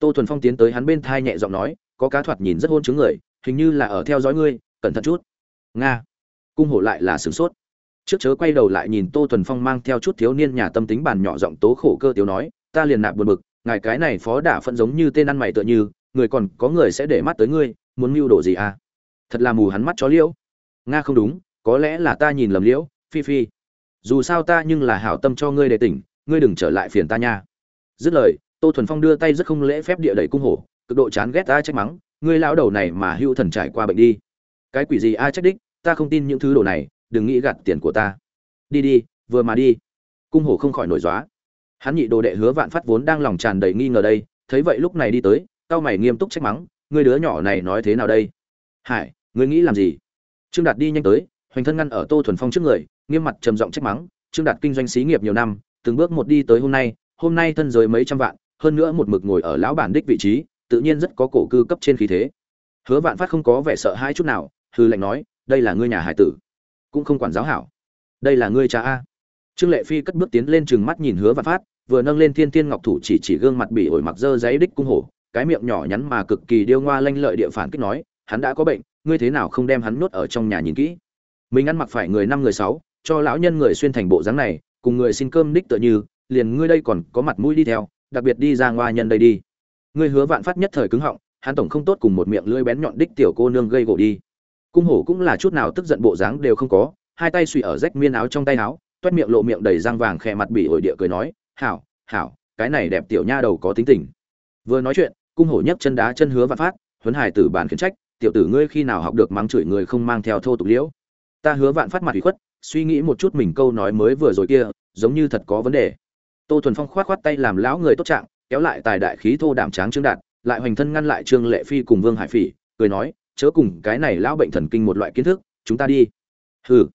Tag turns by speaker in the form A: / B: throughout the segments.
A: tô thuần phong tiến tới hắn bên thai nhẹ giọng nói, có cá thoạt nhìn rất hôn chứng người, hình như là ở theo dõi ngươi, cẩn thận chút. Nga. Cung hổ lại là sửng sốt. Trước chớ quay đầu lại nhìn tô thuần phong mang theo chút thiếu niên nhà tâm tính bàn nhỏ giọng tố khổ cơ tiếu nói, ta liền nạp buồn bực, ngài cái này phó đả phận giống như tên ăn mày tựa như, người còn có người sẽ để mắt tới ngươi, muốn mưu đồ gì à? Thật là mù hắn mắt chó liễu. Nga không đúng, có lẽ là ta nhìn lầm liễu, phi phi. Dù sao ta nhưng là hảo tâm cho ngươi để tỉnh, ngươi đừng trở lại phiền ta nha. Dứt lời tô thuần phong đưa tay rất không lễ phép địa đẩy cung hổ, cực độ chán ghét ta trách mắng, ngươi lão đầu này mà hưu thần trải qua bệnh đi. Cái quỷ gì ai trách đích, ta không tin những thứ đồ này, đừng nghĩ gạt tiền của ta. Đi đi, vừa mà đi. Cung hổ không khỏi nổi dóa hắn nhị đồ đệ hứa vạn phát vốn đang lòng tràn đầy nghi ngờ đây, thấy vậy lúc này đi tới cao mày nghiêm túc trách mắng, ngươi đứa nhỏ này nói thế nào đây? Hải, ngươi nghĩ làm gì? Trương đạt đi nhanh tới, hoành thân ngăn ở tô thuần phong trước người, nghiêm mặt trầm giọng trách mắng, trương đạt kinh doanh xí nghiệp nhiều năm, từng bước một đi tới hôm nay hôm nay thân giới mấy trăm vạn hơn nữa một mực ngồi ở lão bản đích vị trí, tự nhiên rất có cổ cư cấp trên khí thế. Hứa vạn phát không có vẻ sợ hãi chút nào hư lệnh nói, đây là ngươi nhà hải tử, cũng không quản giáo hảo. Đây là ngươi cha a. Trương lệ phi cất bước tiến lên chừng mắt nhìn hứa vạn phát, vừa nâng lên thiên thiên ngọc thủ chỉ chỉ gương mặt bị ổi mặc dơ giấy đích cung hổ, cái miệng nhỏ nhắn mà cực kỳ điêu ngoa lanh lợi địa phản kích nói, hắn đã có bệnh, ngươi thế nào không đem hắn nuốt ở trong nhà nhìn kỹ? Mình ăn mặc phải người năm người sáu, cho lão nhân người xuyên thành bộ dáng này, cùng người xin cơm đích tựa như, liền ngươi đây còn có mặt mũi đi theo đặc biệt đi ra ngoa nhân đây đi. Ngươi hứa vạn phát nhất thời cứng họng, hắn tổng không tốt cùng một miệng lưỡi bén nhọn đích tiểu cô nương gây gỗ đi. Cung hổ cũng là chút nào tức giận bộ dáng đều không có, hai tay suy ở rách miên áo trong tay áo, toét miệng lộ miệng đầy răng vàng khẽ mặt bị ổi địa cười nói, hảo hảo, cái này đẹp tiểu nha đầu có tính tình. Vừa nói chuyện, cung hổ nhấc chân đá chân hứa vạn phát, huấn hải tử bản khiển trách, tiểu tử ngươi khi nào học được mắng chửi người không mang theo thô tục liễu? Ta hứa vạn phát mặt ủy khuất, suy nghĩ một chút mình câu nói mới vừa rồi kia, giống như thật có vấn đề tô thuần phong khoát khoát tay làm lão người tốt trạng, kéo lại tài đại khí thô đảm tráng trương đạt, lại hoành thân ngăn lại trương lệ phi cùng vương hải phỉ, cười nói, chớ cùng cái này lão bệnh thần kinh một loại kiến thức, chúng ta đi. Hừ.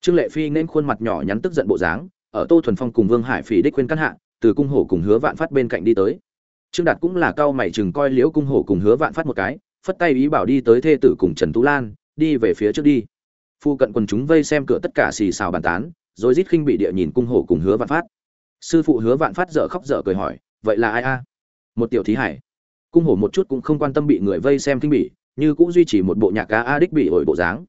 A: Trương lệ phi nên khuôn mặt nhỏ nhắn tức giận bộ dáng, ở tô thuần phong cùng vương hải phỉ đích khuyên căn hạ, từ cung hổ cùng hứa vạn phát bên cạnh đi tới. Trương đạt cũng là cao mày chừng coi liễu cung hổ cùng hứa vạn phát một cái, phất tay ý bảo đi tới thê tử cùng trần tú lan, đi về phía trước đi. Phu cận quần chúng vây xem cửa tất cả xì xào bàn tán, rồi rít khinh bị địa nhìn cung hổ cùng hứa vạn phát sư phụ hứa vạn phát dở khóc dở cười hỏi, vậy là ai a? Một tiểu thí hải. Cung hổ một chút cũng không quan tâm bị người vây xem kinh bỉ, như cũng duy trì một bộ nhạc cá a đích bị ổi bộ dáng.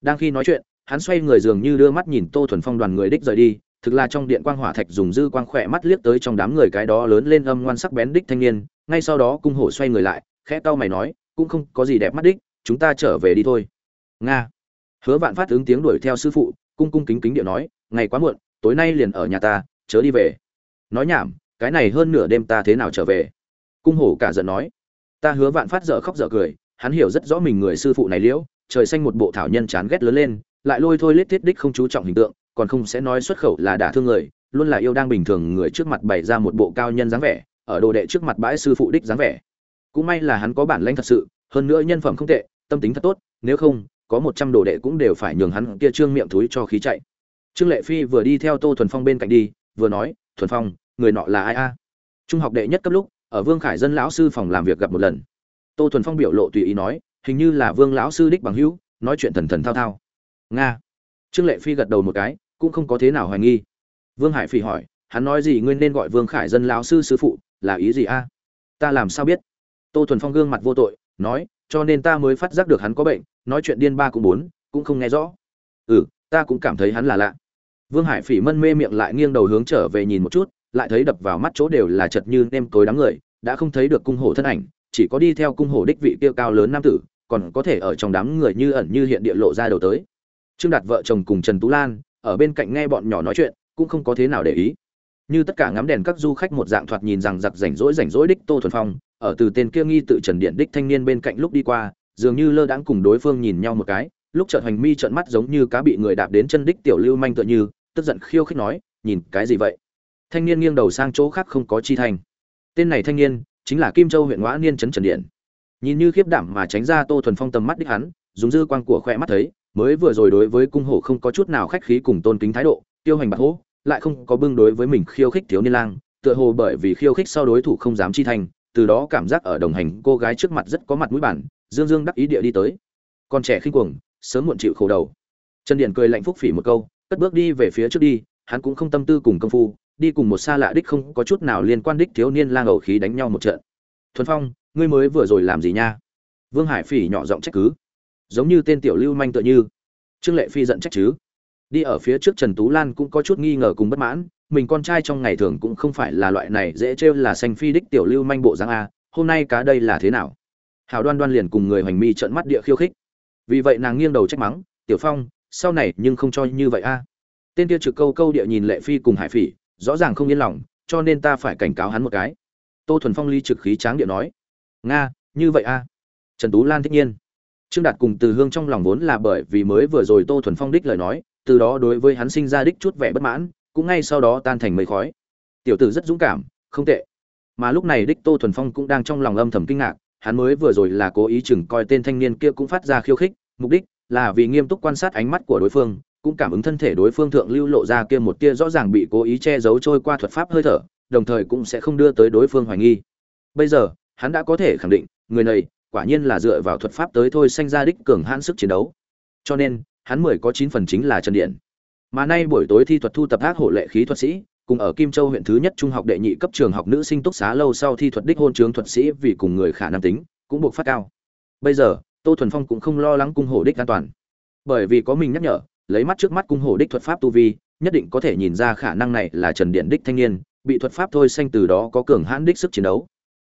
A: Đang khi nói chuyện, hắn xoay người dường như đưa mắt nhìn tô thuần phong đoàn người đích rời đi, thực là trong điện quang hỏa thạch dùng dư quang khỏe mắt liếc tới trong đám người cái đó lớn lên âm ngoan sắc bén đích thanh niên, ngay sau đó cung hổ xoay người lại, khẽ cau mày nói, cũng không có gì đẹp mắt đích, chúng ta trở về đi thôi. Nga. Hứa vạn phát ứng tiếng đuổi theo sư phụ, cung cung kính kính điệu nói, ngày quá muộn, tối nay liền ở nhà ta chớ đi về. Nói nhảm, cái này hơn nửa đêm ta thế nào trở về? Cung hổ cả giận nói. Ta hứa vạn phát dở khóc dở cười, hắn hiểu rất rõ mình người sư phụ này liễu, trời xanh một bộ thảo nhân chán ghét lớn lên, lại lôi thôi lết thiết đích không chú trọng hình tượng, còn không sẽ nói xuất khẩu là đả thương người, luôn là yêu đang bình thường người trước mặt bày ra một bộ cao nhân dáng vẻ, ở đồ đệ trước mặt bãi sư phụ đích dáng vẻ. Cũng may là hắn có bản lãnh thật sự, hơn nữa nhân phẩm không tệ, tâm tính thật tốt, nếu không, có một trăm đồ đệ cũng đều phải nhường hắn kia trương miệng thúi cho khí chạy. Trương lệ phi vừa đi theo tô thuần phong bên cạnh đi vừa nói, thuần phong, người nọ là ai a? Trung học đệ nhất cấp lúc, ở vương khải dân lão sư phòng làm việc gặp một lần. Tô thuần phong biểu lộ tùy ý nói, hình như là vương lão sư đích bằng hữu, nói chuyện thần thần thao thao. Nga. Trương lệ phi gật đầu một cái, cũng không có thế nào hoài nghi. Vương hải phi hỏi, hắn nói gì ngươi nên gọi vương khải dân lão sư sư phụ, là ý gì a? Ta làm sao biết? Tô thuần phong gương mặt vô tội, nói, cho nên ta mới phát giác được hắn có bệnh, nói chuyện điên ba cũng bốn, cũng không nghe rõ. Ừ ta cũng cảm thấy hắn là lạ vương hải phỉ mân mê miệng lại nghiêng đầu hướng trở về nhìn một chút, lại thấy đập vào mắt chỗ đều là chật như nêm tối đám người, đã không thấy được cung hổ thân ảnh, chỉ có đi theo cung hổ đích vị kia cao lớn nam tử, còn có thể ở trong đám người như ẩn như hiện địa lộ ra đầu tới. Trương đạt vợ chồng cùng trần tú lan, ở bên cạnh nghe bọn nhỏ nói chuyện, cũng không có thế nào để ý. Như tất cả ngắm đèn các du khách một dạng thoạt nhìn rằng giặc rảnh rỗi rảnh rỗi đích tô thuần phong, ở từ tên kia nghi tự trần điện đích thanh niên bên cạnh lúc đi qua, dường như lơ đãng cùng đối phương nhìn nhau một cái, lúc chợt hoành mi trợn mắt giống như cá bị người đạp đến chân đích tiểu lưu manh tựa như tức giận khiêu khích nói, nhìn cái gì vậy? Thanh niên nghiêng đầu sang chỗ khác không có chi thành. Tên này thanh niên chính là kim châu huyện ngõ niên trấn trần điện. Nhìn như khiếp đảm mà tránh ra tô thuần phong tầm mắt đích hắn, dùng dư quang của khoe mắt thấy, mới vừa rồi đối với cung hổ không có chút nào khách khí cùng tôn kính thái độ, tiêu hành bạc hố lại không có bưng đối với mình khiêu khích thiếu niên lang, tựa hồ bởi vì khiêu khích sau đối thủ không dám chi thành, từ đó cảm giác ở đồng hành cô gái trước mặt rất có mặt mũi bản, dương dương đắc ý địa đi tới. Con trẻ khinh cuồng, sớm muộn chịu khổ đầu. Trần điển cười lạnh phúc phỉ một câu cất bước đi về phía trước đi, hắn cũng không tâm tư cùng công phu, đi cùng một xa lạ đích không có chút nào liên quan đích thiếu niên lang ẩu khí đánh nhau một trận. Thuần phong, ngươi mới vừa rồi làm gì nha? Vương hải phỉ nhỏ giọng trách cứ. Giống như tên tiểu lưu manh tựa như. Trương lệ phi giận trách chứ. Đi ở phía trước trần tú lan cũng có chút nghi ngờ cùng bất mãn, mình con trai trong ngày thường cũng không phải là loại này dễ trêu là xanh phi đích tiểu lưu manh bộ dáng a, hôm nay cá đây là thế nào? Hào đoan đoan liền cùng người hoành mi trợn mắt địa khiêu khích. Vì vậy nàng nghiêng đầu trách mắng, tiểu phong sau này nhưng không cho như vậy a. Tên kia trực câu câu địa nhìn lệ phi cùng hải phỉ, rõ ràng không yên lòng, cho nên ta phải cảnh cáo hắn một cái. Tô thuần phong ly trực khí tráng địa nói, nga, như vậy a? Trần tú lan thích nhiên. Trương đạt cùng từ hương trong lòng vốn là bởi vì mới vừa rồi tô thuần phong đích lời nói, từ đó đối với hắn sinh ra đích chút vẻ bất mãn, cũng ngay sau đó tan thành mây khói. Tiểu tử rất dũng cảm, không tệ. Mà lúc này đích tô thuần phong cũng đang trong lòng âm thầm kinh ngạc, hắn mới vừa rồi là cố ý chừng coi tên thanh niên kia cũng phát ra khiêu khích, mục đích là vì nghiêm túc quan sát ánh mắt của đối phương, cũng cảm ứng thân thể đối phương thượng lưu lộ ra kia một tia rõ ràng bị cố ý che giấu trôi qua thuật pháp hơi thở, đồng thời cũng sẽ không đưa tới đối phương hoài nghi. Bây giờ, hắn đã có thể khẳng định, người này, quả nhiên là dựa vào thuật pháp tới thôi sanh ra đích cường hãn sức chiến đấu. Cho nên, hắn mười có chín phần chính là trần điện. Mà nay buổi tối thi thuật thu tập ác hộ lệ khí thuật sĩ, cùng ở kim châu huyện thứ nhất trung học đệ nhị cấp trường học nữ sinh túc xá lâu sau thi thuật đích hôn trướng thuật sĩ vì cùng người khả năng tính, cũng buộc phát cao. Bây giờ tô thuần phong cũng không lo lắng cung hổ đích an toàn. Bởi vì có mình nhắc nhở, lấy mắt trước mắt cung hổ đích thuật pháp tu vi, nhất định có thể nhìn ra khả năng này là trần điện đích thanh niên, bị thuật pháp thôi xanh từ đó có cường hãn đích sức chiến đấu.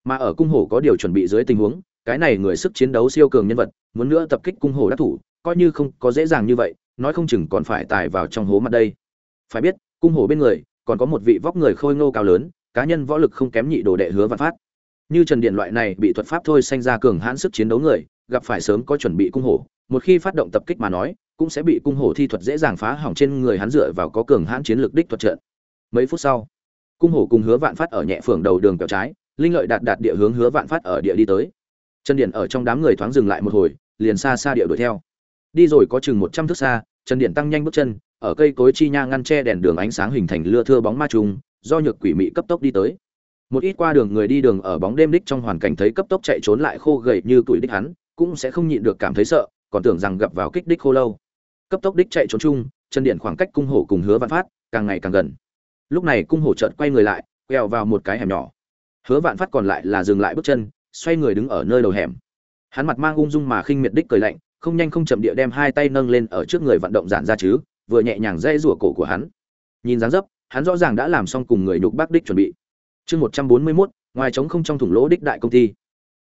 A: Mà ở cung hổ có điều chuẩn bị dưới tình huống, cái này người sức chiến đấu siêu cường nhân vật, muốn nữa tập kích cung hổ đắc thủ, coi như không có dễ dàng như vậy, nói không chừng còn phải tài vào trong hố mặt đây. Phải biết, cung hổ bên người, còn có một vị vóc người khôi ngô cao lớn, cá nhân võ lực không kém nhị đồ đệ hứa văn phát. Như trần điện loại này bị thuật pháp thôi sanh ra cường hãn sức chiến đấu người gặp phải sớm có chuẩn bị cung hổ, một khi phát động tập kích mà nói, cũng sẽ bị cung hổ thi thuật dễ dàng phá hỏng trên người hắn dựa vào có cường hãn chiến lược đích thuật trận. Mấy phút sau, cung hổ cùng hứa vạn phát ở nhẹ phường đầu đường kẹo trái, linh lợi đạt đạt địa hướng hứa vạn phát ở địa đi tới. Chân điện ở trong đám người thoáng dừng lại một hồi, liền xa xa địa đuổi theo. Đi rồi có chừng một trăm thước xa chân điện tăng nhanh bước chân, ở cây cối chi nha ngăn che đèn đường ánh sáng hình thành lưa thưa bóng ma trùng, do nhược quỷ mị cấp tốc đi tới. Một ít qua đường người đi đường ở bóng đêm đích trong hoàn cảnh thấy cấp tốc chạy trốn lại khô gầy như tuổi đích hắn cũng sẽ không nhịn được cảm thấy sợ, còn tưởng rằng gặp vào kích đích khô lâu. Cấp tốc đích chạy trốn chung, chân điện khoảng cách cung hổ cùng hứa vạn phát càng ngày càng gần. Lúc này cung hổ chợt quay người lại, quẹo vào một cái hẻm nhỏ. Hứa vạn phát còn lại là dừng lại bước chân, xoay người đứng ở nơi đầu hẻm. Hắn mặt mang ung dung mà khinh miệt đích cười lạnh, không nhanh không chậm địa đem hai tay nâng lên ở trước người vận động giản ra chứ, vừa nhẹ nhàng dây rủa cổ của hắn. Nhìn dáng dấp, hắn rõ ràng đã làm xong cùng người nhục bác đích chuẩn bị. Chương một trăm bốn mươi mốt, ngoài trống không trong thủng lỗ đích đại công ty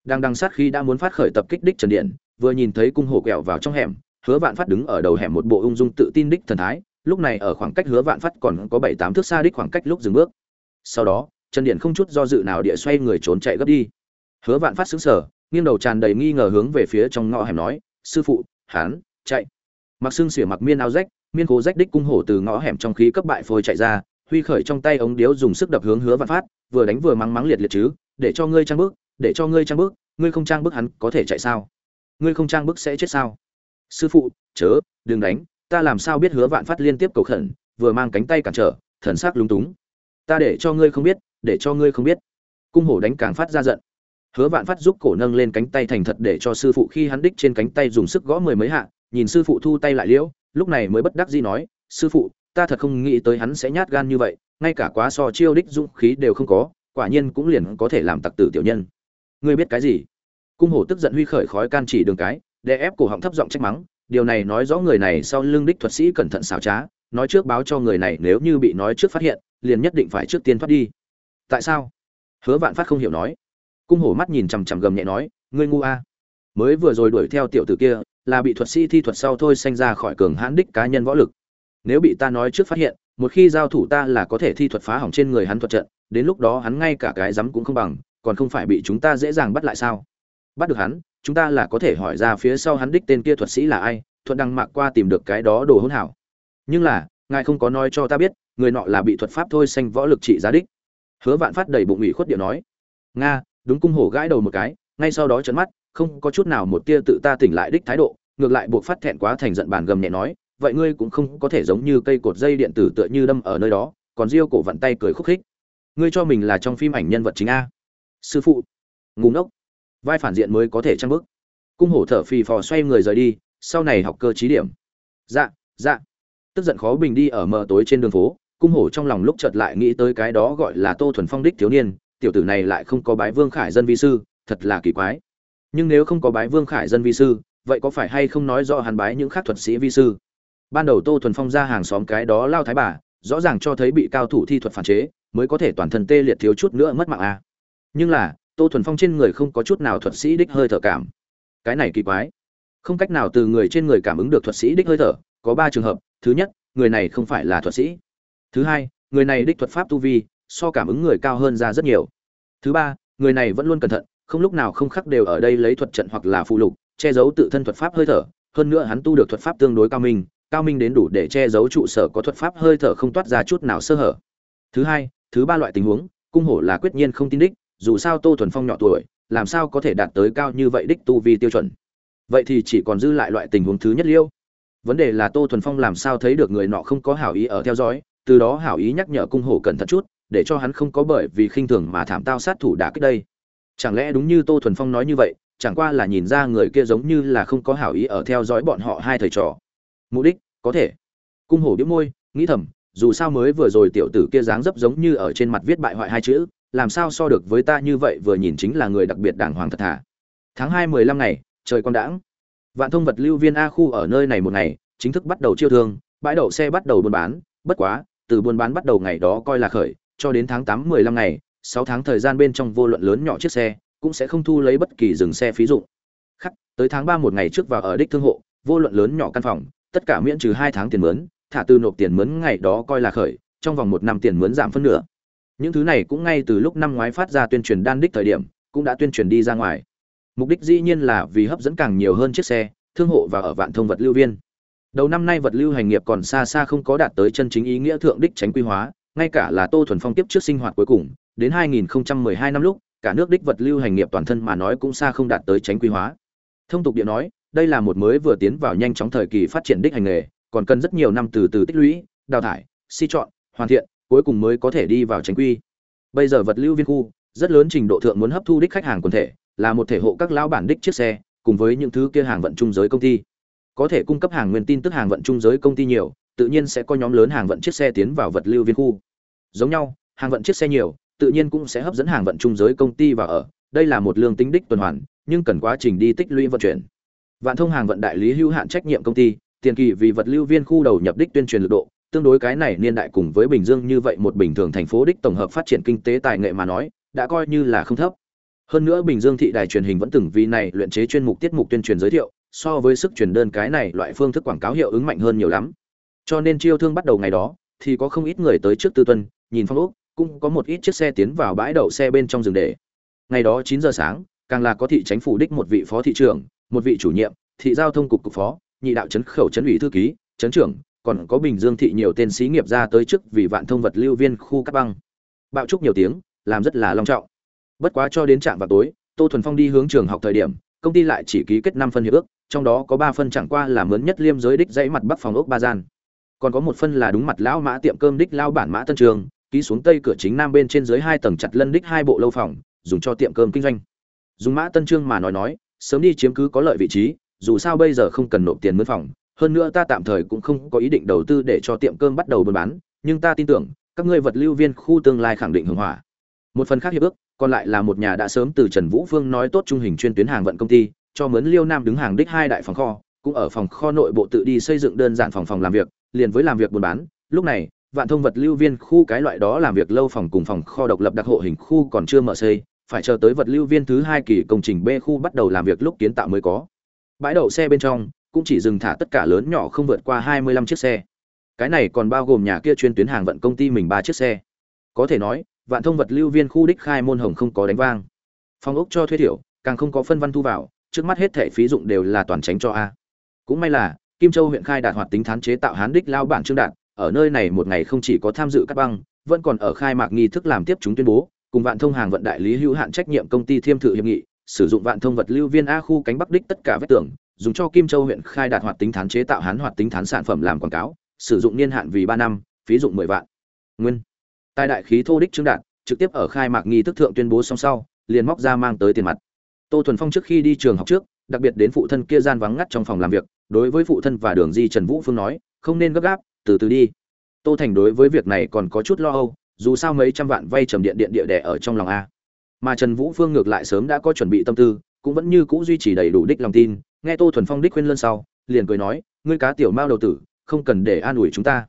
A: đang đằng sát khi đã muốn phát khởi tập kích đích trần điện, vừa nhìn thấy cung hổ quẹo vào trong hẻm, hứa vạn phát đứng ở đầu hẻm một bộ ung dung tự tin đích thần thái, lúc này ở khoảng cách hứa vạn phát còn có bảy tám thước xa đích khoảng cách lúc dừng bước. Sau đó, trần điện không chút do dự nào địa xoay người trốn chạy gấp đi. Hứa vạn phát xứng sở nghiêng đầu tràn đầy nghi ngờ hướng về phía trong ngõ hẻm nói, sư phụ hán chạy. Mặc xương xỉa mặc miên áo rách, miên cố rách đích cung hổ từ ngõ hẻm trong khí cấp bại phôi chạy ra, huy khởi trong tay ống điếu dùng sức đập hướng hứa vạn phát, vừa đánh vừa mắng mắng liệt liệt chứ, để cho ngươi trang bước để cho ngươi trang bước, ngươi không trang bước hắn có thể chạy sao? Ngươi không trang bước sẽ chết sao? Sư phụ, chớ, đừng đánh, ta làm sao biết hứa vạn phát liên tiếp cầu khẩn, vừa mang cánh tay cản trở, thần sắc lúng túng. Ta để cho ngươi không biết, để cho ngươi không biết. Cung hổ đánh càng phát ra giận. Hứa vạn phát giúp cổ nâng lên cánh tay thành thật để cho sư phụ khi hắn đích trên cánh tay dùng sức gõ mười mấy hạ, nhìn sư phụ thu tay lại liễu, lúc này mới bất đắc dĩ nói, sư phụ, ta thật không nghĩ tới hắn sẽ nhát gan như vậy, ngay cả quá so chiêu đích dũng khí đều không có, quả nhiên cũng liền có thể làm tặc tử tiểu nhân ngươi biết cái gì? Cung hổ tức giận huy khởi khói can chỉ đường cái để ép cổ họng thấp giọng trách mắng, điều này nói rõ người này sau lưng đích thuật sĩ cẩn thận xảo trá, nói trước báo cho người này nếu như bị nói trước phát hiện, liền nhất định phải trước tiên thoát đi. Tại sao? Hứa vạn phát không hiểu nói. Cung hổ mắt nhìn chằm chằm gầm nhẹ nói, ngươi ngu a. Mới vừa rồi đuổi theo tiểu tử kia, là bị thuật sĩ thi thuật sau thôi sanh ra khỏi cường hãn đích cá nhân võ lực. Nếu bị ta nói trước phát hiện, một khi giao thủ ta là có thể thi thuật phá hỏng trên người hắn thuật trận, đến lúc đó hắn ngay cả cái rắm cũng không bằng còn không phải bị chúng ta dễ dàng bắt lại sao? Bắt được hắn, chúng ta là có thể hỏi ra phía sau hắn đích tên kia thuật sĩ là ai, thuận đăng mạc qua tìm được cái đó đồ hỗn hảo. Nhưng là, ngài không có nói cho ta biết, người nọ là bị thuật pháp thôi xanh võ lực trị giá đích. Hứa vạn phát đầy bụng ủy khuất điệu nói. Nga, đúng cung hổ gãi đầu một cái, ngay sau đó chấn mắt, không có chút nào một tia tự ta tỉnh lại đích thái độ, ngược lại buộc phát thẹn quá thành giận bàn gầm nhẹ nói, vậy ngươi cũng không có thể giống như cây cột dây điện tử tựa như đâm ở nơi đó, còn riêu cổ vặn tay cười khúc khích. Ngươi cho mình là trong phim ảnh nhân vật chính a sư phụ. Ngủ ngốc. Vai phản diện mới có thể trăng bức cung hổ thở phì phò xoay người rời đi, sau này học cơ trí điểm. Dạ dạ. Tức giận khó bình đi ở mờ tối trên đường phố, cung hổ trong lòng lúc chợt lại nghĩ tới cái đó gọi là tô thuần phong đích thiếu niên, tiểu tử này lại không có bái vương khải dân vi sư, thật là kỳ quái. Nhưng nếu không có bái vương khải dân vi sư, vậy có phải hay không nói rõ hắn bái những khác thuật sĩ vi sư? Ban đầu tô thuần phong ra hàng xóm cái đó lao thái bà, rõ ràng cho thấy bị cao thủ thi thuật phản chế, mới có thể toàn thân tê liệt thiếu chút nữa mất mạng à? Nhưng là, tô thuần phong trên người không có chút nào thuật sĩ đích hơi thở cảm. Cái này kỳ quái. Không cách nào từ người trên người cảm ứng được thuật sĩ đích hơi thở, có ba trường hợp. Thứ nhất, người này không phải là thuật sĩ. Thứ hai, người này đích thuật pháp tu vi, so cảm ứng người cao hơn ra rất nhiều. Thứ ba, người này vẫn luôn cẩn thận, không lúc nào không khắc đều ở đây lấy thuật trận hoặc là phụ lục, che giấu tự thân thuật pháp hơi thở. Hơn nữa hắn tu được thuật pháp tương đối cao minh cao minh đến đủ để che giấu trụ sở có thuật pháp hơi thở không toát ra chút nào sơ hở. Thứ hai, thứ ba loại tình huống, cung hổ là quyết nhiên không tin đích dù sao tô thuần phong nhỏ tuổi, làm sao có thể đạt tới cao như vậy đích tu vi tiêu chuẩn? Vậy thì chỉ còn dư lại loại tình huống thứ nhất liêu. Vấn đề là tô thuần phong làm sao thấy được người nọ không có hảo ý ở theo dõi, từ đó hảo ý nhắc nhở cung hổ cẩn thận chút, để cho hắn không có bởi vì khinh thường mà thảm tao sát thủ đã kích đây. Chẳng lẽ đúng như tô thuần phong nói như vậy, chẳng qua là nhìn ra người kia giống như là không có hảo ý ở theo dõi bọn họ hai thầy trò. Mục đích, có thể. Cung hổ biếu môi, nghĩ thầm, dù sao mới vừa rồi tiểu tử kia dáng dấp giống như ở trên mặt viết bại hoại hai chữ làm sao so được với ta như vậy vừa nhìn chính là người đặc biệt đàng hoàng thật thà tháng hai mười lăm ngày, trời quang đãng. Vạn thông vật lưu viên a khu ở nơi này một ngày, chính thức bắt đầu chiêu thương, bãi đậu xe bắt đầu buôn bán. Bất quá, từ buôn bán bắt đầu ngày đó coi là khởi, cho đến tháng tám mười lăm ngày, sáu tháng thời gian bên trong vô luận lớn nhỏ chiếc xe, cũng sẽ không thu lấy bất kỳ dừng xe phí dụng. Khắc, tới tháng ba một ngày trước vào ở đích thương hộ, vô luận lớn nhỏ căn phòng, tất cả miễn trừ hai tháng tiền mướn, thả từ nộp tiền mướn ngày đó coi là khởi, trong vòng một năm tiền mướn giảm phân nửa những thứ này cũng ngay từ lúc năm ngoái phát ra tuyên truyền đan đích thời điểm, cũng đã tuyên truyền đi ra ngoài. Mục đích dĩ nhiên là vì hấp dẫn càng nhiều hơn chiếc xe, thương hộ và ở vạn thông vật lưu viên. Đầu năm nay vật lưu hành nghiệp còn xa xa không có đạt tới chân chính ý nghĩa thượng đích tránh quy hóa, ngay cả là tô thuần phong tiếp trước sinh hoạt cuối cùng, đến 2012 năm lúc, cả nước đích vật lưu hành nghiệp toàn thân mà nói cũng xa không đạt tới tránh quy hóa. Thông tục điện nói, đây là một mới vừa tiến vào nhanh chóng thời kỳ phát triển đích hành nghề, còn cần rất nhiều năm từ từ tích lũy, đào thải, si chọn, hoàn thiện cuối cùng mới có thể đi vào tránh quy. Bây giờ vật lưu viên khu, rất lớn trình độ thượng muốn hấp thu đích khách hàng quần thể, là một thể hộ các lão bản đích chiếc xe, cùng với những thứ kia hàng vận trung giới công ty. Có thể cung cấp hàng nguyên tin tức hàng vận trung giới công ty nhiều, tự nhiên sẽ có nhóm lớn hàng vận chiếc xe tiến vào vật lưu viên khu. Giống nhau, hàng vận chiếc xe nhiều, tự nhiên cũng sẽ hấp dẫn hàng vận trung giới công ty vào ở. Đây là một lương tính đích tuần hoàn, nhưng cần quá trình đi tích lũy vận chuyển. Vạn thông hàng vận đại lý hữu hạn trách nhiệm công ty, tiền kỳ vì vật lưu viên khu đầu nhập đích tuyên truyền lực độ tương đối cái này niên đại cùng với bình dương như vậy một bình thường thành phố đích tổng hợp phát triển kinh tế tài nghệ mà nói, đã coi như là không thấp. Hơn nữa bình dương thị đài truyền hình vẫn từng vì này luyện chế chuyên mục tiết mục tuyên truyền giới thiệu, so với sức truyền đơn cái này loại phương thức quảng cáo hiệu ứng mạnh hơn nhiều lắm. Cho nên chiêu thương bắt đầu ngày đó, thì có không ít người tới trước tư tuân, nhìn phong ốc, cũng có một ít chiếc xe tiến vào bãi đậu xe bên trong rừng để. Ngày đó chín giờ sáng, càng là có thị chính phủ đích một vị phó thị trưởng, một vị chủ nhiệm, thị giao thông cục cục phó, nhị đạo trấn khẩu trấn ủy thư ký trấn trưởng còn có bình dương thị nhiều tên sĩ nghiệp ra tới trước vì vạn thông vật lưu viên khu cắt băng. Bạo trúc nhiều tiếng, làm rất là long trọng. Bất quá cho đến trạm vào tối, tô thuần phong đi hướng trường học thời điểm, công ty lại chỉ ký kết năm phân hiệp ước, trong đó có ba phân chẳng qua là mướn nhất liêm giới đích dãy mặt bắc phòng ốc ba gian. Còn có một phân là đúng mặt lão mã tiệm cơm đích lao bản mã tân trường, ký xuống tây cửa chính nam bên trên dưới hai tầng chặt lân đích hai bộ lâu phòng, dùng cho tiệm cơm kinh doanh. Dùng mã tân trương mà nói nói, sớm đi chiếm cứ có lợi vị trí, dù sao bây giờ không cần nộp tiền mướn phòng hơn nữa ta tạm thời cũng không có ý định đầu tư để cho tiệm cơm bắt đầu buôn bán, nhưng ta tin tưởng, các ngươi vật lưu viên khu tương lai khẳng định hưởng hỏa một phần khác hiệp ước, còn lại là một nhà đã sớm từ trần vũ phương nói tốt trung hình chuyên tuyến hàng vận công ty, cho mướn liêu nam đứng hàng đích hai đại phòng kho, cũng ở phòng kho nội bộ tự đi xây dựng đơn giản phòng phòng làm việc, liền với làm việc buôn bán. Lúc này, vạn thông vật lưu viên khu cái loại đó làm việc lâu phòng cùng phòng kho độc lập đặc hộ hình khu còn chưa mở xây, phải chờ tới vật lưu viên thứ hai kỳ công trình b khu bắt đầu làm việc lúc kiến tạo mới có. Bãi đậu xe bên trong cũng chỉ dừng thả tất cả lớn nhỏ không vượt qua hai mươi lăm chiếc xe. Cái này còn bao gồm nhà kia chuyên tuyến hàng vận công ty mình ba chiếc xe. Có thể nói, vạn thông vật lưu viên khu đích khai môn hồng không có đánh vang. Phòng ốc cho thuê thiểu, càng không có phân văn thu vào, trước mắt hết thảy phí dụng đều là toàn tránh cho a. Cũng may là, kim châu huyện khai đạt hoạt tính thán chế tạo hán đích lao bản trương đạt, ở nơi này một ngày không chỉ có tham dự cắt băng, vẫn còn ở khai mạc nghi thức làm tiếp chúng tuyên bố, cùng vạn thông hàng vận đại lý hữu hạn trách nhiệm công ty thiêm thử hiệp nghị, sử dụng vạn thông vật lưu viên a khu cánh bắc đích tất cả vết tường dùng cho kim châu huyện khai đạt hoạt tính thán chế tạo hán hoạt tính thán sản phẩm làm quảng cáo, sử dụng niên hạn vì ba năm, phí dụng mười vạn. Nguyên. Tài đại khí thô đích chứng đạt, trực tiếp ở khai mạc nghi thức thượng tuyên bố xong sau, liền móc ra mang tới tiền mặt. Tô thuần phong trước khi đi trường học trước, đặc biệt đến phụ thân kia gian vắng ngắt trong phòng làm việc, đối với phụ thân và đường di trần vũ phương nói, không nên gấp gáp, từ từ đi. Tô thành đối với việc này còn có chút lo âu, dù sao mấy trăm vạn vay trầm điện điện địa đẻ ở trong lòng a. Mà trần vũ phương ngược lại sớm đã có chuẩn bị tâm tư cũng vẫn như cũ duy trì đầy đủ đích lòng tin, nghe tô thuần phong đích khuyên lân sau, liền cười nói, ngươi cá tiểu mao đầu tử, không cần để an ủi chúng ta.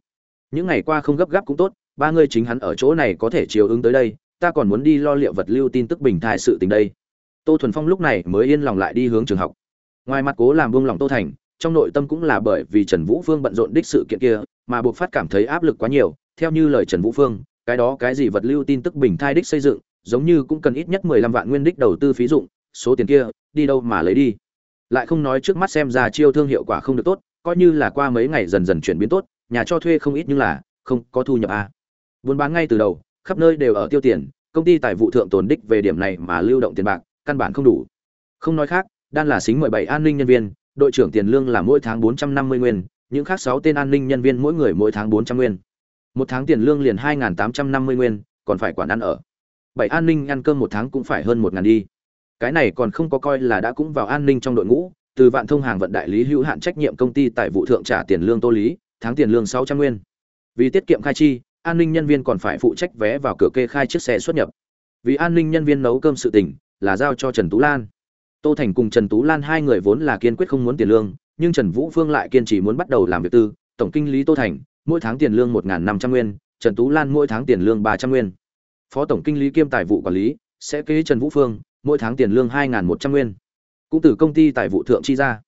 A: Những ngày qua không gấp gáp cũng tốt, ba ngươi chính hắn ở chỗ này có thể chiều ứng tới đây, ta còn muốn đi lo liệu vật lưu tin tức bình thai sự tình đây. Tô thuần phong lúc này mới yên lòng lại đi hướng trường học. Ngoài mặt cố làm buông lòng tô thành, trong nội tâm cũng là bởi vì trần vũ phương bận rộn đích sự kiện kia, mà buộc phát cảm thấy áp lực quá nhiều. Theo như lời trần vũ phương, cái đó cái gì vật lưu tin tức bình thai đích xây dựng, giống như cũng cần ít nhất mười lăm vạn nguyên đích đầu tư phí dụng số tiền kia, đi đâu mà lấy đi. Lại không nói trước mắt xem ra chiêu thương hiệu quả không được tốt, coi như là qua mấy ngày dần dần chuyển biến tốt, nhà cho thuê không ít nhưng là, không có thu nhập a à. buôn bán ngay từ đầu, khắp nơi đều ở tiêu tiền, công ty tài vụ thượng tồn đích về điểm này mà lưu động tiền bạc, căn bản không đủ. Không nói khác, đan là xính mười bảy an ninh nhân viên, đội trưởng tiền lương là mỗi tháng bốn trăm năm mươi nguyên, những khác sáu tên an ninh nhân viên mỗi người mỗi tháng bốn trăm nguyên. Một tháng tiền lương liền hai tám trăm năm mươi nguyên, còn phải quản ăn ở. Bảy an ninh ăn cơm một tháng cũng phải hơn một ngàn đi cái này còn không có coi là đã cũng vào an ninh trong đội ngũ, từ vạn thông hàng vận đại lý hữu hạn trách nhiệm công ty tại vụ thượng trả tiền lương tô lý, tháng tiền lương sáu trăm nguyên. Vì tiết kiệm khai chi, an ninh nhân viên còn phải phụ trách vé vào cửa kê khai chiếc xe xuất nhập. Vì an ninh nhân viên nấu cơm sự tình, là giao cho trần tú lan. Tô thành cùng trần tú lan hai người vốn là kiên quyết không muốn tiền lương, nhưng trần vũ phương lại kiên trì muốn bắt đầu làm việc tư, tổng kinh lý tô thành, mỗi tháng tiền lương một năm trăm nguyên, trần tú lan mỗi tháng tiền lương ba trăm nguyên. Phó tổng kinh lý kiêm tài vụ quản lý, sẽ kế trần vũ phương mỗi tháng tiền lương hai một trăm nguyên. Cũng từ công ty tài vụ thượng chi ra.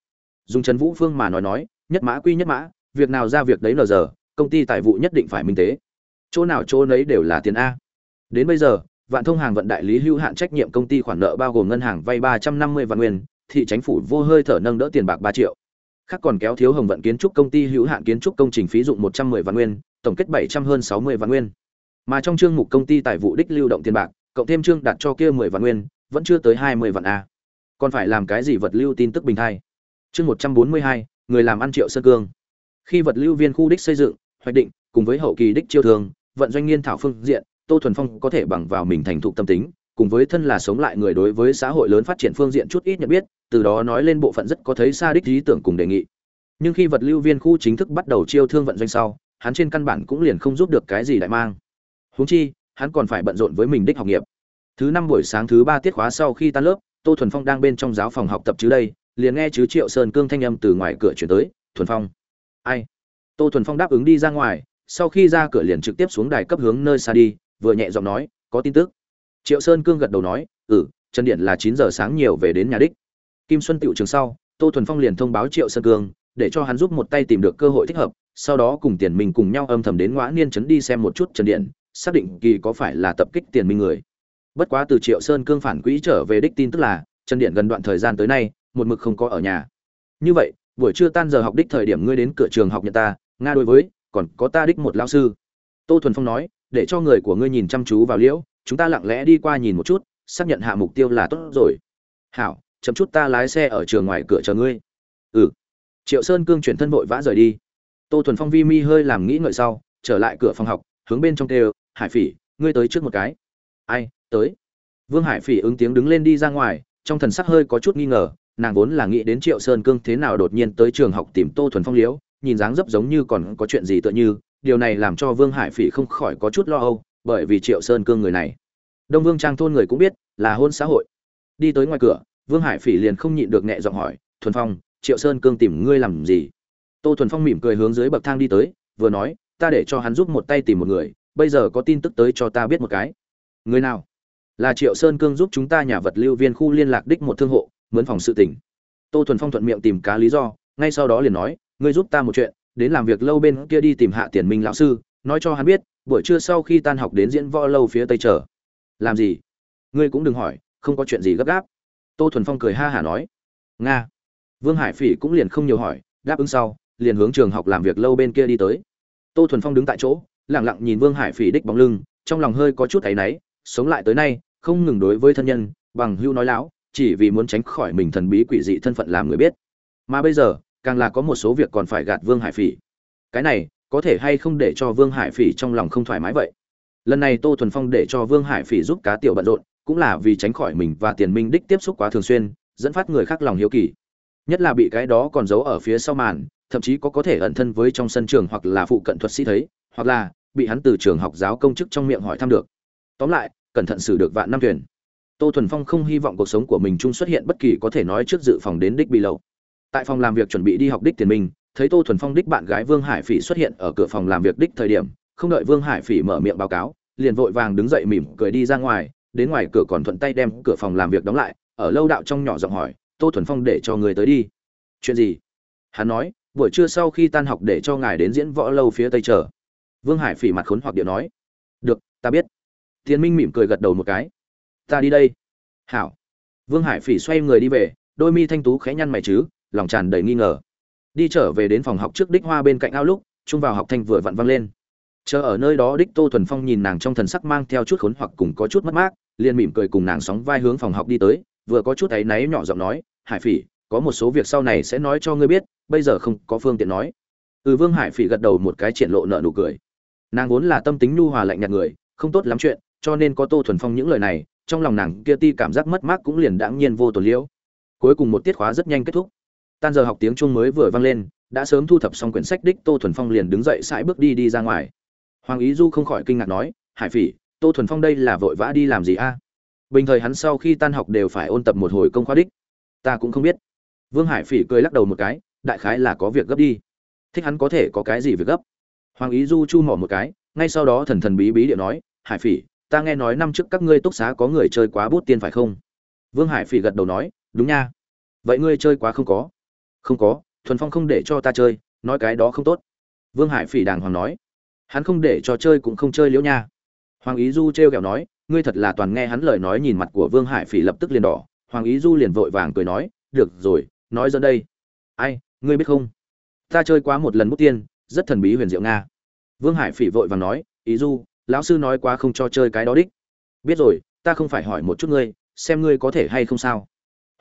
A: Dùng trần vũ phương mà nói nói, nhất mã quy nhất mã, việc nào ra việc đấy nờ giờ, công ty tài vụ nhất định phải minh tế. Chỗ nào chỗ nấy đều là tiền a. Đến bây giờ, vạn thông hàng vận đại lý hữu hạn trách nhiệm công ty khoản nợ bao gồm ngân hàng vay ba trăm năm mươi vạn nguyên, thị chính phủ vô hơi thở nâng đỡ tiền bạc ba triệu. Khác còn kéo thiếu hồng vận kiến trúc công ty hữu hạn kiến trúc công trình phí dụng một trăm mười vạn nguyên, tổng kết bảy trăm hơn sáu mươi vạn nguyên. Mà trong chương mục công ty tài vụ đích lưu động tiền bạc, cộng thêm chương đặt cho kia mười vạn nguyên vẫn chưa tới hai mươi vạn a. Còn phải làm cái gì vật lưu tin tức bình thay? Chương một trăm bốn mươi hai, người làm ăn triệu sơn cương. Khi vật lưu viên khu đích xây dựng, hoạch định, cùng với hậu kỳ đích chiêu thường, vận doanh nghiên thảo phương diện, tô thuần phong có thể bằng vào mình thành thục tâm tính, cùng với thân là sống lại người đối với xã hội lớn phát triển phương diện chút ít nhận biết, từ đó nói lên bộ phận rất có thấy xa đích lý tưởng cùng đề nghị. Nhưng khi vật lưu viên khu chính thức bắt đầu chiêu thương vận doanh sau, hắn trên căn bản cũng liền không giúp được cái gì đại mang. Huống chi, hắn còn phải bận rộn với mình đích học nghiệp thứ năm buổi sáng thứ ba tiết khóa sau khi tan lớp, tô thuần phong đang bên trong giáo phòng học tập chứ đây, liền nghe chứ triệu sơn cương thanh âm từ ngoài cửa chuyển tới, thuần phong. Ai? Tô thuần phong đáp ứng đi ra ngoài, sau khi ra cửa liền trực tiếp xuống đài cấp hướng nơi xa đi, vừa nhẹ giọng nói, có tin tức. Triệu sơn cương gật đầu nói ừ trần điện là chín giờ sáng nhiều về đến nhà đích. Kim xuân tiệu trường sau, tô thuần phong liền thông báo triệu sơn cương, để cho hắn giúp một tay tìm được cơ hội thích hợp, sau đó cùng tiền minh cùng nhau âm thầm đến ngõ niên trấn đi xem một chút trần điện, xác định kỳ có phải là tập kích tiền minh người bất quá từ triệu sơn cương phản quỹ trở về đích tin tức là, trần điện gần đoạn thời gian tới nay, một mực không có ở nhà. Như vậy, buổi trưa tan giờ học đích thời điểm ngươi đến cửa trường học nhận ta, nga đối với, còn có ta đích một lao sư. Tô thuần phong nói, để cho người của ngươi nhìn chăm chú vào liễu, chúng ta lặng lẽ đi qua nhìn một chút, xác nhận hạ mục tiêu là tốt rồi. Hảo, chậm chút ta lái xe ở trường ngoài cửa chờ ngươi. Ừ. Triệu sơn cương chuyển thân vội vã rời đi. Tô thuần phong vi mi hơi làm nghĩ ngợi sau, trở lại cửa phòng học, hướng bên trong kêu, hải phỉ, ngươi tới trước một cái. Ai tới. Vương hải phỉ ứng tiếng đứng lên đi ra ngoài, trong thần sắc hơi có chút nghi ngờ, nàng vốn là nghĩ đến triệu sơn cương thế nào đột nhiên tới trường học tìm tô thuần phong liễu, nhìn dáng dấp giống như còn có chuyện gì tựa như, điều này làm cho vương hải phỉ không khỏi có chút lo âu, bởi vì triệu sơn cương người này. Đông vương trang thôn người cũng biết, là hôn xã hội. Đi tới ngoài cửa, vương hải phỉ liền không nhịn được nhẹ giọng hỏi, thuần phong, triệu sơn cương tìm ngươi làm gì? Tô thuần phong mỉm cười hướng dưới bậc thang đi tới, vừa nói, ta để cho hắn giúp một tay tìm một người, bây giờ có tin tức tới cho ta biết một cái. Người nào? Là triệu sơn cương giúp chúng ta nhà vật lưu viên khu liên lạc đích một thương hộ, mướn phòng sự tỉnh tô thuần phong thuận miệng tìm cá lý do, ngay sau đó liền nói, ngươi giúp ta một chuyện, đến làm việc lâu bên kia đi tìm hạ tiền minh lão sư, nói cho hắn biết, buổi trưa sau khi tan học đến diễn võ lâu phía tây chờ. Làm gì? Ngươi cũng đừng hỏi, không có chuyện gì gấp gáp. Tô thuần phong cười ha hả nói. Nga. Vương hải phỉ cũng liền không nhiều hỏi, đáp ứng sau, liền hướng trường học làm việc lâu bên kia đi tới. Tô thuần phong đứng tại chỗ lẳng lặng nhìn vương hải phỉ đích bóng lưng, trong lòng hơi có chút áy náy, sống lại tới nay không ngừng đối với thân nhân, bằng hưu nói láo, chỉ vì muốn tránh khỏi mình thần bí quỷ dị thân phận làm người biết. Mà bây giờ, càng là có một số việc còn phải gạt vương hải phỉ. Cái này, có thể hay không để cho vương hải phỉ trong lòng không thoải mái vậy? Lần này tô thuần phong để cho vương hải phỉ giúp cá tiểu bận rộn, cũng là vì tránh khỏi mình và tiền minh đích tiếp xúc quá thường xuyên, dẫn phát người khác lòng hiếu kỳ. Nhất là bị cái đó còn giấu ở phía sau màn, thậm chí có có thể ẩn thân với trong sân trường hoặc là phụ cận thuật sĩ thấy, hoặc là bị hắn từ trường học giáo công chức trong miệng hỏi thăm được. Tóm lại cẩn thận xử được vạn năm thuyền. Tô thuần phong không hy vọng cuộc sống của mình chung xuất hiện bất kỳ có thể nói trước dự phòng đến đích bị lậu. Tại phòng làm việc chuẩn bị đi học đích tiền minh thấy tô thuần phong đích bạn gái vương hải phỉ xuất hiện ở cửa phòng làm việc đích thời điểm, không đợi vương hải phỉ mở miệng báo cáo, liền vội vàng đứng dậy mỉm cười đi ra ngoài, đến ngoài cửa còn thuận tay đem cửa phòng làm việc đóng lại, ở lâu đạo trong nhỏ giọng hỏi, tô thuần phong để cho người tới đi. Chuyện gì? Hắn nói, buổi trưa sau khi tan học để cho ngài đến diễn võ lâu phía tây chờ. Vương hải phỉ mặt khốn hoặc điệu nói, được, ta biết. Tiền minh mỉm cười gật đầu một cái. Ta đi đây. Hảo. Vương hải phỉ xoay người đi về, đôi mi thanh tú khẽ nhăn mày chứ, lòng tràn đầy nghi ngờ. Đi trở về đến phòng học trước đích hoa bên cạnh ao lúc trung vào học thanh vừa vặn văng lên. Chờ ở nơi đó đích tô thuần phong nhìn nàng trong thần sắc mang theo chút khốn hoặc cùng có chút mất mát, liền mỉm cười cùng nàng sóng vai hướng phòng học đi tới, vừa có chút ấy náy nhỏ giọng nói, hải phỉ, có một số việc sau này sẽ nói cho ngươi biết, bây giờ không có phương tiện nói. Ừ vương hải phỉ gật đầu một cái triển lộ nợ nụ cười. Nàng vốn là tâm tính nhu hòa lạnh nhạt người, không tốt lắm chuyện cho nên có tô thuần phong những lời này, trong lòng nàng kia ti cảm giác mất mát cũng liền đãng nhiên vô tổn liễu. Cuối cùng một tiết khóa rất nhanh kết thúc. Tan giờ học tiếng chuông mới vừa vang lên, đã sớm thu thập xong quyển sách đích tô thuần phong liền đứng dậy sải bước đi đi ra ngoài. Hoàng ý du không khỏi kinh ngạc nói, hải phỉ, tô thuần phong đây là vội vã đi làm gì a? Bình thời hắn sau khi tan học đều phải ôn tập một hồi công khoa đích. Ta cũng không biết. Vương hải phỉ cười lắc đầu một cái, đại khái là có việc gấp đi. Thích hắn có thể có cái gì việc gấp? Hoàng ý du chu mỏ một cái, ngay sau đó thần thần bí bí điện nói, hải phỉ ta nghe nói năm trước các ngươi túc xá có người chơi quá bút tiên phải không? Vương hải phỉ gật đầu nói, đúng nha. Vậy ngươi chơi quá không có. Không có, thuần phong không để cho ta chơi, nói cái đó không tốt. Vương hải phỉ đàng hoàng nói, hắn không để cho chơi cũng không chơi liễu nha. Hoàng ý du t r e o kẹo nói, ngươi thật là toàn nghe hắn lời nói nhìn mặt của vương hải phỉ lập tức liền đỏ. Hoàng ý du liền vội vàng cười nói, được rồi, nói dẫn đây. Ai, ngươi biết không? Ta chơi quá một lần bút tiên, rất thần bí huyền diệu nga. Vương hải phỉ vội vàng nói, ý du lão sư nói quá không cho chơi cái đó đích. Biết rồi, ta không phải hỏi một chút ngươi, xem ngươi có thể hay không sao.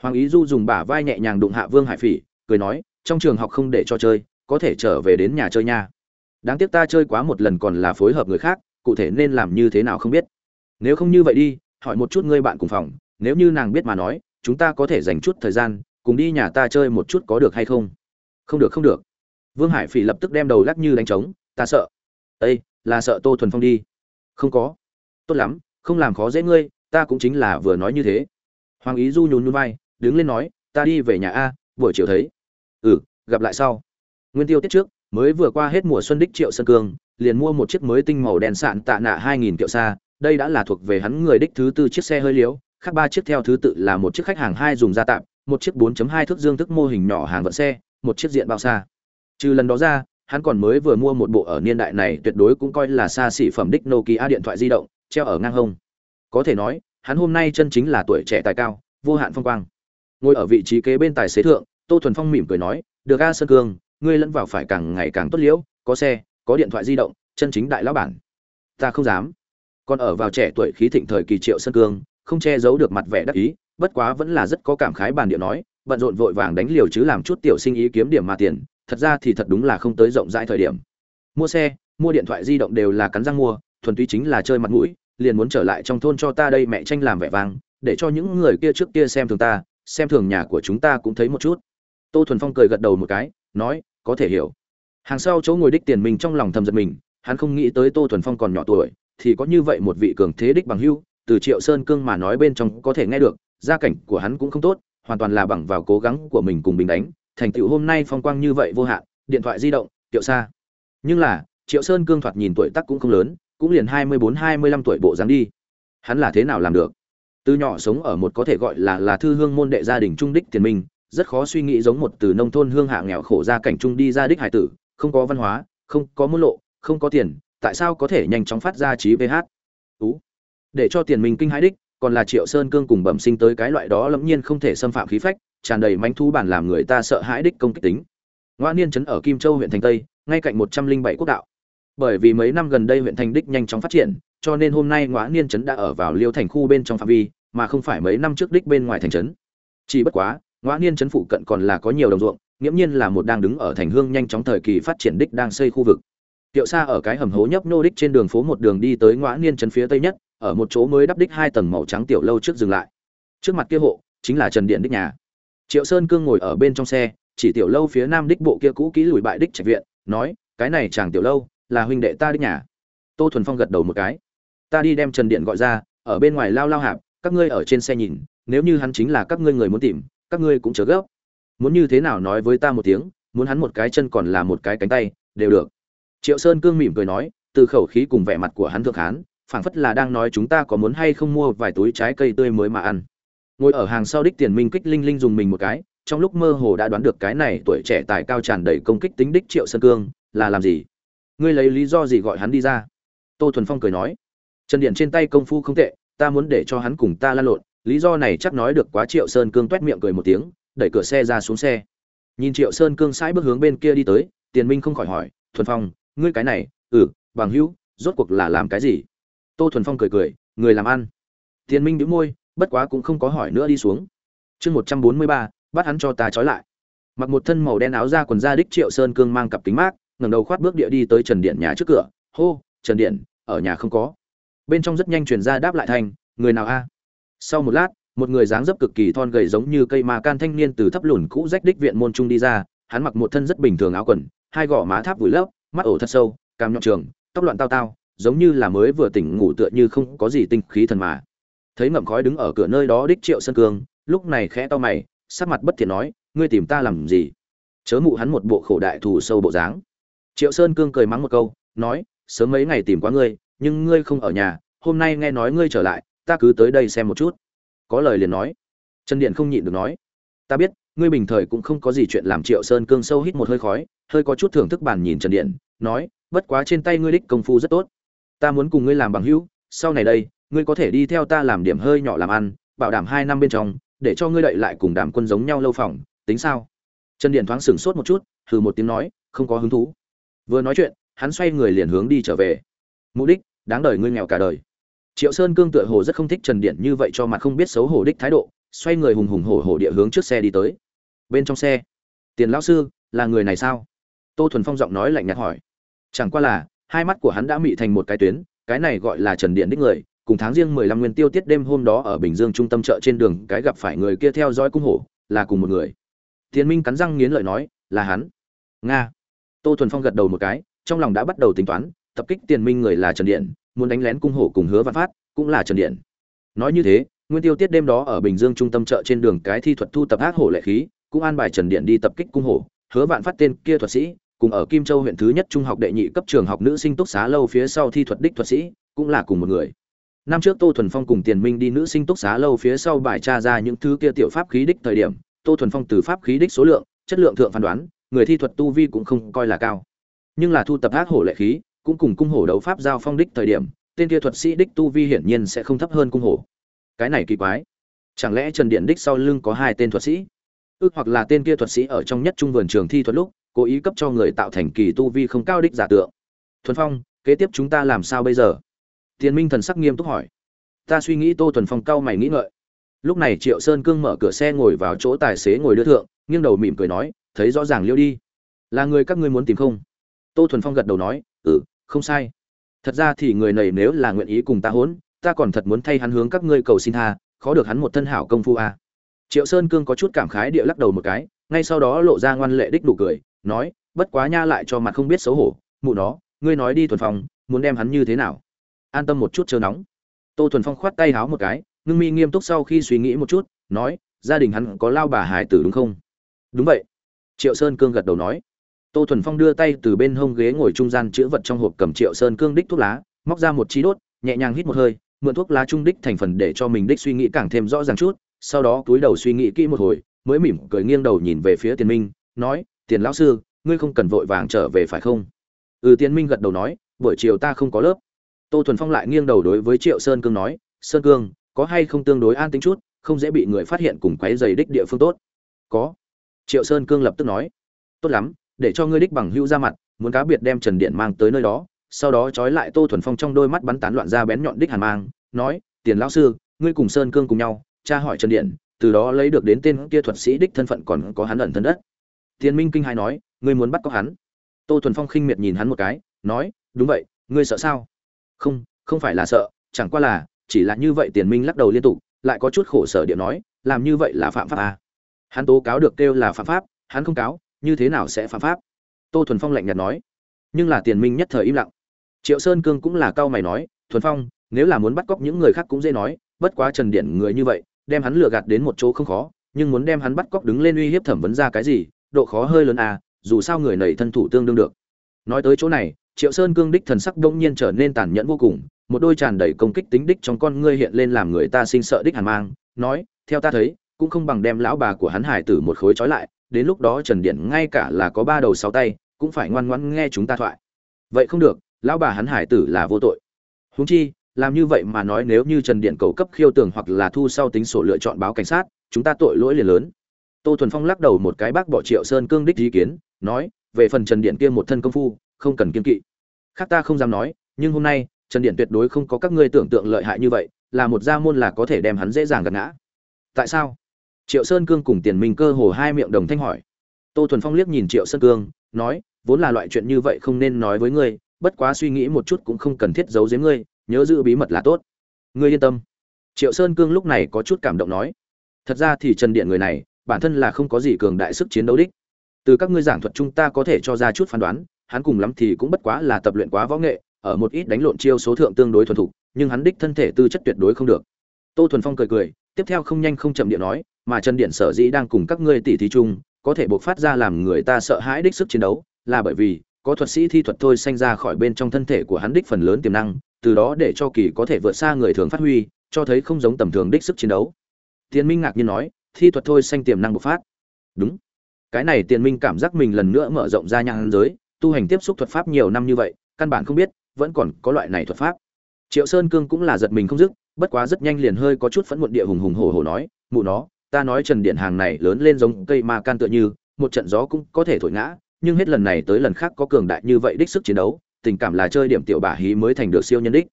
A: Hoàng ý du dùng bả vai nhẹ nhàng đụng hạ vương hải phỉ, cười nói, trong trường học không để cho chơi, có thể trở về đến nhà chơi nha. Đáng tiếc ta chơi quá một lần còn là phối hợp người khác, cụ thể nên làm như thế nào không biết. Nếu không như vậy đi, hỏi một chút ngươi bạn cùng phòng, nếu như nàng biết mà nói, chúng ta có thể dành chút thời gian, cùng đi nhà ta chơi một chút có được hay không? Không được không được. Vương hải phỉ lập tức đem đầu lắc như đánh trống, ta sợ. Ây là sợ tô thuần phong đi không có. Tốt lắm, không làm khó dễ ngươi, ta cũng chính là vừa nói như thế. Hoàng ý du nhún nhún vai, đứng lên nói, ta đi về nhà a, buổi chiều thấy. Ừ gặp lại sau. Nguyên tiêu tiết trước, mới vừa qua hết mùa xuân đích triệu sơn cương, liền mua một chiếc mới tinh màu đen sạn tạ nạ hai nghìn kiệu xa, đây đã là thuộc về hắn người đích thứ tư chiếc xe hơi liếu, khác ba chiếc theo thứ tự là một chiếc khách hàng hai dùng gia tạm, một chiếc 4.2 thước dương thức mô hình nhỏ hàng vận xe, một chiếc diện bao xa. Trừ lần đó ra hắn còn mới vừa mua một bộ ở niên đại này tuyệt đối cũng coi là xa xỉ phẩm đích Nokia điện thoại di động, treo ở ngang hông. Có thể nói, hắn hôm nay chân chính là tuổi trẻ tài cao, vô hạn phong quang. Ngồi ở vị trí kế bên tài xế thượng, tô thuần phong mỉm cười nói được a sơn cương ngươi lẫn vào phải càng ngày càng tốt liễu có xe có điện thoại di động chân chính đại lão bản ta không dám còn ở vào trẻ tuổi khí thịnh thời kỳ triệu sơn cương không che giấu được mặt vẻ đắc ý bất quá vẫn là rất có cảm khái bàn điệu nói bận rộn vội vàng đánh liều chứ làm chút tiểu sinh ý kiếm điểm mà tiền thật ra thì thật đúng là không tới rộng rãi thời điểm. Mua xe, mua điện thoại di động đều là cắn răng mua, thuần túy chính là chơi mặt mũi, liền muốn trở lại trong thôn cho ta đây mẹ tranh làm vẻ vang, để cho những người kia trước kia xem thường ta, xem thường nhà của chúng ta cũng thấy một chút. Tô thuần phong cười gật đầu một cái, nói, có thể hiểu. Hàng sau chỗ ngồi đích tiền mình trong lòng thầm giật mình, hắn không nghĩ tới tô thuần phong còn nhỏ tuổi, thì có như vậy một vị cường thế đích bằng hưu từ triệu sơn cương mà nói bên trong có thể nghe được, gia cảnh của hắn cũng không tốt, hoàn toàn là bằng vào cố gắng của mình cùng bình đánh thành tựu hôm nay phong quang như vậy vô hạn, điện thoại di động, triệu xa nhưng là, triệu sơn cương thoạt nhìn tuổi tác cũng không lớn, cũng liền hai mươi bốn, hai mươi lăm tuổi bộ dáng đi. Hắn là thế nào làm được? Từ nhỏ sống ở một có thể gọi là là thư hương môn đệ gia đình trung đích tiền minh, rất khó suy nghĩ giống một từ nông thôn hương hạ nghèo khổ ra cảnh trung đi ra đích hải tử, không có văn hóa, không có môn lộ, không có tiền, tại sao có thể nhanh chóng phát ra trí vh ú. Để cho tiền mình kinh hãi đích, còn là triệu sơn cương cùng bẩm sinh tới cái loại đó lẫm nhiên không thể xâm phạm khí phách tràn đầy manh thu bản làm người ta sợ hãi đích công kích tính. Ngoa niên trấn ở kim châu huyện thành tây, ngay cạnh một trăm linh bảy quốc đạo. Bởi vì mấy năm gần đây huyện thành đích nhanh chóng phát triển, cho nên hôm nay ngoã niên trấn đã ở vào liêu thành khu bên trong phạm vi, mà không phải mấy năm trước đích bên ngoài thành trấn. Chỉ bất quá ngoã niên trấn phụ cận còn là có nhiều đồng ruộng, nghiễm nhiên là một đang đứng ở thành hương nhanh chóng thời kỳ phát triển đích đang xây khu vực. Tiệu xa ở cái hầm hố nhấp nô đích trên đường phố một đường đi tới ngoã niên trấn phía tây nhất, ở một chỗ mới đắp đích hai tầng màu trắng tiểu lâu trước dừng lại. Trước mặt kia hộ, chính là trần điện đích nhà triệu sơn cương ngồi ở bên trong xe, chỉ tiểu lâu phía nam đích bộ kia cũ kỹ lùi bại đích trạch viện, nói, cái này chàng tiểu lâu, là huynh đệ ta đích nhà. Tô thuần phong gật đầu một cái, ta đi đem trần điện gọi ra, ở bên ngoài lao lao hạp, các ngươi ở trên xe nhìn, nếu như hắn chính là các ngươi người muốn tìm, các ngươi cũng chớ gấp. Muốn như thế nào nói với ta một tiếng, muốn hắn một cái chân còn là một cái cánh tay, đều được. Triệu sơn cương mỉm cười nói, từ khẩu khí cùng vẻ mặt của hắn thượng hán, phảng phất là đang nói chúng ta có muốn hay không mua vài túi trái cây tươi mới mà ăn ngồi ở hàng sau đích tiền minh kích linh linh dùng mình một cái, trong lúc mơ hồ đã đoán được cái này tuổi trẻ tài cao tràn đầy công kích tính đích triệu sơn cương, là làm gì? Ngươi lấy lý do gì gọi hắn đi ra? Tô thuần phong cười nói, trần điện trên tay công phu không tệ, ta muốn để cho hắn cùng ta lan lộn, lý do này chắc nói được quá triệu sơn cương t u é t miệng cười một tiếng, đẩy cửa xe ra xuống xe. Nhìn triệu sơn cương sãi bước hướng bên kia đi tới, tiền minh không khỏi hỏi, thuần phong, ngươi cái này ừ bằng hữu, rốt cuộc là làm cái gì? Tô thuần phong cười cười, người làm ăn. Tiền minh đĩu môi bất quá cũng không có hỏi nữa đi xuống. Chương một trăm bốn mươi ba, bắt hắn cho ta trói lại. Mặc một thân màu đen áo da quần da đích triệu sơn cương mang cặp kính mát, ngẩng đầu khoát bước địa đi tới trần điện nhà trước cửa. Hô, trần điện, ở nhà không có. Bên trong rất nhanh truyền ra đáp lại thành, người nào a? Sau một lát, một người dáng dấp cực kỳ thon gầy giống như cây ma can thanh niên từ thấp lùn cũ rách đích viện môn trung đi ra, hắn mặc một thân rất bình thường áo quần, hai gò má tháp vùi lấp, mắt ổ thật sâu cam nhọn trường, tóc loạn tao tao, giống như là mới vừa tỉnh ngủ tựa như không có gì tinh khí thần mà thấy ngậm khói đứng ở cửa nơi đó đích triệu sơn cương, lúc này khẽ to mày, sắc mặt bất thiện nói, ngươi tìm ta làm gì? Chớ mụ hắn một bộ khổ đại thù sâu bộ dáng. Triệu sơn cương cười mắng một câu, nói, sớm mấy ngày tìm quá ngươi, nhưng ngươi không ở nhà, hôm nay nghe nói ngươi trở lại, ta cứ tới đây xem một chút. Có lời liền nói. Trần điện không nhịn được nói, ta biết, ngươi bình thời cũng không có gì chuyện làm triệu sơn cương sâu hít một hơi khói, hơi có chút thưởng thức bàn nhìn trần điện, nói, bất quá trên tay ngươi đích công phu rất tốt. Ta muốn cùng ngươi làm bằng hữu, sau này đây ngươi có thể đi theo ta làm điểm hơi nhỏ làm ăn, bảo đảm hai năm bên trong, để cho ngươi đậy lại cùng đàm quân giống nhau lâu phòng, tính sao? Trần điện thoáng sửng sốt một chút thử một tiếng nói, không có hứng thú. Vừa nói chuyện, hắn xoay người liền hướng đi trở về. Mục đích, đáng đời ngươi nghèo cả đời. Triệu sơn cương tựa hồ rất không thích trần điện như vậy cho mặt không biết xấu hổ đích thái độ, xoay người hùng hùng hổ hổ địa hướng trước xe đi tới. Bên trong xe, tiền lão sư, là người này sao? Tô thuần phong giọng nói lạnh nhạt hỏi. Chẳng qua là, hai mắt của hắn đã mị thành một cái tuyến, cái này gọi là trần điện đích người cùng tháng riêng mười lăm nguyên tiêu tiết đêm hôm đó ở bình dương trung tâm chợ trên đường, cái gặp phải người kia theo dõi cung hổ, là cùng một người. Tiên minh cắn răng nghiến lợi nói, là hắn. Nga. Tô thuần phong gật đầu một cái, trong lòng đã bắt đầu tính toán, tập kích tiền minh người là trần điện, muốn đánh lén cung hổ cùng hứa văn phát, cũng là trần điện. Nói như thế, nguyên tiêu tiết đêm đó ở bình dương trung tâm chợ trên đường, cái thi thuật thu tập ác hổ lệ khí, cũng an bài trần điện đi tập kích cung hổ. Hứa vạn phát tên kia thuật sĩ, cùng ở kim châu huyện thứ nhất trung học đệ nhị cấp trường học nữ sinh túc xá lâu phía sau thi thuật đích thuật sĩ, cũng là cùng một người năm trước tô thuần phong cùng tiền minh đi nữ sinh túc xá lâu phía sau bài tra ra những thứ kia tiểu pháp khí đích thời điểm, tô thuần phong từ pháp khí đích số lượng, chất lượng thượng phán đoán, người thi thuật tu vi cũng không coi là cao. Nhưng là thu tập ác hổ lệ khí, cũng cùng cung hổ đấu pháp giao phong đích thời điểm, tên kia thuật sĩ đích tu vi hiển nhiên sẽ không thấp hơn cung hổ. Cái này kỳ quái. Chẳng lẽ trần điện đích sau lưng có hai tên thuật sĩ? Ước hoặc là tên kia thuật sĩ ở trong nhất trung vườn trường thi thuật lúc, cố ý cấp cho người tạo thành kỳ tu vi không cao đích giả tượng. Thuần phong, kế tiếp chúng ta làm sao bây giờ? Tiền minh thần sắc nghiêm túc hỏi. Ta suy nghĩ tô thuần phong cao mày nghĩ ngợi. Lúc này triệu sơn cương mở cửa xe ngồi vào chỗ tài xế ngồi đưa thượng, nghiêng đầu mỉm cười nói, thấy rõ ràng liêu đi. Là người các ngươi muốn tìm không? Tô thuần phong gật đầu nói ừ không sai. Thật ra thì người này nếu là nguyện ý cùng ta hỗn ta còn thật muốn thay hắn hướng các ngươi cầu xin tha, khó được hắn một thân hảo công phu à. triệu sơn cương có chút cảm khái địa lắc đầu một cái, ngay sau đó lộ ra ngoan lệ đích đủ cười, nói, bất quá nha lại cho mặt không biết xấu hổ. Mụ nó, ngươi nói đi thuần phong, muốn đem hắn như thế nào? An tâm một chút chờ nóng. Tô thuần phong khoát tay háo một cái, ngưng mi nghiêm túc sau khi suy nghĩ một chút, nói, gia đình hắn có lao bà hải tử đúng không? Đúng vậy. Triệu sơn cương gật đầu nói. Tô thuần phong đưa tay từ bên hông ghế ngồi trung gian chữ vật trong hộp cầm triệu sơn cương đích thuốc lá, móc ra một chi đốt, nhẹ nhàng hít một hơi, mượn thuốc lá trung đích thành phần để cho mình đích suy nghĩ càng thêm rõ ràng chút, sau đó túi đầu suy nghĩ kỹ một hồi, mới mỉm cười nghiêng đầu nhìn về phía tiền minh, nói, tiền lão sư, ngươi không cần vội vàng trở về phải không? Ừ tiền minh gật đầu nói, buổi chiều ta không có lớp tô thuần phong lại nghiêng đầu đối với triệu sơn cương nói, sơn cương, có hay không tương đối an tính chút, không dễ bị người phát hiện cùng quấy giày đích địa phương tốt? Có. Triệu sơn cương lập tức nói, tốt lắm, để cho ngươi đích bằng hữu ra mặt, muốn cá biệt đem trần điện mang tới nơi đó. Sau đó trói lại tô thuần phong trong đôi mắt bắn tán loạn ra bén nhọn đích hàn mang, nói, tiền lão sư, ngươi cùng sơn cương cùng nhau, tra hỏi trần điện, từ đó lấy được đến tên kia thuật sĩ đích thân phận còn có hắn ẩn thân đất. Tiền minh kinh hai nói, ngươi muốn bắt có hắn? Tô thuần phong khinh miệt nhìn hắn một cái, nói, đúng vậy, ngươi sợ sao? Không không phải là sợ, chẳng qua là, chỉ là như vậy tiền minh lắc đầu liên tục, lại có chút khổ sở điện nói, làm như vậy là phạm pháp à. hắn tố cáo được kêu là phạm pháp, hắn không cáo, như thế nào sẽ phạm pháp? Tô thuần phong lạnh nhạt nói. Nhưng là tiền minh nhất thời im lặng. Triệu sơn cương cũng là cao mày nói, thuần phong, nếu là muốn bắt cóc những người khác cũng dễ nói, bất quá trần điện người như vậy, đem hắn lừa gạt đến một chỗ không khó, nhưng muốn đem hắn bắt cóc đứng lên uy hiếp thẩm vấn ra cái gì, độ khó hơi lớn à dù sao người nầy thân thủ tương đương được. Nói tới chỗ này triệu sơn cương đích thần sắc đông nhiên trở nên tàn nhẫn vô cùng, một đôi tràn đầy công kích tính đích trong con ngươi hiện lên làm người ta sinh sợ đích hàn mang, nói, theo ta thấy, cũng không bằng đem lão bà của hắn hải tử một khối trói lại, đến lúc đó trần điện ngay cả là có ba đầu sáu tay, cũng phải ngoan ngoãn nghe chúng ta thoại. Vậy không được, lão bà hắn hải tử là vô tội. Huống chi, làm như vậy mà nói nếu như trần điện cầu cấp khiêu tường hoặc là thu sau tính sổ lựa chọn báo cảnh sát, chúng ta tội lỗi liền lớn. Tô thuần phong lắc đầu một cái bác bỏ triệu sơn cương đích ý kiến, nói, về phần trần điện kia một thân công phu không cần kiên kỵ. Khác ta không dám nói, nhưng hôm nay, trần điện tuyệt đối không có các ngươi tưởng tượng lợi hại như vậy, là một gia môn là có thể đem hắn dễ dàng gạt ngã. Tại sao? Triệu sơn cương cùng tiền minh cơ hồ hai miệng đồng thanh hỏi. Tô thuần phong liếc nhìn triệu sơn cương, nói, vốn là loại chuyện như vậy không nên nói với ngươi, bất quá suy nghĩ một chút cũng không cần thiết giấu giếm ngươi, nhớ giữ bí mật là tốt. Ngươi yên tâm. Triệu sơn cương lúc này có chút cảm động nói. Thật ra thì trần điện người này, bản thân là không có gì cường đại sức chiến đấu đích. Từ các ngươi giảng thuật chúng ta có thể cho ra chút phán đoán hắn cùng lắm thì cũng bất quá là tập luyện quá võ nghệ, ở một ít đánh lộn chiêu số thượng tương đối thuần thục, nhưng hắn đích thân thể tư chất tuyệt đối không được. Tô thuần phong cười cười, tiếp theo không nhanh không chậm địa nói, mà trần điện sở dĩ đang cùng các ngươi tỉ thí chung, có thể bộc phát ra làm người ta sợ hãi đích sức chiến đấu, là bởi vì, có thuật sĩ thi thuật thôi sanh ra khỏi bên trong thân thể của hắn đích phần lớn tiềm năng, từ đó để cho kỳ có thể vượt xa người thường phát huy, cho thấy không giống tầm thường đích sức chiến đấu. Tiền minh ngạc nhiên nói, thi thuật thôi sanh tiềm năng bộc phát. Đúng. Cái này tiền minh cảm giác mình lần nữa mở rộng ra nhang giới tu hành tiếp xúc thuật pháp nhiều năm như vậy, căn bản không biết, vẫn còn có loại này thuật pháp. Triệu sơn cương cũng là giật mình không dứt, bất quá rất nhanh liền hơi có chút phẫn muộn địa hùng hùng hổ hổ nói, mụ nó, ta nói trần điện hàng này lớn lên giống cây ma can tựa như, một trận gió cũng có thể thổi ngã, nhưng hết lần này tới lần khác có cường đại như vậy đích sức chiến đấu, tình cảm là chơi điểm tiểu bả hí mới thành được siêu nhân đích.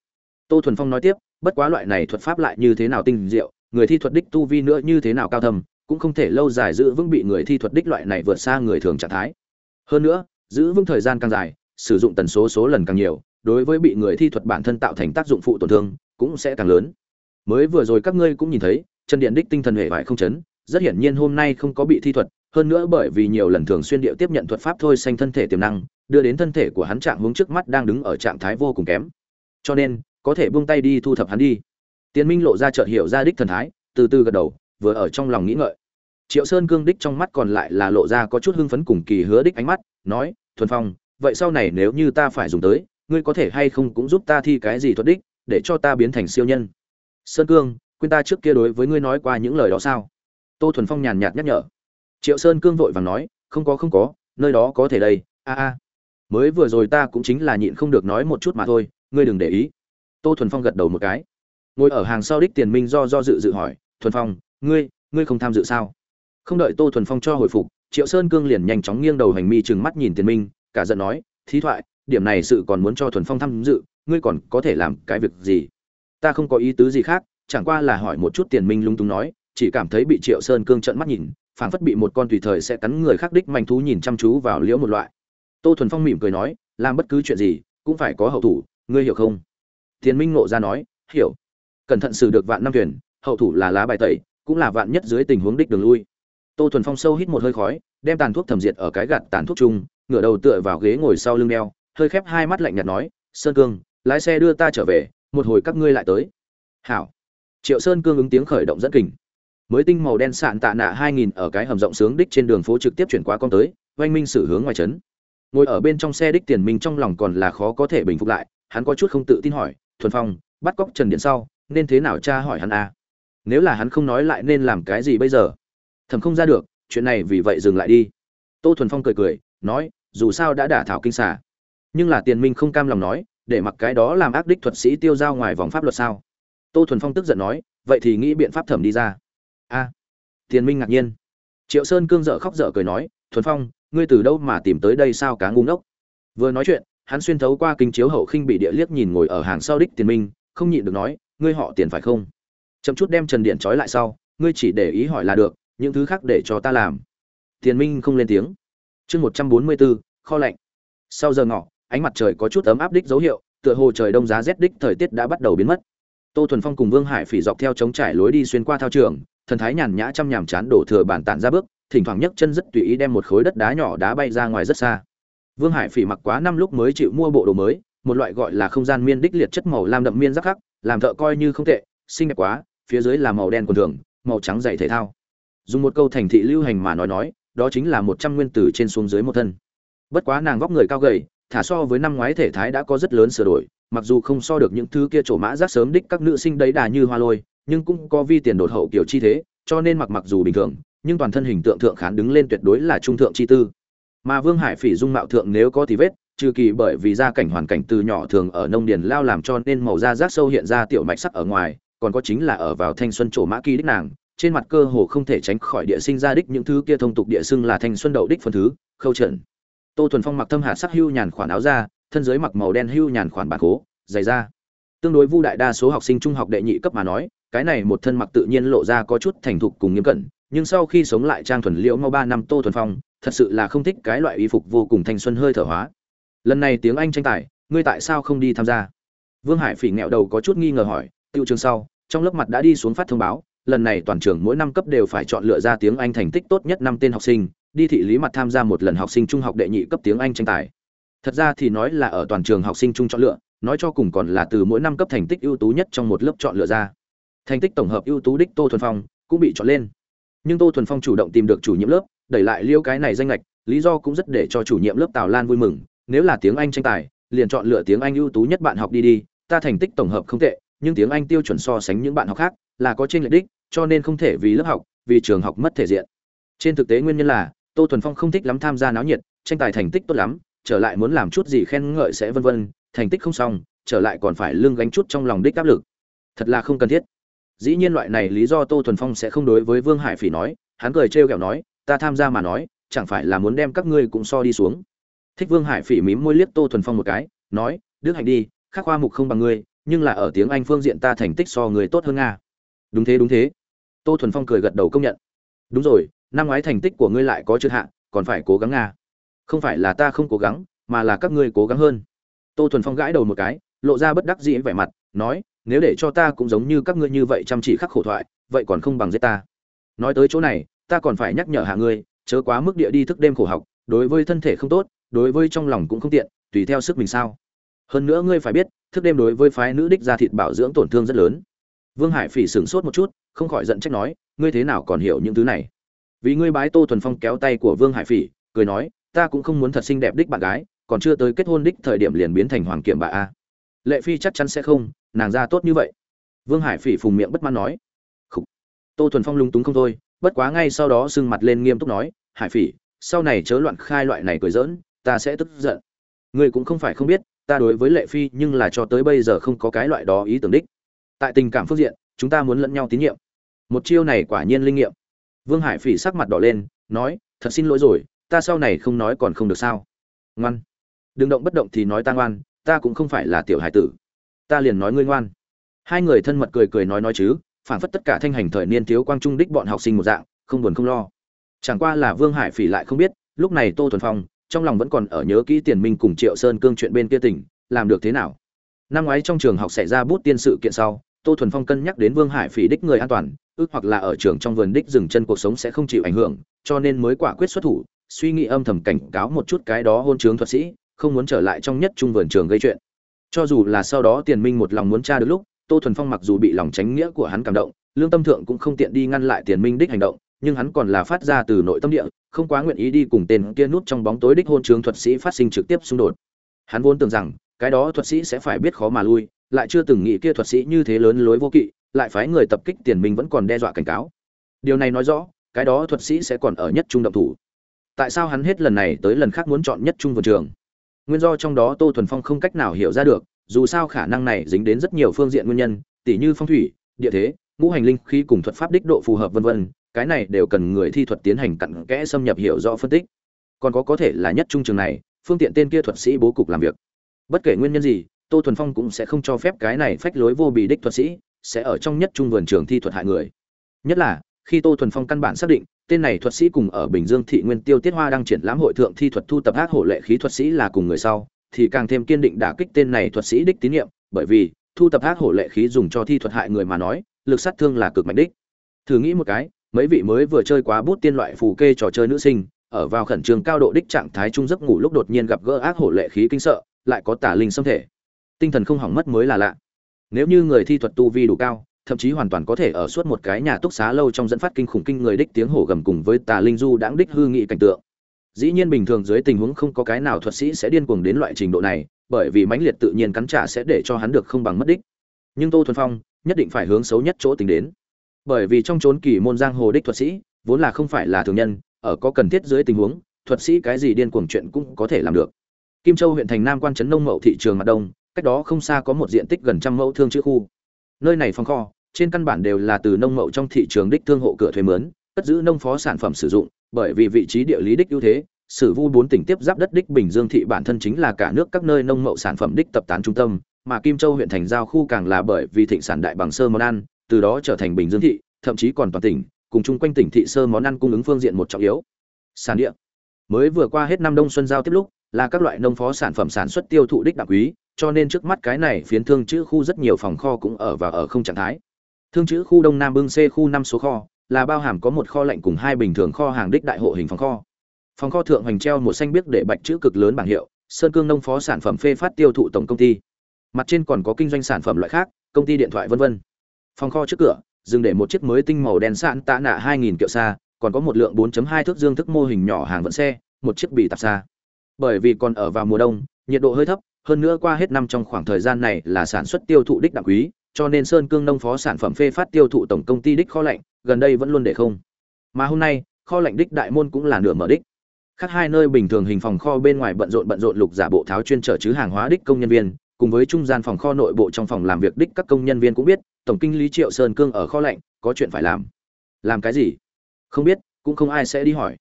A: Tô thuần phong nói tiếp, bất quá loại này thuật pháp lại như thế nào tinh diệu, người thi thuật đích tu vi nữa như thế nào cao thầm cũng không thể lâu dài giữ vững bị người thi thuật đích loại này vượt xa người thường trạng thái. Hơn nữa giữ vững thời gian càng dài, sử dụng tần số số lần càng nhiều, đối với bị người thi thuật bản thân tạo thành tác dụng phụ tổn thương cũng sẽ càng lớn. Mới vừa rồi các ngươi cũng nhìn thấy trần điện đích tinh thần hệ vải không chấn, rất hiển nhiên hôm nay không có bị thi thuật, hơn nữa bởi vì nhiều lần thường xuyên điệu tiếp nhận thuật pháp thôi xanh thân thể tiềm năng, đưa đến thân thể của hắn trạng hướng trước mắt đang đứng ở trạng thái vô cùng kém. Cho nên, có thể buông tay đi thu thập hắn đi. Tiến minh lộ ra chợt hiểu ra đích thần thái, từ từ gật đầu, vừa ở trong lòng nghĩ ngợi. Triệu sơn cương đích trong mắt còn lại là lộ ra có chút hưng phấn cùng kỳ hứa đích ánh mắt, nói thuần phong, vậy sau này nếu như ta phải dùng tới, ngươi có thể hay không cũng giúp ta thi cái gì thuật đích, để cho ta biến thành siêu nhân? Sơn cương, quên ta trước kia đối với ngươi nói qua những lời đó sao? Tô thuần phong nhàn nhạt nhắc nhở. Triệu sơn cương vội vàng nói, không có không có, nơi đó có thể đây, a a. Mới vừa rồi ta cũng chính là nhịn không được nói một chút mà thôi, ngươi đừng để ý. Tô thuần phong gật đầu một cái. Ngồi ở hàng sau đích tiền minh do do dự dự hỏi, thuần phong, ngươi ngươi không tham dự sao? Không đợi tô thuần phong cho hồi phục triệu sơn cương liền nhanh chóng nghiêng đầu hành mi chừng mắt nhìn tiền minh, cả giận nói, thí thoại, điểm này sự còn muốn cho thuần phong tham dự, ngươi còn có thể làm cái việc gì? Ta không có ý tứ gì khác, chẳng qua là hỏi một chút tiền minh lung tung nói, chỉ cảm thấy bị triệu sơn cương trận mắt nhìn, phảng phất bị một con tùy thời sẽ cắn người khác đích manh thú nhìn chăm chú vào liễu một loại. Tô thuần phong mỉm cười nói, làm bất cứ chuyện gì, cũng phải có hậu thủ, ngươi hiểu không? Tiền minh ngộ ra nói, hiểu. Cẩn thận xử được vạn năm thuyền, hậu thủ là lá bài tẩy, cũng là vạn nhất dưới tình huống đích đường lui tô thuần phong sâu hít một hơi khói, đem tàn thuốc thẩm diệt ở cái gạt tàn thuốc chung, ngửa đầu tựa vào ghế ngồi sau lưng đeo, hơi khép hai mắt lạnh nhạt nói, sơn cương, lái xe đưa ta trở về, một hồi các ngươi lại tới. Hảo. Triệu sơn cương ứng tiếng khởi động dẫn kình. Mới tinh màu đen sạn tạ nạ 2000 ở cái hầm rộng sướng đích trên đường phố trực tiếp chuyển qua con tới, oanh minh xử hướng ngoài trấn. Ngồi ở bên trong xe đích tiền minh trong lòng còn là khó có thể bình phục lại, hắn có chút không tự tin hỏi, thuần phong, bắt cóc trần điện sau, nên thế nào cha hỏi hắn a à? nếu là hắn không nói lại nên làm cái gì bây giờ? Thầm không ra được, chuyện này vì vậy dừng lại đi. Tô thuần phong cười cười, nói, dù sao đã đả thảo kinh xả nhưng là tiền minh không cam lòng nói, để mặc cái đó làm ác đích thuật sĩ tiêu giao ngoài vòng pháp luật sao? Tô thuần phong tức giận nói, vậy thì nghĩ biện pháp thẩm đi ra. A. Tiền minh ngạc nhiên. Triệu sơn cương dở khóc dở cười nói, thuần phong, ngươi từ đâu mà tìm tới đây sao cá ngu ngốc? Vừa nói chuyện, hắn xuyên thấu qua kính chiếu hậu khinh bị địa liếc nhìn ngồi ở hàng sau đích tiền minh, không nhịn được nói, ngươi họ tiền phải không? Chậm chút đem trần điện trói lại sau, ngươi chỉ để ý hỏi là được những thứ khác để cho ta làm. Tiền minh không lên tiếng. Chương một trăm bốn mươi bốn kho lạnh. Sau giờ ngọ, ánh mặt trời có chút ấm áp đích dấu hiệu, tựa hồ trời đông giá rét đích thời tiết đã bắt đầu biến mất. Tô thuần phong cùng vương hải phỉ dọc theo chống trải lối đi xuyên qua thao trường, thần thái nhàn nhã chăm nhàm chán đổ thừa bản tản ra bước, thỉnh thoảng nhấc chân rất tùy ý đem một khối đất đá nhỏ đá bay ra ngoài rất xa. Vương hải phỉ mặc quá năm lúc mới chịu mua bộ đồ mới, một loại gọi là không gian miên đích liệt chất màu lam đậm miên rắc khắc, làm thợ coi như không tệ, xinh đẹp quá, phía dưới là màu đen quần thường, màu trắng dày thể thao dùng một câu thành thị lưu hành mà nói nói, đó chính là một trăm nguyên tử trên xuống dưới một thân. Bất quá nàng vóc người cao gầy, thả so với năm ngoái thể thái đã có rất lớn sửa đổi, mặc dù không so được những thứ kia trổ mã rác sớm đích các nữ sinh đấy đà như hoa lôi, nhưng cũng có vi tiền đột hậu kiểu chi thế, cho nên mặc mặc dù bình thường, nhưng toàn thân hình tượng thượng khán đứng lên tuyệt đối là trung thượng chi tư. Mà vương hải phỉ dung mạo thượng nếu có thì vết, trừ kỳ bởi vì gia cảnh hoàn cảnh từ nhỏ thường ở nông điền lao làm cho nên màu da rác sâu hiện ra tiểu mạch sắc ở ngoài, còn có chính là ở vào thanh xuân trổ mã kỳ đích nàng trên mặt cơ hồ không thể tránh khỏi địa sinh ra đích những thứ kia thông tục địa xưng là thanh xuân đậu đích phân thứ, khâu trận tô thuần phong mặc thâm hạt sắc hưu nhàn khoản áo da, thân dưới mặc màu đen hưu nhàn khoản bản cố dày da. Tương đối vu đại đa số học sinh trung học đệ nhị cấp mà nói, cái này một thân mặc tự nhiên lộ ra có chút thành thục cùng nghiêm cẩn, nhưng sau khi sống lại trang thuần liễu mau ba năm tô thuần phong, thật sự là không thích cái loại y phục vô cùng thanh xuân hơi thở hóa. Lần này tiếng anh tranh tài, ngươi tại sao không đi tham gia? Vương hải phỉ nghẹo đầu có chút nghi ngờ hỏi tiêu trường sau, trong lớp mặt đã đi xuống phát thông báo lần này toàn trường mỗi năm cấp đều phải chọn lựa ra tiếng anh thành tích tốt nhất năm tên học sinh, đi thị lý mặt tham gia một lần học sinh trung học đệ nhị cấp tiếng anh tranh tài. Thật ra thì nói là ở toàn trường học sinh trung chọn lựa, nói cho cùng còn là từ mỗi năm cấp thành tích ưu tú nhất trong một lớp chọn lựa ra. Thành tích tổng hợp ưu tú đích tô thuần phong cũng bị chọn lên. Nhưng tô thuần phong chủ động tìm được chủ nhiệm lớp, đẩy lại liêu cái này danh lệch lý do cũng rất để cho chủ nhiệm lớp tào lan vui mừng, nếu là tiếng anh tranh tài, liền chọn lựa tiếng anh ưu tú nhất bạn học đi đi, ta thành tích tổng hợp không tệ nhưng tiếng anh tiêu chuẩn so sánh những bạn học khác là có trên lệch đích, cho nên không thể vì lớp học, vì trường học mất thể diện. Trên thực tế nguyên nhân là, tô thuần phong không thích lắm tham gia náo nhiệt, tranh tài thành tích tốt lắm, trở lại muốn làm chút gì khen ngợi sẽ vân vân, thành tích không xong, trở lại còn phải lương gánh chút trong lòng đích áp lực. Thật là không cần thiết. Dĩ nhiên loại này lý do tô thuần phong sẽ không đối với vương hải phỉ nói, hắn cười trêu ghẹo nói, ta tham gia mà nói, chẳng phải là muốn đem các ngươi cũng so đi xuống? Thích vương hải phỉ mím môi liếc tô thuần phong một cái, nói, đức hạnh đi khác khoa mục không bằng ngươi nhưng là ở tiếng anh phương diện ta thành tích so người tốt hơn nga. Đúng thế đúng thế. Tô thuần phong cười gật đầu công nhận. Đúng rồi, năm ngoái thành tích của ngươi lại có trượt hạ, còn phải cố gắng nga. Không phải là ta không cố gắng, mà là các ngươi cố gắng hơn. Tô thuần phong gãi đầu một cái, lộ ra bất đắc dĩ vẻ mặt, nói, nếu để cho ta cũng giống như các ngươi như vậy chăm chỉ khắc khổ thoại, vậy còn không bằng giết ta. Nói tới chỗ này, ta còn phải nhắc nhở hạ ngươi, chớ quá mức địa đi thức đêm khổ học, đối với thân thể không tốt, đối với trong lòng cũng không tiện, tùy theo sức mình sao? Hơn nữa ngươi phải biết, thức đêm đối với phái nữ đích ra thịt bảo dưỡng tổn thương rất lớn. Vương hải phỉ sửng sốt một chút, không khỏi giận trách nói, ngươi thế nào còn hiểu những thứ này? Vì ngươi bái tô thuần phong kéo tay của vương hải phỉ, cười nói, ta cũng không muốn thật xinh đẹp đích bạn gái, còn chưa tới kết hôn đích thời điểm liền biến thành hoàng kiểm bà a. Lệ phi chắc chắn sẽ không, nàng ra tốt như vậy. Vương hải phỉ phùng miệng bất mãn nói. Khủ. tô thuần phong lung túng không thôi, bất quá ngay sau đó sưng mặt lên nghiêm túc nói, hải phỉ, sau này chớ loạn khai loại này cười giỡn, ta sẽ tức giận. Ngươi cũng không phải không biết ta đối với lệ phi nhưng là cho tới bây giờ không có cái loại đó ý tưởng đích. Tại tình cảm phương diện, chúng ta muốn lẫn nhau tín nhiệm. Một chiêu này quả nhiên linh nghiệm. Vương hải phỉ sắc mặt đỏ lên, nói, thật xin lỗi rồi, ta sau này không nói còn không được sao? Ngoan. Đừng động bất động thì nói ta ngoan, ta cũng không phải là tiểu hải tử. Ta liền nói ngươi ngoan. Hai người thân mật cười cười nói nói chứ phản phất tất cả thanh hành thời niên thiếu quang trung đích bọn học sinh một dạng, không buồn không lo. Chẳng qua là vương hải phỉ lại không biết, lúc này tô thuần phong trong lòng vẫn còn ở nhớ kỹ tiền minh cùng triệu sơn cương chuyện bên kia tỉnh làm được thế nào. Năm ngoái trong trường học xảy ra bút tiên sự kiện sau, tô thuần phong cân nhắc đến vương hải phỉ đích người an toàn, ước hoặc là ở trường trong vườn đích dừng chân cuộc sống sẽ không chịu ảnh hưởng, cho nên mới quả quyết xuất thủ, suy nghĩ âm thầm cảnh cáo một chút cái đó hôn trướng thuật sĩ, không muốn trở lại trong nhất trung vườn trường gây chuyện. Cho dù là sau đó tiền minh một lòng muốn tra được lúc, tô thuần phong mặc dù bị lòng tránh nghĩa của hắn cảm động, lương tâm thượng cũng không tiện đi ngăn lại tiền minh đích hành động nhưng hắn còn là phát ra từ nội tâm địa, không quá nguyện ý đi cùng tên kia nút trong bóng tối đích hôn trường thuật sĩ phát sinh trực tiếp xung đột. Hắn vốn tưởng rằng, cái đó thuật sĩ sẽ phải biết khó mà lui, lại chưa từng nghĩ kia thuật sĩ như thế lớn lối vô kỵ, lại phái người tập kích tiền mình vẫn còn đe dọa cảnh cáo. Điều này nói rõ, cái đó thuật sĩ sẽ còn ở nhất trung động thủ. Tại sao hắn hết lần này tới lần khác muốn chọn nhất trung vườn trường? Nguyên do trong đó tô thuần phong không cách nào hiểu ra được, dù sao khả năng này dính đến rất nhiều phương diện nguyên nhân, tỉ như phong thủy, địa thế, ngũ hành linh khi cùng thuật pháp đích độ phù hợp vân vân cái này đều cần người thi thuật tiến hành cặn kẽ xâm nhập hiểu rõ phân tích. Còn có có thể là nhất trung trường này, phương tiện tên kia thuật sĩ bố cục làm việc. Bất kể nguyên nhân gì, tô thuần phong cũng sẽ không cho phép cái này phách lối vô bì đích thuật sĩ sẽ ở trong nhất trung vườn trường thi thuật hại người. Nhất là, khi tô thuần phong căn bản xác định, tên này thuật sĩ cùng ở bình dương thị nguyên tiêu tiết hoa đang triển lãm hội thượng thi thuật thu tập ác hổ lệ khí thuật sĩ là cùng người sau, thì càng thêm kiên định đả kích tên này thuật sĩ đích tín nhiệm, bởi vì, thu tập ác hổ lệ khí dùng cho thi thuật hại người mà nói, lực sát thương là cực mạnh đích. Thử nghĩ một cái mấy vị mới vừa chơi quá bút tiên loại phù kê trò chơi nữ sinh, ở vào khẩn trương cao độ đích trạng thái trung giấc ngủ lúc đột nhiên gặp gỡ ác hổ lệ khí kinh sợ, lại có tả linh xâm thể. Tinh thần không hỏng mất mới là lạ. Nếu như người thi thuật tu vi đủ cao, thậm chí hoàn toàn có thể ở suốt một cái nhà túc xá lâu trong dẫn phát kinh khủng kinh người đích tiếng hổ gầm cùng với tà linh du đãng đích hư nghị cảnh tượng. Dĩ nhiên bình thường dưới tình huống không có cái nào thuật sĩ sẽ điên cuồng đến loại trình độ này, bởi vì mãnh liệt tự nhiên cắn trả sẽ để cho hắn được không bằng mất đích. Nhưng tô thuần phong nhất định phải hướng xấu nhất chỗ tính đến bởi vì trong chốn kỳ môn giang hồ đích thuật sĩ, vốn là không phải là thường nhân, ở có cần thiết dưới tình huống, thuật sĩ cái gì điên cuồng chuyện cũng có thể làm được. Kim châu huyện thành nam quan trấn nông mậu thị trường mặt đông, cách đó không xa có một diện tích gần trăm mẫu thương chữ khu. Nơi này phong kho, trên căn bản đều là từ nông mậu trong thị trường đích thương hộ cửa thuê mướn, cất giữ nông phó sản phẩm sử dụng, bởi vì vị trí địa lý đích ưu thế, sử vu bốn tỉnh tiếp giáp đất đích bình dương thị bản thân chính là cả nước các nơi nông mậu sản phẩm đích tập tán trung tâm, mà kim châu huyện thành giao khu càng là bởi vì thịnh sản đại bằng sơ món ăn từ đó trở thành bình dương thị, thậm chí còn toàn tỉnh, cùng chung quanh tỉnh thị sơ món ăn cung ứng phương diện một trọng yếu. Sản địa. Mới vừa qua hết năm đông xuân giao tiếp lúc, là các loại nông phó sản phẩm sản xuất tiêu thụ đích đặc quý, cho nên trước mắt cái này phiến thương chữ khu rất nhiều phòng kho cũng ở và ở không trạng thái. Thương chữ khu đông nam bưng c khu năm số kho, là bao hàm có một kho lạnh cùng hai bình thường kho hàng đích đại hộ hình phòng kho. Phòng kho thượng hoành treo một xanh biếc để bạch chữ cực lớn bảng hiệu, sơn cương nông phó sản phẩm phê phát tiêu thụ tổng công ty. Mặt trên còn có kinh doanh sản phẩm loại khác, công ty điện thoại vân vân phòng kho trước cửa, dừng để một chiếc mới tinh màu đen sạn tạ nạ 2000 kiệu xa, còn có một lượng 4.2 thước dương thức mô hình nhỏ hàng vận xe, một chiếc bị tạp xa. Bởi vì còn ở vào mùa đông, nhiệt độ hơi thấp, hơn nữa qua hết năm trong khoảng thời gian này là sản xuất tiêu thụ đích đặc quý, cho nên sơn cương nông phó sản phẩm phê phát tiêu thụ tổng công ty đích kho lạnh, gần đây vẫn luôn để không. Mà hôm nay, kho lạnh đích đại môn cũng là nửa mở đích. Khác hai nơi bình thường hình phòng kho bên ngoài bận rộn bận rộn lục giả bộ tháo chuyên trở chứ hàng hóa đích công nhân viên, cùng với trung gian phòng kho nội bộ trong phòng làm việc đích các công nhân viên cũng biết tổng kinh lý triệu sơn cương ở kho lạnh có chuyện phải làm. Làm cái gì? Không biết cũng không ai sẽ đi hỏi.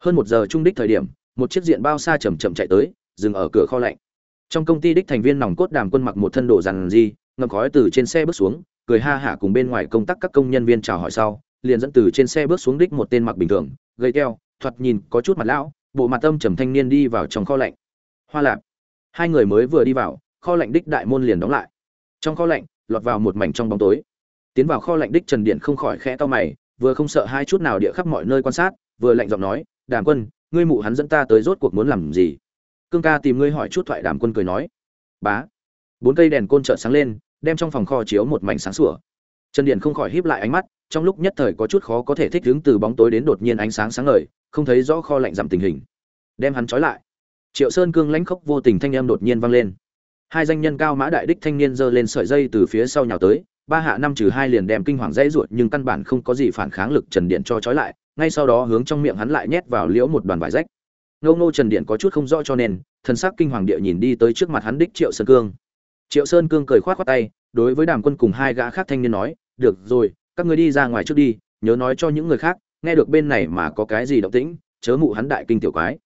A: Hơn một giờ trung đích thời điểm một chiếc diện bao xa chậm chậm chạy tới dừng ở cửa kho lạnh. Trong công ty đích thành viên nòng cốt đàm quân mặc một thân đồ rằng gì, ngậm khói từ trên xe bước xuống cười ha hả cùng bên ngoài công tác các công nhân viên chào hỏi sau liền dẫn từ trên xe bước xuống đích một tên mặc bình thường gây keo thoạt nhìn có chút mặt lão bộ mặt âm trầm thanh niên đi vào trong kho lạnh. Hoa lạp. Hai người mới vừa đi vào kho lạnh đích đại môn liền đóng lại. Trong kho lạnh lọt vào một mảnh trong bóng tối. Tiến vào kho lạnh đích trần điện không khỏi khẽ to mày, vừa không sợ hai chút nào địa khắp mọi nơi quan sát, vừa lạnh giọng nói, đàm quân, ngươi mụ hắn dẫn ta tới rốt cuộc muốn làm gì? Cương ca tìm ngươi hỏi chút thoại đàm quân cười nói, bá. Bốn cây đèn côn trợn sáng lên, đem trong phòng kho chiếu một mảnh sáng sủa. Trần điện không khỏi híp lại ánh mắt, trong lúc nhất thời có chút khó có thể thích ứng từ bóng tối đến đột nhiên ánh sáng sáng ngời, không thấy rõ kho lạnh giảm tình hình. Đem hắn trói lại. Triệu sơn cương lãnh khốc vô tình thanh âm đột nhiên vang lên hai danh nhân cao mã đại đích thanh niên giơ lên sợi dây từ phía sau nhào tới, ba hạ năm trừ hai liền đem kinh hoàng dãy ruột nhưng căn bản không có gì phản kháng lực trần điện cho trói lại, ngay sau đó hướng trong miệng hắn lại nhét vào liễu một đoàn vải rách. Ngâu ngô trần điện có chút không rõ cho nên, thần sắc kinh hoàng địa nhìn đi tới trước mặt hắn đích triệu sơn cương. Triệu sơn cương cười khoát khoát tay, đối với đàm quân cùng hai gã khác thanh niên nói, được rồi, các ngươi đi ra ngoài trước đi, nhớ nói cho những người khác, nghe được bên này mà có cái gì động tĩnh, chớ mụ hắn đại kinh tiểu quái.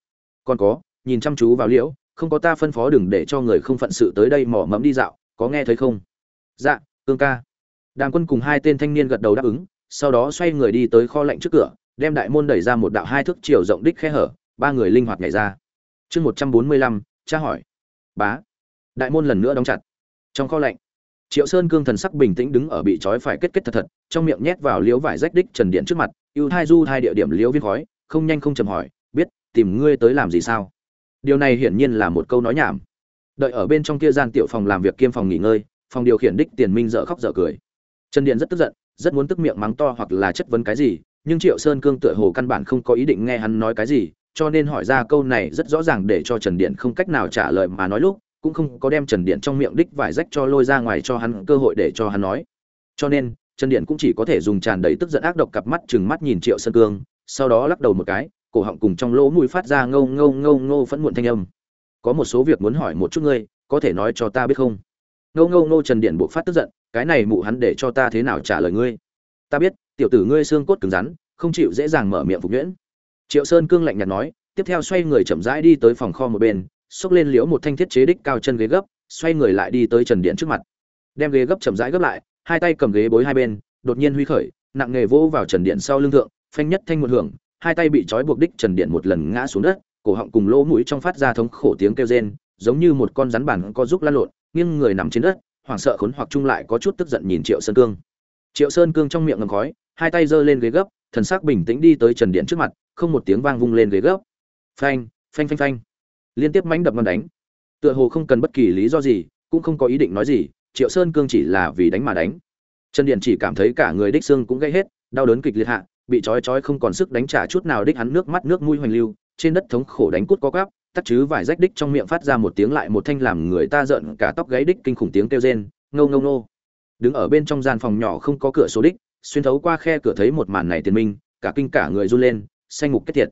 A: Còn có, nhìn chăm chú vào liễu không có ta phân phó đừng để cho người không phận sự tới đây mỏ mẫm đi dạo, có nghe thấy không? Dạ cương ca. Đàng quân cùng hai tên thanh niên gật đầu đáp ứng, sau đó xoay người đi tới kho lạnh trước cửa, đem đại môn đẩy ra một đạo hai thước chiều rộng đích khe hở, ba người linh hoạt nhảy ra. Chương một trăm bốn mươi lăm, tra hỏi. Bá. Đại môn lần nữa đóng chặt. Trong kho lạnh, triệu sơn cương thần sắc bình tĩnh đứng ở bị trói phải kết kết thật thật, trong miệng nhét vào liếu vải rách đích trần điện trước mặt, ưu thai du hai địa điểm liếu viên khói, không nhanh không chầm hỏi, biết, tìm ngươi tới làm gì sao? Điều này hiển nhiên là một câu nói nhảm. Đợi ở bên trong kia gian tiểu phòng làm việc kiêm phòng nghỉ ngơi, phòng điều khiển đích tiền minh dở khóc dở cười. Trần điện rất tức giận, rất muốn tức miệng mắng to hoặc là chất vấn cái gì, nhưng triệu sơn cương tựa hồ căn bản không có ý định nghe hắn nói cái gì, cho nên hỏi ra câu này rất rõ ràng để cho trần điện không cách nào trả lời mà nói lúc, cũng không có đem trần điện trong miệng đích vải rách cho lôi ra ngoài cho hắn cơ hội để cho hắn nói. Cho nên, trần điện cũng chỉ có thể dùng tràn đầy tức giận ác độc cặp mắt chừng mắt nhìn triệu sơn cương, sau đó lắc đầu một cái cổ họng cùng trong lỗ mũi phát ra ngâu ngâu ngâu ngô phẫn muộn thanh âm. Có một số việc muốn hỏi một chút ngươi, có thể nói cho ta biết không? Ngâu ngâu ngô trần điện buộc phát tức giận, cái này mụ hắn để cho ta thế nào trả lời ngươi? Ta biết, tiểu tử ngươi xương cốt cứng rắn, không chịu dễ dàng mở miệng phục nhuyễn. Triệu sơn cương lạnh nhạt nói, tiếp theo xoay người chậm rãi đi tới phòng kho một bên, xốc lên liễu một thanh thiết chế đích cao chân ghế gấp, xoay người lại đi tới trần điện trước mặt. Đem ghế gấp chậm rãi gấp lại, hai tay cầm ghế bối hai bên, đột nhiên huy khởi, nặng nghề vỗ vào trần điện sau lưng thượng, phanh nhất thanh một hưởng hai tay bị trói buộc đích trần điện một lần ngã xuống đất, cổ họng cùng lỗ mũi trong phát ra thống khổ tiếng kêu rên, giống như một con rắn bản có giúp lăn lộn, nghiêng người nằm trên đất, hoảng sợ khốn hoặc chung lại có chút tức giận nhìn triệu sơn cương. Triệu sơn cương trong miệng ngầm khói, hai tay giơ lên ghế gấp, thần sắc bình tĩnh đi tới trần điện trước mặt, không một tiếng vang vung lên ghế gấp. Phanh phanh phanh phanh. Liên tiếp mánh đập ngon đánh. Tựa hồ không cần bất kỳ lý do gì, cũng không có ý định nói gì, triệu sơn cương chỉ là vì đánh mà đánh. Trần điện chỉ cảm thấy cả người đích xương cũng gãy hết, đau đớn kịch liệt hạ bị trói trói không còn sức đánh trả chút nào đích hắn nước mắt nước mũi hoành lưu, trên đất thống khổ đánh cút có gắp tắt chứ vài rách đích trong miệng phát ra một tiếng lại một thanh làm người ta giận cả tóc gáy đích kinh khủng tiếng kêu rên, ngâu ngâu nô đứng ở bên trong gian phòng nhỏ không có cửa số đích, xuyên thấu qua khe cửa thấy một màn này tiền minh, cả kinh cả người run lên, xanh ngục kết thiệt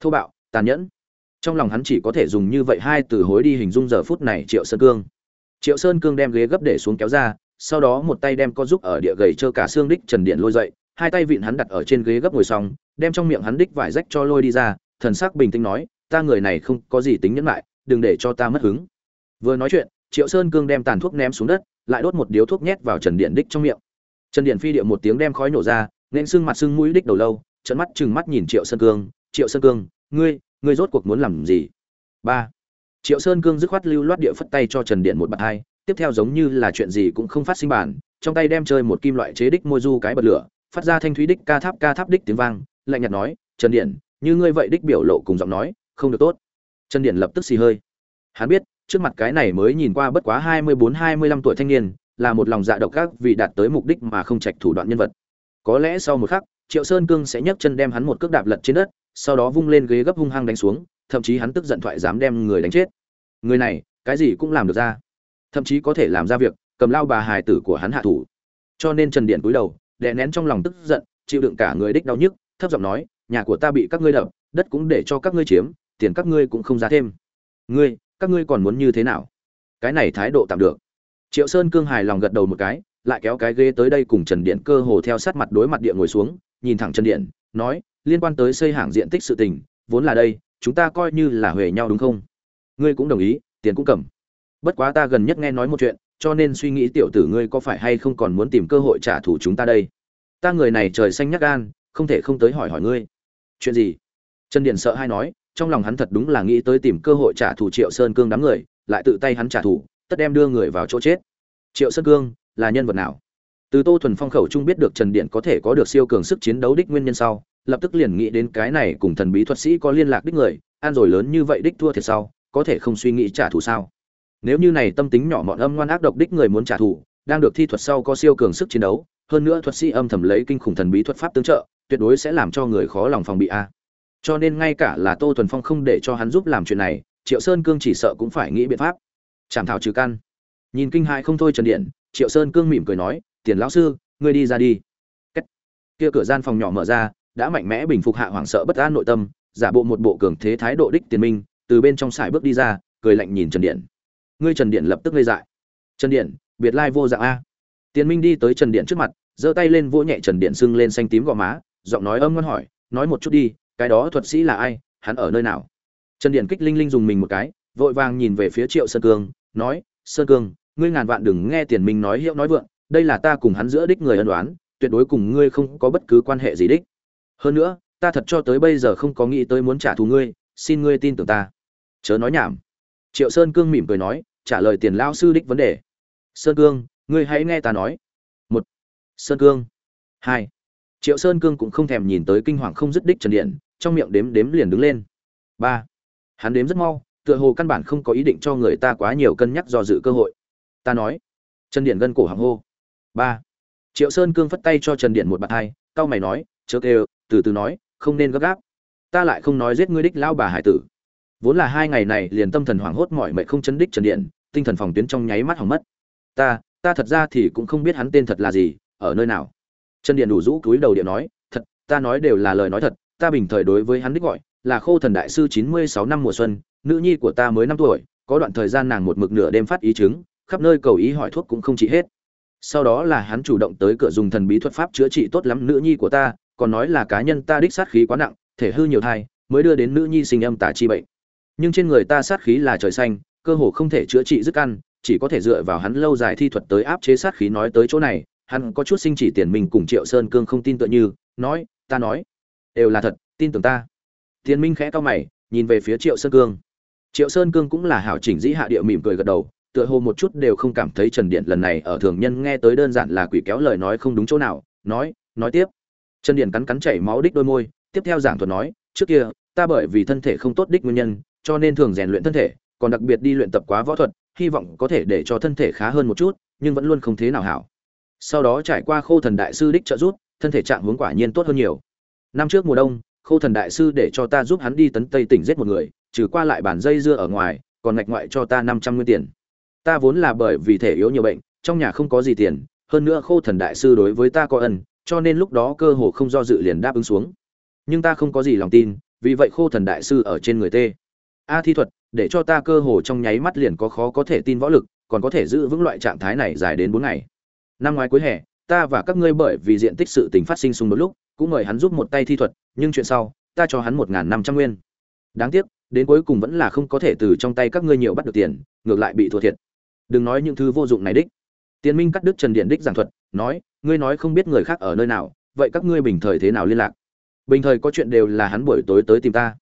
A: thô bạo, tàn nhẫn. Trong lòng hắn chỉ có thể dùng như vậy hai từ hối đi hình dung giờ phút này triệu sơn cương. Triệu sơn cương đem ghế gấp để xuống kéo ra, sau đó một tay đem co giúp ở địa gầy trơ cả xương đích trần điện lôi dậy hai tay vịn hắn đặt ở trên ghế gấp ngồi xong, đem trong miệng hắn đích vải rách cho lôi đi ra, thần sắc bình tĩnh nói, ta người này không có gì tính nhẫn lại đừng để cho ta mất hứng. Vừa nói chuyện, triệu sơn cương đem tàn thuốc ném xuống đất, lại đốt một điếu thuốc nhét vào trần điện đích trong miệng. Trần điện phi điệu một tiếng đem khói nổ ra, nên xương mặt xương mũi đích đầu lâu trận mắt chừng mắt nhìn triệu sơn cương, triệu sơn cương, ngươi ngươi rốt cuộc muốn làm gì? Ba. Triệu sơn cương dứt khoát lưu loát địa phất tay cho trần điện một bạt hai, tiếp theo giống như là chuyện gì cũng không phát sinh bản, trong tay đem chơi một kim loại chế đích môi du cái bật lửa phát ra thanh thúy đích ca tháp ca tháp đích tiếng vang, lạnh nhạt nói, trần điện như ngươi vậy đích biểu lộ cùng giọng nói, không được tốt. Trần điện lập tức xì hơi. Hắn biết, trước mặt cái này mới nhìn qua bất quá hai mươi bốn, hai mươi lăm tuổi thanh niên, là một lòng dạ độc ác vì đạt tới mục đích mà không trạch thủ đoạn nhân vật. Có lẽ sau một khắc, triệu sơn cương sẽ nhấc chân đem hắn một cước đạp lật trên đất, sau đó vung lên ghế gấp hung hăng đánh xuống, thậm chí hắn tức giận thoại dám đem người đánh chết. Người này, cái gì cũng làm được ra. Thậm chí có thể làm ra việc, cầm lao bà hài tử của hắn hạ thủ. Cho nên trần điện cúi đầu đè nén trong lòng tức giận, chịu đựng cả người đích đau nhức, thấp giọng nói, nhà của ta bị các ngươi đập, đất cũng để cho các ngươi chiếm, tiền các ngươi cũng không ra thêm. Ngươi, các ngươi còn muốn như thế nào? Cái này thái độ tạm được. Triệu sơn cương hài lòng gật đầu một cái, lại kéo cái ghế tới đây cùng trần điện cơ hồ theo sát mặt đối mặt địa ngồi xuống, nhìn thẳng trần điện, nói, liên quan tới xây hàng diện tích sự tình, vốn là đây, chúng ta coi như là huề nhau đúng không? Ngươi cũng đồng ý, tiền cũng cầm. Bất quá ta gần nhất nghe nói một chuyện cho nên suy nghĩ tiểu tử ngươi có phải hay không còn muốn tìm cơ hội trả thù chúng ta đây? Ta người này trời xanh nhắc gan, không thể không tới hỏi hỏi ngươi. Chuyện gì? Trần điện sợ hay nói, trong lòng hắn thật đúng là nghĩ tới tìm cơ hội trả thù triệu sơn cương đám người, lại tự tay hắn trả thù, tất đem đưa người vào chỗ chết. Triệu sơn cương là nhân vật nào? Từ tô thuần phong khẩu trung biết được trần điện có thể có được siêu cường sức chiến đấu đích nguyên nhân sau, lập tức liền nghĩ đến cái này cùng thần bí thuật sĩ có liên lạc đích người, an rồi lớn như vậy đích thua thiệt sau, có thể không suy nghĩ trả thù sao? Nếu như này tâm tính nhỏ mọn âm ngoan ác độc đích người muốn trả thù, đang được thi thuật sau có siêu cường sức chiến đấu, hơn nữa thuật sĩ âm thầm lấy kinh khủng thần bí thuật pháp tương trợ, tuyệt đối sẽ làm cho người khó lòng phòng bị a. Cho nên ngay cả là tô thuần phong không để cho hắn giúp làm chuyện này, triệu sơn cương chỉ sợ cũng phải nghĩ biện pháp. Chảm thảo trừ căn. Nhìn kinh hại không thôi trần điện, triệu sơn cương mỉm cười nói, tiền lão sư, ngươi đi ra đi. Cách. kia cửa gian phòng nhỏ mở ra, đã mạnh mẽ bình phục hạ hoảng sợ bất an nội tâm, giả bộ một bộ cường thế thái độ đích tiền minh, từ bên trong sải bước đi ra, cười lạnh nhìn trần điện ngươi trần điện lập tức ngây dại. Trần điện, biệt lai vô dạng a. Tiền minh đi tới trần điện trước mặt, giơ tay lên vỗ nhẹ trần điện sưng lên xanh tím gò má, giọng nói âm ngon hỏi, nói một chút đi, cái đó thuật sĩ là ai? Hắn ở nơi nào? Trần điện kích linh linh dùng mình một cái, vội vàng nhìn về phía triệu sơn cương, nói, sơn cương, ngươi ngàn vạn đừng nghe tiền minh nói hiệu nói vượng, đây là ta cùng hắn giữa đích người ân đoán, tuyệt đối cùng ngươi không có bất cứ quan hệ gì đích. Hơn nữa, ta thật cho tới bây giờ không có nghĩ tới muốn trả thù ngươi, xin ngươi tin tưởng ta. Chớ nói nhảm. Triệu sơn cương mỉm cười nói trả lời tiền lao sư đích vấn đề. Sơn cương, ngươi hãy nghe ta nói. Một. Sơn cương. Hai. Triệu sơn cương cũng không thèm nhìn tới kinh hoàng không dứt đích trần điện, trong miệng đếm đếm liền đứng lên. Ba. Hắn đếm rất mau, tựa hồ căn bản không có ý định cho người ta quá nhiều cân nhắc do dự cơ hội. Ta nói. Trần điện gân cổ hàng hô. Ba. Triệu sơn cương phất tay cho trần điện một bàn hai, cau mày nói, chớ kêu, từ từ nói, không nên gấp gáp. Ta lại không nói giết ngươi đích lão bà hải tử vốn là hai ngày này liền tâm thần hoảng hốt mỏi mệt không chấn đích trần điện, tinh thần phòng tuyến trong nháy mắt hỏng mất. Ta ta thật ra thì cũng không biết hắn tên thật là gì, ở nơi nào? Trần điện đủ rũ cúi đầu điện nói, thật, ta nói đều là lời nói thật, ta bình thời đối với hắn đích gọi là khô thần đại sư chín mươi sáu năm mùa xuân, nữ nhi của ta mới năm tuổi, có đoạn thời gian nàng một mực nửa đêm phát ý chứng, khắp nơi cầu ý hỏi thuốc cũng không trị hết. Sau đó là hắn chủ động tới cửa dùng thần bí thuật pháp chữa trị tốt lắm nữ nhi của ta, còn nói là cá nhân ta đích sát khí quá nặng, thể hư nhiều thai, mới đưa đến nữ nhi sinh âm tả chi bệnh nhưng trên người ta sát khí là trời xanh, cơ hồ không thể chữa trị dứt căn, chỉ có thể dựa vào hắn lâu dài thi thuật tới áp chế sát khí nói tới chỗ này, hắn có chút sinh chỉ tiền mình cùng triệu sơn cương không tin tựa như, nói, ta nói, đều là thật, tin tưởng ta. Tiền minh khẽ cao mày, nhìn về phía triệu sơn cương. Triệu sơn cương cũng là hảo chỉnh dĩ hạ địa mỉm cười gật đầu, tựa hồ một chút đều không cảm thấy trần điện lần này ở thường nhân nghe tới đơn giản là quỷ kéo lời nói không đúng chỗ nào, nói nói tiếp. Trần điện cắn cắn chảy máu đích đôi môi, tiếp theo giảng thuật nói, trước kia, ta bởi vì thân thể không tốt đích nguyên nhân cho nên thường rèn luyện thân thể, còn đặc biệt đi luyện tập quá võ thuật, hy vọng có thể để cho thân thể khá hơn một chút, nhưng vẫn luôn không thế nào hảo. Sau đó trải qua khô thần đại sư đích trợ giúp, thân thể trạng huống quả nhiên tốt hơn nhiều. Năm trước mùa đông khô thần đại sư để cho ta giúp hắn đi tấn tây tỉnh giết một người, trừ qua lại bản dây dưa ở ngoài, còn ngạch ngoại cho ta năm trăm nguyên tiền. Ta vốn là bởi vì thể yếu nhiều bệnh, trong nhà không có gì tiền, hơn nữa khô thần đại sư đối với ta có ân, cho nên lúc đó cơ hồ không do dự liền đáp ứng xuống. Nhưng ta không có gì lòng tin, vì vậy khô thần đại sư ở trên người tê a thi thuật, để cho ta cơ hồ trong nháy mắt liền có khó có thể tin võ lực, còn có thể giữ vững loại trạng thái này dài đến bốn ngày. Năm ngoái cuối hè, ta và các ngươi bởi vì diện tích sự tình phát sinh xung đột lúc, cũng mời hắn giúp một tay thi thuật, nhưng chuyện sau, ta cho hắn một n g h n năm trăm nguyên. Đáng tiếc, đến cuối cùng vẫn là không có thể từ trong tay các ngươi nhiều bắt được tiền, ngược lại bị thua thiệt. Đừng nói những thứ vô dụng này đích. Tiến minh cắt đứt trần điện đích giảng thuật, nói, ngươi nói không biết người khác ở nơi nào, vậy các ngươi bình thời thế nào liên lạc? Bình thời có chuyện đều là hắn buổi tối tới tìm ta.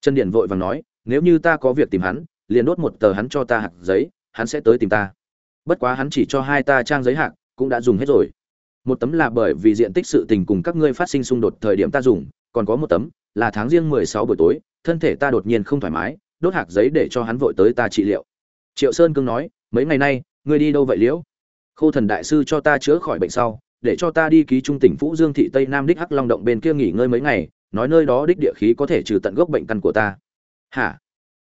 A: Trần điện vội vàng nói nếu như ta có việc tìm hắn, liền đốt một tờ hắn cho ta hạt giấy, hắn sẽ tới tìm ta. Bất quá hắn chỉ cho hai ta trang giấy hạt cũng đã dùng hết rồi. Một tấm là bởi vì diện tích sự tình cùng các ngươi phát sinh xung đột thời điểm ta dùng, còn có một tấm là tháng riêng mười sáu buổi tối, thân thể ta đột nhiên không thoải mái, đốt hạt giấy để cho hắn vội tới ta trị liệu. Triệu sơn cương nói, mấy ngày nay, ngươi đi đâu vậy liễu? Khô thần đại sư cho ta chữa khỏi bệnh sau, để cho ta đi ký trung tỉnh phú dương thị tây nam đích hắc long động bên kia nghỉ ngơi mấy ngày, nói nơi đó đích địa khí có thể trừ tận gốc bệnh căn của ta hả?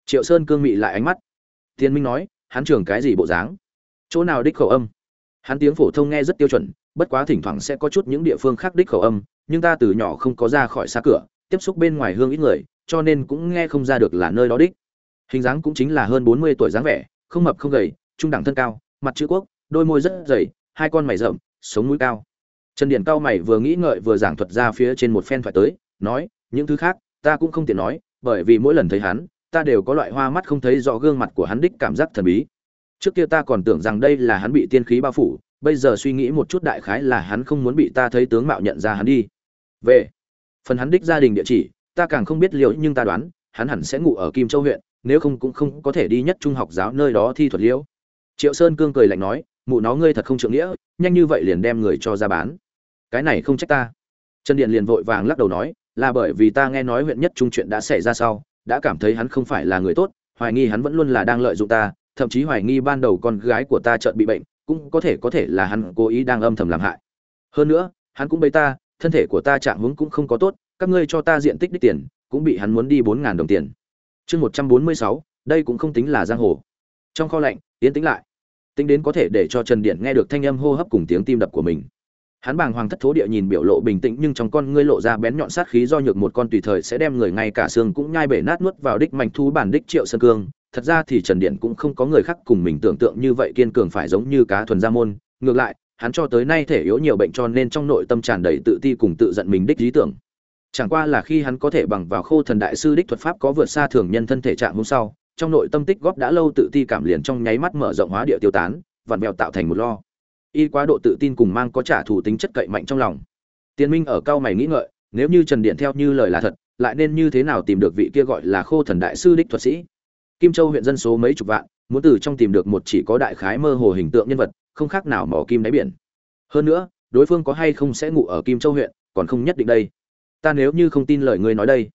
A: Triệu sơn cương mị lại ánh mắt. Tiên minh nói, hắn trường cái gì bộ dáng? Chỗ nào đích khẩu âm? Hắn tiếng phổ thông nghe rất tiêu chuẩn, bất quá thỉnh thoảng sẽ có chút những địa phương khác đích khẩu âm, nhưng ta từ nhỏ không có ra khỏi xa cửa, tiếp xúc bên ngoài hương ít người, cho nên cũng nghe không ra được là nơi đó đích. Hình dáng cũng chính là hơn bốn mươi tuổi dáng vẻ, không mập không gầy, trung đẳng thân cao, mặt chữ quốc, đôi môi rất dày, hai con mày rậm, sống mũi cao. Trần điển cao mày vừa nghĩ ngợi vừa giảng thuật ra phía trên một phen phải tới, nói, những thứ khác, ta cũng không tiện nói bởi vì mỗi lần thấy hắn, ta đều có loại hoa mắt không thấy rõ gương mặt của hắn đích cảm giác thần bí. Trước kia ta còn tưởng rằng đây là hắn bị tiên khí bao phủ, bây giờ suy nghĩ một chút đại khái là hắn không muốn bị ta thấy tướng mạo nhận ra hắn đi. Về phần hắn đích gia đình địa chỉ, ta càng không biết liệu nhưng ta đoán, hắn hẳn sẽ ngủ ở kim châu huyện, nếu không cũng không có thể đi nhất trung học giáo nơi đó thi thuật liễu. Triệu sơn cương cười lạnh nói, mụ nó ngươi thật không trượng nghĩa, nhanh như vậy liền đem người cho ra bán. Cái này không trách ta. Trần điện liền vội vàng lắc đầu nói là bởi vì ta nghe nói huyện nhất trung chuyện đã xảy ra sau, đã cảm thấy hắn không phải là người tốt, hoài nghi hắn vẫn luôn là đang lợi dụng ta, thậm chí hoài nghi ban đầu con gái của ta chợt bị bệnh, cũng có thể có thể là hắn cố ý đang âm thầm làm hại. Hơn nữa, hắn cũng bấy ta thân thể của ta trạng hướng cũng không có tốt, các ngươi cho ta diện tích đích tiền, cũng bị hắn muốn đi bốn ngàn đồng tiền. Chương một trăm bốn mươi sáu, đây cũng không tính là giang hồ. Trong kho lạnh tiến tĩnh lại. Tính đến có thể để cho trần điện nghe được thanh âm hô hấp cùng tiếng tim đập của mình hắn bàng hoàng thất thố địa nhìn biểu lộ bình tĩnh nhưng trong con ngươi lộ ra bén nhọn sát khí do nhược một con tùy thời sẽ đem người ngay cả xương cũng nhai bể nát nuốt vào đích mảnh thu bản đích triệu sơn cương. Thật ra thì trần điện cũng không có người khác cùng mình tưởng tượng như vậy kiên cường phải giống như cá thuần gia môn. Ngược lại, hắn cho tới nay thể yếu nhiều bệnh cho nên trong nội tâm tràn đầy tự ti cùng tự giận mình đích lý tưởng. Chẳng qua là khi hắn có thể bằng vào khô thần đại sư đích thuật pháp có vượt xa thường nhân thân thể trạng hôm sau, trong nội tâm tích góp đã lâu tự ti cảm liền trong nháy mắt mở rộng hóa địa tiêu tán, vặn vẹo tạo thành một lo y quá độ tự tin cùng mang có trả thù tính chất cậy mạnh trong lòng. Tiên minh ở cao mày nghĩ ngợi, nếu như trần điện theo như lời là thật, lại nên như thế nào tìm được vị kia gọi là khô thần đại sư đích thuật sĩ? Kim châu huyện dân số mấy chục vạn, muốn từ trong tìm được một chỉ có đại khái mơ hồ hình tượng nhân vật, không khác nào mỏ kim đáy biển. Hơn nữa, đối phương có hay không sẽ ngủ ở kim châu huyện, còn không nhất định đây. Ta nếu như không tin lời ngươi nói đây.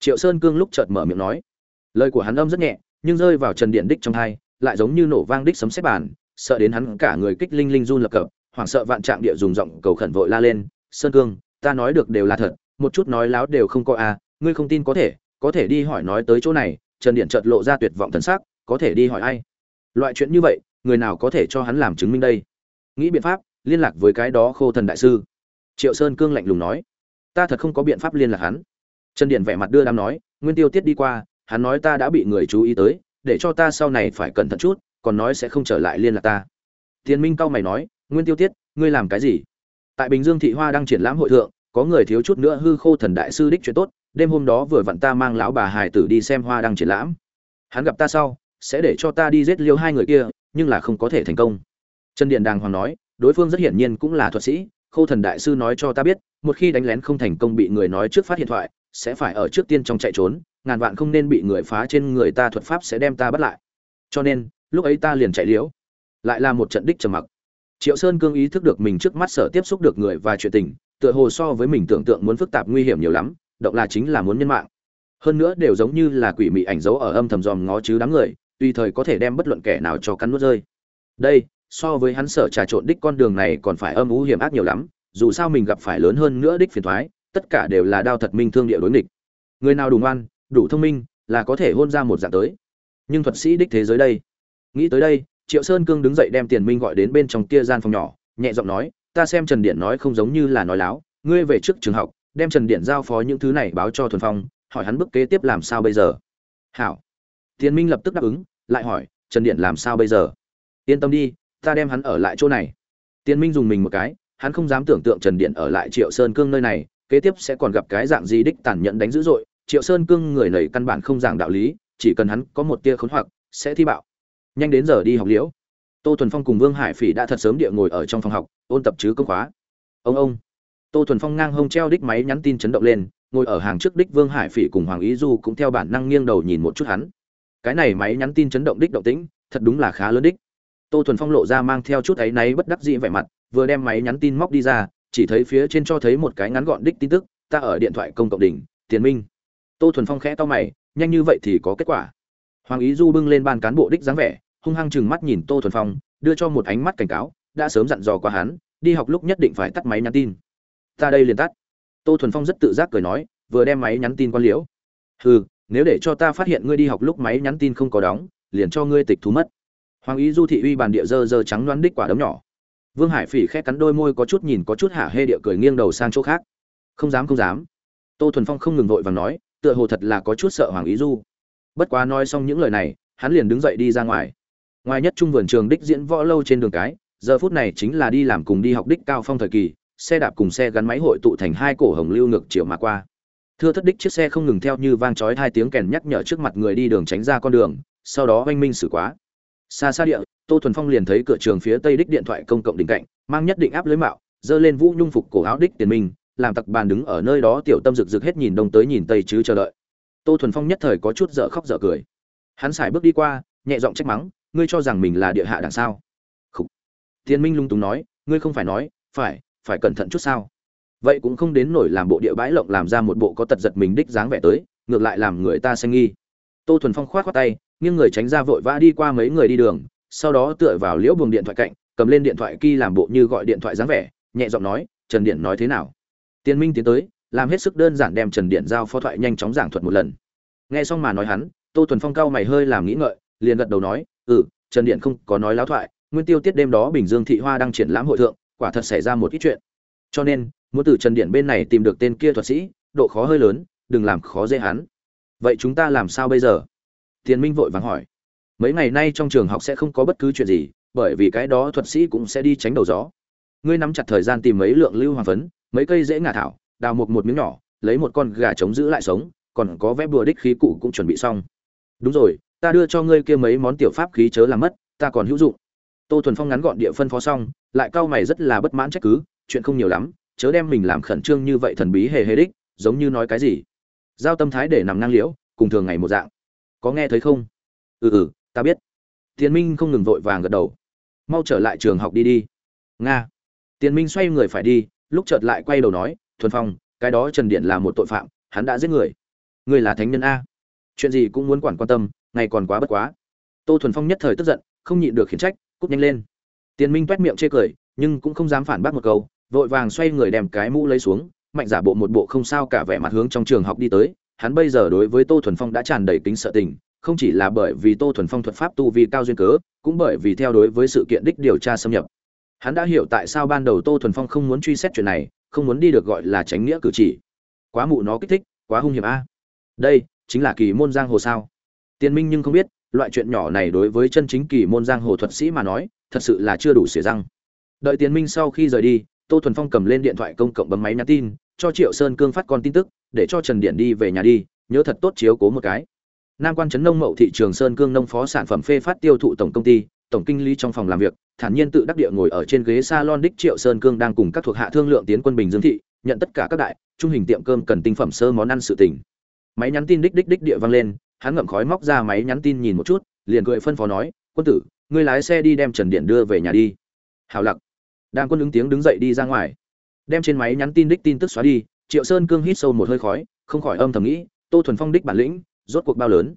A: Triệu sơn cương lúc chợt mở miệng nói. Lời của hắn âm rất nhẹ, nhưng rơi vào trần điện đích trong hai, lại giống như nổ vang đích sấm xét bàn sợ đến hắn cả người kích linh linh run lập cập, hoảng sợ vạn trạng địa dùng giọng cầu khẩn vội la lên, sơn cương, ta nói được đều là thật, một chút nói láo đều không có à ngươi không tin có thể có thể đi hỏi nói tới chỗ này. Trần điện chợt lộ ra tuyệt vọng thần sắc, có thể đi hỏi ai? Loại chuyện như vậy, người nào có thể cho hắn làm chứng minh đây? Nghĩ biện pháp, liên lạc với cái đó khô thần đại sư. Triệu sơn cương lạnh lùng nói, ta thật không có biện pháp liên lạc hắn. Trần điện vẻ mặt đưa đám nói, nguyên tiêu tiết đi qua, hắn nói ta đã bị người chú ý tới, để cho ta sau này phải cẩn thận chút còn nói sẽ không trở lại liên lạc ta. Tiền minh cao mày nói, nguyên tiêu tiết, ngươi làm cái gì? Tại bình dương thị hoa đang triển lãm hội thượng, có người thiếu chút nữa hư khô thần đại sư đích chuyện tốt, đêm hôm đó vừa vặn ta mang lão bà hải tử đi xem hoa đang triển lãm. Hắn gặp ta sau, sẽ để cho ta đi giết liêu hai người kia, nhưng là không có thể thành công. Trần điện đàng hoàng nói, đối phương rất hiển nhiên cũng là thuật sĩ, khô thần đại sư nói cho ta biết, một khi đánh lén không thành công bị người nói trước phát hiện thoại, sẽ phải ở trước tiên trong chạy trốn, ngàn vạn không nên bị người phá trên người ta thuật pháp sẽ đem ta bắt lại. Cho nên lúc ấy ta liền chạy liễu. Lại là một trận đích trầm mặc. Triệu sơn cương ý thức được mình trước mắt sở tiếp xúc được người và chuyện tình, tựa hồ so với mình tưởng tượng muốn phức tạp nguy hiểm nhiều lắm, động là chính là muốn nhân mạng. Hơn nữa đều giống như là quỷ mị ảnh dấu ở âm thầm dòm ngó chứ đám người, tùy thời có thể đem bất luận kẻ nào cho cắn nuốt rơi. Đây, so với hắn sở trà trộn đích con đường này còn phải âm u hiểm ác nhiều lắm, dù sao mình gặp phải lớn hơn nữa đích phiền thoái tất cả đều là đao thật minh thương địa đối nghịch. Người nào đủ ngoan, đủ thông minh, là có thể hôn ra một dạng tới. Nhưng thuật sĩ đích thế giới đây nghĩ tới đây, triệu sơn cương đứng dậy đem tiền minh gọi đến bên trong kia gian phòng nhỏ, nhẹ giọng nói, ta xem trần điện nói không giống như là nói láo, ngươi về trước trường học, đem trần điện giao phó những thứ này báo cho thuần phong, hỏi hắn bước kế tiếp làm sao bây giờ. Hảo. Tiền minh lập tức đáp ứng, lại hỏi, trần điện làm sao bây giờ? Yên tâm đi, ta đem hắn ở lại chỗ này. Tiền minh dùng mình một cái, hắn không dám tưởng tượng trần điện ở lại triệu sơn cương nơi này, kế tiếp sẽ còn gặp cái dạng gì đích tàn nhẫn đánh dữ dội. Triệu sơn cương người này căn bản không giảng đạo lý, chỉ cần hắn có một tia khốn hoặc, sẽ thi bạo nhanh đến giờ đi học liễu. Tô thuần phong cùng vương hải phỉ đã thật sớm địa ngồi ở trong phòng học, ôn tập chứ công khóa. Ông ông. Tô thuần phong ngang hông treo đích máy nhắn tin chấn động lên, ngồi ở hàng trước đích vương hải phỉ cùng hoàng ý du cũng theo bản năng nghiêng đầu nhìn một chút hắn. Cái này máy nhắn tin chấn động đích động tĩnh, thật đúng là khá lớn đích. Tô thuần phong lộ ra mang theo chút áy náy bất đắc dĩ vẻ mặt, vừa đem máy nhắn tin móc đi ra, chỉ thấy phía trên cho thấy một cái ngắn gọn đích tin tức, ta ở điện thoại công cộng đỉnh, tiền minh. Tô thuần phong khẽ to mày, nhanh như vậy thì có kết quả. Hoàng ý du bưng lên ban cán bộ đích dáng vẻ hung hăng chừng mắt nhìn tô thuần phong, đưa cho một ánh mắt cảnh cáo, đã sớm dặn dò qua hắn, đi học lúc nhất định phải tắt máy nhắn tin. Ta đây liền tắt. Tô thuần phong rất tự giác cười nói, vừa đem máy nhắn tin quan liễu. Hừ, nếu để cho ta phát hiện ngươi đi học lúc máy nhắn tin không có đóng, liền cho ngươi tịch thú mất. Hoàng ý du thị uy bàn địa dơ dơ trắng đoán đích quả đấm nhỏ. Vương hải phỉ khẽ cắn đôi môi có chút nhìn có chút hả hê địa cười nghiêng đầu sang chỗ khác. Không dám không dám. Tô thuần phong không ngừng vội và nói, tựa hồ thật là có chút sợ hoàng ý du. Bất quá nói xong những lời này, hắn liền đứng dậy đi ra ngoài ngoài nhất trung vườn trường đích diễn võ lâu trên đường cái, giờ phút này chính là đi làm cùng đi học đích cao phong thời kỳ, xe đạp cùng xe gắn máy hội tụ thành hai cổ hồng lưu ngược chiều mà qua. Thưa thất đích chiếc xe không ngừng theo như vang chói hai tiếng kèn nhắc nhở trước mặt người đi đường tránh ra con đường, sau đó oanh minh xử quá. Xa xa địa, tô thuần phong liền thấy cửa trường phía tây đích điện thoại công cộng đỉnh cạnh, mang nhất định áp lưới mạo dơ lên vũ nhung phục cổ áo đích tiền minh làm tặc bàn đứng ở nơi đó tiểu tâm rực rực hết nhìn đông tới nhìn tây chứ chờ đợi. Tô thuần phong nhất thời có chút dở khóc dở cười. Hắn xài bước đi qua, nhẹ giọng trách mắng ngươi cho rằng mình là địa hạ đằng sao? Khủ. tiên minh lung túng nói, ngươi không phải nói, phải phải cẩn thận chút sao? Vậy cũng không đến nổi làm bộ địa bãi lộng làm ra một bộ có tật giật mình đích dáng vẻ tới, ngược lại làm người ta xanh nghi. Tô thuần phong khoát khoát tay, nghiêng người tránh ra vội vã đi qua mấy người đi đường, sau đó tựa vào liễu buồng điện thoại cạnh, cầm lên điện thoại kỳ làm bộ như gọi điện thoại dáng vẻ, nhẹ giọng nói, trần điện nói thế nào? Tiên minh tiến tới, làm hết sức đơn giản đem trần điện giao phó thoại nhanh chóng giảng thuật một lần. Nghe xong mà nói hắn, tô thuần phong cao mày hơi làm nghĩ ngợi, liền gật đầu nói ừ trần điện không có nói láo thoại, nguyên tiêu tiết đêm đó bình dương thị hoa đang triển lãm hội thượng, quả thật xảy ra một ít chuyện. Cho nên, muốn từ trần điện bên này tìm được tên kia thuật sĩ, độ khó hơi lớn, đừng làm khó dễ hắn. Vậy chúng ta làm sao bây giờ? Tiền minh vội vàng hỏi. Mấy ngày nay trong trường học sẽ không có bất cứ chuyện gì, bởi vì cái đó thuật sĩ cũng sẽ đi tránh đầu gió. Ngươi nắm chặt thời gian tìm mấy lượng lưu hoàng phấn, mấy cây dễ ngả thảo, đào một một miếng nhỏ, lấy một con gà trống giữ lại sống, còn có vẽ bùa đích khí cụ cũng chuẩn bị xong. Đúng rồi ta đưa cho ngươi kia mấy món tiểu pháp khí chớ làm mất, ta còn hữu dụng. Tô thuần phong ngắn gọn địa phân phó xong, lại cao mày rất là bất mãn trách cứ, chuyện không nhiều lắm, chớ đem mình làm khẩn trương như vậy thần bí hề hề đích, giống như nói cái gì. Giao tâm thái để nằm năng liễu, cùng thường ngày một dạng. Có nghe thấy không? Ừ ừ ta biết. Tiến minh không ngừng vội vàng gật đầu. Mau trở lại trường học đi đi. Nga. Tiến minh xoay người phải đi, lúc chợt lại quay đầu nói, thuần phong, cái đó trần điện là một tội phạm, hắn đã giết người. Người là thánh nhân a. Chuyện gì cũng muốn quản quan tâm ngày còn quá bất quá. Tô thuần phong nhất thời tức giận, không nhịn được khiển trách, cúp nhanh lên. Tiền minh toét miệng chê cười, nhưng cũng không dám phản bác một câu, vội vàng xoay người đem cái mũ lấy xuống, mạnh giả bộ một bộ không sao cả vẻ mặt hướng trong trường học đi tới. Hắn bây giờ đối với tô thuần phong đã tràn đầy kính sợ tình, không chỉ là bởi vì tô thuần phong thuật pháp tu vi cao duyên cớ, cũng bởi vì theo đối với sự kiện đích điều tra xâm nhập. Hắn đã hiểu tại sao ban đầu tô thuần phong không muốn truy xét chuyện này, không muốn đi được gọi là tránh nghĩa cử chỉ. Quá mụ nó kích thích, quá hung hiểm a. Đây, chính là kỳ môn giang hồ sao? Tiên minh nhưng không biết, loại chuyện nhỏ này đối với chân chính kỳ môn giang hồ thuật sĩ mà nói, thật sự là chưa đủ xỉa răng. Đợi Tiên minh sau khi rời đi, tô thuần phong cầm lên điện thoại công cộng bấm máy nhắn tin, cho triệu sơn cương phát con tin tức, để cho trần điện đi về nhà đi, nhớ thật tốt chiếu cố một cái. Nam quan trấn nông mậu thị trường sơn cương nông phó sản phẩm phê phát tiêu thụ tổng công ty, tổng kinh lý trong phòng làm việc, thản nhiên tự đắc địa ngồi ở trên ghế salon đích triệu sơn cương đang cùng các thuộc hạ thương lượng tiến quân bình dương thị, nhận tất cả các đại, trung hình tiệm cơm cần tinh phẩm sơ món ăn sự tỉnh máy nhắn tin đích đích đích địa vang lên hắn ngậm khói móc ra máy nhắn tin nhìn một chút, liền cười phân phó nói, quân tử, ngươi lái xe đi đem trần điện đưa về nhà đi. Hào lặc. Đang quân ứng tiếng đứng dậy đi ra ngoài. Đem trên máy nhắn tin đích tin tức xóa đi, triệu sơn cương hít sâu một hơi khói, không khỏi âm thầm nghĩ, tô thuần phong đích bản lĩnh, rốt cuộc bao lớn?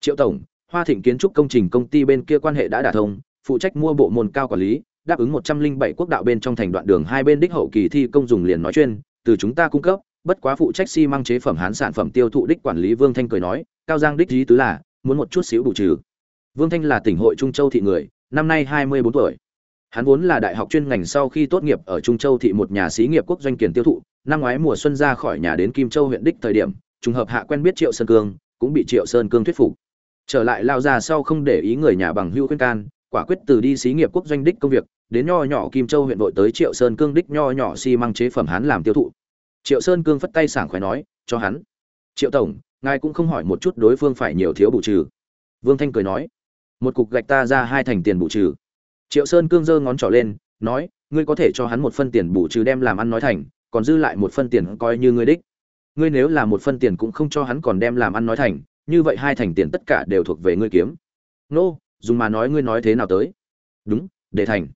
A: Triệu tổng, hoa thịnh kiến trúc công trình công ty bên kia quan hệ đã đả thông, phụ trách mua bộ môn cao quản lý, đáp ứng một trăm linh bảy quốc đạo bên trong thành đoạn đường hai bên đích hậu kỳ thi công dùng liền nói chuyên, từ chúng ta cung cấp, bất quá phụ trách xi măng chế phẩm hán sản phẩm tiêu thụ đích quản lý vương thanh cười nói cao giang đích lý tứ là, muốn một chút xíu bù trừ. Vương thanh là tỉnh hội trung châu thị người, năm nay hai mươi bốn tuổi. Hắn vốn là đại học chuyên ngành sau khi tốt nghiệp ở trung châu thị một nhà xí nghiệp quốc doanh kiền tiêu thụ, năm ngoái mùa xuân ra khỏi nhà đến kim châu huyện đích thời điểm, trùng hợp hạ quen biết triệu sơn cương, cũng bị triệu sơn cương thuyết phục. Trở lại lao ra sau không để ý người nhà bằng hưu khuyên can, quả quyết từ đi xí nghiệp quốc doanh đích công việc, đến nho nhỏ kim châu huyện vội tới triệu sơn cương đích nho nhỏ xi măng chế phẩm hắn làm tiêu thụ. Triệu sơn cương phất tay sảng khoái nói, cho hắn. Triệu tổng ngài cũng không hỏi một chút đối phương phải nhiều thiếu bù trừ. Vương thanh cười nói một cục gạch ta ra hai thành tiền bù trừ. Triệu sơn cương giơ ngón trỏ lên nói ngươi có thể cho hắn một phân tiền bù trừ đem làm ăn nói thành còn dư lại một phân tiền coi như ngươi đích. Ngươi nếu là một phân tiền cũng không cho hắn còn đem làm ăn nói thành như vậy hai thành tiền tất cả đều thuộc về ngươi kiếm. Nô、no, dùng mà nói ngươi nói thế nào tới? Đúng để thành.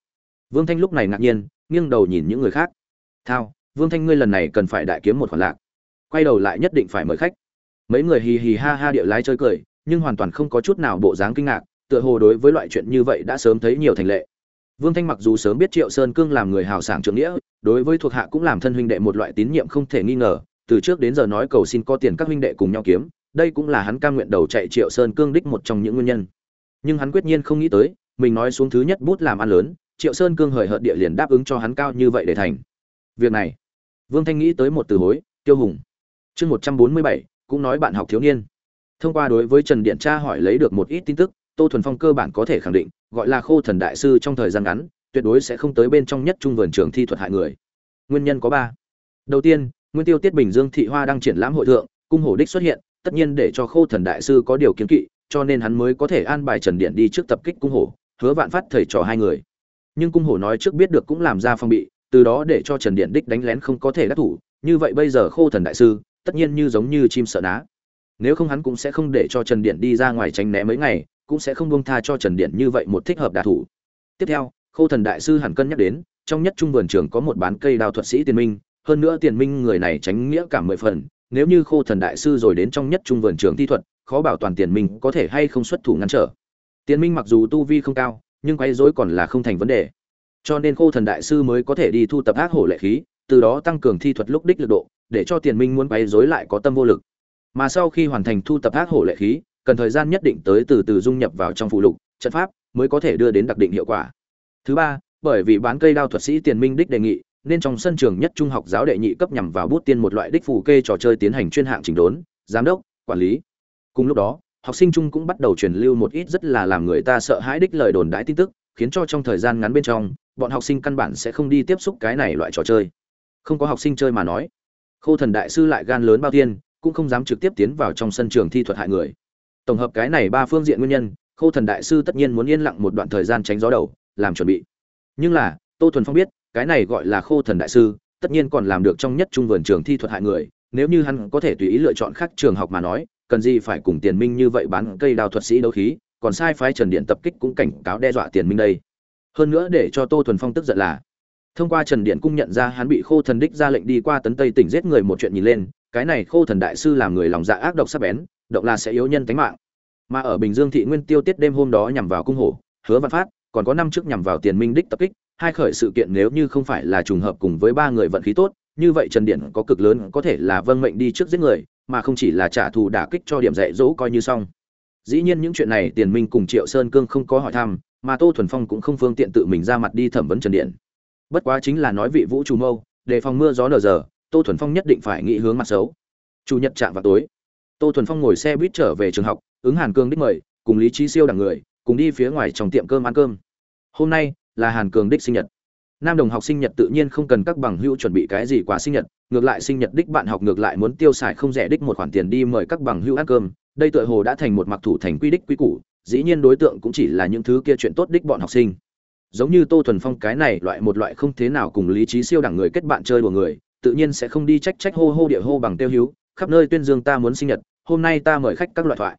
A: Vương thanh lúc này ngạc nhiên nghiêng đầu nhìn những người khác. Thao vương thanh ngươi lần này cần phải đại kiếm một khoản lạc. Quay đầu lại nhất định phải mời khách mấy người hì hì ha ha điệu lái chơi cười, nhưng hoàn toàn không có chút nào bộ dáng kinh ngạc, tựa hồ đối với loại chuyện như vậy đã sớm thấy nhiều thành lệ. Vương thanh mặc dù sớm biết triệu sơn cương làm người hào sảng trưởng nghĩa, đối với thuộc hạ cũng làm thân huynh đệ một loại tín nhiệm không thể nghi ngờ, từ trước đến giờ nói cầu xin có tiền các huynh đệ cùng nhau kiếm, đây cũng là hắn ca nguyện đầu chạy triệu sơn cương đích một trong những nguyên nhân. Nhưng hắn quyết nhiên không nghĩ tới, mình nói xuống thứ nhất bút làm ăn lớn, triệu sơn cương hời hợt địa liền đáp ứng cho hắn cao như vậy để thành. Việc này, vương thanh nghĩ tới một từ hối, tiêu hùng. Chương một trăm bốn mươi bảy cũng nói bạn học thiếu niên. Thông qua đối với trần điện tra hỏi lấy được một ít tin tức, tô thuần phong cơ bản có thể khẳng định, gọi là khô thần đại sư trong thời gian ngắn, tuyệt đối sẽ không tới bên trong nhất trung vườn trường thi thuật hại người. Nguyên nhân có ba. Đầu tiên, nguyên tiêu tiết bình dương thị hoa đang triển lãm hội thượng, cung hổ đích xuất hiện, tất nhiên để cho khô thần đại sư có điều kiến kỵ, cho nên hắn mới có thể an bài trần điện đi trước tập kích cung hổ, hứa vạn phát thầy trò hai người. Nhưng cung hổ nói trước biết được cũng làm ra phong bị, từ đó để cho trần điện đích đánh lén không có thể đắc thủ, như vậy bây giờ khô thần đại sư tất nhiên như giống như chim sợ ná. Nếu không hắn cũng sẽ không để cho trần điện đi ra ngoài tránh né mấy ngày, cũng sẽ không buông tha cho trần điện như vậy một thích hợp đả thủ. Tiếp theo khô thần đại sư hẳn cân nhắc đến, trong nhất trung vườn trường có một bán cây đào thuật sĩ tiền minh, hơn nữa tiền minh người này tránh nghĩa cả mười phần, nếu như khô thần đại sư rồi đến trong nhất trung vườn trường thi thuật, khó bảo toàn tiền minh có thể hay không xuất thủ ngăn trở. Tiền minh mặc dù tu vi không cao, nhưng quấy rối còn là không thành vấn đề. Cho nên khô thần đại sư mới có thể đi thu tập ác hổ lệ khí, từ đó tăng cường thi thuật lúc đích lực độ để cho tiền minh muốn quấy rối lại có tâm vô lực. Mà sau khi hoàn thành thu tập ác hổ lệ khí, cần thời gian nhất định tới từ từ dung nhập vào trong phụ lục, trận pháp mới có thể đưa đến đặc định hiệu quả. Thứ ba, bởi vì bán cây đao thuật sĩ tiền minh đích đề nghị, nên trong sân trường nhất trung học giáo đệ nhị cấp nhằm vào bút tiên một loại đích phù kê trò chơi tiến hành chuyên hạng chỉnh đốn, giám đốc, quản lý. Cùng lúc đó, học sinh trung cũng bắt đầu truyền lưu một ít rất là làm người ta sợ hãi đích lời đồn đãi tin tức, khiến cho trong thời gian ngắn bên trong, bọn học sinh căn bản sẽ không đi tiếp xúc cái này loại trò chơi. Không có học sinh chơi mà nói khô thần đại sư lại gan lớn bao tiên, cũng không dám trực tiếp tiến vào trong sân trường thi thuật hại người. Tổng hợp cái này ba phương diện nguyên nhân, khô thần đại sư tất nhiên muốn yên lặng một đoạn thời gian tránh gió đầu, làm chuẩn bị. Nhưng là, tô thuần phong biết, cái này gọi là khô thần đại sư, tất nhiên còn làm được trong nhất trung vườn trường thi thuật hại người, nếu như hắn có thể tùy ý lựa chọn khác trường học mà nói, cần gì phải cùng tiền minh như vậy bán cây đào thuật sĩ đấu khí, còn sai phái trần điện tập kích cũng cảnh cáo đe dọa tiền minh đây. Hơn nữa để cho tô thuần phong tức giận là thông qua trần điện cung nhận ra hắn bị khô thần đích ra lệnh đi qua tấn tây tỉnh giết người một chuyện nhìn lên, cái này khô thần đại sư làm người lòng dạ ác độc sắc bén động là sẽ yếu nhân tính mạng. Mà ở bình dương thị nguyên tiêu tiết đêm hôm đó nhằm vào cung hổ, hứa văn phát, còn có năm trước nhằm vào tiền minh đích tập kích, hai khởi sự kiện nếu như không phải là trùng hợp cùng với ba người vận khí tốt, như vậy trần điện có cực lớn có thể là vâng mệnh đi trước giết người, mà không chỉ là trả thù đả kích cho điểm dạy dỗ coi như xong. Dĩ nhiên những chuyện này tiền minh cùng triệu sơn cương không có hỏi thăm, mà tô thuần phong cũng không phương tiện tự mình ra mặt đi thẩm vấn trần điện bất quá chính là nói vị vũ trù mâu, đề phòng mưa gió nở giờ, tô thuần phong nhất định phải nghĩ hướng mặt xấu. Chủ nhật chạm vào tối, tô thuần phong ngồi xe buýt trở về trường học, ứng hàn cương đích mời, cùng lý trí siêu đẳng người, cùng đi phía ngoài trong tiệm cơm ăn cơm. Hôm nay là hàn cường đích sinh nhật. Nam đồng học sinh nhật tự nhiên không cần các bằng hữu chuẩn bị cái gì quà sinh nhật, ngược lại sinh nhật đích bạn học ngược lại muốn tiêu xài không rẻ đích một khoản tiền đi mời các bằng hữu ăn cơm, đây tựa hồ đã thành một mặc thủ thành quy đích quy củ, dĩ nhiên đối tượng cũng chỉ là những thứ kia chuyện tốt đích bọn học sinh giống như tô thuần phong cái này loại một loại không thế nào cùng lý trí siêu đẳng người kết bạn chơi của người, tự nhiên sẽ không đi trách trách hô hô địa hô bằng tiêu hữu khắp nơi tuyên dương ta muốn sinh nhật, hôm nay ta mời khách các loại thoại.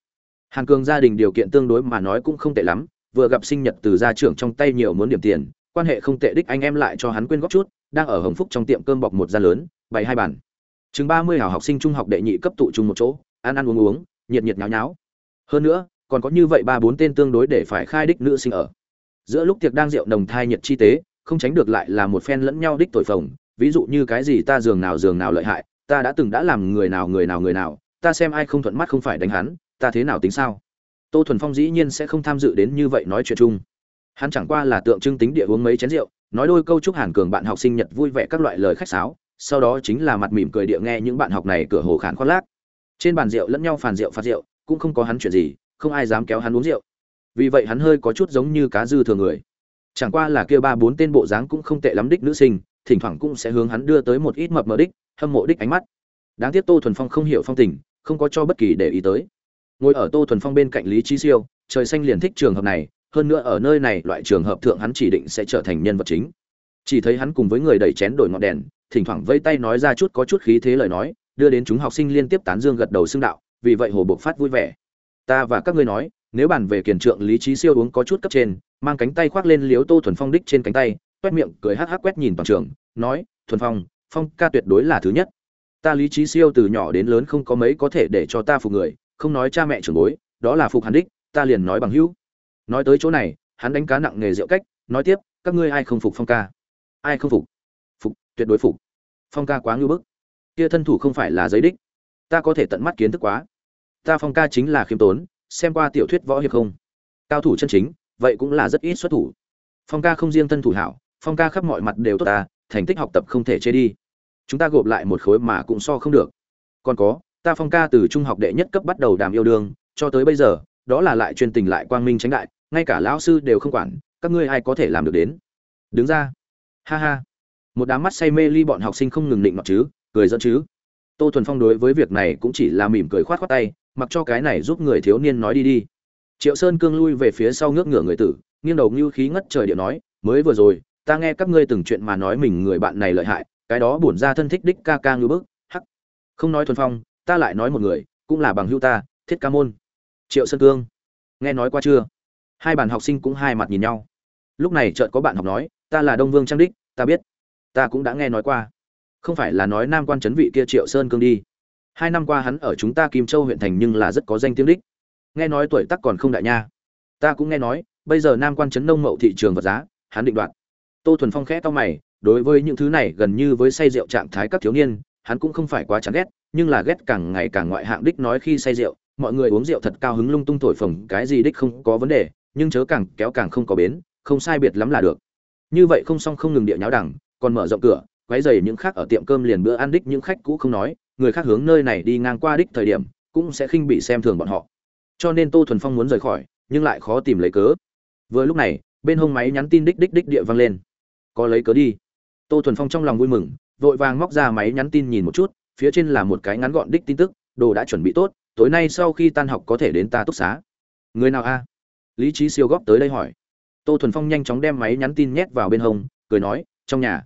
A: Hàn cường gia đình điều kiện tương đối mà nói cũng không tệ lắm, vừa gặp sinh nhật từ gia trưởng trong tay nhiều muốn điểm tiền, quan hệ không tệ đích anh em lại cho hắn quên góp chút, đang ở hồng phúc trong tiệm cơm bọc một gia lớn, bày hai bàn. Chừng ba mươi hảo học sinh trung học đệ nhị cấp tụ chung một chỗ, ăn ăn uống uống, nhiệt nhiệt nháo nháo. Hơn nữa, còn có như vậy ba bốn tên tương đối để phải khai đích nữ sinh ở giữa lúc tiệc đang rượu nồng thai nhiệt chi tế, không tránh được lại là một phen lẫn nhau đích tội phồng. Ví dụ như cái gì ta giường nào giường nào lợi hại, ta đã từng đã làm người nào người nào người nào, ta xem ai không thuận mắt không phải đánh hắn, ta thế nào tính sao? Tô thuần phong dĩ nhiên sẽ không tham dự đến như vậy nói chuyện chung. Hắn chẳng qua là tượng trưng tính địa uống mấy chén rượu, nói đôi câu chúc hàn cường bạn học sinh nhật vui vẻ các loại lời khách sáo, sau đó chính là mặt mỉm cười địa nghe những bạn học này cửa hồ khản khoác lác. Trên bàn rượu lẫn nhau phàn rượu phạt rượu, cũng không có hắn chuyện gì, không ai dám kéo hắn uống rượu vì vậy hắn hơi có chút giống như cá dư thường người. Chẳng qua là kia ba bốn tên bộ dáng cũng không tệ lắm đích nữ sinh, thỉnh thoảng cũng sẽ hướng hắn đưa tới một ít mập mờ đích, hâm mộ đích ánh mắt. Đáng tiếc tô thuần phong không hiểu phong tình, không có cho bất kỳ để ý tới. Ngồi ở tô thuần phong bên cạnh lý trí siêu, trời xanh liền thích trường hợp này, hơn nữa ở nơi này loại trường hợp thượng hắn chỉ định sẽ trở thành nhân vật chính. Chỉ thấy hắn cùng với người đẩy chén đổi ngọn đèn, thỉnh thoảng vây tay nói ra chút có chút khí thế lời nói, đưa đến chúng học sinh liên tiếp tán dương gật đầu xưng đạo, vì vậy hồ bộc phát vui vẻ. Ta và các ngươi nói nếu bàn về kiền trượng lý trí siêu uống có chút cấp trên, mang cánh tay khoác lên liếu tô thuần phong đích trên cánh tay quét miệng cười hắc hắc quét nhìn toàn trường, nói, thuần phong phong ca tuyệt đối là thứ nhất. Ta lý trí siêu từ nhỏ đến lớn không có mấy có thể để cho ta phục người, không nói cha mẹ trưởng bối, đó là phục hắn đích, ta liền nói bằng hữu. Nói tới chỗ này, hắn đánh cá nặng nghề rượu cách, nói tiếp, các ngươi ai không phục phong ca? Ai không phục? Phục, tuyệt đối phục. Phong ca quá ngưu bức. Kia thân thủ không phải là giấy đích. Ta có thể tận mắt kiến thức quá. Ta phong ca chính là khiêm tốn xem qua tiểu thuyết võ hiệp không? Cao thủ chân chính, vậy cũng là rất ít xuất thủ. Phong ca không riêng thân thủ hảo, phong ca khắp mọi mặt đều tốt ta, thành tích học tập không thể chê đi. Chúng ta gộp lại một khối mà cũng so không được. Còn có, ta phong ca từ trung học đệ nhất cấp bắt đầu đàm yêu đương, cho tới bây giờ, đó là lại chuyên tình lại quang minh tránh đại, ngay cả lão sư đều không quản, các ngươi ai có thể làm được đến? Đứng ra. Ha ha. Một đám mắt say mê ly bọn học sinh không ngừng định mặc chứ, cười dẫn chứ. Tô thuần phong đối với việc này cũng chỉ là mỉm cười khoát khoát tay mặc cho cái này giúp người thiếu niên nói đi đi. Triệu sơn cương lui về phía sau ngước ngửa người tử, nghiêng đầu như khí ngất trời điệu nói, mới vừa rồi, ta nghe các ngươi từng chuyện mà nói mình người bạn này lợi hại, cái đó bổn ra thân thích đích ca ca ngưu bức, hắc. Không nói thuần phong, ta lại nói một người, cũng là bằng hữu ta, thiết ca môn. Triệu sơn cương, nghe nói qua chưa? Hai bạn học sinh cũng hai mặt nhìn nhau. Lúc này chợt có bạn học nói, ta là đông vương trang đích, ta biết, ta cũng đã nghe nói qua. Không phải là nói nam quan trấn vị kia triệu sơn cương đi hai năm qua hắn ở chúng ta kim châu huyện thành nhưng là rất có danh tiếng đích. Nghe nói tuổi tác còn không đại nha. Ta cũng nghe nói, bây giờ nam quan trấn nông mậu thị trường vật giá, hắn định đoạt. Tô thuần phong khẽ to mày, đối với những thứ này gần như với say rượu trạng thái các thiếu niên, hắn cũng không phải quá chán ghét, nhưng là ghét càng ngày càng ngoại hạng đích nói khi say rượu, mọi người uống rượu thật cao hứng lung tung thổi phồng, cái gì đích không có vấn đề, nhưng chớ càng kéo càng không có bến, không sai biệt lắm là được. Như vậy không xong không ngừng địa nháo đẳng còn mở rộng cửa, quấy dày những khác ở tiệm cơm liền bữa ăn đích những khách cũ không nói người khác hướng nơi này đi ngang qua đích thời điểm, cũng sẽ khinh bị xem thường bọn họ. Cho nên tô thuần phong muốn rời khỏi, nhưng lại khó tìm lấy cớ. Vừa lúc này, bên hông máy nhắn tin đích đích đích địa vang lên. Có lấy cớ đi. Tô thuần phong trong lòng vui mừng, vội vàng móc ra máy nhắn tin nhìn một chút, phía trên là một cái ngắn gọn đích tin tức, đồ đã chuẩn bị tốt, tối nay sau khi tan học có thể đến ta túc xá. Người nào a? Lý trí siêu góp tới đây hỏi. Tô thuần phong nhanh chóng đem máy nhắn tin nhét vào bên hông, cười nói, trong nhà.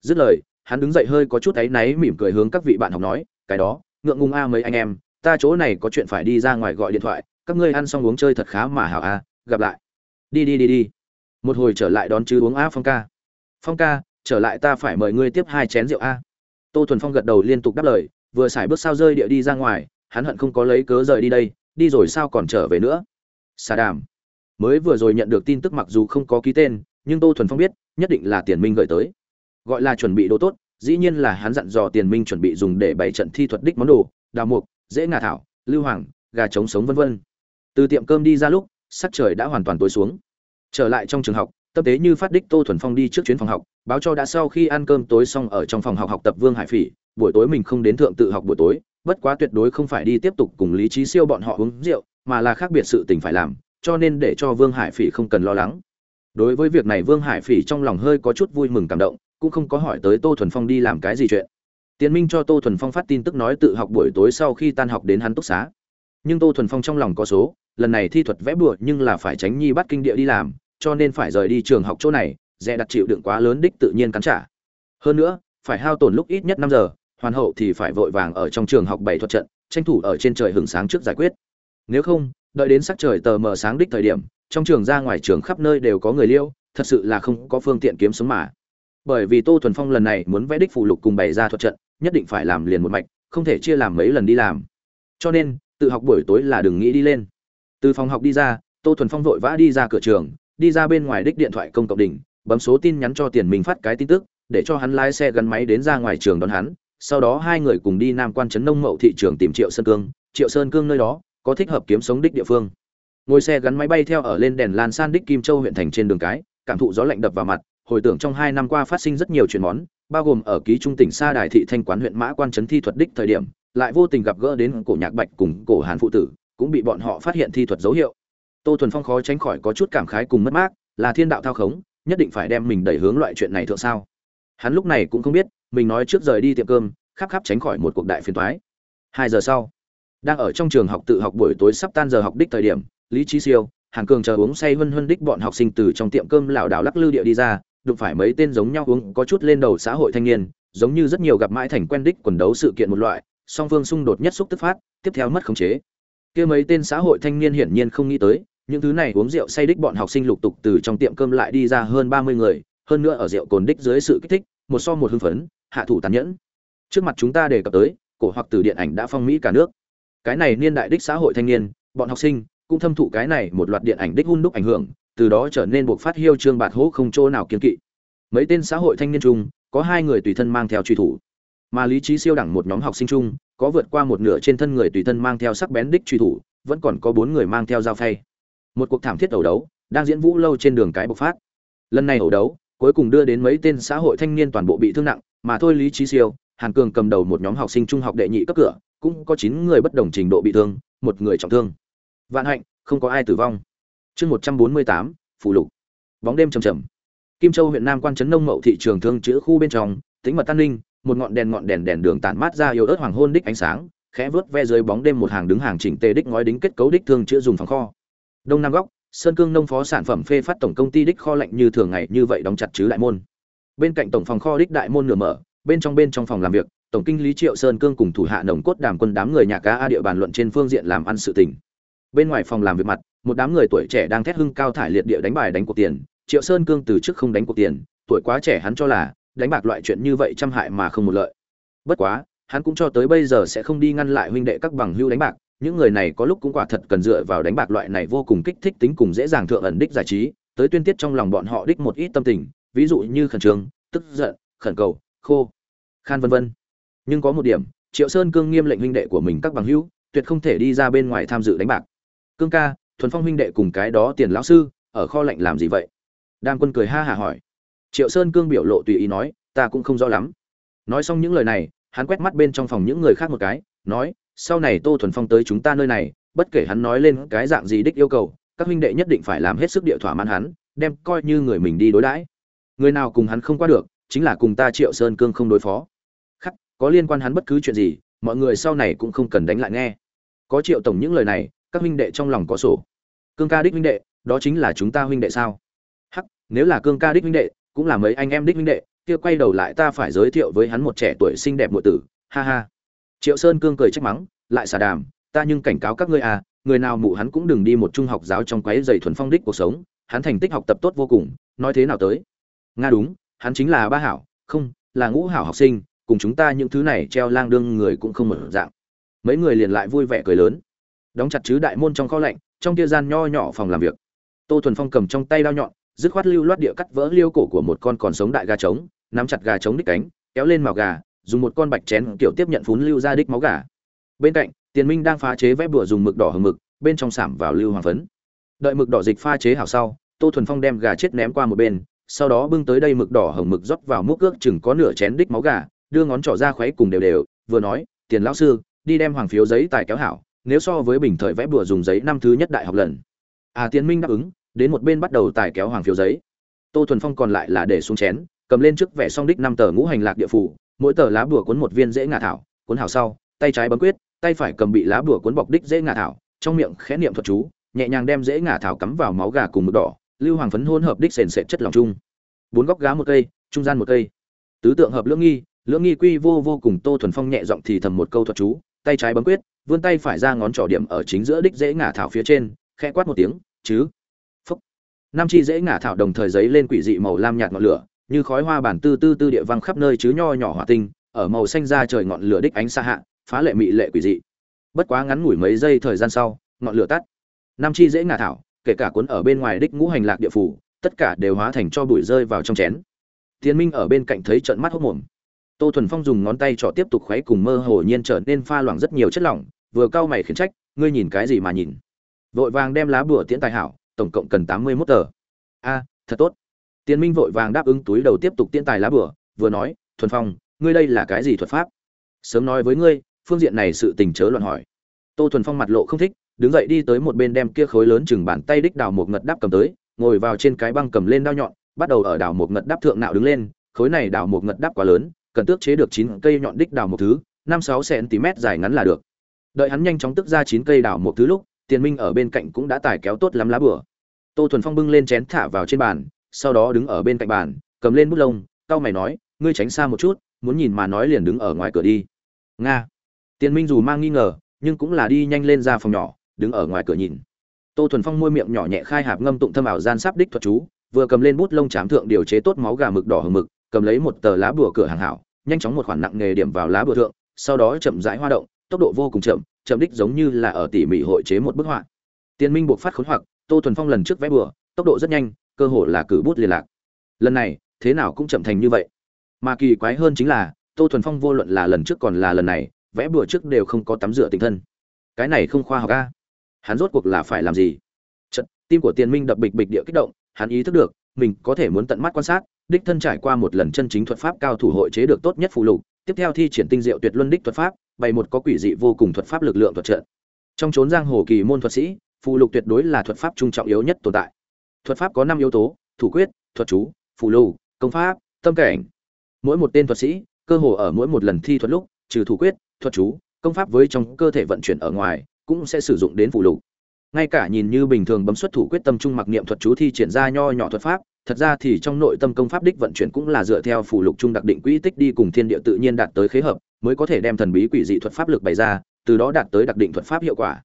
A: Dứt lời hắn đứng dậy hơi có chút áy náy mỉm cười hướng các vị bạn học nói, cái đó, ngượng ngùng a mấy anh em, ta chỗ này có chuyện phải đi ra ngoài gọi điện thoại, các ngươi ăn xong uống chơi thật khá mà hảo a, gặp lại. Đi đi đi đi. Một hồi trở lại đón chứ uống a phong ca. Phong ca, trở lại ta phải mời ngươi tiếp hai chén rượu a. Tô thuần phong gật đầu liên tục đáp lời, vừa xài bước sao rơi địa đi ra ngoài, hắn hận không có lấy cớ rời đi đây, đi rồi sao còn trở về nữa? Xà đàm. Mới vừa rồi nhận được tin tức mặc dù không có ký tên, nhưng tô thuần phong biết, nhất định là tiền minh gửi tới gọi là chuẩn bị đồ tốt, dĩ nhiên là hắn dặn dò tiền minh chuẩn bị dùng để bày trận thi thuật đích món đồ, đào mục, dễ ngà thảo, lưu hoàng, gà trống sống vân vân. Từ tiệm cơm đi ra lúc, sắc trời đã hoàn toàn tối xuống. Trở lại trong trường học tâm tế như phát đích tô thuần phong đi trước chuyến phòng học, báo cho đã sau khi ăn cơm tối xong ở trong phòng học học tập vương hải phỉ, buổi tối mình không đến thượng tự học buổi tối, bất quá tuyệt đối không phải đi tiếp tục cùng lý trí siêu bọn họ uống rượu, mà là khác biệt sự tình phải làm, cho nên để cho vương hải phỉ không cần lo lắng. Đối với việc này vương hải phỉ trong lòng hơi có chút vui mừng cảm động cũng không có hỏi tới tô thuần phong đi làm cái gì chuyện. Tiến minh cho tô thuần phong phát tin tức nói tự học buổi tối sau khi tan học đến hắn túc xá. Nhưng tô thuần phong trong lòng có số, lần này thi thuật vẽ bụa nhưng là phải tránh nhi bắt kinh địa đi làm, cho nên phải rời đi trường học chỗ này dè đặt chịu đựng quá lớn đích tự nhiên cắn trả. Hơn nữa, phải hao tổn lúc ít nhất năm giờ, hoàn hậu thì phải vội vàng ở trong trường học bảy thuật trận, tranh thủ ở trên trời hừng sáng trước giải quyết. Nếu không, đợi đến sắc trời tờ mờ sáng đích thời điểm, trong trường ra ngoài trường khắp nơi đều có người liêu, thật sự là không có phương tiện kiếm sống mà bởi vì tô thuần phong lần này muốn vẽ đích phụ lục cùng bày ra thuật trận, nhất định phải làm liền một mạch, không thể chia làm mấy lần đi làm. Cho nên, tự học buổi tối là đừng nghĩ đi lên. Từ phòng học đi ra, tô thuần phong vội vã đi ra cửa trường, đi ra bên ngoài đích điện thoại công cộng đỉnh, bấm số tin nhắn cho tiền mình phát cái tin tức, để cho hắn lái xe gắn máy đến ra ngoài trường đón hắn. Sau đó hai người cùng đi nam quan trấn nông mậu thị trường tìm triệu sơn cương. Triệu sơn cương nơi đó, có thích hợp kiếm sống đích địa phương. Ngồi xe gắn máy bay theo ở lên đèn lan san đích kim châu huyện thành trên đường cái, cảm thụ gió lạnh đập vào mặt hồi tưởng trong hai năm qua phát sinh rất nhiều chuyện món, bao gồm ở ký trung tỉnh xa đài thị thanh quán huyện mã quan trấn thi thuật đích thời điểm, lại vô tình gặp gỡ đến cổ nhạc bạch cùng cổ hàn phụ tử, cũng bị bọn họ phát hiện thi thuật dấu hiệu. Tô thuần phong khó tránh khỏi có chút cảm khái cùng mất mát, là thiên đạo thao khống, nhất định phải đem mình đẩy hướng loại chuyện này thượng sao? Hắn lúc này cũng không biết, mình nói trước rời đi tiệm cơm, khắp khắp tránh khỏi một cuộc đại phiền toái. Hai giờ sau, đang ở trong trường học tự học buổi tối sắp tan giờ học đích thời điểm, lý trí siêu, hàn cường chờ uống say hân hân đích bọn học sinh từ trong tiệm cơm lảo đảo lắc lư địa đi ra đụng phải mấy tên giống nhau uống có chút lên đầu xã hội thanh niên, giống như rất nhiều gặp mãi thành quen đích quần đấu sự kiện một loại, song phương xung đột nhất xúc tức phát, tiếp theo mất khống chế. Kia mấy tên xã hội thanh niên hiển nhiên không nghĩ tới, những thứ này uống rượu say đích bọn học sinh lục tục từ trong tiệm cơm lại đi ra hơn ba mươi người, hơn nữa ở rượu cồn đích dưới sự kích thích, một so một hưng phấn, hạ thủ tàn nhẫn. Trước mặt chúng ta đề cập tới, cổ hoặc từ điện ảnh đã phong mỹ cả nước. Cái này niên đại đích xã hội thanh niên, bọn học sinh cũng thâm thụ cái này một loạt điện ảnh đích hun đúc ảnh hưởng từ đó trở nên buộc phát hiêu trương bạt hố không chỗ nào kiên kỵ. Mấy tên xã hội thanh niên chung, có hai người tùy thân mang theo truy thủ. Mà lý trí siêu đẳng một nhóm học sinh chung, có vượt qua một nửa trên thân người tùy thân mang theo sắc bén đích truy thủ, vẫn còn có bốn người mang theo dao phay. Một cuộc thảm thiết ẩu đấu, đang diễn vũ lâu trên đường cái bộc phát. Lần này ẩu đấu, cuối cùng đưa đến mấy tên xã hội thanh niên toàn bộ bị thương nặng, mà thôi lý trí siêu, hàn cường cầm đầu một nhóm học sinh trung học đệ nhị cấp cửa, cũng có chín người bất đồng trình độ bị thương, một người trọng thương. Vạn hạnh, không có ai tử vong chương một trăm bốn mươi tám lục. Bóng đêm trầm trầm kim châu huyện nam quan trấn nông mậu thị trường thương chữ khu bên trong tính mật tan ninh, một ngọn đèn ngọn đèn đèn đường tản mát ra yếu ớt hoàng hôn đích ánh sáng, khẽ vớt ve dưới bóng đêm một hàng đứng hàng chỉnh tề đích ngói đính kết cấu đích thương chữa dùng phòng kho. Đông nam góc, sơn cương nông phó sản phẩm phê phát tổng công ty đích kho lạnh như thường ngày như vậy đóng chặt chứ đại môn. Bên cạnh tổng phòng kho đích đại môn nửa mở, bên trong bên trong phòng làm việc, tổng kinh lý triệu sơn cương cùng thủ hạ nồng cốt đàm quân đám người nhà cá a địa bàn luận trên phương diện làm ăn sự tình. Bên ngoài phòng làm việc mặt một đám người tuổi trẻ đang thét hưng cao thải liệt địa đánh bài đánh cuộc tiền, triệu sơn cương từ trước không đánh cuộc tiền, tuổi quá trẻ hắn cho là đánh bạc loại chuyện như vậy trăm hại mà không một lợi. Bất quá, hắn cũng cho tới bây giờ sẽ không đi ngăn lại huynh đệ các bằng hưu đánh bạc, những người này có lúc cũng quả thật cần dựa vào đánh bạc loại này vô cùng kích thích tính cùng dễ dàng thượng ẩn đích giải trí, tới tuyên tiết trong lòng bọn họ đích một ít tâm tình, ví dụ như khẩn trương, tức giận, khẩn cầu, khô, khan vân vân. Nhưng có một điểm, triệu sơn cương nghiêm lệnh huynh đệ của mình các bằng hữu, tuyệt không thể đi ra bên ngoài tham dự đánh bạc. Cương ca thuần phong huynh đệ cùng cái đó tiền lão sư, ở kho lạnh làm gì vậy? Đam quân cười ha hả hỏi. Triệu sơn cương biểu lộ tùy ý nói, ta cũng không rõ lắm. Nói xong những lời này, hắn quét mắt bên trong phòng những người khác một cái, nói, sau này tô thuần phong tới chúng ta nơi này, bất kể hắn nói lên cái dạng gì đích yêu cầu, các huynh đệ nhất định phải làm hết sức địa thỏa mãn hắn, đem coi như người mình đi đối đãi. Người nào cùng hắn không qua được, chính là cùng ta triệu sơn cương không đối phó. Khắc, có liên quan hắn bất cứ chuyện gì, mọi người sau này cũng không cần đánh lại nghe. Có triệu tổng những lời này các huynh đệ trong lòng có sổ. Cương ca đích huynh đệ, đó chính là chúng ta huynh đệ sao? Hắc, nếu là cương ca đích huynh đệ, cũng là mấy anh em đích huynh đệ, kia quay đầu lại ta phải giới thiệu với hắn một trẻ tuổi xinh đẹp muội tử. Ha ha. Triệu sơn cương cười trách mắng, lại xà đàm, ta nhưng cảnh cáo các ngươi à người nào mụ hắn cũng đừng đi một trung học giáo trong quái dày thuần phong đích cuộc sống, hắn thành tích học tập tốt vô cùng, nói thế nào tới? Nga đúng, hắn chính là ba hảo, không, là ngũ hảo học sinh, cùng chúng ta những thứ này treo lang đương người cũng không mở dạng. Mấy người liền lại vui vẻ cười lớn đóng chặt chứ đại môn trong kho lạnh, trong kia gian nho nhỏ phòng làm việc. Tô thuần phong cầm trong tay đao nhọn, dứt khoát lưu loát địa cắt vỡ liêu cổ của một con còn sống đại gà trống, nắm chặt gà trống đích cánh, kéo lên màu gà, dùng một con bạch chén kiểu tiếp nhận phún lưu ra đích máu gà. Bên cạnh, tiền minh đang phá chế vẽ bùa dùng mực đỏ hầm mực, bên trong sảm vào lưu hoàng phấn. Đợi mực đỏ dịch pha chế hảo sau, tô thuần phong đem gà chết ném qua một bên, sau đó bưng tới đây mực đỏ hồng mực rót vào múc ước chừng có nửa chén đích máu gà, đưa ngón trỏ ra khuấy cùng đều đều, vừa nói, tiền lão sư, đi đem hoàng phiếu giấy tài kéo hảo nếu so với bình thời vẽ bùa dùng giấy năm thứ nhất đại học lần. À tiến minh đáp ứng, đến một bên bắt đầu tài kéo hoàng phiếu giấy. Tô thuần phong còn lại là để xuống chén, cầm lên trước vẽ song đích năm tờ ngũ hành lạc địa phủ, mỗi tờ lá bùa cuốn một viên dễ ngả thảo, cuốn hảo sau, tay trái bấm quyết, tay phải cầm bị lá bùa cuốn bọc đích dễ ngả thảo, trong miệng khẽ niệm thuật chú, nhẹ nhàng đem dễ ngả thảo cắm vào máu gà cùng mực đỏ, lưu hoàng phấn hôn hợp đích sền sệt chất lòng chung. Bốn góc gá một cây, trung gian một cây. Tứ tượng hợp lưỡng nghi lưỡng nghi quy vô vô cùng, tô thuần phong nhẹ giọng thì thầm một câu thuật chú, tay trái bấm quyết vươn tay phải ra ngón trỏ điểm ở chính giữa đích dễ ngả thảo phía trên, khẽ quát một tiếng, chứ. Phúc. Nam chi dễ ngả thảo đồng thời giấy lên quỷ dị màu lam nhạt ngọn lửa, như khói hoa bản tư tư tư địa văng khắp nơi chứ nho nhỏ hỏa tinh, ở màu xanh ra trời ngọn lửa đích ánh xa hạ, phá lệ mị lệ quỷ dị. Bất quá ngắn ngủi mấy giây thời gian sau, ngọn lửa tắt. Nam chi dễ ngả thảo, kể cả cuốn ở bên ngoài đích ngũ hành lạc địa phủ, tất cả đều hóa thành cho bụi rơi vào trong chén. Tiến minh ở bên cạnh thấy trận mắt hốc mồm tô thuần phong dùng ngón tay trỏ tiếp tục khuấy cùng mơ hồ nhiên trở nên pha loãng rất nhiều chất lỏng vừa cau mày khiển trách, ngươi nhìn cái gì mà nhìn? Vội vàng đem lá bùa tiễn tài hảo, tổng cộng cần tám mươi mốt tờ. A, thật tốt. Tiên minh vội vàng đáp ứng túi đầu tiếp tục tiễn tài lá bùa, vừa nói, thuần phong, ngươi đây là cái gì thuật pháp? Sớm nói với ngươi, phương diện này sự tình chớ loạn hỏi. Tô thuần phong mặt lộ không thích, đứng dậy đi tới một bên đem kia khối lớn chừng bàn tay đích đào một ngật đáp cầm tới, ngồi vào trên cái băng cầm lên đao nhọn, bắt đầu ở đào một ngật đáp thượng nạo đứng lên, khối này đào một ngật đáp quá lớn, cần tước chế được chín cây nhọn đích đào một thứ, năm sáu cm dài ngắn là được đợi hắn nhanh chóng tức ra chín cây đào một thứ lúc, tiền minh ở bên cạnh cũng đã tải kéo tốt lắm lá bửa tô thuần phong bưng lên chén thả vào trên bàn, sau đó đứng ở bên cạnh bàn, cầm lên bút lông, cau mày nói, ngươi tránh xa một chút, muốn nhìn mà nói liền đứng ở ngoài cửa đi. Nga. Tiền minh dù mang nghi ngờ, nhưng cũng là đi nhanh lên ra phòng nhỏ, đứng ở ngoài cửa nhìn. Tô thuần phong môi miệng nhỏ nhẹ khai hạp ngâm tụng thâm ảo gian sắp đích thuật chú, vừa cầm lên bút lông chám thượng điều chế tốt máu gà mực đỏ hừng mực, cầm lấy một tờ lá bùa cửa hàng hảo, nhanh chóng một khoản nặng nghề điểm vào lá bùa thượng, sau đó chậm rãi hoa động tốc độ vô cùng chậm chậm đích giống như là ở tỉ mỉ hội chế một bức họa. Tiên minh buộc phát khốn hoặc tô thuần phong lần trước vẽ bừa, tốc độ rất nhanh cơ hồ là cử bút liên lạc. Lần này thế nào cũng chậm thành như vậy. Mà kỳ quái hơn chính là tô thuần phong vô luận là lần trước còn là lần này vẽ bừa trước đều không có tắm rửa tinh thân cái này không khoa học a. Hắn rốt cuộc là phải làm gì? Trận tim của tiền minh đập bịch bịch địa kích động hắn ý thức được mình có thể muốn tận mắt quan sát đích thân trải qua một lần chân chính thuật pháp cao thủ hội chế được tốt nhất phụ lục tiếp theo thi triển tinh diệu tuyệt luân đích thuật pháp bày một có quỷ dị vô cùng thuật pháp lực lượng thuật trận. Trong chốn giang hồ kỳ môn thuật sĩ, phù lục tuyệt đối là thuật pháp trung trọng yếu nhất tồn tại. Thuật pháp có năm yếu tố, thủ quyết, thuật chú, phù lục công pháp, tâm cảnh. Mỗi một tên thuật sĩ, cơ hồ ở mỗi một lần thi thuật lúc, trừ thủ quyết, thuật chú, công pháp với trong cơ thể vận chuyển ở ngoài, cũng sẽ sử dụng đến phù lục. Ngay cả nhìn như bình thường bấm xuất thủ quyết tâm trung mặc niệm thuật chú thi triển ra nho nhỏ thuật pháp thật ra thì trong nội tâm công pháp đích vận chuyển cũng là dựa theo phụ lục trung đặc định quỹ tích đi cùng thiên địa tự nhiên đạt tới khế hợp, mới có thể đem thần bí quỷ dị thuật pháp lực bày ra, từ đó đạt tới đặc định thuật pháp hiệu quả.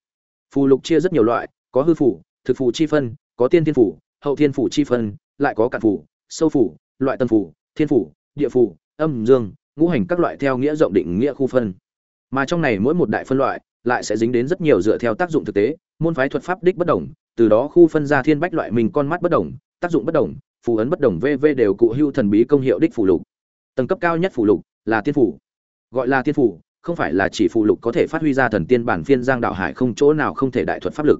A: Phù lục chia rất nhiều loại, có hư phủ thực phủ chi phân, có tiên thiên phủ hậu thiên phủ chi phân, lại có cạn phủ sâu phủ loại tân phủ thiên phủ địa phủ âm dương, ngũ hành các loại theo nghĩa rộng định nghĩa khu phân. Mà trong này mỗi một đại phân loại lại sẽ dính đến rất nhiều dựa theo tác dụng thực tế, môn phái thuật pháp đích bất đồng, từ đó khu phân ra thiên bách loại mình con mắt bất đồng, tác dụng bất đồng phù ấn bất đồng vv đều cụ hưu thần bí công hiệu đích phù lục. Tầng cấp cao nhất phù lục là tiên phủ gọi là tiên phủ không phải là chỉ phù lục có thể phát huy ra thần tiên bản phiên giang đạo hải không chỗ nào không thể đại thuật pháp lực,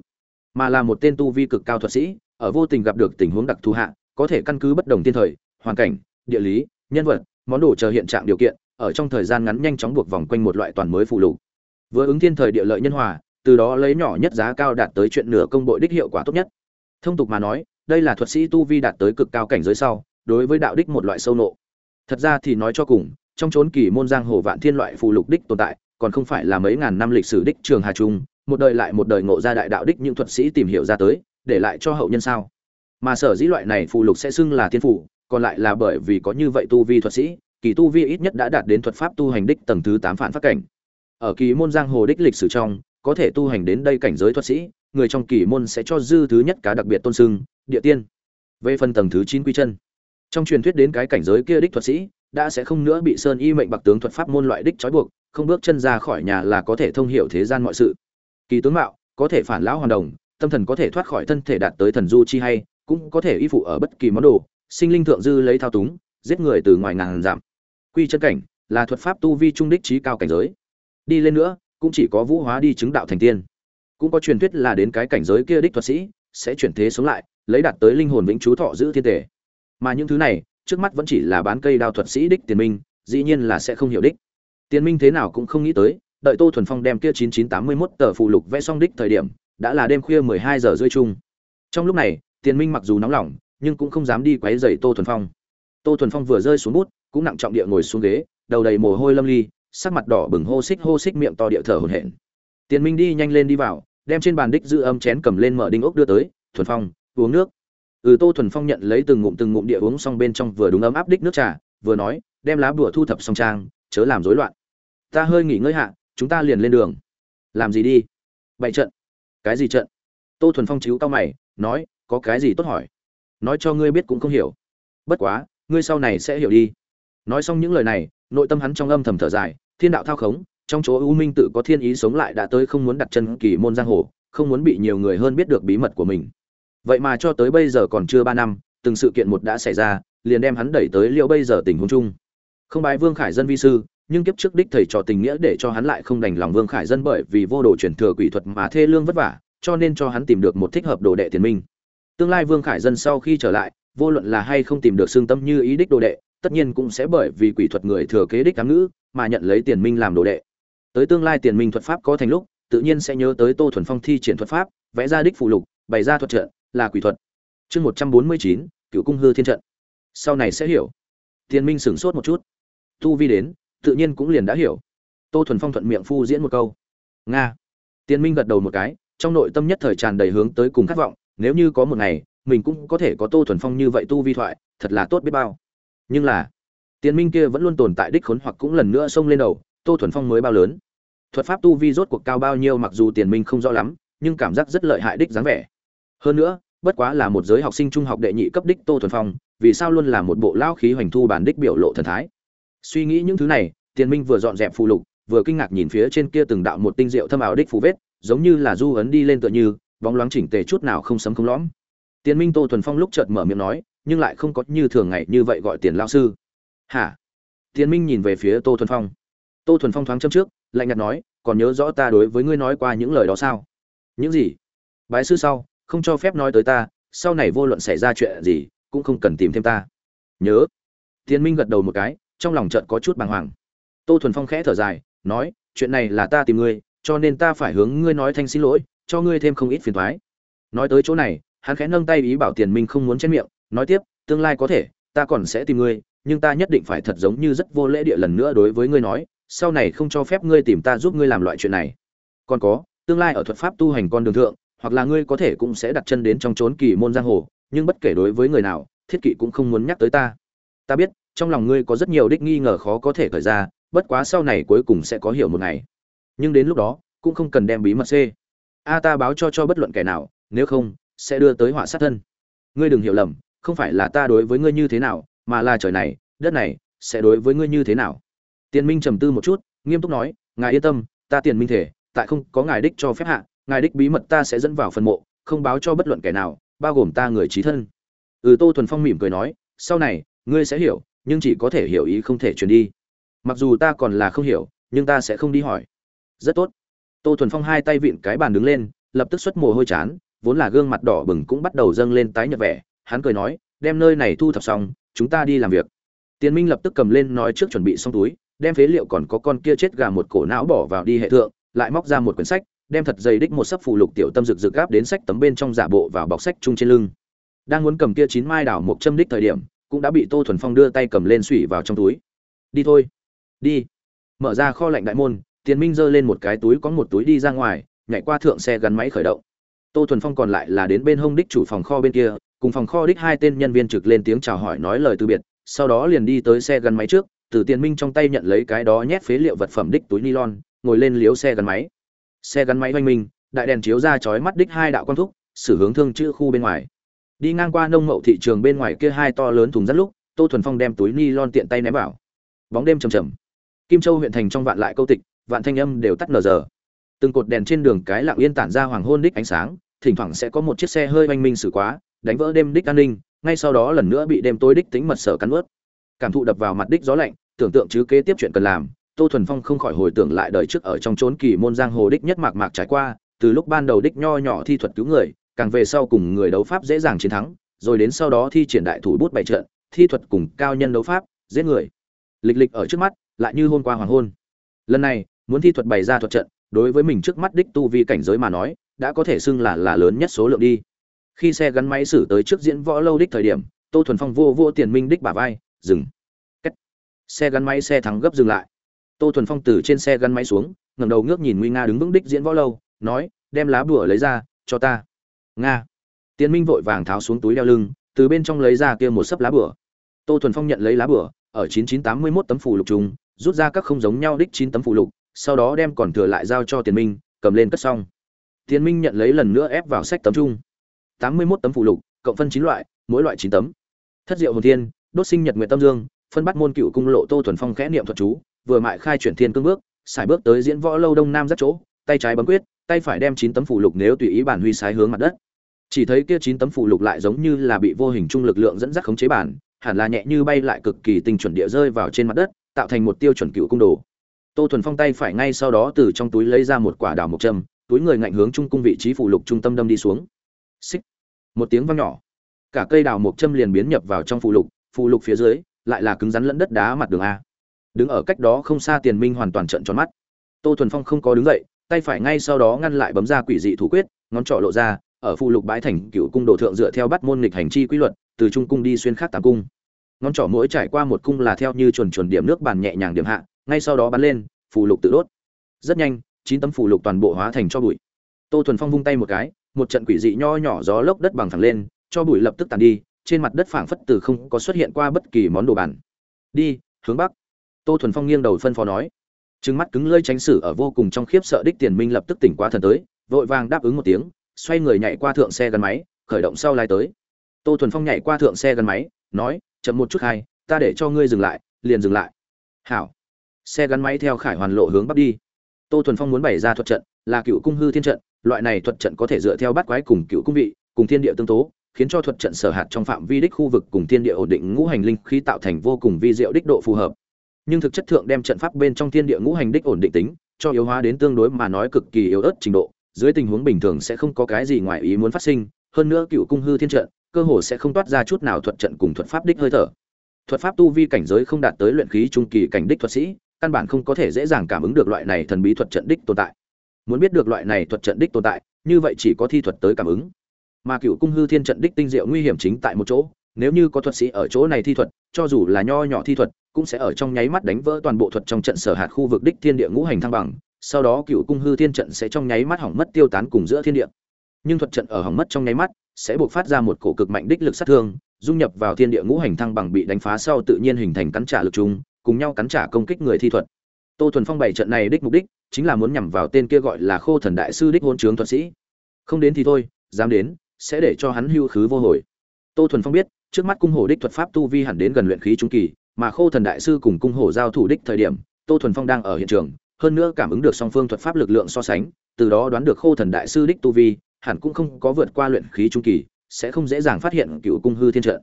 A: mà là một tên tu vi cực cao thuật sĩ, ở vô tình gặp được tình huống đặc thù hạ, có thể căn cứ bất đồng thiên thời, hoàn cảnh, địa lý, nhân vật, món đồ chờ hiện trạng điều kiện, ở trong thời gian ngắn nhanh chóng buộc vòng quanh một loại toàn mới phù lục. Vừa ứng thiên thời địa lợi nhân hòa, từ đó lấy nhỏ nhất giá cao đạt tới chuyện nửa công bội đích hiệu quả tốt nhất. Thông tục mà nói đây là thuật sĩ tu vi đạt tới cực cao cảnh giới sau, đối với đạo đích một loại sâu nộ. Thật ra thì nói cho cùng, trong chốn kỳ môn giang hồ vạn thiên loại phù lục đích tồn tại, còn không phải là mấy ngàn năm lịch sử đích trường hà trung, một đời lại một đời ngộ ra đại đạo đích những thuật sĩ tìm hiểu ra tới, để lại cho hậu nhân sao. Mà sở dĩ loại này phù lục sẽ xưng là thiên phủ còn lại là bởi vì có như vậy tu vi thuật sĩ, kỳ tu vi ít nhất đã đạt đến thuật pháp tu hành đích tầng thứ tám phản phát cảnh. Ở kỳ môn giang hồ đích lịch sử trong, có thể tu hành đến đây cảnh giới thuật sĩ người trong kỳ môn sẽ cho dư thứ nhất cá đặc biệt tôn sưng, địa tiên. Về phần tầng thứ chín quy chân, trong truyền thuyết đến cái cảnh giới kia đích thuật sĩ, đã sẽ không nữa bị sơn y mệnh bạc tướng thuật pháp môn loại đích trói buộc, không bước chân ra khỏi nhà là có thể thông hiểu thế gian mọi sự. Kỳ tướng mạo, có thể phản lão hoàn đồng, tâm thần có thể thoát khỏi thân thể đạt tới thần du chi hay, cũng có thể y phụ ở bất kỳ món đồ, sinh linh thượng dư lấy thao túng, giết người từ ngoài ngàn giảm. Quy chân cảnh, là thuật pháp tu vi trung đích trí cao cảnh giới. Đi lên nữa, cũng chỉ có vũ hóa đi chứng đạo thành tiên cũng có truyền thuyết là đến cái cảnh giới kia đích thuật sĩ, sẽ chuyển thế sống lại, lấy đạt tới linh hồn vĩnh chú thọ giữ thiên thể. Mà những thứ này, trước mắt vẫn chỉ là bán cây đao thuật sĩ đích tiền minh, dĩ nhiên là sẽ không hiểu đích. Tiền minh thế nào cũng không nghĩ tới, đợi tô thuần phong đem kia chín chín tám mươi mốt tờ phụ lục vẽ xong đích thời điểm, đã là đêm khuya mười hai giờ rưỡi chung. Trong lúc này, tiền minh mặc dù nóng lòng, nhưng cũng không dám đi quấy rầy tô thuần phong. Tô thuần phong vừa rơi xuống bút, cũng nặng trọng địa ngồi xuống ghế, đầu đầy mồ hôi lâm ly, sắc mặt đỏ bừng hô xích hô xích miệng to địa thở hổn hển. Tiền minh đi nhanh lên đi vào đem trên bàn đích giữ âm chén cầm lên mở đinh ốc đưa tới, thuần phong, uống nước. Ừ tô thuần phong nhận lấy từng ngụm từng ngụm địa uống xong bên trong vừa đúng ấm áp đích nước trà, vừa nói, đem lá bùa thu thập xong trang, chớ làm rối loạn. Ta hơi nghỉ ngơi hạ, chúng ta liền lên đường. Làm gì đi? Bậy trận. Cái gì trận? Tô thuần phong chiếu cao mày, nói, có cái gì tốt hỏi? Nói cho ngươi biết cũng không hiểu. Bất quá, ngươi sau này sẽ hiểu đi. Nói xong những lời này, nội tâm hắn trong âm thầm thở dài, thiên đạo thao khống trong chỗ u minh tự có thiên ý sống lại đã tới không muốn đặt chân kỳ môn giang hồ, không muốn bị nhiều người hơn biết được bí mật của mình. Vậy mà cho tới bây giờ còn chưa ba năm, từng sự kiện một đã xảy ra, liền đem hắn đẩy tới liệu bây giờ tình huống chung. Không bái vương khải dân vi sư, nhưng kiếp trước đích thầy trò tình nghĩa để cho hắn lại không đành lòng vương khải dân bởi vì vô đồ truyền thừa quỷ thuật mà thê lương vất vả, cho nên cho hắn tìm được một thích hợp đồ đệ tiền minh. Tương lai vương khải dân sau khi trở lại, vô luận là hay không tìm được xương tâm như ý đích đồ đệ, tất nhiên cũng sẽ bởi vì quỷ thuật người thừa kế đích cám ngữ, mà nhận lấy tiền minh làm đồ đệ tới tương lai tiền minh thuật pháp có thành lúc, tự nhiên sẽ nhớ tới tô thuần phong thi triển thuật pháp, vẽ ra đích phụ lục, bày ra thuật trận, là quỷ thuật. Chương một trăm bốn mươi chín cựu cung hư thiên trận. Sau này sẽ hiểu. Tiền minh sửng sốt một chút. Tu vi đến, tự nhiên cũng liền đã hiểu. Tô thuần phong thuận miệng phu diễn một câu. Nga. Tiền minh gật đầu một cái, trong nội tâm nhất thời tràn đầy hướng tới cùng khát vọng, nếu như có một ngày, mình cũng có thể có tô thuần phong như vậy tu vi thoại, thật là tốt biết bao. Nhưng là, tiền minh kia vẫn luôn tồn tại đích khốn hoặc cũng lần nữa xông lên đầu tô thuần phong mới bao lớn. Thuật pháp tu vi rốt cuộc cao bao nhiêu mặc dù tiền minh không rõ lắm, nhưng cảm giác rất lợi hại đích dáng vẻ. Hơn nữa, bất quá là một giới học sinh trung học đệ nhị cấp đích tô thuần phong, vì sao luôn là một bộ lao khí hoành thu bản đích biểu lộ thần thái? Suy nghĩ những thứ này, tiền minh vừa dọn dẹp phù lục, vừa kinh ngạc nhìn phía trên kia từng đạo một tinh diệu thâm ảo đích phù vết, giống như là du ấn đi lên tựa như, bóng loáng chỉnh tề chút nào không sấm không lõm. Tiền minh tô thuần phong lúc chợt mở miệng nói, nhưng lại không có như thường ngày như vậy gọi tiền lao sư. Hả? Tiền minh nhìn về phía tô thuần phong tô thuần phong thoáng châm trước, lạnh nhạt nói, còn nhớ rõ ta đối với ngươi nói qua những lời đó sao? Những gì? Bái sư sau, không cho phép nói tới ta, sau này vô luận xảy ra chuyện gì, cũng không cần tìm thêm ta. Nhớ. Tiền minh gật đầu một cái, trong lòng chợt có chút bàng hoàng. Tô thuần phong khẽ thở dài, nói, chuyện này là ta tìm ngươi, cho nên ta phải hướng ngươi nói thanh xin lỗi, cho ngươi thêm không ít phiền thoái nói tới chỗ này, hắn khẽ nâng tay ý bảo tiền minh không muốn chết miệng, nói tiếp, tương lai có thể, ta còn sẽ tìm ngươi, nhưng ta nhất định phải thật giống như rất vô lễ địa lần nữa đối với ngươi nói sau này không cho phép ngươi tìm ta giúp ngươi làm loại chuyện này. Còn có, tương lai ở thuật pháp tu hành con đường thượng, hoặc là ngươi có thể cũng sẽ đặt chân đến trong chốn kỳ môn giang hồ, nhưng bất kể đối với người nào, thiết kỵ cũng không muốn nhắc tới ta. Ta biết, trong lòng ngươi có rất nhiều đích nghi ngờ khó có thể khởi ra, bất quá sau này cuối cùng sẽ có hiểu một ngày. Nhưng đến lúc đó, cũng không cần đem bí mật c a ta báo cho cho bất luận kẻ nào, nếu không, sẽ đưa tới họa sát thân. Ngươi đừng hiểu lầm, không phải là ta đối với ngươi như thế nào, mà là trời này, đất này, sẽ đối với ngươi như thế nào tiền minh trầm tư một chút, nghiêm túc nói, ngài yên tâm, ta tiền minh thể, tại không có ngài đích cho phép hạ, ngài đích bí mật ta sẽ dẫn vào phần mộ, không báo cho bất luận kẻ nào, bao gồm ta người trí thân. Ừ tô thuần phong mỉm cười nói, sau này, ngươi sẽ hiểu, nhưng chỉ có thể hiểu ý không thể truyền đi. Mặc dù ta còn là không hiểu, nhưng ta sẽ không đi hỏi. Rất tốt. Tô thuần phong hai tay vịn cái bàn đứng lên, lập tức xuất mồ hôi chán, vốn là gương mặt đỏ bừng cũng bắt đầu dâng lên tái nhợt vẻ, hắn cười nói, đem nơi này thu thập xong, chúng ta đi làm việc. Tiền minh lập tức cầm lên nói trước chuẩn bị xong túi đem phế liệu còn có con kia chết gà một cổ não bỏ vào đi hệ thượng, lại móc ra một quyển sách, đem thật dày đích một sấp phù lục tiểu tâm rực rực gáp đến sách tấm bên trong giả bộ vào bọc sách chung trên lưng. Đang muốn cầm kia chín mai đảo một châm đích thời điểm, cũng đã bị tô thuần phong đưa tay cầm lên xủy vào trong túi. Đi thôi, đi. Mở ra kho lạnh đại môn, tiền minh giơ lên một cái túi có một túi đi ra ngoài, nhảy qua thượng xe gắn máy khởi động. Tô thuần phong còn lại là đến bên hông đích chủ phòng kho bên kia, cùng phòng kho đích hai tên nhân viên trực lên tiếng chào hỏi nói lời từ biệt, sau đó liền đi tới xe gắn máy trước từ tiền minh trong tay nhận lấy cái đó nhét phế liệu vật phẩm đích túi nylon, ngồi lên liếu xe gắn máy. Xe gắn máy oanh minh, đại đèn chiếu ra chói mắt đích hai đạo quang thúc xử hướng thương chữ khu bên ngoài. Đi ngang qua nông mậu thị trường bên ngoài kia hai to lớn thùng rất lúc, tô thuần phong đem túi nylon tiện tay ném vào. Bóng đêm trầm trầm. Kim châu huyện thành trong vạn lại câu tịch, vạn thanh âm đều tắt nờ giờ. Từng cột đèn trên đường cái lặng yên tản ra hoàng hôn đích ánh sáng, thỉnh thoảng sẽ có một chiếc xe hơi oanh minh xử quá, đánh vỡ đêm đích an ninh, ngay sau đó lần nữa bị đêm tối đích tính mật sở cắn ướt cảm thụ đập vào mặt đích gió lạnh, tưởng tượng chứ kế tiếp chuyện cần làm, tô thuần phong không khỏi hồi tưởng lại đời trước ở trong chốn kỳ môn giang hồ đích nhất mạc mạc trải qua, từ lúc ban đầu đích nho nhỏ thi thuật cứu người, càng về sau cùng người đấu pháp dễ dàng chiến thắng, rồi đến sau đó thi triển đại thủ bút bày trận, thi thuật cùng cao nhân đấu pháp, giết người. Lịch lịch ở trước mắt, lại như hôm qua hoàng hôn. Lần này, muốn thi thuật bày ra thuật trận, đối với mình trước mắt đích tu vi cảnh giới mà nói, đã có thể xưng là là lớn nhất số lượng đi. Khi xe gắn máy xử tới trước diễn võ lâu đích thời điểm, tô thuần phong vô vô tiền minh đích bả vai dừng. Cách. xe gắn máy xe thắng gấp dừng lại. Tô thuần phong từ trên xe gắn máy xuống, ngẩng đầu ngước nhìn nguy nga đứng vững đích diễn võ lâu, nói, đem lá bùa lấy ra, cho ta. Nga. Tiền minh vội vàng tháo xuống túi đeo lưng, từ bên trong lấy ra kia một sấp lá bùa. Tô thuần phong nhận lấy lá bùa, ở 9981 tấm phù lục trùng rút ra các không giống nhau đích chín tấm phù lục, sau đó đem còn thừa lại giao cho tiền minh, cầm lên cất xong. Tiền minh nhận lấy lần nữa ép vào sách tấm trung 81 tấm phù lục, cộng phân chín loại, mỗi loại chín tấm. Thất diệu hồn thiên đốt sinh nhật nguyện tâm dương phân bắt môn cựu cung lộ tô thuần phong khẽ niệm thuật chú vừa mại khai chuyển thiên cương bước xài bước tới diễn võ lâu đông nam rất chỗ tay trái bấm quyết tay phải đem chín tấm phù lục nếu tùy ý bản huy sái hướng mặt đất. Chỉ thấy kia chín tấm phủ lục lại giống như là bị vô hình trung lực lượng dẫn dắt khống chế bản hẳn là nhẹ như bay lại cực kỳ tinh chuẩn địa rơi vào trên mặt đất tạo thành một tiêu chuẩn cựu cung đồ. Tô thuần phong tay phải ngay sau đó từ trong túi lấy ra một quả đào mộc trâm, túi người ngạnh hướng trung cung vị trí phủ lục trung tâm đâm đi xuống. Xích. Một tiếng vang nhỏ. Cả cây đào mộc trâm liền biến nhập vào trong phủ lục phụ lục phía dưới, lại là cứng rắn lẫn đất đá mặt đường a. Đứng ở cách đó không xa tiền minh hoàn toàn trận tròn mắt. Tô thuần phong không có đứng dậy, tay phải ngay sau đó ngăn lại bấm ra quỷ dị thủ quyết, ngón trỏ lộ ra, ở phụ lục bãi thành cựu cung đồ thượng dựa theo bắt môn nghịch hành chi quy luật, từ trung cung đi xuyên khắc tám cung. Ngón trỏ mỗi trải qua một cung là theo như chuẩn chuẩn điểm nước bàn nhẹ nhàng điểm hạ, ngay sau đó bắn lên, phù lục tự đốt. Rất nhanh, chín tấm phù lục toàn bộ hóa thành cho bụi. Tô thuần phong vung tay một cái, một trận quỷ dị nho nhỏ gió lốc đất bằng thẳng lên, cho bụi lập tức tàn đi trên mặt đất phảng phất từ không có xuất hiện qua bất kỳ món đồ bàn. Đi, hướng bắc. Tô thuần phong nghiêng đầu phân phó nói. Trừng mắt cứng lơi tránh sử ở vô cùng trong khiếp sợ đích tiền minh lập tức tỉnh qua thần tới, vội vàng đáp ứng một tiếng, xoay người nhảy qua thượng xe gắn máy, khởi động sau lái tới. Tô thuần phong nhảy qua thượng xe gắn máy, nói, chậm một chút hai, ta để cho ngươi dừng lại, liền dừng lại. Hảo. Xe gắn máy theo khải hoàn lộ hướng bắc đi. Tô thuần phong muốn bày ra thuật trận, là cựu cung hư thiên trận, loại này thuật trận có thể dựa theo bát quái cùng cựu cung vị, cùng thiên địa tương tố khiến cho thuật trận sở hạt trong phạm vi đích khu vực cùng thiên địa ổn định ngũ hành linh khí tạo thành vô cùng vi diệu đích độ phù hợp. Nhưng thực chất thượng đem trận pháp bên trong thiên địa ngũ hành đích ổn định tính, cho yếu hóa đến tương đối mà nói cực kỳ yếu ớt trình độ, dưới tình huống bình thường sẽ không có cái gì ngoài ý muốn phát sinh, hơn nữa cựu cung hư thiên trận, cơ hồ sẽ không toát ra chút nào thuật trận cùng thuật pháp đích hơi thở. Thuật pháp tu vi cảnh giới không đạt tới luyện khí trung kỳ cảnh đích thuật sĩ, căn bản không có thể dễ dàng cảm ứng được loại này thần bí thuật trận đích tồn tại. Muốn biết được loại này thuật trận đích tồn tại, như vậy chỉ có thi thuật tới cảm ứng mà cựu cung hư thiên trận đích tinh diệu nguy hiểm chính tại một chỗ, nếu như có thuật sĩ ở chỗ này thi thuật, cho dù là nho nhỏ thi thuật, cũng sẽ ở trong nháy mắt đánh vỡ toàn bộ thuật trong trận sở hạt khu vực đích thiên địa ngũ hành thăng bằng, sau đó cựu cung hư thiên trận sẽ trong nháy mắt hỏng mất tiêu tán cùng giữa thiên địa. Nhưng thuật trận ở hỏng mất trong nháy mắt, sẽ buộc phát ra một cổ cực mạnh đích lực sát thương, dung nhập vào thiên địa ngũ hành thăng bằng bị đánh phá sau tự nhiên hình thành cắn trả lực chung, cùng nhau cắn trả công kích người thi thuật. Tô thuần phong bảy trận này đích mục đích, chính là muốn nhằm vào tên kia gọi là khô thần đại sư đích hôn trướng thuật sĩ. Không đến thì thôi, dám đến sẽ để cho hắn hưu khứ vô hồi. Tô thuần phong biết, trước mắt cung hổ đích thuật pháp tu vi hẳn đến gần luyện khí trung kỳ, mà khô thần đại sư cùng cung hổ giao thủ đích thời điểm, tô thuần phong đang ở hiện trường, hơn nữa cảm ứng được song phương thuật pháp lực lượng so sánh, từ đó đoán được khô thần đại sư đích tu vi, hẳn cũng không có vượt qua luyện khí trung kỳ, sẽ không dễ dàng phát hiện cựu cung hư thiên trận.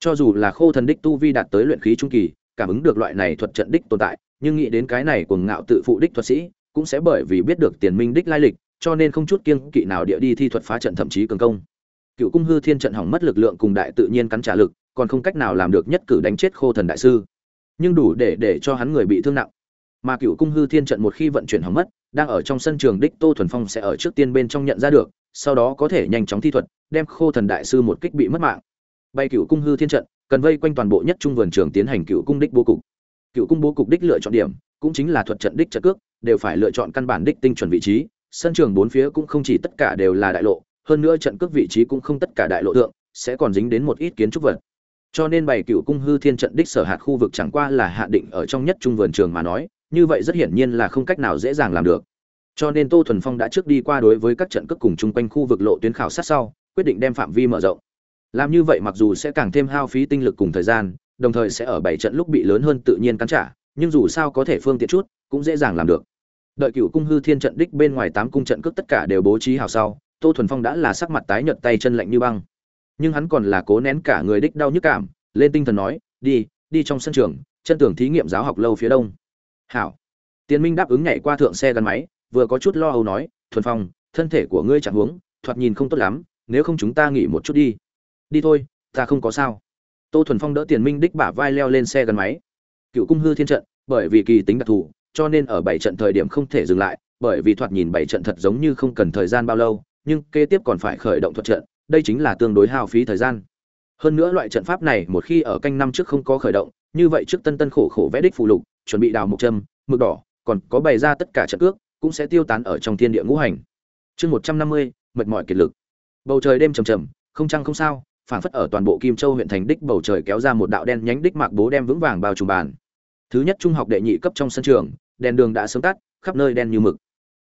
A: Cho dù là khô thần đích tu vi đạt tới luyện khí trung kỳ, cảm ứng được loại này thuật trận đích tồn tại, nhưng nghĩ đến cái này cuồng ngạo tự phụ đích thuật sĩ, cũng sẽ bởi vì biết được tiền minh đích lai lịch, cho nên không chút kiêng kỵ nào địa đi thi thuật phá trận thậm chí cường công cựu cung hư thiên trận hỏng mất lực lượng cùng đại tự nhiên cắn trả lực, còn không cách nào làm được nhất cử đánh chết khô thần đại sư. Nhưng đủ để để cho hắn người bị thương nặng. Mà cựu cung hư thiên trận một khi vận chuyển hỏng mất, đang ở trong sân trường đích tô thuần phong sẽ ở trước tiên bên trong nhận ra được, sau đó có thể nhanh chóng thi thuật, đem khô thần đại sư một kích bị mất mạng. Bay cựu cung hư thiên trận, cần vây quanh toàn bộ nhất trung vườn trường tiến hành cựu cung đích bố cục. Cựu cung bố cục đích lựa chọn điểm, cũng chính là thuật trận đích trận cước, đều phải lựa chọn căn bản đích tinh chuẩn vị trí, sân trường bốn phía cũng không chỉ tất cả đều là đại lộ hơn nữa trận cước vị trí cũng không tất cả đại lộ thượng, sẽ còn dính đến một ít kiến trúc vật. Cho nên bảy cựu cung hư thiên trận đích sở hạt khu vực chẳng qua là hạ định ở trong nhất trung vườn trường mà nói, như vậy rất hiển nhiên là không cách nào dễ dàng làm được. Cho nên tô thuần phong đã trước đi qua đối với các trận cước cùng chung quanh khu vực lộ tuyến khảo sát sau, quyết định đem phạm vi mở rộng. Làm như vậy mặc dù sẽ càng thêm hao phí tinh lực cùng thời gian, đồng thời sẽ ở bảy trận lúc bị lớn hơn tự nhiên cắn trả, nhưng dù sao có thể phương tiện chút, cũng dễ dàng làm được. Đợi cựu cung hư thiên trận đích bên ngoài tám cung trận cước tất cả đều bố trí hào sau tô thuần phong đã là sắc mặt tái nhợt tay chân lạnh như băng. Nhưng hắn còn là cố nén cả người đích đau nhức cảm, lên tinh thần nói, đi đi trong sân trường, chân tường thí nghiệm giáo học lâu phía đông. Hảo. Tiến minh đáp ứng nhảy qua thượng xe gắn máy, vừa có chút lo âu nói, thuần phong, thân thể của ngươi chẳng huống, thoạt nhìn không tốt lắm, nếu không chúng ta nghỉ một chút đi. Đi thôi, ta không có sao. Tô thuần phong đỡ tiền minh đích bả vai leo lên xe gắn máy. Cựu cung hư thiên trận, bởi vì kỳ tính đặc thù, cho nên ở bảy trận thời điểm không thể dừng lại, bởi vì thoạt nhìn bảy trận thật giống như không cần thời gian bao lâu nhưng kế tiếp còn phải khởi động thuật trận, đây chính là tương đối hao phí thời gian. Hơn nữa loại trận pháp này một khi ở canh năm trước không có khởi động, như vậy trước tân tân khổ khổ vẽ đích phù lục, chuẩn bị đào mục châm, mực đỏ, còn có bày ra tất cả trận cước, cũng sẽ tiêu tán ở trong thiên địa ngũ hành. Chương một trăm năm mươi, mệt mỏi kiệt lực. Bầu trời đêm trầm trầm, không trăng không sao, phảng phất ở toàn bộ kim châu huyện thành đích bầu trời kéo ra một đạo đen nhánh đích mạc bố đem vững vàng bao trùm bàn. Thứ nhất trung học đệ nhị cấp trong sân trường, đèn đường đã sớm tắt, khắp nơi đen như mực.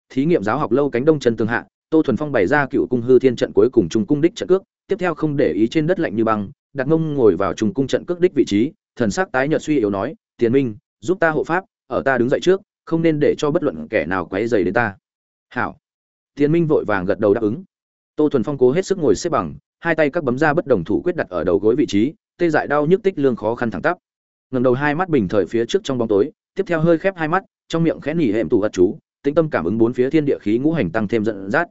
A: Thí nghiệm giáo học lâu cánh đông chân tường hạ tô thuần phong bày ra cựu cung hư thiên trận cuối cùng trung cung đích trận cước, tiếp theo không để ý trên đất lạnh như băng đặt mông ngồi vào trung cung trận cước đích vị trí, thần sắc tái nhợt suy yếu nói, tiền minh, giúp ta hộ pháp, ở ta đứng dậy trước, không nên để cho bất luận kẻ nào quấy dày đến ta. Hảo. Tiền minh vội vàng gật đầu đáp ứng. Tô thuần phong cố hết sức ngồi xếp bằng, hai tay các bấm ra bất đồng thủ quyết đặt ở đầu gối vị trí, tê dại đau nhức tích lương khó khăn thẳng tắp. Ngầm đầu hai mắt bình thời phía trước trong bóng tối, tiếp theo hơi khép hai mắt, trong miệng khẽ nỉ hệm tủ gật chú, tĩnh tâm cảm ứng bốn phía thiên địa khí ngũ hành tăng thêm dẫn dắt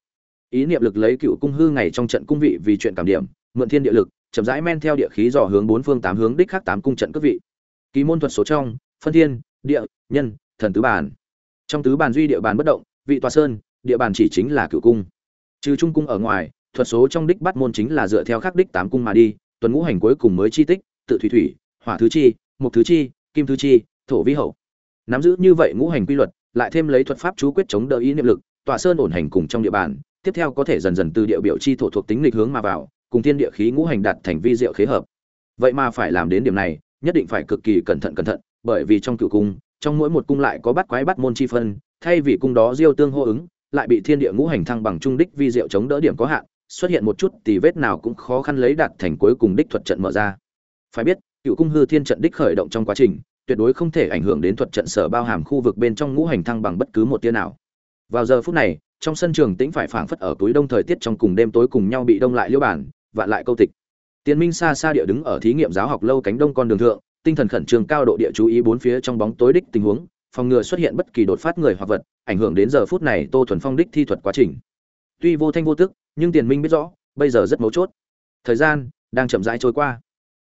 A: ý niệm lực lấy cựu cung hư ngày trong trận cung vị vì chuyện cảm điểm, mượn thiên địa lực, chậm rãi men theo địa khí dò hướng bốn phương tám hướng đích khắc tám cung trận cước vị. Ký môn thuật số trong, phân thiên, địa, nhân, thần tứ bàn. Trong tứ bàn duy địa bàn bất động, vị tòa sơn, địa bàn chỉ chính là cựu cung. Trừ trung cung ở ngoài, thuật số trong đích bắt môn chính là dựa theo khắc đích tám cung mà đi, tuần ngũ hành cuối cùng mới chi tích, tự thủy thủy, hỏa thứ chi, mục thứ chi, kim thứ chi, thổ vi hậu. Nắm giữ như vậy ngũ hành quy luật, lại thêm lấy thuật pháp chú quyết chống đỡ ý niệm lực tọa sơn ổn hành cùng trong địa bàn tiếp theo có thể dần dần từ địa biểu chi thổ thuộc tính lịch hướng mà vào, cùng thiên địa khí ngũ hành đạt thành vi diệu khế hợp. Vậy mà phải làm đến điểm này, nhất định phải cực kỳ cẩn thận cẩn thận, bởi vì trong cửu cung, trong mỗi một cung lại có bắt quái bắt môn chi phân, thay vì cung đó diêu tương hô ứng, lại bị thiên địa ngũ hành thăng bằng trung đích vi diệu chống đỡ điểm có hạn, xuất hiện một chút thì vết nào cũng khó khăn lấy đạt thành cuối cùng đích thuật trận mở ra. Phải biết cựu cung hư thiên trận đích khởi động trong quá trình, tuyệt đối không thể ảnh hưởng đến thuật trận sở bao hàm khu vực bên trong ngũ hành thăng bằng bất cứ một tia nào. Vào giờ phút này trong sân trường tĩnh phải phảng phất ở túi đông thời tiết trong cùng đêm tối cùng nhau bị đông lại liêu bản, vạn lại câu tịch. Tiến minh xa xa địa đứng ở thí nghiệm giáo học lâu cánh đông con đường thượng, tinh thần khẩn trương cao độ địa chú ý bốn phía trong bóng tối đích tình huống, phòng ngừa xuất hiện bất kỳ đột phát người hoặc vật, ảnh hưởng đến giờ phút này tô thuần phong đích thi thuật quá trình. Tuy vô thanh vô tức, nhưng tiền minh biết rõ, bây giờ rất mấu chốt. Thời gian đang chậm rãi trôi qua.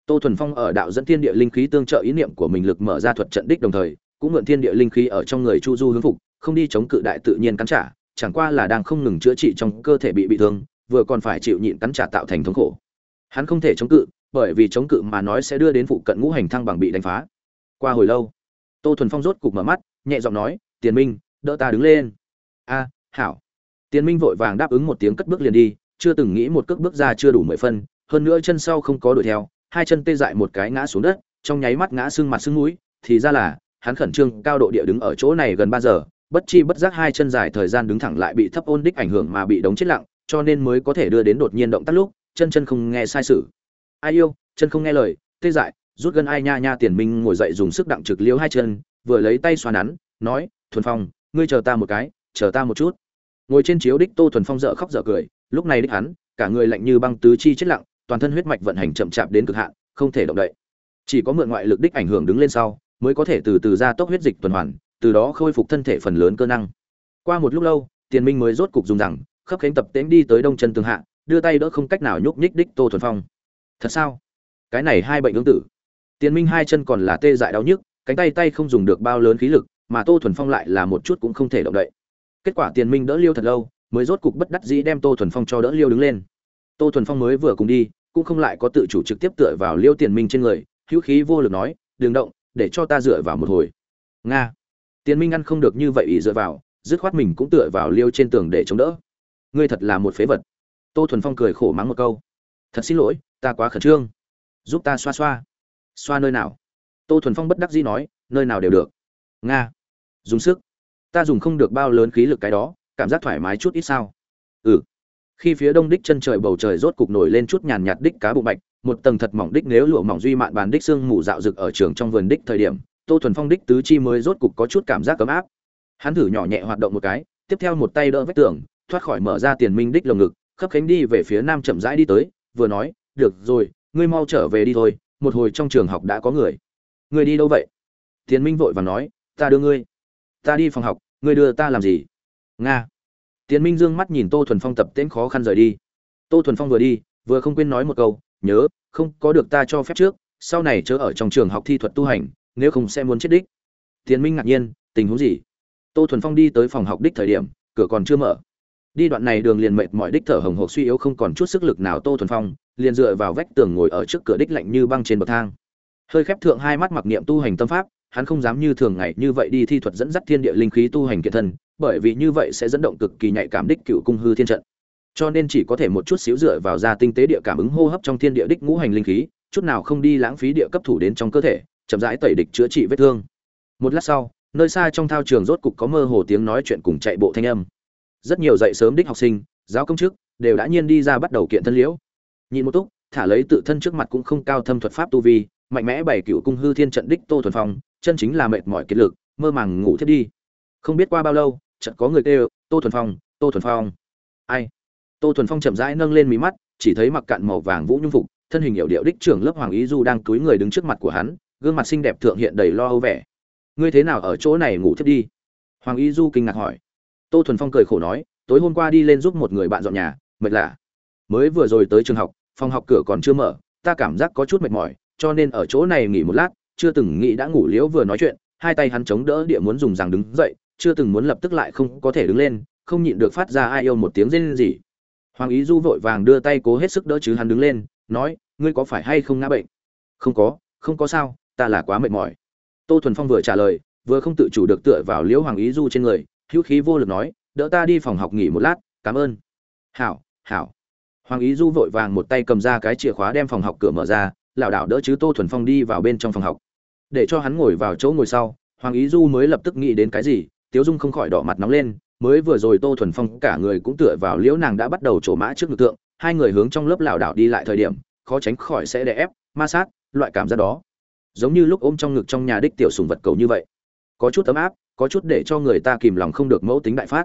A: Tô thuần phong ở đạo dẫn thiên địa linh khí tương trợ ý niệm của mình lực mở ra thuật trận đích đồng thời, cũng mượn thiên địa linh khí ở trong người chu du hướng phục, không đi chống cự đại tự nhiên cắn trả chẳng qua là đang không ngừng chữa trị trong cơ thể bị bị thương, vừa còn phải chịu nhịn cắn trả tạo thành thống khổ. Hắn không thể chống cự, bởi vì chống cự mà nói sẽ đưa đến phụ cận ngũ hành thăng bằng bị đánh phá. Qua hồi lâu, tô thuần phong rốt cục mở mắt, nhẹ giọng nói, tiền minh, đỡ ta đứng lên. A, hảo. Tiền minh vội vàng đáp ứng một tiếng cất bước liền đi, chưa từng nghĩ một cước bước ra chưa đủ mười phân, hơn nữa chân sau không có đuổi theo, hai chân tê dại một cái ngã xuống đất, trong nháy mắt ngã sưng mặt sưng mũi, thì ra là, hắn khẩn trương cao độ địa đứng ở chỗ này gần ba giờ bất chi bất giác hai chân dài thời gian đứng thẳng lại bị thấp ôn đích ảnh hưởng mà bị đống chết lặng, cho nên mới có thể đưa đến đột nhiên động tác lúc, chân chân không nghe sai sự. Ai yêu, chân không nghe lời, tê dại, rút gân ai nha nha tiền minh ngồi dậy dùng sức đặng trực liếu hai chân, vừa lấy tay xoa nắn, nói, thuần phong, ngươi chờ ta một cái, chờ ta một chút. Ngồi trên chiếu đích tô thuần phong dợ khóc dợ cười, lúc này đích hắn, cả người lạnh như băng tứ chi chết lặng, toàn thân huyết mạch vận hành chậm chạp đến cực hạn, không thể động đậy. Chỉ có mượn ngoại lực đích ảnh hưởng đứng lên sau, mới có thể từ từ ra tốc huyết dịch tuần hoàn từ đó khôi phục thân thể phần lớn cơ năng. Qua một lúc lâu, tiền minh mới rốt cục dùng rằng, khớp cánh tập tễnh đi tới đông chân tường hạ, đưa tay đỡ không cách nào nhúc nhích đích tô thuần phong. Thật sao? Cái này hai bệnh ứng tử. Tiền minh hai chân còn là tê dại đau nhức, cánh tay tay không dùng được bao lớn khí lực, mà tô thuần phong lại là một chút cũng không thể động đậy. Kết quả tiền minh đỡ liêu thật lâu, mới rốt cục bất đắc dĩ đem tô thuần phong cho đỡ liêu đứng lên. Tô thuần phong mới vừa cùng đi, cũng không lại có tự chủ trực tiếp tựa vào liêu tiền minh trên người, hữu khí vô lực nói, đừng động, để cho ta dựa vào một hồi. Nga tiền minh ăn không được như vậy ý dựa vào, dứt khoát mình cũng tựa vào liêu trên tường để chống đỡ. Ngươi thật là một phế vật. Tô thuần phong cười khổ mắng một câu. Thật xin lỗi, ta quá khẩn trương. Giúp ta xoa xoa. Xoa nơi nào? Tô thuần phong bất đắc dĩ nói, nơi nào đều được. Nga. Dùng sức. Ta dùng không được bao lớn khí lực cái đó, cảm giác thoải mái chút ít sao? Ừ. Khi phía đông đích chân trời bầu trời rốt cục nổi lên chút nhàn nhạt đích cá bụng bạch, một tầng thật mỏng đích nếu lụa mỏng duy mạn bàn đích xương mù dạo rực ở trường trong vườn đích thời điểm tô thuần phong đích tứ chi mới rốt cục có chút cảm giác cấm áp. Hắn thử nhỏ nhẹ hoạt động một cái, tiếp theo một tay đỡ vách tường, thoát khỏi mở ra tiền minh đích lồng ngực khấp khánh đi về phía nam chậm rãi đi tới, vừa nói, được rồi, ngươi mau trở về đi thôi, một hồi trong trường học đã có người. Ngươi đi đâu vậy? Tiền minh vội vàng nói, ta đưa ngươi. Ta đi phòng học, ngươi đưa ta làm gì? Nga. Tiền minh dương mắt nhìn tô thuần phong tập tễnh khó khăn rời đi. Tô thuần phong vừa đi, vừa không quên nói một câu, nhớ, không có được ta cho phép trước, sau này chớ ở trong trường học thi thuật tu hành nếu không sẽ muốn chết đích. Tiến minh ngạc nhiên, tình huống gì? Tô thuần phong đi tới phòng học đích thời điểm, cửa còn chưa mở. Đi đoạn này đường liền mệt mỏi đích thở hồng hộc suy yếu không còn chút sức lực nào tô thuần phong, liền dựa vào vách tường ngồi ở trước cửa đích lạnh như băng trên bậc thang. Hơi khép thượng hai mắt mặc niệm tu hành tâm pháp, hắn không dám như thường ngày như vậy đi thi thuật dẫn dắt thiên địa linh khí tu hành kiệt thân, bởi vì như vậy sẽ dẫn động cực kỳ nhạy cảm đích cựu cung hư thiên trận. Cho nên chỉ có thể một chút xíu dựa vào ra tinh tế địa cảm ứng hô hấp trong thiên địa đích ngũ hành linh khí, chút nào không đi lãng phí địa cấp thủ đến trong cơ thể chậm rãi tẩy địch chữa trị vết thương. Một lát sau, nơi xa trong thao trường rốt cục có mơ hồ tiếng nói chuyện cùng chạy bộ thanh âm. Rất nhiều dậy sớm đích học sinh, giáo công chức, đều đã nhiên đi ra bắt đầu kiện thân liễu. Nhịn một túc, thả lấy tự thân trước mặt cũng không cao thâm thuật pháp tu vi, mạnh mẽ bày cựu cung hư thiên trận đích tô thuần phong, chân chính là mệt mỏi kiệt lực, mơ màng ngủ thiết đi. Không biết qua bao lâu, chợt có người kêu, tô thuần phong, tô thuần phong. Ai? Tô thuần phong chậm rãi nâng lên mí mắt, chỉ thấy mặc cạn màu vàng vũ nhung phục, thân hình hiệu điệu đích trưởng lớp hoàng ý du đang túi người đứng trước mặt của hắn gương mặt xinh đẹp thượng hiện đầy lo âu vẻ. Ngươi thế nào ở chỗ này ngủ thiếp đi? Hoàng Y du kinh ngạc hỏi. Tô thuần phong cười khổ nói, tối hôm qua đi lên giúp một người bạn dọn nhà, mệt lạ. Mới vừa rồi tới trường học, phòng học cửa còn chưa mở, ta cảm giác có chút mệt mỏi, cho nên ở chỗ này nghỉ một lát, chưa từng nghĩ đã ngủ liễu vừa nói chuyện, hai tay hắn chống đỡ địa muốn dùng rằng đứng dậy, chưa từng muốn lập tức lại không có thể đứng lên, không nhịn được phát ra ai yêu một tiếng rên gì hoàng ý du vội vàng đưa tay cố hết sức đỡ chứ hắn đứng lên, nói, ngươi có phải hay không ngã bệnh? Không có không có sao ta là quá mệt mỏi. Tô thuần phong vừa trả lời, vừa không tự chủ được tựa vào liễu hoàng ý du trên người, hữu khí vô lực nói, đỡ ta đi phòng học nghỉ một lát, cảm ơn. Hảo hảo. Hoàng ý du vội vàng một tay cầm ra cái chìa khóa đem phòng học cửa mở ra lảo đảo đỡ chứ tô thuần phong đi vào bên trong phòng học. Để cho hắn ngồi vào chỗ ngồi sau, hoàng ý du mới lập tức nghĩ đến cái gì, tiếu dung không khỏi đỏ mặt nóng lên, mới vừa rồi tô thuần phong cả người cũng tựa vào liễu nàng đã bắt đầu trổ mã trước ngực tượng, hai người hướng trong lớp lảo đảo đi lại thời điểm, khó tránh khỏi sẽ đè ép, ma sát, loại cảm giác đó giống như lúc ôm trong ngực trong nhà đích tiểu sùng vật cầu như vậy. Có chút ấm áp, có chút để cho người ta kìm lòng không được mẫu tính đại phát.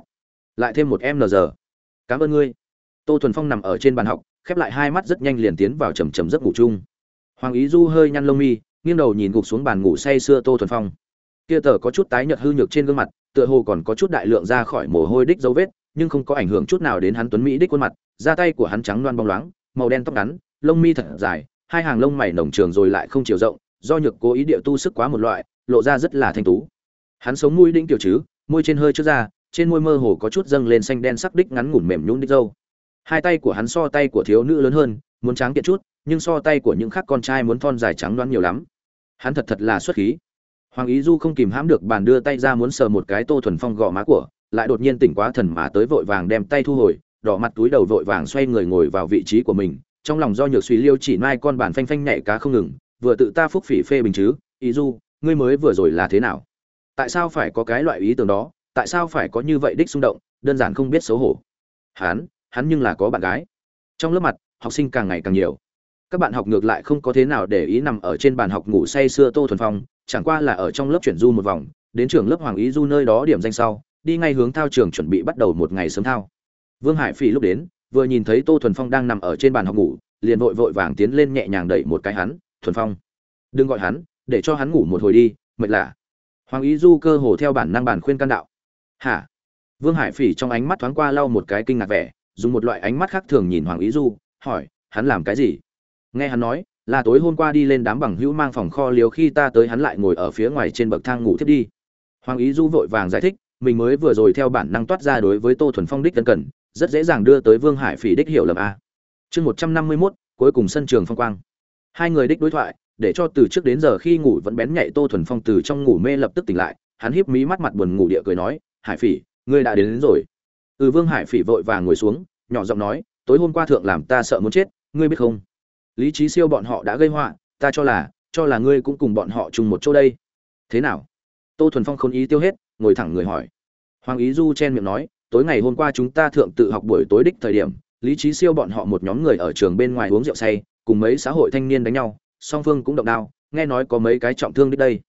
A: Lại thêm một em nờ giờ. Cảm ơn ngươi. Tô thuần phong nằm ở trên bàn học, khép lại hai mắt rất nhanh liền tiến vào trầm trầm giấc ngủ chung. Hoàng ý du hơi nhăn lông mi, nghiêng đầu nhìn gục xuống bàn ngủ say sưa tô thuần phong. Kia tờ có chút tái nhợt hư nhược trên gương mặt, tựa hồ còn có chút đại lượng ra khỏi mồ hôi đích dấu vết, nhưng không có ảnh hưởng chút nào đến hắn tuấn mỹ đích khuôn mặt. Da tay của hắn trắng loan bóng loáng, màu đen tóc ngắn, lông mi thật dài, hai hàng lông mày nồng trường rồi lại không chiều rộng do nhược cố ý địa tu sức quá một loại, lộ ra rất là thanh tú. Hắn sống mũi đĩnh tiểu chứ, môi trên hơi trước ra, trên môi mơ hồ có chút dâng lên xanh đen sắc đích ngắn ngủn mềm nhún đích dâu hai tay của hắn so tay của thiếu nữ lớn hơn, muốn tráng kiện chút, nhưng so tay của những khác con trai muốn thon dài trắng đoán nhiều lắm. Hắn thật thật là xuất khí. Hoàng ý du không kìm hãm được bàn đưa tay ra muốn sờ một cái tô thuần phong gò má của, lại đột nhiên tỉnh quá thần mà tới vội vàng đem tay thu hồi, đỏ mặt túi đầu vội vàng xoay người ngồi vào vị trí của mình, trong lòng do nhược suy liêu chỉ mai con bản phanh phanh nhảy cá không ngừng vừa tự ta phúc phỉ phê bình chứ, ý du, ngươi mới vừa rồi là thế nào? Tại sao phải có cái loại ý tưởng đó? Tại sao phải có như vậy đích xung động? Đơn giản không biết xấu hổ. Hắn hắn nhưng là có bạn gái. Trong lớp mặt, học sinh càng ngày càng nhiều. Các bạn học ngược lại không có thế nào để ý nằm ở trên bàn học ngủ say sưa tô thuần phong, chẳng qua là ở trong lớp chuyển du một vòng, đến trường lớp hoàng ý du nơi đó điểm danh sau, đi ngay hướng thao trường chuẩn bị bắt đầu một ngày sớm thao. Vương hải phi lúc đến, vừa nhìn thấy tô thuần phong đang nằm ở trên bàn học ngủ, liền vội vội vàng tiến lên nhẹ nhàng đẩy một cái hắn thuần phong. Đừng gọi hắn, để cho hắn ngủ một hồi đi, mệt lạ. Hoàng ý du cơ hồ theo bản năng bản khuyên can đạo. Hả? Vương hải phỉ trong ánh mắt thoáng qua lau một cái kinh ngạc vẻ, dùng một loại ánh mắt khác thường nhìn hoàng ý du, hỏi, hắn làm cái gì? Nghe hắn nói, là tối hôm qua đi lên đám bằng hữu mang phòng kho liều khi ta tới hắn lại ngồi ở phía ngoài trên bậc thang ngủ thiếp đi. Hoàng ý du vội vàng giải thích, mình mới vừa rồi theo bản năng toát ra đối với tô thuần phong đích tân cần, rất dễ dàng đưa tới vương hải phỉ đích hiểu lầm a. Chương một trăm năm mươi mốt, cuối cùng sân trường phong quang hai người đích đối thoại để cho từ trước đến giờ khi ngủ vẫn bén nhạy tô thuần phong từ trong ngủ mê lập tức tỉnh lại hắn híp mí mắt mặt buồn ngủ địa cười nói hải phỉ ngươi đã đến, đến rồi. Ừ vương hải phỉ vội vàng ngồi xuống nhỏ giọng nói tối hôm qua thượng làm ta sợ muốn chết ngươi biết không? Lý trí siêu bọn họ đã gây họa ta cho là cho là ngươi cũng cùng bọn họ chung một chỗ đây. Thế nào? Tô thuần phong không ý tiêu hết ngồi thẳng người hỏi. Hoàng ý du chen miệng nói tối ngày hôm qua chúng ta thượng tự học buổi tối đích thời điểm lý trí siêu bọn họ một nhóm người ở trường bên ngoài uống rượu say cùng mấy xã hội thanh niên đánh nhau, song phương cũng động đao, nghe nói có mấy cái trọng thương đích đây.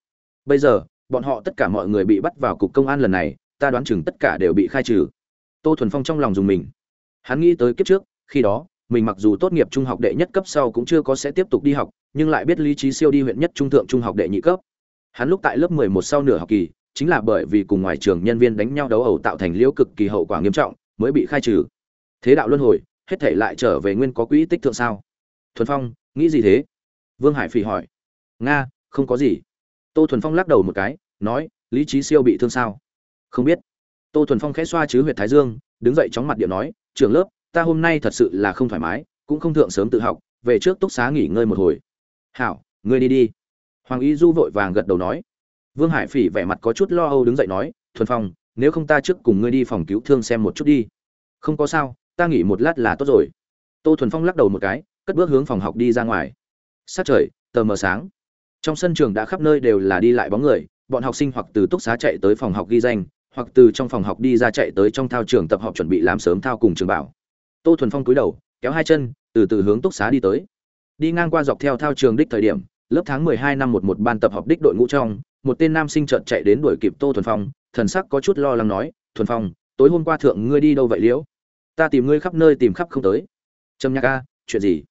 A: Bây giờ, bọn họ tất cả mọi người bị bắt vào cục công an lần này, ta đoán chừng tất cả đều bị khai trừ. Tô thuần phong trong lòng dùng mình. Hắn nghĩ tới kiếp trước, khi đó, mình mặc dù tốt nghiệp trung học đệ nhất cấp sau cũng chưa có sẽ tiếp tục đi học, nhưng lại biết lý trí siêu đi huyện nhất trung thượng trung học đệ nhị cấp. Hắn lúc tại lớp 11 sau nửa học kỳ, chính là bởi vì cùng ngoài trường nhân viên đánh nhau đấu ẩu tạo thành liễu cực kỳ hậu quả nghiêm trọng, mới bị khai trừ. Thế đạo luân hồi, hết thể lại trở về nguyên có quỹ tích thượng sao? Thuần phong, nghĩ gì thế? Vương hải phỉ hỏi. Nga, không có gì. Tô thuần phong lắc đầu một cái, nói, lý trí siêu bị thương sao? Không biết. Tô thuần phong khẽ xoa chứ huyệt thái dương, đứng dậy chóng mặt điệu nói trường lớp, ta hôm nay thật sự là không thoải mái, cũng không thượng sớm tự học, về trước túc xá nghỉ ngơi một hồi. Hảo, ngươi đi đi. Hoàng y du vội vàng gật đầu nói. Vương hải phỉ vẻ mặt có chút lo âu đứng dậy nói, thuần phong, nếu không ta trước cùng ngươi đi phòng cứu thương xem một chút đi. Không có sao, ta nghỉ một lát là tốt rồi. Tô thuần phong lắc đầu một cái cất bước hướng phòng học đi ra ngoài. Sát trời, tờ mờ sáng. Trong sân trường đã khắp nơi đều là đi lại bóng người, bọn học sinh hoặc từ túc xá chạy tới phòng học ghi danh, hoặc từ trong phòng học đi ra chạy tới trong thao trường tập họp chuẩn bị làm sớm thao cùng trường bảo. Tô thuần phong cúi đầu, kéo hai chân, từ từ hướng túc xá đi tới. Đi ngang qua dọc theo thao trường đích thời điểm, lớp tháng mười hai năm một một ban tập học đích đội ngũ trong, một tên nam sinh chợt chạy đến đuổi kịp tô thuần phong, thần sắc có chút lo lắng nói, thuần phong, tối hôm qua thượng ngươi đi đâu vậy liễu? Ta tìm ngươi khắp nơi tìm khắp không tới. Trầm nhạc a, chuyện gì?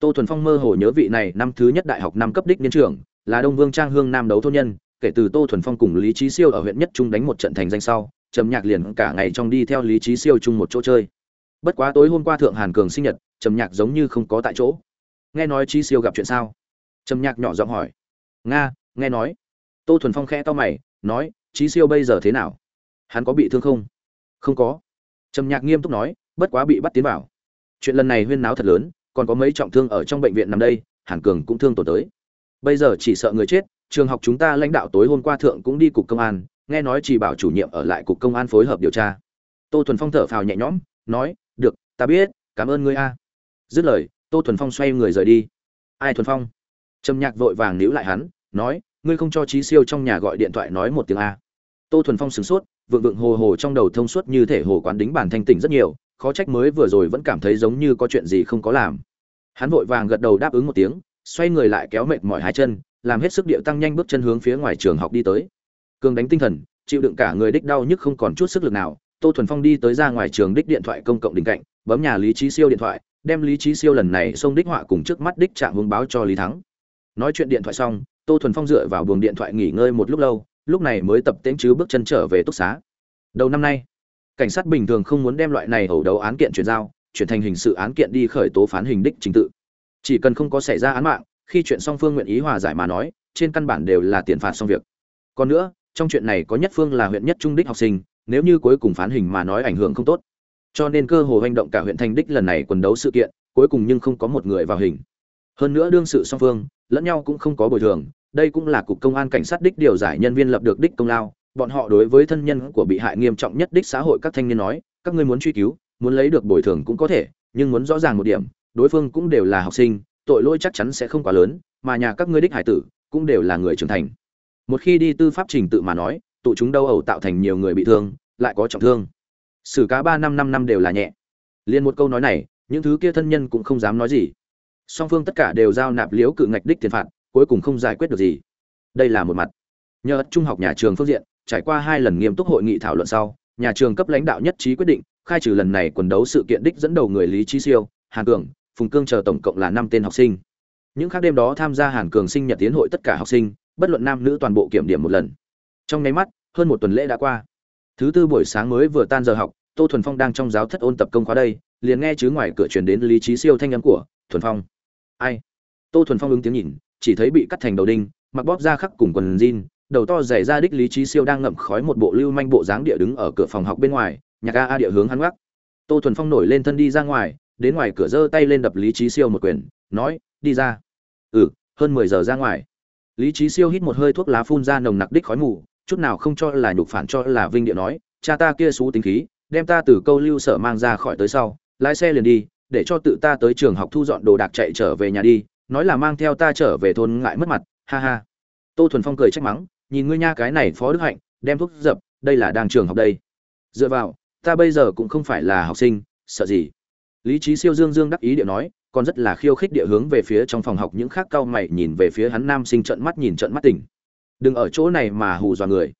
A: Tô thuần phong mơ hồ nhớ vị này năm thứ nhất đại học năm cấp đích niên trưởng, là đông vương trang hương nam đấu thôn nhân, kể từ tô thuần phong cùng lý trí siêu ở huyện nhất trung đánh một trận thành danh sau, trầm nhạc liền cả ngày trong đi theo lý trí siêu chung một chỗ chơi. Bất quá tối hôm qua thượng hàn cường sinh nhật, trầm nhạc giống như không có tại chỗ. Nghe nói trí siêu gặp chuyện sao? Trầm nhạc nhỏ giọng hỏi. Nga, nghe nói. Tô thuần phong khẽ to mày, nói trí siêu bây giờ thế nào? Hắn có bị thương không? Không có. Trầm nhạc nghiêm túc nói, bất quá bị bắt tiến vào. Chuyện lần này huyên náo thật lớn còn có mấy trọng thương ở trong bệnh viện nằm đây, hàn cường cũng thương tổn tới. Bây giờ chỉ sợ người chết, trường học chúng ta lãnh đạo tối hôm qua thượng cũng đi cục công an, nghe nói chỉ bảo chủ nhiệm ở lại cục công an phối hợp điều tra. Tô thuần phong thở phào nhẹ nhõm, nói, được, ta biết, cảm ơn ngươi a. Dứt lời, tô thuần phong xoay người rời đi. Ai thuần phong? Trầm nhạc vội vàng níu lại hắn, nói, ngươi không cho trí siêu trong nhà gọi điện thoại nói một tiếng a. Tô thuần phong sửng sốt, vượng vượng hồ hồ trong đầu thông suốt như thể hồ quán đính bản thanh tỉnh rất nhiều, khó trách mới vừa rồi vẫn cảm thấy giống như có chuyện gì không có làm hắn vội vàng gật đầu đáp ứng một tiếng, xoay người lại kéo mệt mỏi hai chân, làm hết sức điệu tăng nhanh bước chân hướng phía ngoài trường học đi tới. Cường đánh tinh thần, chịu đựng cả người đích đau nhức không còn chút sức lực nào, tô thuần phong đi tới ra ngoài trường đích điện thoại công cộng đình cạnh, bấm nhà lý trí siêu điện thoại, đem lý trí siêu lần này xông đích họa cùng trước mắt đích trạng hướng báo cho lý thắng. Nói chuyện điện thoại xong, tô thuần phong dựa vào buồng điện thoại nghỉ ngơi một lúc lâu, lúc này mới tập tễnh chứ bước chân trở về túc xá. Đầu năm nay, cảnh sát bình thường không muốn đem loại này hầu đấu án kiện chuyển giao chuyển thành hình sự án kiện đi khởi tố phán hình đích trình tự. Chỉ cần không có xảy ra án mạng, khi chuyện song phương nguyện ý hòa giải mà nói, trên căn bản đều là tiền phạt xong việc. Còn nữa, trong chuyện này có nhất phương là huyện nhất trung đích học sinh, nếu như cuối cùng phán hình mà nói ảnh hưởng không tốt. Cho nên cơ hồ hành động cả huyện thành đích lần này quần đấu sự kiện, cuối cùng nhưng không có một người vào hình. Hơn nữa đương sự song phương, lẫn nhau cũng không có bồi thường, đây cũng là cục công an cảnh sát đích điều giải nhân viên lập được đích công lao. Bọn họ đối với thân nhân của bị hại nghiêm trọng nhất đích xã hội các thanh niên nói, các ngươi muốn truy cứu muốn lấy được bồi thường cũng có thể, nhưng muốn rõ ràng một điểm, đối phương cũng đều là học sinh, tội lỗi chắc chắn sẽ không quá lớn, mà nhà các ngươi đích hải tử cũng đều là người trưởng thành. Một khi đi tư pháp trình tự mà nói, tụ chúng đâu ẩu tạo thành nhiều người bị thương, lại có trọng thương. Xử cá ba năm năm năm đều là nhẹ. Liền một câu nói này, những thứ kia thân nhân cũng không dám nói gì. Song phương tất cả đều giao nạp liếu cự ngạch đích tiền phạt, cuối cùng không giải quyết được gì. Đây là một mặt. Nhờ trung học nhà trường phương diện, trải qua hai lần nghiêm túc hội nghị thảo luận sau, nhà trường cấp lãnh đạo nhất trí quyết định khai trừ lần này quần đấu sự kiện đích dẫn đầu người lý trí siêu, hàn cường, phùng cương chờ tổng cộng là năm tên học sinh. Những khác đêm đó tham gia hàn cường sinh nhật tiến hội tất cả học sinh, bất luận nam nữ toàn bộ kiểm điểm một lần. Trong nháy mắt, hơn một tuần lễ đã qua. Thứ tư buổi sáng mới vừa tan giờ học, tô thuần phong đang trong giáo thất ôn tập công khóa đây, liền nghe chứ ngoài cửa truyền đến lý trí siêu thanh âm của thuần phong. Ai? Tô thuần phong ứng tiếng nhìn, chỉ thấy bị cắt thành đầu đinh, mặc bóp ra khắc cùng quần jean, đầu to dày ra đích lý trí siêu đang ngậm khói một bộ lưu manh bộ dáng địa đứng ở cửa phòng học bên ngoài nhạc a a địa hướng hắn gác. Tô thuần phong nổi lên thân đi ra ngoài, đến ngoài cửa giơ tay lên đập lý trí siêu một quyền, nói, đi ra. Ừ hơn mười giờ ra ngoài. Lý trí siêu hít một hơi thuốc lá phun ra nồng nặc đích khói mù, chút nào không cho là nhục phản cho là vinh địa nói, cha ta kia xú tính khí, đem ta từ câu lưu sở mang ra khỏi tới sau, lái xe liền đi, để cho tự ta tới trường học thu dọn đồ đạc chạy trở về nhà đi, nói là mang theo ta trở về thôn ngại mất mặt, ha ha. Tô thuần phong cười trách mắng, nhìn ngươi nha cái này phó đức hạnh, đem thuốc dập, đây là đang trường học đây. Dựa vào ta bây giờ cũng không phải là học sinh, sợ gì? Lý trí siêu dương dương đắc ý địa nói, còn rất là khiêu khích địa hướng về phía trong phòng học những khác cao mày nhìn về phía hắn nam sinh trận mắt nhìn trận mắt tỉnh. Đừng ở chỗ này mà hù dọa người.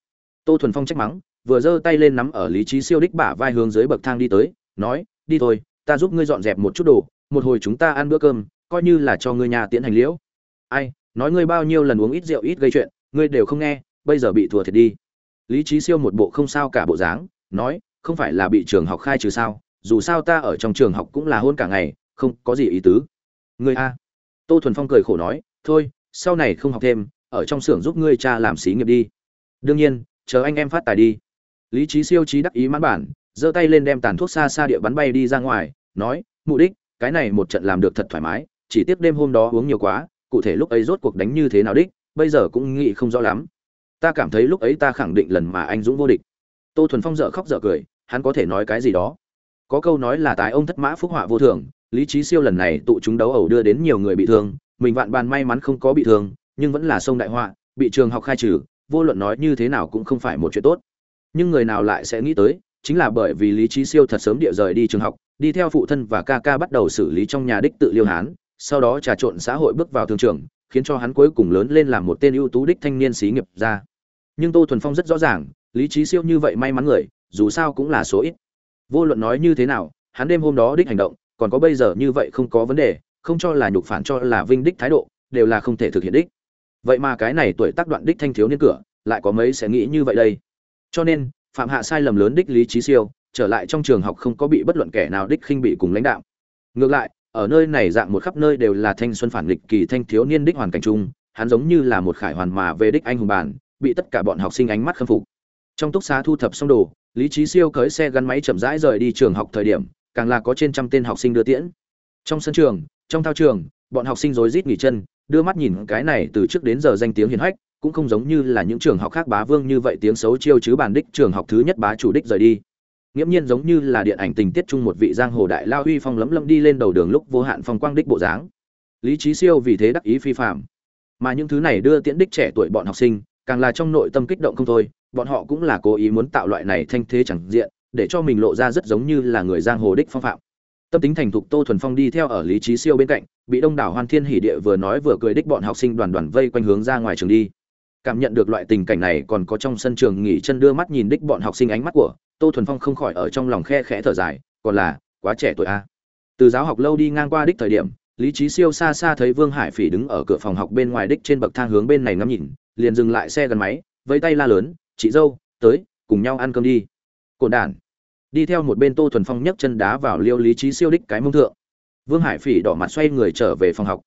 A: Tô thuần phong trách mắng, vừa giơ tay lên nắm ở lý trí siêu đích bả vai hướng dưới bậc thang đi tới, nói, đi thôi, ta giúp ngươi dọn dẹp một chút đồ, một hồi chúng ta ăn bữa cơm, coi như là cho ngươi nhà tiễn hành liễu. Ai, nói ngươi bao nhiêu lần uống ít rượu ít gây chuyện, ngươi đều không nghe, bây giờ bị thua thiệt đi. Lý trí siêu một bộ không sao cả bộ dáng, nói không phải là bị trường học khai trừ sao, dù sao ta ở trong trường học cũng là hôn cả ngày, không có gì ý tứ. Ngươi a. Tô thuần phong cười khổ nói, thôi, sau này không học thêm, ở trong xưởng giúp ngươi cha làm xí nghiệp đi. Đương nhiên, chờ anh em phát tài đi. Lý trí siêu trí đắc ý mãn bản, giơ tay lên đem tàn thuốc xa xa địa bắn bay đi ra ngoài, nói mục đích, cái này một trận làm được thật thoải mái, chỉ tiếc đêm hôm đó uống nhiều quá, cụ thể lúc ấy rốt cuộc đánh như thế nào đích, bây giờ cũng nghĩ không rõ lắm. Ta cảm thấy lúc ấy ta khẳng định lần mà anh dũng vô địch tô thuần phong dở khóc dở cười, hắn có thể nói cái gì đó? Có câu nói là tái ông thất mã phúc họa vô thường, lý trí siêu lần này tụ chúng đấu ẩu đưa đến nhiều người bị thương, mình vạn bàn may mắn không có bị thương, nhưng vẫn là sông đại họa, bị trường học khai trừ, vô luận nói như thế nào cũng không phải một chuyện tốt. Nhưng người nào lại sẽ nghĩ tới, chính là bởi vì lý trí siêu thật sớm địa rời đi trường học, đi theo phụ thân và ca ca bắt đầu xử lý trong nhà đích tự liêu hán, sau đó trà trộn xã hội bước vào thương trường, khiến cho hắn cuối cùng lớn lên làm một tên ưu tú đích thanh niên xí nghiệp ra nhưng tô thuần phong rất rõ ràng lý trí siêu như vậy may mắn người, dù sao cũng là số ít. Vô luận nói như thế nào, hắn đêm hôm đó đích hành động, còn có bây giờ như vậy không có vấn đề, không cho là nhục phản cho là vinh đích thái độ, đều là không thể thực hiện đích. Vậy mà cái này tuổi tác đoạn đích thanh thiếu niên cửa, lại có mấy sẽ nghĩ như vậy đây. Cho nên, phạm hạ sai lầm lớn đích lý trí siêu, trở lại trong trường học không có bị bất luận kẻ nào đích khinh bị cùng lãnh đạo. Ngược lại, ở nơi này dạng một khắp nơi đều là thanh xuân phản nghịch kỳ thanh thiếu niên đích hoàn cảnh chung, hắn giống như là một khải hoàn mà về đích anh hùng bản, bị tất cả bọn học sinh ánh mắt khâm phục trong túc xá thu thập xong đồ, lý trí siêu cưới xe gắn máy chậm rãi rời đi trường học thời điểm, càng là có trên trăm tên học sinh đưa tiễn. Trong sân trường, trong thao trường, bọn học sinh rối rít nghỉ chân, đưa mắt nhìn cái này từ trước đến giờ danh tiếng hiển hách, cũng không giống như là những trường học khác bá vương như vậy tiếng xấu chiêu chứ bản đích trường học thứ nhất bá chủ đích rời đi. Nghiễm nhiên giống như là điện ảnh tình tiết chung một vị giang hồ đại lao huy phong lấm lấm đi lên đầu đường lúc vô hạn phong quang đích bộ dáng. Lý trí siêu vì thế đắc ý phi phạm. Mà những thứ này đưa tiễn đích trẻ tuổi bọn học sinh, càng là trong nội tâm kích động không thôi bọn họ cũng là cố ý muốn tạo loại này thanh thế chẳng diện, để cho mình lộ ra rất giống như là người giang hồ đích phong phạm. Tâm tính thành thục tô thuần phong đi theo ở lý trí siêu bên cạnh, bị đông đảo hoan thiên hỉ địa vừa nói vừa cười đích bọn học sinh đoàn đoàn vây quanh hướng ra ngoài trường đi. Cảm nhận được loại tình cảnh này còn có trong sân trường nghỉ chân đưa mắt nhìn đích bọn học sinh ánh mắt của tô thuần phong không khỏi ở trong lòng khe khẽ thở dài, còn là quá trẻ tuổi a. Từ giáo học lâu đi ngang qua đích thời điểm, lý trí siêu xa xa thấy vương hải phỉ đứng ở cửa phòng học bên ngoài đích trên bậc thang hướng bên này ngắm nhìn, liền dừng lại xe gần máy, vẫy tay la lớn chị dâu, tới, cùng nhau ăn cơm đi. Cồn đản. Đi theo một bên tô thuần phong nhấc chân đá vào liêu lý trí siêu đích cái mông thượng. Vương hải phỉ đỏ mặt xoay người trở về phòng học.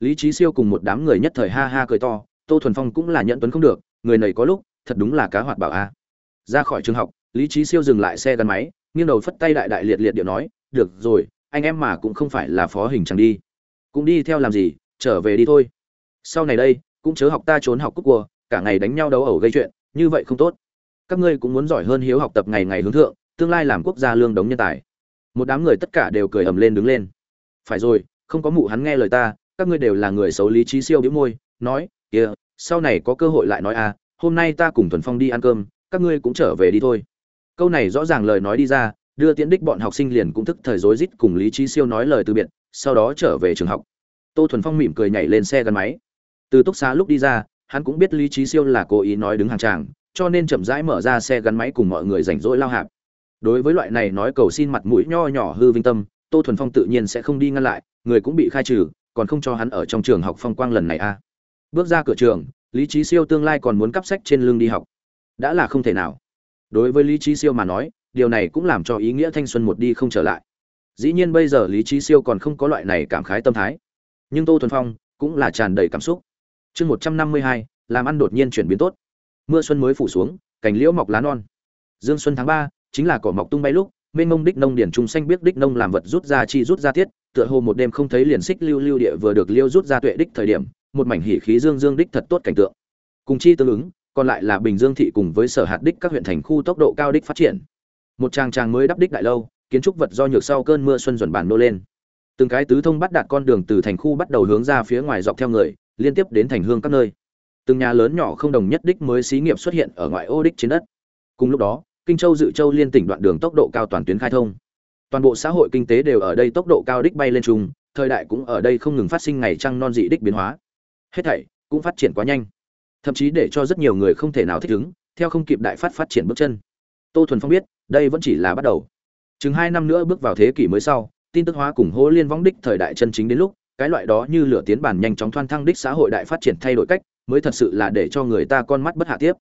A: Lý trí siêu cùng một đám người nhất thời ha ha cười to, tô thuần phong cũng là nhận tuấn không được, người này có lúc, thật đúng là cá hoạt bảo a. Ra khỏi trường học, lý trí siêu dừng lại xe gắn máy, nghiêng đầu phất tay đại đại liệt liệt điệu nói, được rồi, anh em mà cũng không phải là phó hình chẳng đi. Cũng đi theo làm gì, trở về đi thôi. Sau này đây, cũng chớ học ta trốn học cúc cua, cả ngày đánh nhau đấu ẩu gây chuyện như vậy không tốt. Các ngươi cũng muốn giỏi hơn hiếu học tập ngày ngày hướng thượng tương lai làm quốc gia lương đống nhân tài. Một đám người tất cả đều cười ầm lên đứng lên. Phải rồi không có mụ hắn nghe lời ta các ngươi đều là người xấu lý trí siêu đĩu môi nói kìa, sau này có cơ hội lại nói à hôm nay ta cùng thuần phong đi ăn cơm các ngươi cũng trở về đi thôi. Câu này rõ ràng lời nói đi ra đưa tiễn đích bọn học sinh liền cũng thức thời rối rít cùng lý trí siêu nói lời từ biệt sau đó trở về trường học. Tô thuần phong mỉm cười nhảy lên xe gắn máy. Từ túc xá lúc đi ra hắn cũng biết lý trí siêu là cố ý nói đứng hàng tràng cho nên chậm rãi mở ra xe gắn máy cùng mọi người rảnh rỗi lao hạp. Đối với loại này nói cầu xin mặt mũi nho nhỏ hư vinh tâm, tô thuần phong tự nhiên sẽ không đi ngăn lại, người cũng bị khai trừ, còn không cho hắn ở trong trường học phong quang lần này a. À. bước ra cửa trường, lý trí siêu tương lai còn muốn cắp sách trên lưng đi học. Đã là không thể nào. Đối với lý trí siêu mà nói, điều này cũng làm cho ý nghĩa thanh xuân một đi không trở lại. Dĩ nhiên bây giờ lý trí siêu còn không có loại này cảm khái tâm thái. Nhưng tô thuần phong cũng là tràn đầy cảm xúc chương một trăm năm mươi hai, làm ăn đột nhiên chuyển biến tốt. Mưa xuân mới phủ xuống, cành liễu mọc lá non. Dương xuân tháng ba, chính là cỏ mọc tung bay lúc, mênh mông đích nông điển trung xanh biết đích nông làm vật rút ra chi rút ra tiết, tựa hồ một đêm không thấy liền xích lưu lưu địa vừa được liêu rút ra tuệ đích thời điểm, một mảnh hỉ khí dương dương đích thật tốt cảnh tượng. Cùng chi tương ứng, còn lại là bình dương thị cùng với sở hạt đích các huyện thành khu tốc độ cao đích phát triển. Một trang trang mới đắp đích đại lâu, kiến trúc vật do nhược sau cơn mưa xuân dần bản nô lên. Từng cái tứ thông bắt đạt con đường từ thành khu bắt đầu hướng ra phía ngoài dọc theo người liên tiếp đến thành hương các nơi. Từng nhà lớn nhỏ không đồng nhất đích mới xí nghiệp xuất hiện ở ngoại ô đích trên đất. Cùng lúc đó, kinh châu dự châu liên tỉnh đoạn đường tốc độ cao toàn tuyến khai thông. Toàn bộ xã hội kinh tế đều ở đây tốc độ cao đích bay lên trung thời đại cũng ở đây không ngừng phát sinh ngày trăng non dị đích biến hóa. Hết thảy cũng phát triển quá nhanh. Thậm chí để cho rất nhiều người không thể nào thích ứng, theo không kịp đại phát phát triển bước chân. Tô thuần phong biết, đây vẫn chỉ là bắt đầu. Chừng hai năm nữa bước vào thế kỷ mới sau, tin tức hóa cùng hố liên võng đích thời đại chân chính đến lúc cái loại đó như lửa tiến bản nhanh chóng thoan thăng đích xã hội đại phát triển thay đổi cách, mới thật sự là để cho người ta con mắt bất hạ tiếp.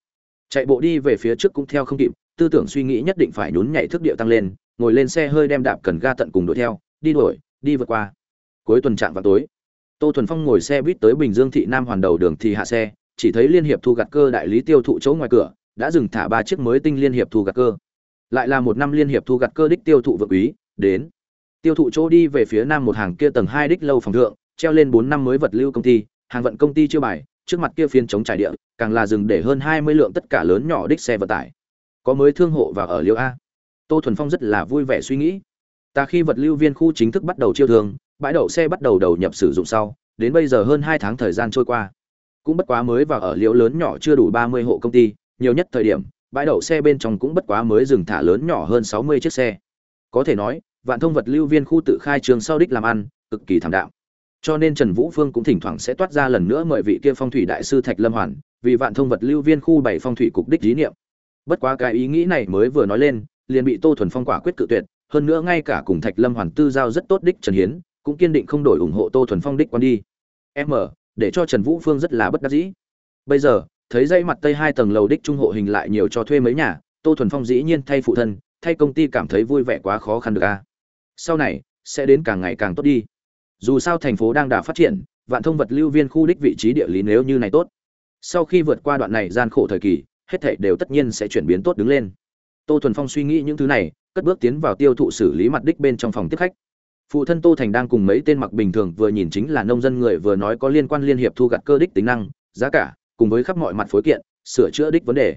A: Chạy bộ đi về phía trước cũng theo không kịp, tư tưởng suy nghĩ nhất định phải nhún nhảy thức điệu tăng lên, ngồi lên xe hơi đem đạp cần ga tận cùng đuổi theo, đi đuổi, đi vượt qua. Cuối tuần trạng vào tối, tô thuần phong ngồi xe buýt tới bình dương thị nam hoàn đầu đường thì hạ xe, chỉ thấy liên hiệp thu gặt cơ đại lý tiêu thụ chỗ ngoài cửa, đã dừng thả ba chiếc mới tinh liên hiệp thu gặt cơ. Lại là một năm liên hiệp thu gặt cơ đích tiêu thụ vượng quý, đến tiêu thụ chỗ đi về phía nam một hàng kia tầng hai đích lâu phòng thượng, treo lên bốn năm mới vật lưu công ty, hàng vận công ty chưa bài, trước mặt kia phiên chống trải địa, càng là dừng để hơn hai mươi lượng tất cả lớn nhỏ đích xe vận tải. Có mới thương hộ và ở liêu a. Tô thuần phong rất là vui vẻ suy nghĩ. Ta khi vật lưu viên khu chính thức bắt đầu chiêu thương bãi đậu xe bắt đầu đầu nhập sử dụng sau, đến bây giờ hơn hai tháng thời gian trôi qua. Cũng bất quá mới vào ở liễu lớn nhỏ chưa đủ ba mươi hộ công ty, nhiều nhất thời điểm, bãi đậu xe bên trong cũng bất quá mới dừng thả lớn nhỏ hơn sáu mươi chiếc xe. Có thể nói vạn thông vật lưu viên khu tự khai trường sau đích làm ăn, cực kỳ thảm đạo cho nên trần vũ phương cũng thỉnh thoảng sẽ toát ra lần nữa mời vị kia phong thủy đại sư thạch lâm hoàn, vì vạn thông vật lưu viên khu bảy phong thủy cục đích dí niệm. Bất quá cái ý nghĩ này mới vừa nói lên, liền bị tô thuần phong quả quyết cự tuyệt, hơn nữa ngay cả cùng thạch lâm hoàn tư giao rất tốt đích trần hiến, cũng kiên định không đổi ủng hộ tô thuần phong đích quan đi. M, để cho trần vũ phương rất là bất đắc dĩ. Bây giờ, thấy dây mặt tây hai tầng lầu đích trung hộ hình lại nhiều cho thuê mấy nhà, tô thuần phong dĩ nhiên thay phụ thân, thay công ty cảm thấy vui vẻ quá khó khăn được a sau này sẽ đến càng ngày càng tốt đi. Dù sao thành phố đang đà phát triển, vạn thông vật lưu viên khu đích vị trí địa lý nếu như này tốt, sau khi vượt qua đoạn này gian khổ thời kỳ, hết thảy đều tất nhiên sẽ chuyển biến tốt đứng lên. Tô thuần phong suy nghĩ những thứ này, cất bước tiến vào tiêu thụ xử lý mặt đích bên trong phòng tiếp khách. Phụ thân tô thành đang cùng mấy tên mặc bình thường vừa nhìn chính là nông dân người vừa nói có liên quan liên hiệp thu gặt cơ đích tính năng, giá cả, cùng với khắp mọi mặt phối kiện, sửa chữa đích vấn đề.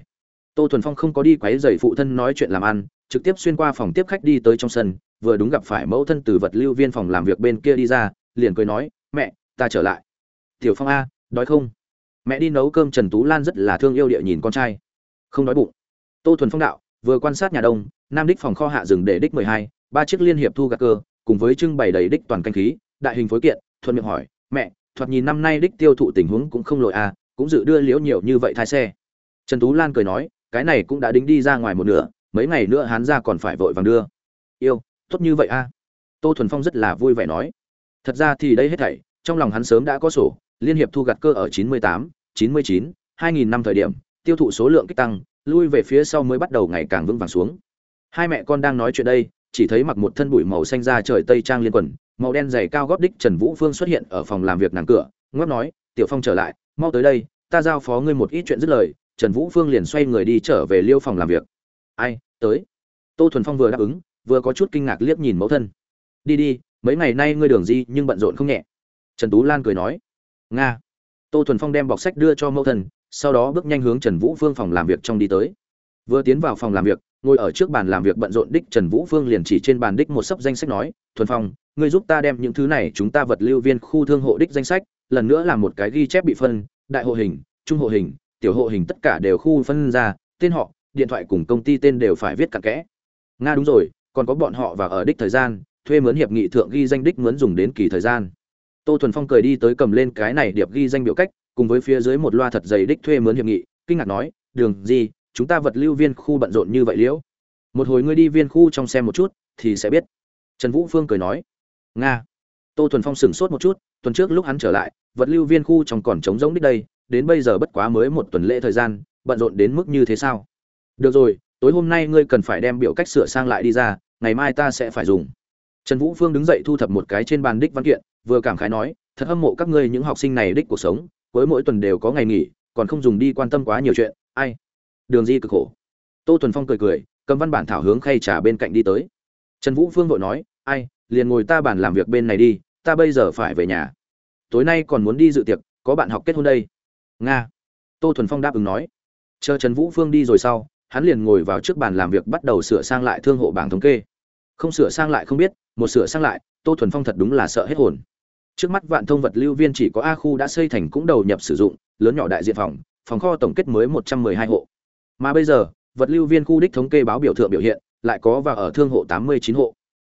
A: Tô thuần phong không có đi quấy rầy phụ thân nói chuyện làm ăn, trực tiếp xuyên qua phòng tiếp khách đi tới trong sân vừa đúng gặp phải mẫu thân từ vật lưu viên phòng làm việc bên kia đi ra, liền cười nói, mẹ, ta trở lại. Tiểu phong a, đói không? Mẹ đi nấu cơm trần tú lan rất là thương yêu địa nhìn con trai. Không đói bụng. Tô thuần phong đạo, vừa quan sát nhà đông, nam đích phòng kho hạ rừng để đích mười hai, ba chiếc liên hiệp thu gạt cơ, cùng với trưng bày đầy đích toàn canh khí, đại hình phối kiện. Thuận miệng hỏi, mẹ, thoạt nhìn năm nay đích tiêu thụ tình huống cũng không lội a à, cũng dự đưa liễu nhiều như vậy thai xe. Trần tú lan cười nói, cái này cũng đã đính đi ra ngoài một nửa, mấy ngày nữa hắn ra còn phải vội vàng đưa. Yêu tốt như vậy a? Tô thuần phong rất là vui vẻ nói. Thật ra thì đây hết thảy trong lòng hắn sớm đã có sổ liên hiệp thu gặt cơ ở 98, 99, 2000 năm thời điểm tiêu thụ số lượng kích tăng lui về phía sau mới bắt đầu ngày càng vững vàng xuống. Hai mẹ con đang nói chuyện đây chỉ thấy mặc một thân bụi màu xanh da trời tây trang liên quần màu đen dày cao gót đích trần vũ phương xuất hiện ở phòng làm việc nàng cửa ngót nói tiểu phong trở lại mau tới đây ta giao phó ngươi một ít chuyện dứt lời. Trần vũ phương liền xoay người đi trở về liêu phòng làm việc. Ai tới? Tô thuần phong vừa đáp ứng vừa có chút kinh ngạc liếc nhìn mẫu thân. Đi đi, mấy ngày nay ngươi đường di nhưng bận rộn không nhẹ. Trần tú lan cười nói. Nga. Tô thuần phong đem bọc sách đưa cho mẫu thân, sau đó bước nhanh hướng trần vũ phương phòng làm việc trong đi tới. Vừa tiến vào phòng làm việc, ngồi ở trước bàn làm việc bận rộn đích trần vũ phương liền chỉ trên bàn đích một sấp danh sách nói, thuần phong, ngươi giúp ta đem những thứ này chúng ta vật lưu viên khu thương hộ đích danh sách, lần nữa làm một cái ghi chép bị phân, đại hộ hình, trung hộ hình, tiểu hộ hình tất cả đều khu phân ra, tên họ, điện thoại cùng công ty tên đều phải viết cặn kẽ. Nga, đúng rồi còn có bọn họ và ở đích thời gian, thuê mướn hiệp nghị thượng ghi danh đích mướn dùng đến kỳ thời gian. Tô thuần phong cười đi tới cầm lên cái này điệp ghi danh biểu cách, cùng với phía dưới một loa thật dày đích thuê mướn hiệp nghị, kinh ngạc nói, đường gì, chúng ta vật lưu viên khu bận rộn như vậy liễu? Một hồi ngươi đi viên khu trong xem một chút, thì sẽ biết. Trần vũ phương cười nói, nga. Tô thuần phong sửng sốt một chút, tuần trước lúc hắn trở lại, vật lưu viên khu trong còn trống rỗng đích đây, đến bây giờ bất quá mới một tuần lễ thời gian, bận rộn đến mức như thế sao? Được rồi tối hôm nay ngươi cần phải đem biểu cách sửa sang lại đi ra, ngày mai ta sẽ phải dùng. Trần vũ phương đứng dậy thu thập một cái trên bàn đích văn kiện, vừa cảm khái nói, thật hâm mộ các ngươi những học sinh này đích cuộc sống với mỗi tuần đều có ngày nghỉ, còn không dùng đi quan tâm quá nhiều chuyện, ai? Đường di cực khổ. Tô tuần phong cười cười, cầm văn bản thảo hướng khay trà bên cạnh đi tới. Trần vũ phương vội nói, ai, liền ngồi ta bàn làm việc bên này đi, ta bây giờ phải về nhà. Tối nay còn muốn đi dự tiệc, có bạn học kết hôn đây. Nga. Tô thuần phong đáp ứng nói. Chờ trần vũ phương đi rồi sau hắn liền ngồi vào trước bàn làm việc bắt đầu sửa sang lại thương hộ bảng thống kê. Không sửa sang lại không biết, một sửa sang lại, tô thuần phong thật đúng là sợ hết hồn. Trước mắt vạn thông vật lưu viên chỉ có a khu đã xây thành cũng đầu nhập sử dụng, lớn nhỏ đại diện phòng phòng kho tổng kết mới một trăm mười hai hộ. Mà bây giờ, vật lưu viên khu đích thống kê báo biểu thượng biểu hiện, lại có và ở thương hộ tám mươi chín hộ.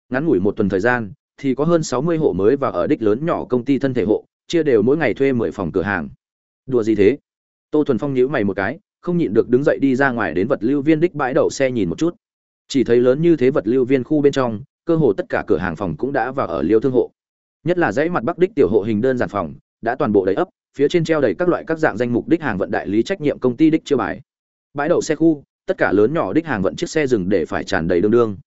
A: Ngắn ngủi một tuần thời gian, thì có hơn sáu mươi hộ mới và ở đích lớn nhỏ công ty thân thể hộ, chia đều mỗi ngày thuê mười phòng cửa hàng. Đùa gì thế? Tô thuần phong nhíu mày một cái không nhịn được đứng dậy đi ra ngoài đến vật lưu viên đích bãi đậu xe nhìn một chút. Chỉ thấy lớn như thế vật lưu viên khu bên trong, cơ hồ tất cả cửa hàng phòng cũng đã vào ở liêu thương hộ. Nhất là dãy mặt bắc đích tiểu hộ hình đơn giản phòng, đã toàn bộ đầy ấp, phía trên treo đầy các loại các dạng danh mục đích hàng vận đại lý trách nhiệm công ty đích chưa bài. Bãi đậu xe khu, tất cả lớn nhỏ đích hàng vận chiếc xe dừng để phải tràn đầy đương đương.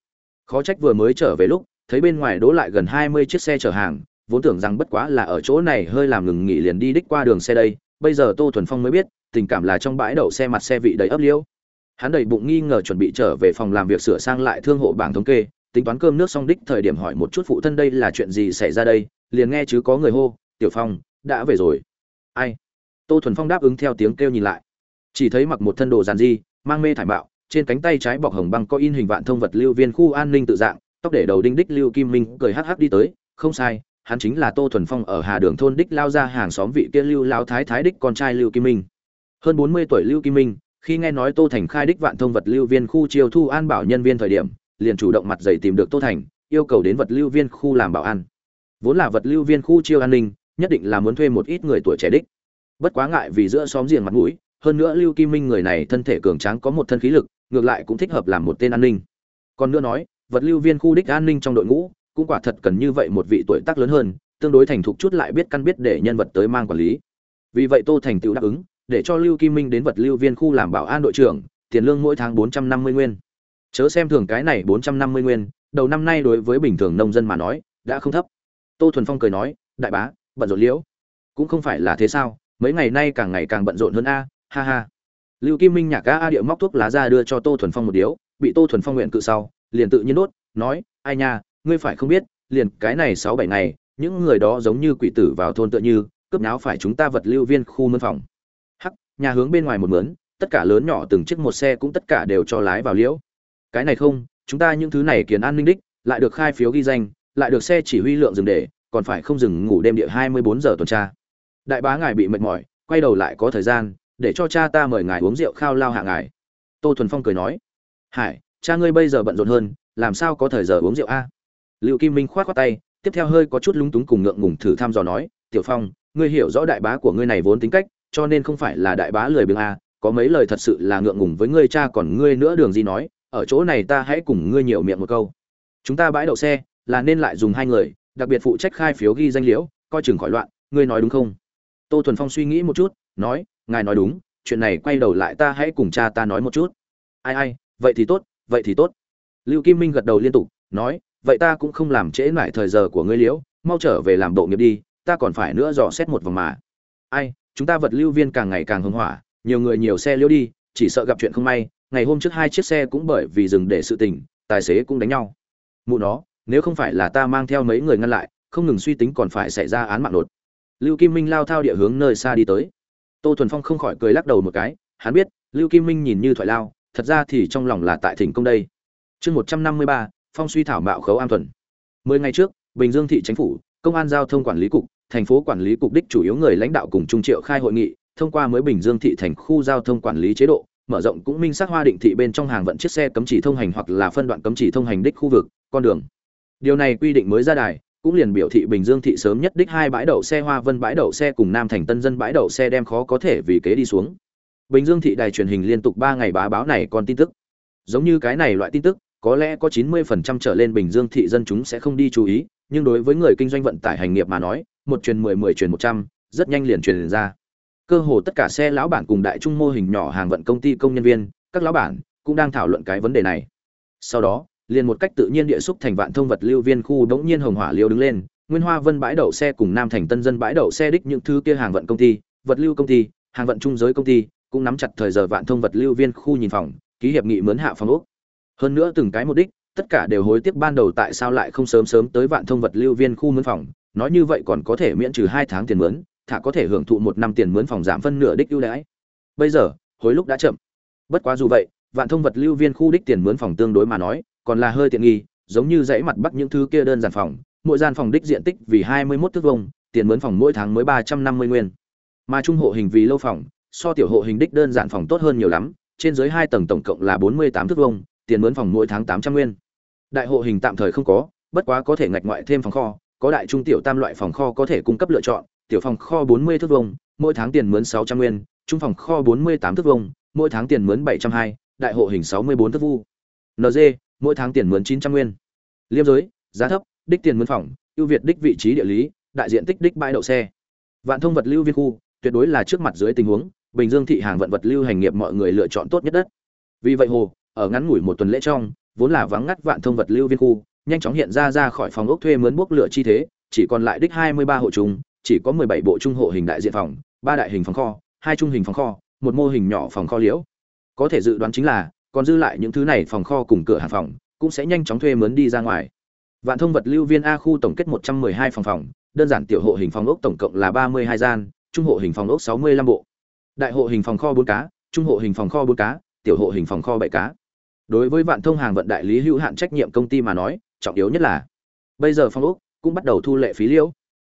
A: Khó trách vừa mới trở về lúc, thấy bên ngoài đỗ lại gần hai mươi chiếc xe chở hàng, vốn tưởng rằng bất quá là ở chỗ này hơi làm ngừng nghỉ liền đi đích qua đường xe đây bây giờ tô thuần phong mới biết, tình cảm là trong bãi đậu xe mặt xe vị đầy ấp liễu. Hắn đầy bụng nghi ngờ chuẩn bị trở về phòng làm việc sửa sang lại thương hộ bảng thống kê, tính toán cơm nước xong đích thời điểm hỏi một chút phụ thân đây là chuyện gì xảy ra đây, liền nghe chứ có người hô, tiểu phong, đã về rồi. Ai? Tô thuần phong đáp ứng theo tiếng kêu nhìn lại. Chỉ thấy mặc một thân đồ giàn di mang mê thải bạo trên cánh tay trái bọc hồng băng có in hình vạn thông vật lưu viên khu an ninh tự dạng, tóc để đầu đinh đích lưu kim minh cười hắc hắc đi tới, không sai hắn chính là tô thuần phong ở hà đường thôn đích lao ra hàng xóm vị kia lưu lao thái thái đích con trai lưu kim minh. Hơn bốn mươi tuổi lưu kim minh, khi nghe nói tô thành khai đích vạn thông vật lưu viên khu chiêu thu an bảo nhân viên thời điểm, liền chủ động mặt dày tìm được tô thành, yêu cầu đến vật lưu viên khu làm bảo an. Vốn là vật lưu viên khu chiêu an ninh, nhất định là muốn thuê một ít người tuổi trẻ đích. Bất quá ngại vì giữa xóm riêng mặt mũi, hơn nữa lưu kim minh người này thân thể cường tráng có một thân khí lực, ngược lại cũng thích hợp làm một tên an ninh. Còn nữa nói, vật lưu viên khu đích an ninh trong đội ngũ cũng quả thật cần như vậy một vị tuổi tác lớn hơn, tương đối thành thục chút lại biết căn biết để nhân vật tới mang quản lý. Vì vậy tô thành tựu đáp ứng, để cho lưu kim minh đến vật lưu viên khu làm bảo an đội trưởng, tiền lương mỗi tháng bốn trăm năm mươi nguyên. Chớ xem thường cái này bốn trăm năm mươi nguyên, đầu năm nay đối với bình thường nông dân mà nói, đã không thấp. Tô thuần phong cười nói, đại bá, bận rộn liễu. Cũng không phải là thế sao, mấy ngày nay càng ngày càng bận rộn hơn a, ha ha. Lưu kim minh nhạc ca a điệu móc thuốc lá ra đưa cho tô thuần phong một điếu, bị tô thuần phong nguyện cự sau, liền tự nhiên đốt, nói, ai nha ngươi phải không biết, liền cái này sáu bảy ngày, những người đó giống như quỷ tử vào thôn tựa như, cướp náo phải chúng ta vật lưu viên khu mân phòng. Hắc, nhà hướng bên ngoài một mướn, tất cả lớn nhỏ từng chiếc một xe cũng tất cả đều cho lái vào liễu. Cái này không, chúng ta những thứ này kiến an ninh đích, lại được khai phiếu ghi danh, lại được xe chỉ huy lượng dừng để, còn phải không dừng ngủ đêm địa hai mươi bốn giờ tuần tra. Đại bá ngài bị mệt mỏi, quay đầu lại có thời gian, để cho cha ta mời ngài uống rượu khao lao hạ ngài. Tô thuần phong cười nói, hải, cha ngươi bây giờ bận rộn hơn, làm sao có thời giờ uống rượu a? Lưu kim minh khoát khoát tay, tiếp theo hơi có chút lúng túng cùng ngượng ngùng thử thăm dò nói, tiểu phong, ngươi hiểu rõ đại bá của ngươi này vốn tính cách, cho nên không phải là đại bá lười biếng a có mấy lời thật sự là ngượng ngùng với ngươi cha còn ngươi nữa đường gì nói, ở chỗ này ta hãy cùng ngươi nhiều miệng một câu. Chúng ta bãi đậu xe, là nên lại dùng hai người, đặc biệt phụ trách khai phiếu ghi danh liễu, coi chừng khỏi loạn, ngươi nói đúng không? Tô thuần phong suy nghĩ một chút, nói, ngài nói đúng, chuyện này quay đầu lại ta hãy cùng cha ta nói một chút. Ai ai, vậy thì tốt, vậy thì tốt. Lưu kim minh gật đầu liên tục, nói vậy ta cũng không làm trễ nải thời giờ của ngươi liễu, mau trở về làm độ nghiệp đi, ta còn phải nữa dò xét một vòng mà. Ai, chúng ta vật lưu viên càng ngày càng hưng hỏa, nhiều người nhiều xe liễu đi, chỉ sợ gặp chuyện không may, ngày hôm trước hai chiếc xe cũng bởi vì dừng để sự tình, tài xế cũng đánh nhau. Mụ nó, nếu không phải là ta mang theo mấy người ngăn lại, không ngừng suy tính còn phải xảy ra án mạng đột. Lưu kim minh lao thao địa hướng nơi xa đi tới. Tô thuần phong không khỏi cười lắc đầu một cái, hắn biết, lưu kim minh nhìn như thoại lao, thật ra thì trong lòng là tại thỉnh công đây. Chương một trăm năm mươi ba phong suy thảo mạo khấu an thuần. Mười ngày trước, bình dương thị chính phủ, công an giao thông quản lý cục, thành phố quản lý cục đích chủ yếu người lãnh đạo cùng trung triệu khai hội nghị, thông qua mới bình dương thị thành khu giao thông quản lý chế độ, mở rộng cũng minh xác hoa định thị bên trong hàng vận chiếc xe cấm chỉ thông hành hoặc là phân đoạn cấm chỉ thông hành đích khu vực, con đường. Điều này quy định mới ra đài, cũng liền biểu thị bình dương thị sớm nhất đích hai bãi đậu xe hoa vân bãi đậu xe cùng nam thành tân dân bãi đậu xe đem khó có thể vì kế đi xuống. Bình dương thị đài truyền hình liên tục ba ngày bá báo này còn tin tức. Giống như cái này loại tin tức có lẽ có 90% trở lên bình dương thị dân chúng sẽ không đi chú ý nhưng đối với người kinh doanh vận tải hành nghiệp mà nói một truyền 10 10 truyền 100, rất nhanh liền truyền ra. Cơ hồ tất cả xe lão bản cùng đại trung mô hình nhỏ hàng vận công ty công nhân viên các lão bản cũng đang thảo luận cái vấn đề này. Sau đó liền một cách tự nhiên địa xúc thành vạn thông vật lưu viên khu đống nhiên hồng hỏa liêu đứng lên nguyên hoa vân bãi đậu xe cùng nam thành tân dân bãi đậu xe đích những thứ kia hàng vận công ty vật lưu công ty hàng vận trung giới công ty cũng nắm chặt thời giờ vạn thông vật lưu viên khu nhìn phòng ký hiệp nghị mướn hạ phòng ốc hơn nữa từng cái mục đích, tất cả đều hối tiếc ban đầu tại sao lại không sớm sớm tới vạn thông vật lưu viên khu mướn phòng. Nói như vậy còn có thể miễn trừ hai tháng tiền mướn, thả có thể hưởng thụ một năm tiền mướn phòng giảm phân nửa đích ưu đãi. Bây giờ, hối lúc đã chậm. Bất quá dù vậy, vạn thông vật lưu viên khu đích tiền mướn phòng tương đối mà nói, còn là hơi tiện nghi, giống như dãy mặt bắc những thứ kia đơn giản phòng, mỗi gian phòng đích diện tích vì hai mươi 21 thước vuông, tiền mướn phòng mỗi tháng mới ba trăm năm mươi nguyên. Mà trung hộ hình vì lâu phòng, so tiểu hộ hình đích đơn giản phòng tốt hơn nhiều lắm, trên dưới hai tầng tổng cộng là bốn mươi tám thước vuông tiền mướn phòng mỗi tháng tám trăm nguyên đại hộ hình tạm thời không có bất quá có thể ngạch ngoại thêm phòng kho có đại trung tiểu tam loại phòng kho có thể cung cấp lựa chọn tiểu phòng kho 40 thước vuông, mỗi tháng tiền mướn 600 nguyên, trung phòng kho 48 thước vuông, mỗi tháng tiền mướn 720, đại hộ hình 64 thước vu. NG, mỗi tháng tiền mướn 900 nguyên. Liêm giới, giá thấp, đích tiền mướn phòng, ưu việt đích vị trí địa lý, đại diện tích đích bãi đậu xe. Vạn thông vật lưu viên khu, tuyệt đối là trước mặt dưới tình huống, Bình Dương thị hàng vận vật lưu hành nghiệp mọi người lựa chọn tốt nhất đất. Vì vậy hồ, ở ngắn ngủi một tuần lễ trong, vốn là vắng ngắt vạn thông vật lưu viên khu, nhanh chóng hiện ra ra khỏi phòng ốc thuê mướn bốc lửa chi thế, chỉ còn lại đích 23 hộ trùng, chỉ có 17 bộ trung hộ hình đại diện phòng, ba đại hình phòng kho, hai trung hình phòng kho, một mô hình nhỏ phòng kho liễu. Có thể dự đoán chính là, còn dư lại những thứ này phòng kho cùng cửa hàng phòng, cũng sẽ nhanh chóng thuê mướn đi ra ngoài. Vạn Thông vật lưu viên A khu tổng kết 112 phòng phòng, đơn giản tiểu hộ hình phòng ốc tổng cộng là 32 gian, trung hộ hình phòng ốc 65 bộ. Đại hộ hình phòng kho 4 cá, trung hộ hình phòng kho 4 cá, tiểu hộ hình phòng kho 7 cá. Đối với Vạn Thông hàng vận đại lý hữu hạn trách nhiệm công ty mà nói, trọng yếu nhất là bây giờ phong úc cũng bắt đầu thu lệ phí liễu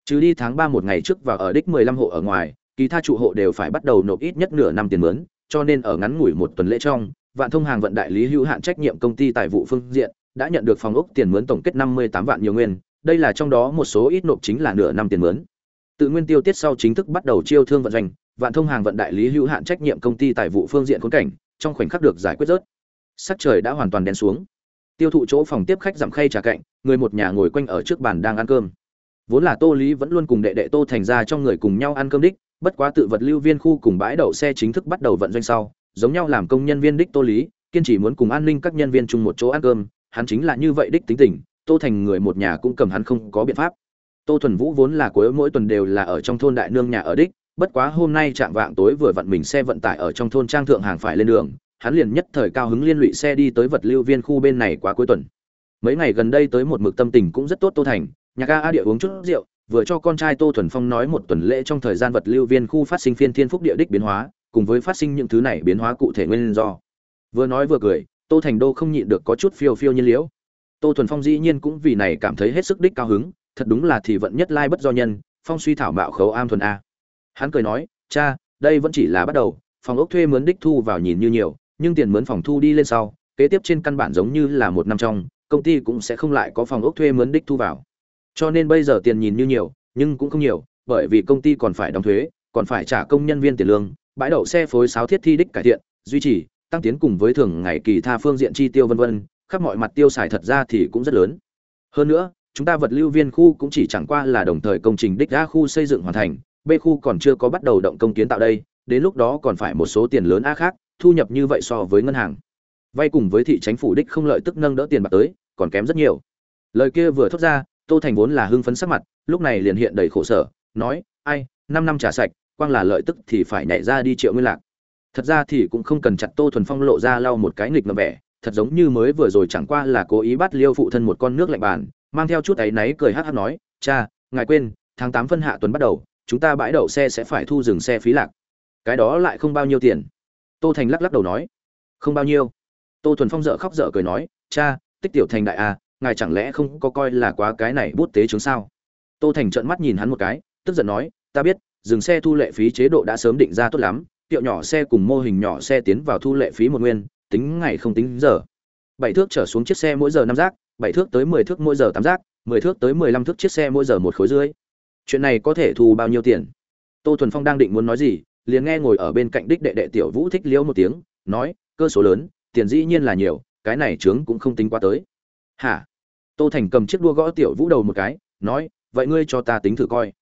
A: Trừ đi tháng ba một ngày trước và ở đích 15 hộ ở ngoài, kỳ tha trụ hộ đều phải bắt đầu nộp ít nhất nửa năm tiền mướn, cho nên ở ngắn ngủi một tuần lễ trong, Vạn Thông hàng vận đại lý hữu hạn trách nhiệm công ty tài vụ phương diện đã nhận được phòng ốc tiền mướn tổng kết 58 vạn nhiều nguyên, đây là trong đó một số ít nộp chính là nửa năm tiền mướn. Tự nguyên tiêu tiết sau chính thức bắt đầu chiêu thương vận doanh, Vạn Thông hàng vận đại lý hữu hạn trách nhiệm công ty tài vụ phương diện khốn cảnh, trong khoảnh khắc được giải quyết rớt. Sắc trời đã hoàn toàn đen xuống. tiêu thụ chỗ phòng tiếp khách giảm khay trà cạnh, người một nhà ngồi quanh ở trước bàn đang ăn cơm vốn là tô lý vẫn luôn cùng đệ đệ tô thành ra trong người cùng nhau ăn cơm đích, bất quá tự vật lưu viên khu cùng bãi đậu xe chính thức bắt đầu vận doanh sau, giống nhau làm công nhân viên đích tô lý, kiên trì muốn cùng an ninh các nhân viên chung một chỗ ăn cơm, hắn chính là như vậy đích tính tình, tô thành người một nhà cũng cầm hắn không có biện pháp tô thuần vũ vốn là cuối mỗi tuần đều là ở trong thôn đại nương nhà ở đích, bất quá hôm nay trạng vạng tối vừa vặn mình xe vận tải ở trong thôn trang thượng hàng phải lên đường hắn liền nhất thời cao hứng liên lụy xe đi tới vật lưu viên khu bên này quá cuối tuần. Mấy ngày gần đây tới một mực tâm tình cũng rất tốt tô thành, nhà ga a địa uống chút rượu, vừa cho con trai tô thuần phong nói một tuần lễ trong thời gian vật lưu viên khu phát sinh phiên thiên phúc địa đích biến hóa, cùng với phát sinh những thứ này biến hóa cụ thể nguyên do. Vừa nói vừa cười, tô thành đô không nhịn được có chút phiêu phiêu nhiên liễu. Tô thuần phong dĩ nhiên cũng vì này cảm thấy hết sức đích cao hứng, thật đúng là thì vận nhất lai bất do nhân, phong suy thảo mạo khấu am thuần a. Hắn cười nói, cha, đây vẫn chỉ là bắt đầu, phòng ốc thuê mướn đích thu vào nhìn như nhiều nhưng tiền mướn phòng thu đi lên sau, kế tiếp trên căn bản giống như là một năm trong, công ty cũng sẽ không lại có phòng ốc thuê mướn đích thu vào. Cho nên bây giờ tiền nhìn như nhiều, nhưng cũng không nhiều, bởi vì công ty còn phải đóng thuế, còn phải trả công nhân viên tiền lương, bãi đậu xe phối sáo thiết thi đích cải thiện, duy trì, tăng tiến cùng với thường ngày kỳ tha phương diện chi tiêu vân vân, khắp mọi mặt tiêu xài thật ra thì cũng rất lớn. Hơn nữa, chúng ta vật lưu viên khu cũng chỉ chẳng qua là đồng thời công trình đích a khu xây dựng hoàn thành, b khu còn chưa có bắt đầu động công kiến tạo đây, đến lúc đó còn phải một số tiền lớn a khác thu nhập như vậy so với ngân hàng. Vay cùng với thị chính phủ đích không lợi tức nâng đỡ tiền bạc tới, còn kém rất nhiều. Lời kia vừa thốt ra, tô thành vốn là hưng phấn sắc mặt, lúc này liền hiện đầy khổ sở, nói, ai, năm năm trả sạch, quang là lợi tức thì phải nhảy ra đi triệu nguyên lạc. Thật ra thì cũng không cần chặt tô thuần phong lộ ra lau một cái nghịch ngợm vẻ, thật giống như mới vừa rồi chẳng qua là cố ý bắt liêu phụ thân một con nước lạnh bàn, mang theo chút áy náy cười hát hát nói, cha, ngài quên, tháng tám phân hạ tuần bắt đầu, chúng ta bãi đậu xe sẽ phải thu dừng xe phí lạc. Cái đó lại không bao nhiêu tiền tô thành lắc lắc đầu nói không bao nhiêu. Tô thuần phong dợ khóc dợ cười nói cha tích tiểu thành đại a à, ngài chẳng lẽ không có coi là quá cái này bút tế chứng sao? Tô thành trợn mắt nhìn hắn một cái tức giận nói ta biết dừng xe thu lệ phí chế độ đã sớm định ra tốt lắm tiệu nhỏ xe cùng mô hình nhỏ xe tiến vào thu lệ phí một nguyên tính ngày không tính giờ. Bảy thước trở xuống chiếc xe mỗi giờ năm rác bảy thước tới mười thước mỗi giờ tám rác mười thước tới mười lăm thước chiếc xe mỗi giờ một khối dưới chuyện này có thể thu bao nhiêu tiền? Tô thuần phong đang định muốn nói gì liền nghe ngồi ở bên cạnh đích đệ đệ tiểu vũ thích liễu một tiếng, nói, cơ số lớn, tiền dĩ nhiên là nhiều, cái này trướng cũng không tính qua tới. Hả? Tô thành cầm chiếc đua gõ tiểu vũ đầu một cái, nói, vậy ngươi cho ta tính thử coi.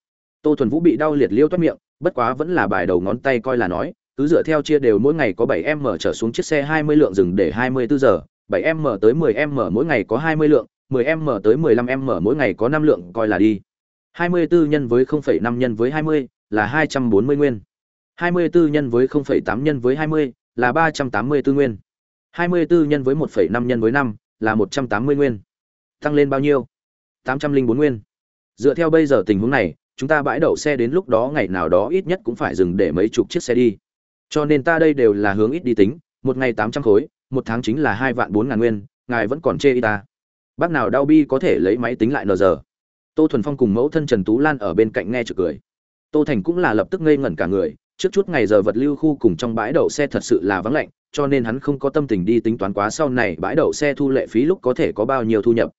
A: Tô thuần vũ bị đau liệt liêu toát miệng, bất quá vẫn là bài đầu ngón tay coi là nói, cứ dựa theo chia đều mỗi ngày có bảy em mở trở xuống chiếc xe hai mươi lượng dừng để hai mươi bốn giờ, bảy em mở tới mười em mở mỗi ngày có hai mươi lượng, mười em mở tới mười lăm em mở mỗi ngày có năm lượng, coi là đi. hai mươi 24 nhân với không phẩy năm nhân với hai mươi là hai trăm bốn mươi nguyên. 24 nhân với không phẩy tám nhân với hai mươi, là ba trăm tám mươi 384 nguyên. Hai mươi 24 nhân với một phẩy năm nhân với năm, là một trăm tám mươi nguyên. Tăng lên bao nhiêu? tám trăm linh bốn nguyên. Dựa theo bây giờ tình huống này, chúng ta bãi đậu xe đến lúc đó ngày nào đó ít nhất cũng phải dừng để mấy chục chiếc xe đi. Cho nên ta đây đều là hướng ít đi tính, một ngày tám trăm khối, một tháng chính là hai vạn bốn ngàn nguyên, ngài vẫn còn chê y ta. Bác nào đau bi có thể lấy máy tính lại nờ giờ. Tô thuần phong cùng mẫu thân trần tú lan ở bên cạnh nghe trực cười. Tô thành cũng là lập tức ngây ngẩn cả người trước chút ngày giờ vật lưu khu cùng trong bãi đậu xe thật sự là vắng lạnh, cho nên hắn không có tâm tình đi tính toán quá sau này bãi đậu xe thu lệ phí lúc có thể có bao nhiêu thu nhập.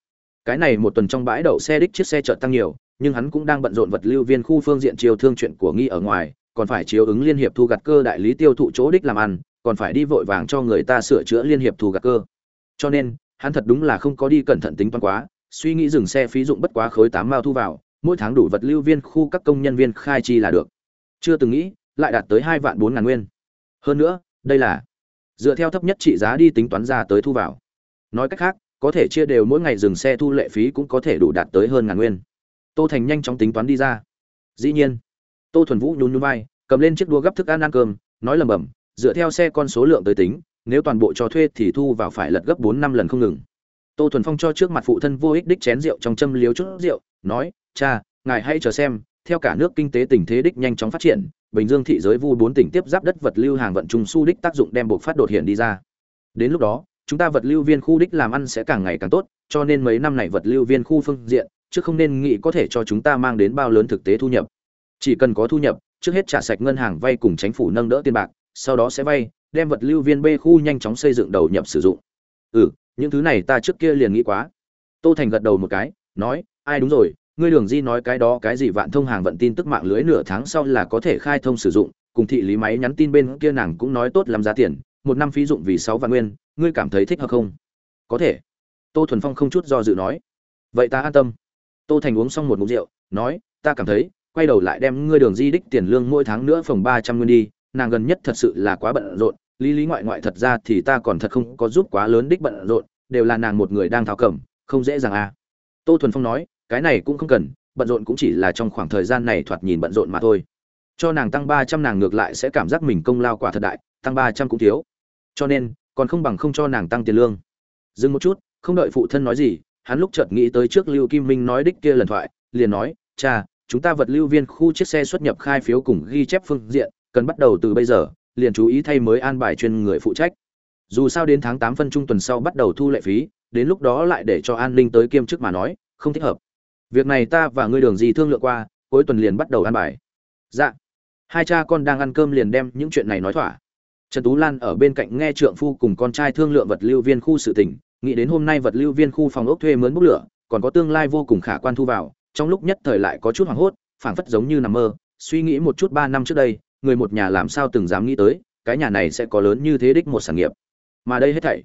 A: Cái này một tuần trong bãi đậu xe đích chiếc xe chợt tăng nhiều, nhưng hắn cũng đang bận rộn vật lưu viên khu phương diện chiều thương chuyện của nghi ở ngoài, còn phải chiếu ứng liên hiệp thu gặt cơ đại lý tiêu thụ chỗ đích làm ăn, còn phải đi vội vàng cho người ta sửa chữa liên hiệp thu gặt cơ. Cho nên, hắn thật đúng là không có đi cẩn thận tính toán quá, suy nghĩ dừng xe phí dụng bất quá khối tám mao thu vào, mỗi tháng đủ vật lưu viên khu các công nhân viên khai chi là được. Chưa từng nghĩ lại đạt tới hai vạn bốn ngàn nguyên. Hơn nữa, đây là dựa theo thấp nhất trị giá đi tính toán ra tới thu vào. Nói cách khác, có thể chia đều mỗi ngày dừng xe thu lệ phí cũng có thể đủ đạt tới hơn ngàn nguyên. Tô thành nhanh chóng tính toán đi ra. Dĩ nhiên, tô thuần vũ nhún nhún vai, cầm lên chiếc đua gấp thức ăn ăn cơm, nói lầm bầm dựa theo xe con số lượng tới tính, nếu toàn bộ cho thuê thì thu vào phải lật gấp bốn năm lần không ngừng. Tô thuần phong cho trước mặt phụ thân vô ích đích chén rượu trong châm liếu chút rượu, nói, cha, ngài hãy chờ xem, theo cả nước kinh tế tình thế đích nhanh chóng phát triển bình dương thị giới vu bốn tỉnh tiếp giáp đất vật lưu hàng vận trung su đích tác dụng đem buộc phát đột hiện đi ra. Đến lúc đó, chúng ta vật lưu viên khu đích làm ăn sẽ càng ngày càng tốt, cho nên mấy năm này vật lưu viên khu phương diện, chứ không nên nghĩ có thể cho chúng ta mang đến bao lớn thực tế thu nhập. Chỉ cần có thu nhập, trước hết trả sạch ngân hàng vay cùng chính phủ nâng đỡ tiền bạc, sau đó sẽ vay, đem vật lưu viên b khu nhanh chóng xây dựng đầu nhập sử dụng. Ừ những thứ này ta trước kia liền nghĩ quá. Tô thành gật đầu một cái, nói, ai đúng rồi ngươi đường di nói cái đó, cái gì vạn thông hàng vận tin tức mạng lưới nửa tháng sau là có thể khai thông sử dụng, cùng thị lý máy nhắn tin bên kia nàng cũng nói tốt làm giá tiền, một năm phí dụng vì sáu vạn nguyên, ngươi cảm thấy thích hợp không? Có thể. Tô thuần phong không chút do dự nói. Vậy ta an tâm. Tô thành uống xong một mục rượu, nói, ta cảm thấy, quay đầu lại đem ngươi đường di đích tiền lương mỗi tháng nữa phòng ba trăm nguyên đi, nàng gần nhất thật sự là quá bận rộn, lý lý ngoại ngoại thật ra thì ta còn thật không có giúp quá lớn đích bận rộn, đều là nàng một người đang tháo cẩm không dễ dàng à. Tô thuần phong nói cái này cũng không cần, bận rộn cũng chỉ là trong khoảng thời gian này thoạt nhìn bận rộn mà thôi. Cho nàng tăng ba trăm nàng ngược lại sẽ cảm giác mình công lao quả thật đại, tăng ba trăm cũng thiếu. Cho nên, còn không bằng không cho nàng tăng tiền lương. Dừng một chút, không đợi phụ thân nói gì, hắn lúc chợt nghĩ tới trước lưu kim minh nói đích kia lần thoại, liền nói, cha, chúng ta vật lưu viên khu chiếc xe xuất nhập khai phiếu cùng ghi chép phương diện, cần bắt đầu từ bây giờ, liền chú ý thay mới an bài chuyên người phụ trách. Dù sao đến tháng tám phân trung tuần sau bắt đầu thu lệ phí, đến lúc đó lại để cho an ninh tới kiêm chức mà nói, không thích hợp việc này ta và ngươi đường gì thương lượng qua, cuối tuần liền bắt đầu ăn bài. Dạ. Hai cha con đang ăn cơm liền đem những chuyện này nói thỏa. Trần tú lan ở bên cạnh nghe trượng phu cùng con trai thương lượng vật lưu viên khu sự tỉnh nghĩ đến hôm nay vật lưu viên khu phòng ốc thuê mướn bốc lửa, còn có tương lai vô cùng khả quan thu vào, trong lúc nhất thời lại có chút hoảng hốt, phảng phất giống như nằm mơ, suy nghĩ một chút ba năm trước đây, người một nhà làm sao từng dám nghĩ tới, cái nhà này sẽ có lớn như thế đích một sản nghiệp. Mà đây hết thảy,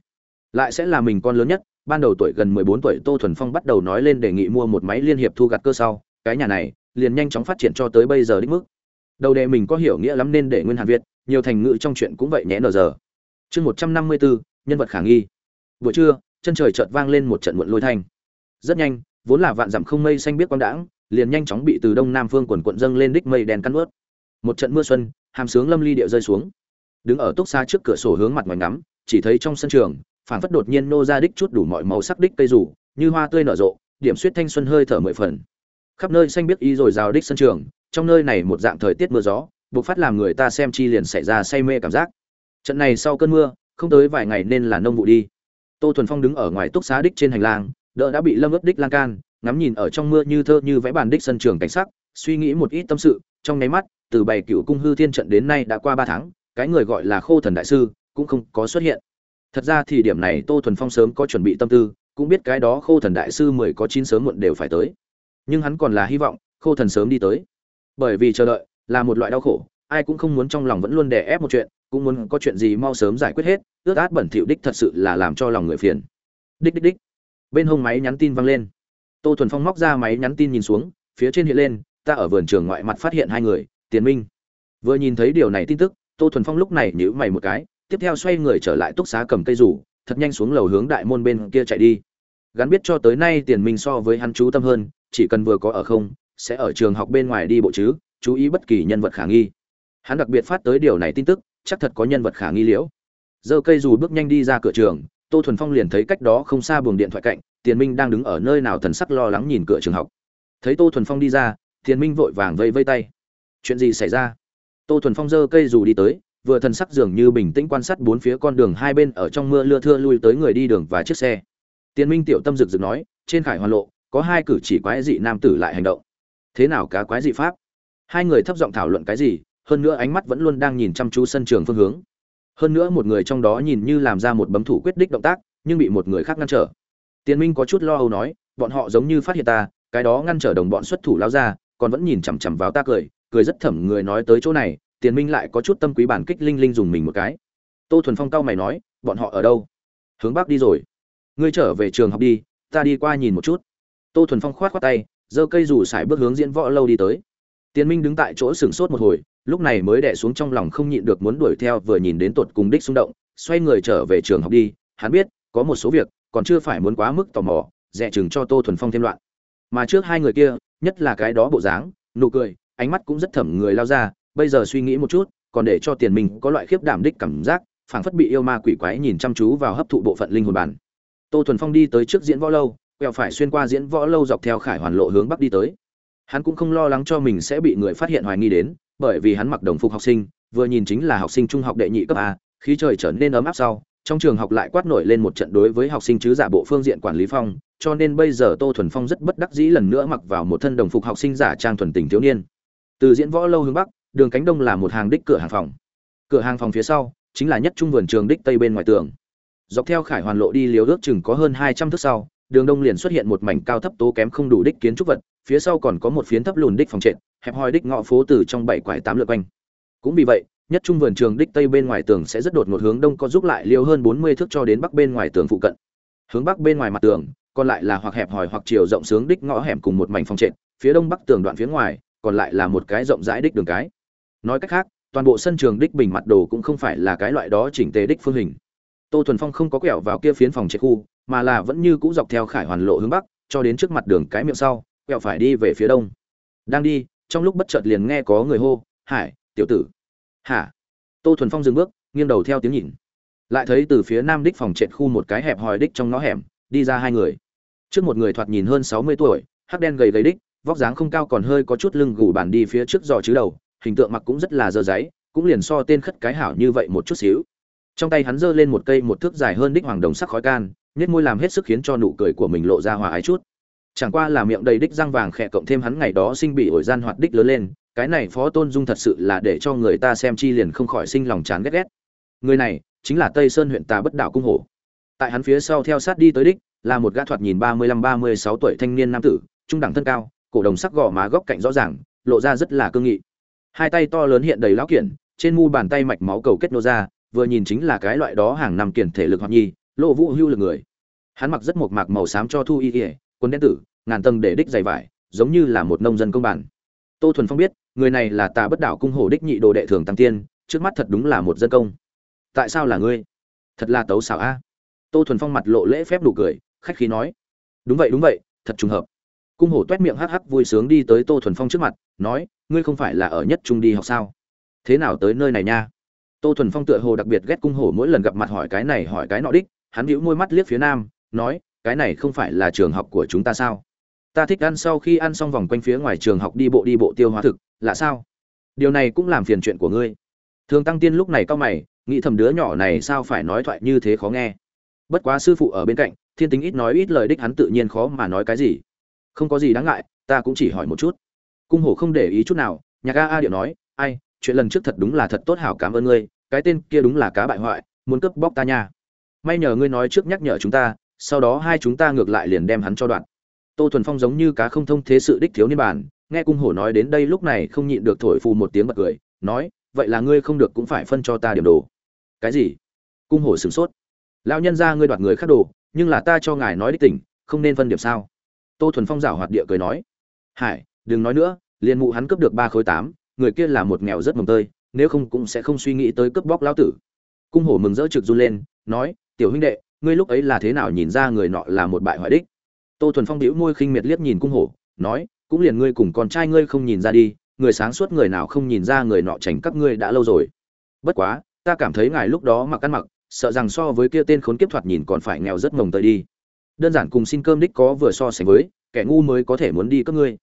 A: lại sẽ là mình con lớn nhất ban đầu tuổi gần 14 tuổi Tô Thuần Phong bắt đầu nói lên đề nghị mua một máy liên hiệp thu gặt cơ sau, cái nhà này liền nhanh chóng phát triển cho tới bây giờ đích mức. Đầu đề mình có hiểu nghĩa lắm nên để Nguyên Hàn Việt, nhiều thành ngữ trong chuyện cũng vậy nhẽ nở giờ. Chương 154, nhân vật khả nghi. Buổi trưa, chân trời chợt vang lên một trận muộn lôi thanh. Rất nhanh, vốn là vạn dặm không mây xanh biết quang đãng, liền nhanh chóng bị từ đông nam phương quần quận dâng lên đích mây đen cắn ướt. Một trận mưa xuân, hàm sướng lâm ly điệu rơi xuống. Đứng ở túc xa trước cửa sổ hướng mặt ngoài ngắm, chỉ thấy trong sân trường, phản phất đột nhiên nô ra đích chút đủ mọi màu sắc đích cây rủ, như hoa tươi nở rộ, điểm xuyết thanh xuân hơi thở mười phần. Khắp nơi xanh biết y rồi rào đích sân trường, trong nơi này một dạng thời tiết mưa gió, bộc phát làm người ta xem chi liền xảy ra say mê cảm giác. Trận này sau cơn mưa, không tới vài ngày nên là nông vụ đi. Tô Thuần Phong đứng ở ngoài túc xá đích trên hành lang, đỡ đã bị lâm ướt đích lan can, ngắm nhìn ở trong mưa như thơ như vẽ bàn đích sân trường cảnh sắc, suy nghĩ một ít tâm sự, trong nháy mắt, từ bảy cựu cung hư thiên trận đến nay đã qua ba tháng, cái người gọi là Khô Thần đại sư cũng không có xuất hiện thật ra thì điểm này tô thuần phong sớm có chuẩn bị tâm tư, cũng biết cái đó khô thần đại sư mười có chín sớm muộn đều phải tới. Nhưng hắn còn là hy vọng khô thần sớm đi tới. Bởi vì chờ đợi là một loại đau khổ, ai cũng không muốn trong lòng vẫn luôn đè ép một chuyện, cũng muốn có chuyện gì mau sớm giải quyết hết, ướt át bẩn thỉu đích thật sự là làm cho lòng người phiền. Đích đích đích. Bên hông máy nhắn tin vang lên. Tô thuần phong móc ra máy nhắn tin nhìn xuống, phía trên hiện lên, ta ở vườn trường ngoại mặt phát hiện hai người, tiền minh. Vừa nhìn thấy điều này tin tức, tô thuần phong lúc này nhíu mày một cái tiếp theo xoay người trở lại túc xá cầm cây rủ, thật nhanh xuống lầu hướng đại môn bên kia chạy đi. Gắn biết cho tới nay tiền minh so với hắn chú tâm hơn, chỉ cần vừa có ở không, sẽ ở trường học bên ngoài đi bộ chứ, chú ý bất kỳ nhân vật khả nghi. Hắn đặc biệt phát tới điều này tin tức, chắc thật có nhân vật khả nghi liễu. Giơ cây dù bước nhanh đi ra cửa trường, tô thuần phong liền thấy cách đó không xa buồng điện thoại cạnh, tiền minh đang đứng ở nơi nào thần sắc lo lắng nhìn cửa trường học. Thấy tô thuần phong đi ra, tiền minh vội vàng vây vây tay. Chuyện gì xảy ra? Tô thuần phong giơ cây dù đi tới vừa thần sắc dường như bình tĩnh quan sát bốn phía con đường hai bên ở trong mưa lưa thưa lui tới người đi đường và chiếc xe. Tiên minh tiểu tâm rực rực nói, trên khải hoàn lộ, có hai cử chỉ quái dị nam tử lại hành động. Thế nào cá quái dị pháp? Hai người thấp giọng thảo luận cái gì, hơn nữa ánh mắt vẫn luôn đang nhìn chăm chú sân trường phương hướng. Hơn nữa một người trong đó nhìn như làm ra một bấm thủ quyết đích động tác, nhưng bị một người khác ngăn trở. Tiên minh có chút lo âu nói, bọn họ giống như phát hiện ta, cái đó ngăn trở đồng bọn xuất thủ lao ra, còn vẫn nhìn chằm chằm vào ta cười cười rất thẩm người nói tới chỗ này tiền minh lại có chút tâm quý bản kích linh linh dùng mình một cái. Tô thuần phong cao mày nói, bọn họ ở đâu? Hướng bắc đi rồi. Ngươi trở về trường học đi, ta đi qua nhìn một chút. Tô thuần phong khoát khoát tay, giơ cây rủ sải bước hướng diễn võ lâu đi tới. Tiền minh đứng tại chỗ sửng sốt một hồi, lúc này mới đẻ xuống trong lòng không nhịn được muốn đuổi theo vừa nhìn đến tột cùng đích xung động, xoay người trở về trường học đi. Hắn biết, có một số việc, còn chưa phải muốn quá mức tò mò, dè chừng cho tô thuần phong thêm loạn. Mà trước hai người kia, nhất là cái đó bộ dáng, nụ cười, ánh mắt cũng rất thẩm người lao ra bây giờ suy nghĩ một chút, còn để cho tiền mình có loại khiếp đảm đích cảm giác, phảng phất bị yêu ma quỷ quái nhìn chăm chú vào hấp thụ bộ phận linh hồn bản. Tô thuần phong đi tới trước diễn võ lâu, quẹo phải xuyên qua diễn võ lâu dọc theo khải hoàn lộ hướng bắc đi tới. Hắn cũng không lo lắng cho mình sẽ bị người phát hiện hoài nghi đến, bởi vì hắn mặc đồng phục học sinh, vừa nhìn chính là học sinh trung học đệ nhị cấp a, khí trời trở nên ấm áp sau, trong trường học lại quát nổi lên một trận đối với học sinh chứ giả bộ phương diện quản lý phong, cho nên bây giờ tô thuần phong rất bất đắc dĩ lần nữa mặc vào một thân đồng phục học sinh giả trang thuần tình thiếu niên. Từ diễn võ lâu hướng bắc đường cánh đông là một hàng đích cửa hàng phòng. Cửa hàng phòng phía sau chính là nhất trung vườn trường đích tây bên ngoài tường. Dọc theo khải hoàn lộ đi liều ước chừng có hơn hai trăm thước sau, đường đông liền xuất hiện một mảnh cao thấp tố kém không đủ đích kiến trúc vật, phía sau còn có một phiến thấp lùn đích phòng trệt, hẹp hòi đích ngõ phố từ trong bảy quải tám lượt quanh. Cũng vì vậy, nhất trung vườn trường đích tây bên ngoài tường sẽ rất đột ngột hướng đông có giúp lại liều hơn bốn mươi thước cho đến bắc bên ngoài tường phụ cận. Hướng bắc bên ngoài mặt tường, còn lại là hoặc hẹp hòi hoặc chiều rộng sướng đích ngõ hẻm cùng một mảnh phòng trệt, phía đông bắc tường đoạn phía ngoài, còn lại là một cái rộng rãi đích đường cái nói cách khác, toàn bộ sân trường đích bình mặt đồ cũng không phải là cái loại đó chỉnh tề đích phương hình. Tô thuần phong không có quẹo vào kia phiến phòng chạy khu, mà là vẫn như cũ dọc theo khải hoàn lộ hướng bắc, cho đến trước mặt đường cái miệng sau, quẹo phải đi về phía đông. Đang đi, trong lúc bất chợt liền nghe có người hô, hải, tiểu tử. Hả? Tô thuần phong dừng bước, nghiêng đầu theo tiếng nhìn. Lại thấy từ phía nam đích phòng trệt khu một cái hẹp hòi đích trong ngõ hẻm, đi ra hai người. Trước một người thoạt nhìn hơn sáu mươi tuổi, hắc đen gầy gầy đích, vóc dáng không cao còn hơi có chút lưng gù bàn đi phía trước giò chứ đầu hình tượng mặc cũng rất là dơ giấy, cũng liền so tên khất cái hảo như vậy một chút xíu. Trong tay hắn giơ lên một cây một thước dài hơn đích hoàng đồng sắc khói can nhét môi làm hết sức khiến cho nụ cười của mình lộ ra hòa ái chút. Chẳng qua là miệng đầy đích răng vàng khẽ cộng thêm hắn ngày đó sinh bị ổi gian hoạt đích lớn lên, cái này phó tôn dung thật sự là để cho người ta xem chi liền không khỏi sinh lòng chán ghét ghét. Người này chính là tây sơn huyện tà bất đảo cung hổ. Tại hắn phía sau theo sát đi tới đích, là một gã thoạt nhìn ba mươi lăm, ba mươi sáu tuổi thanh niên nam tử, trung đẳng thân cao, cổ đồng sắc gò má góc cạnh rõ ràng, lộ ra rất là cương nghị hai tay to lớn hiện đầy lão kiển trên mu bàn tay mạch máu cầu kết nô ra, vừa nhìn chính là cái loại đó hàng năm kiển thể lực hoặc nhi lộ vũ hưu lực người. Hắn mặc rất một mạc màu xám cho thu y ỉa quần đen tử, ngàn tầng để đích dày vải, giống như là một nông dân công bản. Tô thuần phong biết, người này là tà bất đảo cung hổ đích nhị đồ đệ thường tăng tiên, trước mắt thật đúng là một dân công. Tại sao là ngươi? Thật là tấu xảo a. Tô thuần phong mặt lộ lễ phép đủ cười, khách khí nói. Đúng vậy đúng vậy, thật trùng hợp. Cung hổ toét miệng hắc hắc vui sướng đi tới tô thuần phong trước mặt, nói ngươi không phải là ở nhất trung đi học sao? Thế nào tới nơi này nha? Tô thuần phong tựa hồ đặc biệt ghét cung hổ mỗi lần gặp mặt hỏi cái này hỏi cái nọ đích, hắn hữu môi mắt liếc phía nam, nói, cái này không phải là trường học của chúng ta sao? Ta thích ăn sau khi ăn xong vòng quanh phía ngoài trường học đi bộ đi bộ tiêu hóa thực, là sao? Điều này cũng làm phiền chuyện của ngươi. Thường tăng tiên lúc này cao mày, nghĩ thầm đứa nhỏ này sao phải nói thoại như thế khó nghe. Bất quá sư phụ ở bên cạnh, thiên tính ít nói ít lời đích hắn tự nhiên khó mà nói cái gì. Không có gì đáng ngại, ta cũng chỉ hỏi một chút cung hổ không để ý chút nào, nhạc a a điệu nói, ai, chuyện lần trước thật đúng là thật tốt hảo cảm ơn ngươi, cái tên kia đúng là cá bại hoại, muốn cướp bóc ta nha. May nhờ ngươi nói trước nhắc nhở chúng ta, sau đó hai chúng ta ngược lại liền đem hắn cho đoạn. Tô thuần phong giống như cá không thông thế sự đích thiếu niên bản, nghe cung hổ nói đến đây lúc này không nhịn được thổi phù một tiếng bật cười, nói, vậy là ngươi không được cũng phải phân cho ta điểm đồ. Cái gì? Cung hổ sửng sốt. Lão nhân ra ngươi đoạt người khác đồ, nhưng là ta cho ngài nói đích tỉnh không nên phân điểm sao? Tô thuần phong giảo hoạt địa cười nói. Hải, đừng nói nữa liền mụ hắn cướp được ba khối tám, người kia là một nghèo rất mồng tơi, nếu không cũng sẽ không suy nghĩ tới cướp bóc lão tử. Cung hổ mừng rỡ trực run lên, nói, tiểu huynh đệ, ngươi lúc ấy là thế nào nhìn ra người nọ là một bại hoại đích? Tô thuần phong đĩu môi khinh miệt liếc nhìn cung hổ, nói, cũng liền ngươi cùng con trai ngươi không nhìn ra đi, người sáng suốt người nào không nhìn ra người nọ tránh các ngươi đã lâu rồi. Bất quá, ta cảm thấy ngài lúc đó mặc ăn mặc, sợ rằng so với kia tên khốn kiếp thoạt nhìn còn phải nghèo rất mồng tơi đi. Đơn giản cùng xin cơm đích có vừa so sánh với, kẻ ngu mới có thể muốn đi các ngươi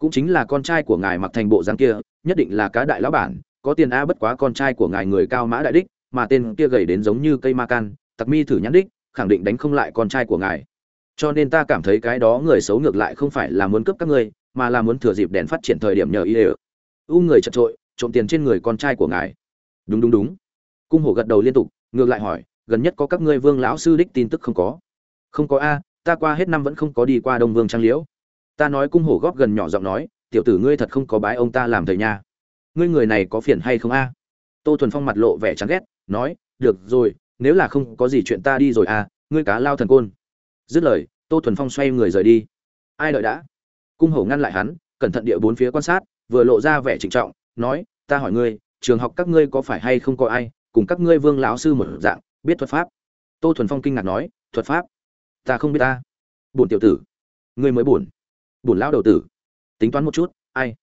A: cũng chính là con trai của ngài mặc thành bộ dáng kia, nhất định là cá đại lão bản, có tiền a bất quá con trai của ngài người cao mã đại đích, mà tên kia gầy đến giống như cây ma can, tặc mi thử nhắn đích, khẳng định đánh không lại con trai của ngài. Cho nên ta cảm thấy cái đó người xấu ngược lại không phải là muốn cướp các ngươi, mà là muốn thừa dịp đèn phát triển thời điểm nhờ y ê u người chật trội, trộm tiền trên người con trai của ngài. Đúng đúng đúng. Cung hổ gật đầu liên tục, ngược lại hỏi, gần nhất có các ngươi vương lão sư đích tin tức không có? Không có a, ta qua hết năm vẫn không có đi qua đông vương trang liễu ta nói cung hổ góp gần nhỏ giọng nói, tiểu tử ngươi thật không có bái ông ta làm thầy nha. Ngươi người này có phiền hay không a? Tô thuần phong mặt lộ vẻ chán ghét, nói, được rồi, nếu là không có gì chuyện ta đi rồi à ngươi cá lao thần côn. Dứt lời, tô thuần phong xoay người rời đi. Ai đợi đã? Cung hổ ngăn lại hắn, cẩn thận địa bốn phía quan sát, vừa lộ ra vẻ trịnh trọng, nói, ta hỏi ngươi, trường học các ngươi có phải hay không có ai, cùng các ngươi vương lão sư một dạng, biết thuật pháp? Tô thuần phong kinh ngạc nói, thuật pháp? Ta không biết ta. Bổn tiểu tử, ngươi mới bổn bổn lão đầu tử. Tính toán một chút, ai?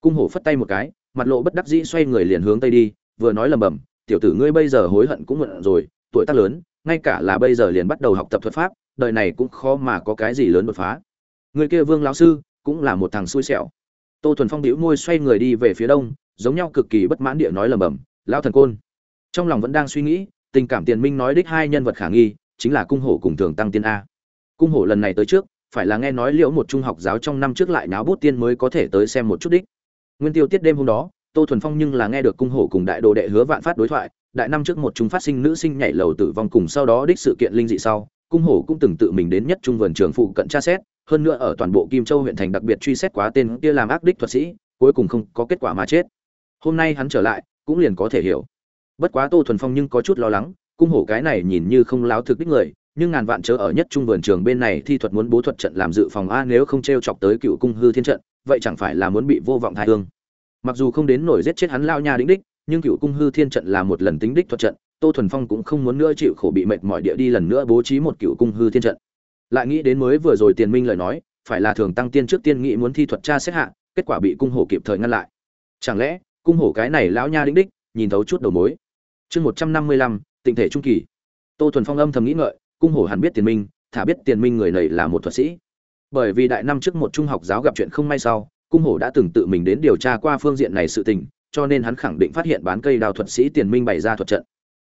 A: Cung hổ phất tay một cái, mặt lộ bất đắc dĩ xoay người liền hướng tây đi, vừa nói lầm bầm, tiểu tử ngươi bây giờ hối hận cũng muộn rồi, tuổi tác lớn, ngay cả là bây giờ liền bắt đầu học tập thuật pháp, đời này cũng khó mà có cái gì lớn đột phá. Người kia vương lão sư cũng là một thằng xui xẻo. Tô thuần phong đĩu môi xoay người đi về phía đông, giống nhau cực kỳ bất mãn địa nói lầm bầm, lão thần côn. Trong lòng vẫn đang suy nghĩ, tình cảm tiền minh nói đích hai nhân vật khả nghi, chính là cung hổ cùng thường tăng tiên a. Cung hổ lần này tới trước phải là nghe nói liễu một trung học giáo trong năm trước lại náo bút tiên mới có thể tới xem một chút đích. Nguyên tiêu tiết đêm hôm đó, tô thuần phong nhưng là nghe được cung hổ cùng đại đồ đệ hứa vạn phát đối thoại, đại năm trước một chúng phát sinh nữ sinh nhảy lầu tử vong cùng sau đó đích sự kiện linh dị sau, cung hổ cũng từng tự mình đến nhất trung vườn trường phụ cận tra xét, hơn nữa ở toàn bộ kim châu huyện thành đặc biệt truy xét quá tên kia làm ác đích thuật sĩ, cuối cùng không có kết quả mà chết. Hôm nay hắn trở lại, cũng liền có thể hiểu. Bất quá tô thuần phong nhưng có chút lo lắng, cung hổ cái này nhìn như không láo thực đích người nhưng ngàn vạn chớ ở nhất trung vườn trường bên này thi thuật muốn bố thuật trận làm dự phòng a, nếu không t chọc tới cựu cung hư thiên trận, vậy chẳng phải là muốn bị vô vọng thai thương mặc dù không đến nổi giết chết hắn lao nha đĩnh đích, nhưng cựu cung hư thiên trận là một lần tính đích thuật trận, tô thuần phong cũng không muốn nữa chịu khổ bị mệt mỏi địa đi lần nữa bố trí một cựu cung hư thiên trận. Lại nghĩ đến mới vừa rồi tiền minh lời nói, phải là thường tăng tiên trước tiên nghĩ muốn thi thuật tra xét hạ, kết quả bị cung hổ kịp thời ngăn lại. Chẳng lẽ, cung hổ cái này lão nha đĩnh đích, nhìn thấu chút đầu mối. Chương một trăm năm mươi lăm, tịnh thể trung kỳ. Tô thuần phong âm thầm nghĩ ngợi cung hổ hẳn biết tiền minh, thả biết tiền minh người này là một thuật sĩ. Bởi vì đại năm trước một trung học giáo gặp chuyện không may sau, cung hổ đã từng tự mình đến điều tra qua phương diện này sự tình, cho nên hắn khẳng định phát hiện bán cây đào thuật sĩ tiền minh bày ra thuật trận.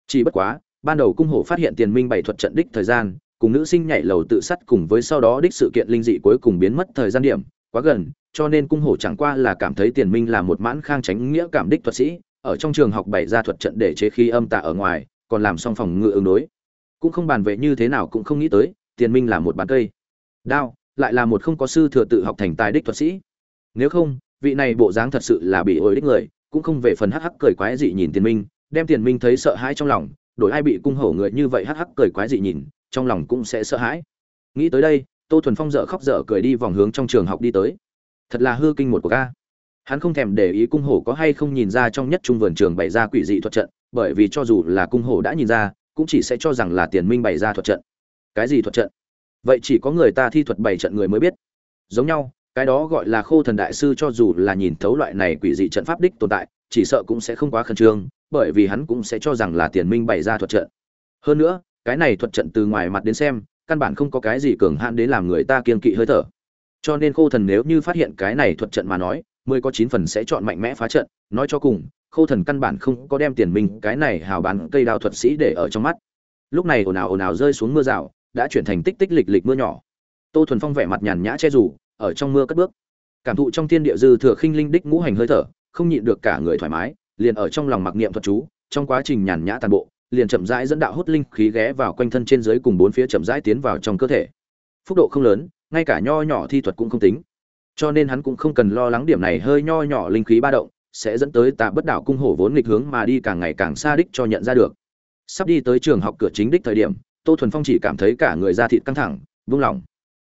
A: Chỉ bất quá, ban đầu cung hổ phát hiện tiền minh bày thuật trận đích thời gian, cùng nữ sinh nhảy lầu tự sát cùng với sau đó đích sự kiện linh dị cuối cùng biến mất thời gian điểm, quá gần, cho nên cung hổ chẳng qua là cảm thấy tiền minh là một mãn khang tránh nghĩa cảm đích thuật sĩ, ở trong trường học bày ra thuật trận để chế khí âm tạ ở ngoài, còn làm xong phòng ngự ứng đối cũng không bàn về như thế nào cũng không nghĩ tới, tiền minh là một bán cây. Đao, lại là một không có sư thừa tự học thành tài đích thuật sĩ. Nếu không, vị này bộ dáng thật sự là bị ổi đích người, cũng không về phần hắc hắc cười quái dị nhìn tiền minh, đem tiền minh thấy sợ hãi trong lòng, đổi ai bị cung hổ người như vậy hắc hắc cười quái dị nhìn, trong lòng cũng sẽ sợ hãi. Nghĩ tới đây, tô thuần phong dở khóc dở cười đi vòng hướng trong trường học đi tới. Thật là hư kinh một của ca. Hắn không thèm để ý cung hổ có hay không nhìn ra trong nhất trung vườn trường bày ra quỷ dị thuật trận, bởi vì cho dù là cung hổ đã nhìn ra cũng chỉ sẽ cho rằng là tiền minh bày ra thuật trận. Cái gì thuật trận? Vậy chỉ có người ta thi thuật bày trận người mới biết. Giống nhau, cái đó gọi là khô thần đại sư cho dù là nhìn thấu loại này quỷ dị trận pháp đích tồn tại, chỉ sợ cũng sẽ không quá khẩn trương, bởi vì hắn cũng sẽ cho rằng là tiền minh bày ra thuật trận. Hơn nữa, cái này thuật trận từ ngoài mặt đến xem, căn bản không có cái gì cường hạn đến làm người ta kiên kỵ hơi thở. Cho nên khô thần nếu như phát hiện cái này thuật trận mà nói mười có chín phần sẽ chọn mạnh mẽ phá trận, nói cho cùng khô thần căn bản không có đem tiền mình, cái này hào bán cây đao thuật sĩ để ở trong mắt. Lúc này ồn ào ồn ào rơi xuống mưa rào đã chuyển thành tích tích lịch lịch mưa nhỏ. Tô thuần phong vẻ mặt nhàn nhã che rủ ở trong mưa cất bước. Cảm thụ trong thiên địa dư thừa khinh linh đích ngũ hành hơi thở không nhịn được cả người thoải mái liền ở trong lòng mặc niệm thuật chú trong quá trình nhàn nhã tàn bộ liền chậm rãi dẫn đạo hút linh khí ghé vào quanh thân trên dưới cùng bốn phía chậm rãi tiến vào trong cơ thể. Phúc độ không lớn ngay cả nho nhỏ thi thuật cũng không tính. Cho nên hắn cũng không cần lo lắng điểm này hơi nho nhỏ linh khí ba động sẽ dẫn tới tạ bất đảo cung hổ vốn nghịch hướng mà đi càng ngày càng xa đích cho nhận ra được. Sắp đi tới trường học cửa chính đích thời điểm, tô thuần phong chỉ cảm thấy cả người da thịt căng thẳng, vung lòng.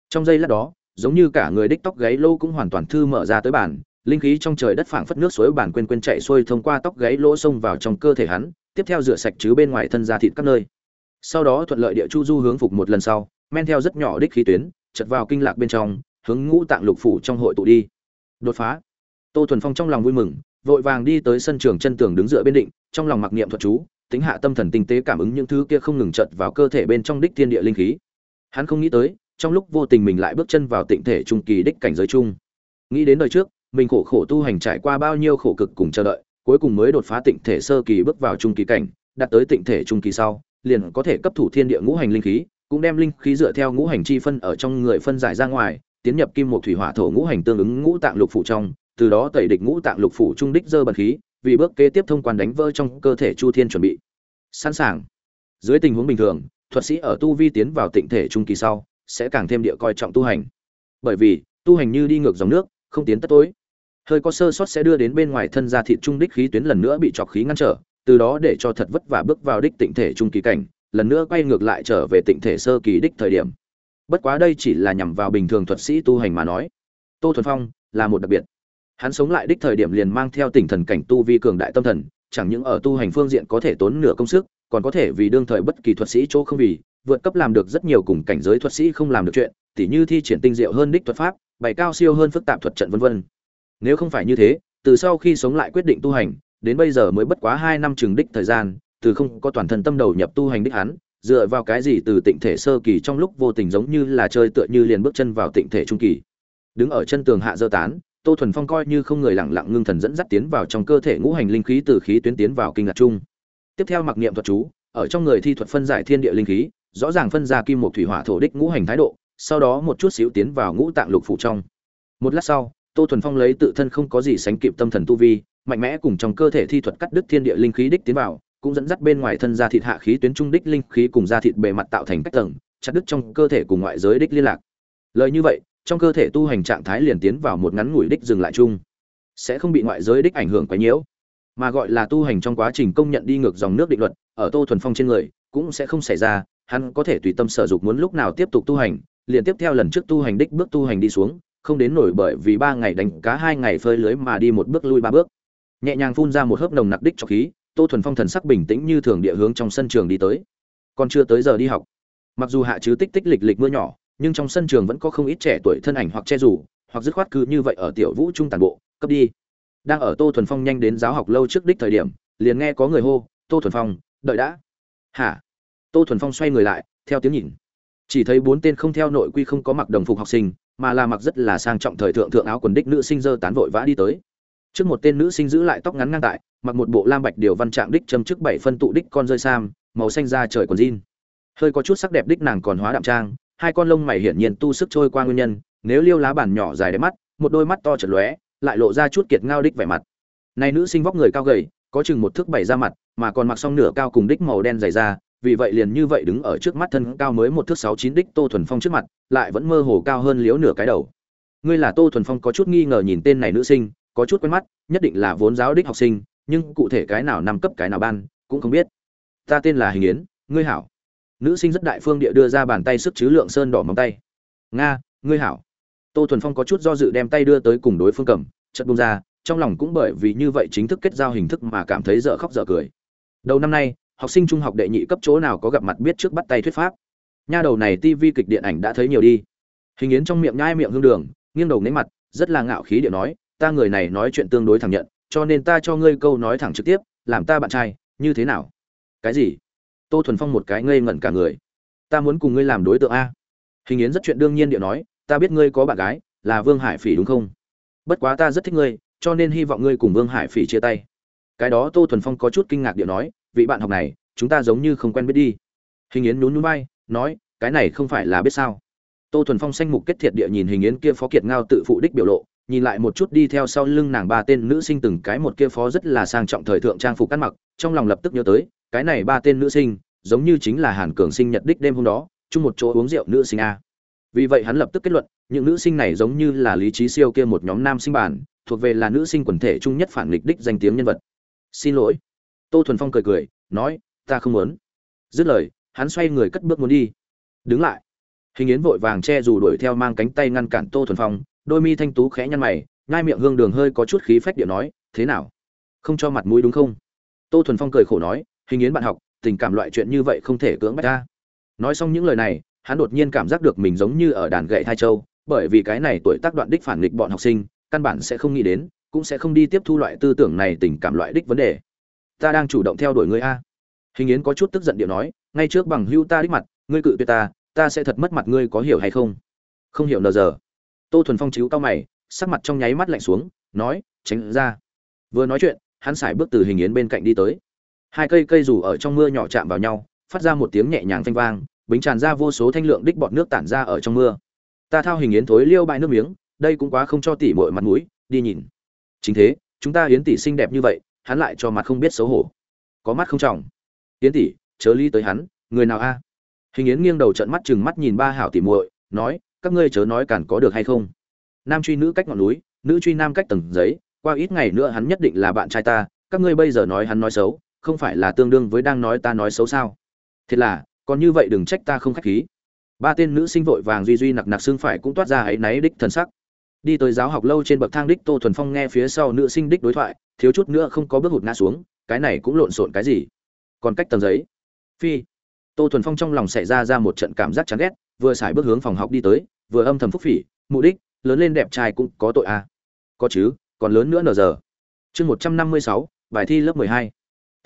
A: Trong giây lát đó, giống như cả người đích tóc gáy lô cũng hoàn toàn thư mở ra tới bàn, linh khí trong trời đất phảng phất nước suối bản quên quên chạy xuôi thông qua tóc gáy lỗ xông vào trong cơ thể hắn, tiếp theo rửa sạch chứ bên ngoài thân da thịt các nơi. Sau đó thuận lợi địa chu du hướng phục một lần sau, men theo rất nhỏ đích khí tuyến chật vào kinh lạc bên trong, hướng ngũ tạng lục phủ trong hội tụ đi. Đột phá. Tô thuần phong trong lòng vui mừng vội vàng đi tới sân trường chân tường đứng dựa bên định, trong lòng mặc niệm thuật chú, tính hạ tâm thần tinh tế cảm ứng những thứ kia không ngừng chật vào cơ thể bên trong đích thiên địa linh khí. Hắn không nghĩ tới, trong lúc vô tình mình lại bước chân vào tịnh thể trung kỳ đích cảnh giới chung. Nghĩ đến đời trước, mình khổ khổ tu hành trải qua bao nhiêu khổ cực cùng chờ đợi, cuối cùng mới đột phá tịnh thể sơ kỳ bước vào trung kỳ cảnh, đạt tới tịnh thể trung kỳ sau, liền có thể cấp thủ thiên địa ngũ hành linh khí, cũng đem linh khí dựa theo ngũ hành chi phân ở trong người phân giải ra ngoài, tiến nhập kim một thủy hỏa thổ ngũ hành tương ứng ngũ tạng lục phủ trong từ đó tẩy địch ngũ tạng lục phủ trung đích dơ bẩn khí, vì bước kế tiếp thông quan đánh vỡ trong cơ thể chu thiên chuẩn bị. Sẵn sàng. Dưới tình huống bình thường, thuật sĩ ở tu vi tiến vào tịnh thể trung kỳ sau, sẽ càng thêm địa coi trọng tu hành. Bởi vì, tu hành như đi ngược dòng nước, không tiến tất tối. Hơi có sơ sót sẽ đưa đến bên ngoài thân ra thịt trung đích khí tuyến lần nữa bị trọc khí ngăn trở, từ đó để cho thật vất vả bước vào đích tịnh thể trung kỳ cảnh, lần nữa quay ngược lại trở về tịnh thể sơ kỳ đích thời điểm. Bất quá đây chỉ là nhằm vào bình thường thuật sĩ tu hành mà nói. Tô thuần phong là một đặc biệt hắn sống lại đích thời điểm liền mang theo tinh thần cảnh tu vi cường đại tâm thần, chẳng những ở tu hành phương diện có thể tốn nửa công sức, còn có thể vì đương thời bất kỳ thuật sĩ chỗ không vì, vượt cấp làm được rất nhiều cùng cảnh giới thuật sĩ không làm được chuyện, tỉ như thi triển tinh diệu hơn đích thuật pháp, bày cao siêu hơn phức tạp thuật trận vân vân. Nếu không phải như thế, từ sau khi sống lại quyết định tu hành, đến bây giờ mới bất quá hai năm trường đích thời gian, từ không có toàn thân tâm đầu nhập tu hành đích hắn, dựa vào cái gì từ tịnh thể sơ kỳ trong lúc vô tình giống như là chơi tựa như liền bước chân vào tịnh thể trung kỳ. Đứng ở chân tường hạ dơ tán tô thuần phong coi như không người lặng lặng ngưng thần dẫn dắt tiến vào trong cơ thể ngũ hành linh khí từ khí tuyến tiến vào kinh ngạc chung. Tiếp theo mặc niệm thuật chú, ở trong người thi thuật phân giải thiên địa linh khí, rõ ràng phân ra kim một thủy hỏa thổ đích ngũ hành thái độ, sau đó một chút xíu tiến vào ngũ tạng lục phủ trong. Một lát sau, tô thuần phong lấy tự thân không có gì sánh kịp tâm thần tu vi, mạnh mẽ cùng trong cơ thể thi thuật cắt đứt thiên địa linh khí đích tiến vào, cũng dẫn dắt bên ngoài thân ra thịt hạ khí tuyến trung đích linh khí cùng da thịt bề mặt tạo thành cách tầng, chặt đứt trong cơ thể cùng ngoại giới đích liên lạc. Lời như vậy trong cơ thể tu hành trạng thái liền tiến vào một ngắn ngủi đích dừng lại chung. Sẽ không bị ngoại giới đích ảnh hưởng quá nhiễu mà gọi là tu hành trong quá trình công nhận đi ngược dòng nước định luật, ở tô thuần phong trên người, cũng sẽ không xảy ra, hắn có thể tùy tâm sở dục muốn lúc nào tiếp tục tu hành, liền tiếp theo lần trước tu hành đích bước tu hành đi xuống, không đến nổi bởi vì ba ngày đánh cá hai ngày phơi lưới mà đi một bước lui ba bước. Nhẹ nhàng phun ra một hớp nồng nặc đích cho khí, tô thuần phong thần sắc bình tĩnh như thường địa hướng trong sân trường đi tới. Còn chưa tới giờ đi học. Mặc dù hạ chứ tích tích lịch lịch mưa nhỏ nhưng trong sân trường vẫn có không ít trẻ tuổi thân ảnh hoặc che rủ hoặc dứt khoát cứ như vậy ở tiểu vũ trung tàn bộ, cấp đi. Đang ở tô thuần phong nhanh đến giáo học lâu trước đích thời điểm, liền nghe có người hô, tô thuần phong, đợi đã. Hả? Tô thuần phong xoay người lại, theo tiếng nhìn. Chỉ thấy bốn tên không theo nội quy không có mặc đồng phục học sinh, mà là mặc rất là sang trọng thời thượng thượng áo quần đích nữ sinh dơ tán vội vã đi tới. Trước một tên nữ sinh giữ lại tóc ngắn ngang tại, mặc một bộ lam bạch điều văn trạng đích châm trước bảy phân tụ đích con rơi sam, màu xanh da trời quần jean. Hơi có chút sắc đẹp đích nàng còn hóa đạm trang hai con lông mày hiển nhiên tu sức trôi qua nguyên nhân, nếu liêu lá bản nhỏ dài đẹp mắt, một đôi mắt to chật lóe, lại lộ ra chút kiệt ngao đích vẻ mặt. Này nữ sinh vóc người cao gầy, có chừng một thước bảy ra mặt, mà còn mặc xong nửa cao cùng đích màu đen dày da, vì vậy liền như vậy đứng ở trước mắt thân cao mới một thước sáu chín đích tô thuần phong trước mặt, lại vẫn mơ hồ cao hơn liếu nửa cái đầu. Ngươi là tô thuần phong có chút nghi ngờ nhìn tên này nữ sinh, có chút quen mắt, nhất định là vốn giáo đích học sinh, nhưng cụ thể cái nào năm cấp cái nào ban, cũng không biết. Ta tên là hình yến, ngươi hảo nữ sinh rất đại phương địa đưa ra bàn tay sức chứa lượng sơn đỏ móng tay. Nga, ngươi hảo. Tô thuần phong có chút do dự đem tay đưa tới cùng đối phương cầm chật bung ra, trong lòng cũng bởi vì như vậy chính thức kết giao hình thức mà cảm thấy dở khóc dở cười. Đầu năm nay, học sinh trung học đệ nhị cấp chỗ nào có gặp mặt biết trước bắt tay thuyết pháp. Nha đầu này tivi kịch điện ảnh đã thấy nhiều đi. Hình yến trong miệng nhai miệng hương đường, nghiêng đầu nấy mặt, rất là ngạo khí điện nói, ta người này nói chuyện tương đối thẳng nhận, cho nên ta cho ngươi câu nói thẳng trực tiếp, làm ta bạn trai, như thế nào? Cái gì? Tô thuần phong một cái ngây ngẩn cả người. Ta muốn cùng ngươi làm đối tượng a. Hình yến rất chuyện đương nhiên điệu nói, ta biết ngươi có bạn gái, là vương hải phỉ đúng không? Bất quá ta rất thích ngươi, cho nên hy vọng ngươi cùng vương hải phỉ chia tay. Cái đó tô thuần phong có chút kinh ngạc điệu nói, vị bạn học này, chúng ta giống như không quen biết đi. Hình yến nhún nhún bay nói, cái này không phải là biết sao? Tô thuần phong xanh mục kết thiệt địa nhìn hình yến kia phó kiệt ngao tự phụ đích biểu lộ, nhìn lại một chút đi theo sau lưng nàng ba tên nữ sinh từng cái một kia phó rất là sang trọng thời thượng trang phục ăn mặc, trong lòng lập tức nhớ tới cái này ba tên nữ sinh, giống như chính là hàn cường sinh nhật đích đêm hôm đó, chung một chỗ uống rượu nữ sinh a. Vì vậy hắn lập tức kết luận, những nữ sinh này giống như là lý trí siêu kia một nhóm nam sinh bản, thuộc về là nữ sinh quần thể chung nhất phản nghịch đích danh tiếng nhân vật. Xin lỗi. Tô thuần phong cười cười, nói, ta không muốn. Dứt lời, hắn xoay người cất bước muốn đi. Đứng lại. Hình yến vội vàng che dù đuổi theo mang cánh tay ngăn cản tô thuần phong, đôi mi thanh tú khẽ nhăn mày, ngai miệng hương đường hơi có chút khí phách điệu nói, thế nào? Không cho mặt mũi đúng không? Tô thuần phong cười khổ nói hình yến bạn học, tình cảm loại chuyện như vậy không thể cưỡng bách ta. Nói xong những lời này, hắn đột nhiên cảm giác được mình giống như ở đàn gậy thai châu, bởi vì cái này tuổi tác đoạn đích phản nghịch bọn học sinh, căn bản sẽ không nghĩ đến, cũng sẽ không đi tiếp thu loại tư tưởng này tình cảm loại đích vấn đề. Ta đang chủ động theo đuổi ngươi a. Hình yến có chút tức giận điệu nói, ngay trước bằng hưu ta đích mặt, ngươi cự tuyệt ta ta sẽ thật mất mặt ngươi có hiểu hay không? Không hiểu nờ giờ. Tô thuần phong chiếu cao mày, sắc mặt trong nháy mắt lạnh xuống, nói, tránh ra. Vừa nói chuyện, hắn sải bước từ hình yến bên cạnh đi tới hai cây cây rủ ở trong mưa nhỏ chạm vào nhau, phát ra một tiếng nhẹ nhàng phanh vang, bính tràn ra vô số thanh lượng đích bọt nước tản ra ở trong mưa. Ta thao hình yến thối liêu bại nước miếng, đây cũng quá không cho tỷ muội mặt mũi, đi nhìn. Chính thế, chúng ta yến tỷ xinh đẹp như vậy, hắn lại cho mặt không biết xấu hổ. Có mắt không trọng. Yến tỷ, chớ ly tới hắn, người nào a? Hình yến nghiêng đầu trận mắt chừng mắt nhìn ba hảo tỷ muội, nói, các ngươi chớ nói cản có được hay không. Nam truy nữ cách ngọn núi, nữ truy nam cách tầng giấy, qua ít ngày nữa hắn nhất định là bạn trai ta, các ngươi bây giờ nói hắn nói xấu không phải là tương đương với đang nói ta nói xấu sao? Thiệt là, còn như vậy đừng trách ta không khách khí. Ba tên nữ sinh vội vàng duy duy nặc nặc xương phải cũng toát ra ấy náy đích thần sắc. Đi tới giáo học lâu trên bậc thang đích tô thuần phong nghe phía sau nữ sinh đích đối thoại, thiếu chút nữa không có bước hụt ngã xuống, cái này cũng lộn xộn cái gì? Còn cách tầng giấy. Phi. Tô thuần phong trong lòng xảy ra ra một trận cảm giác chán ghét, vừa xài bước hướng phòng học đi tới, vừa âm thầm phúc phỉ mục đích, lớn lên đẹp trai cũng có tội à. có chứ, còn lớn nữa nờ giờ. Chương một trăm năm mươi sáu, bài thi lớp mười hai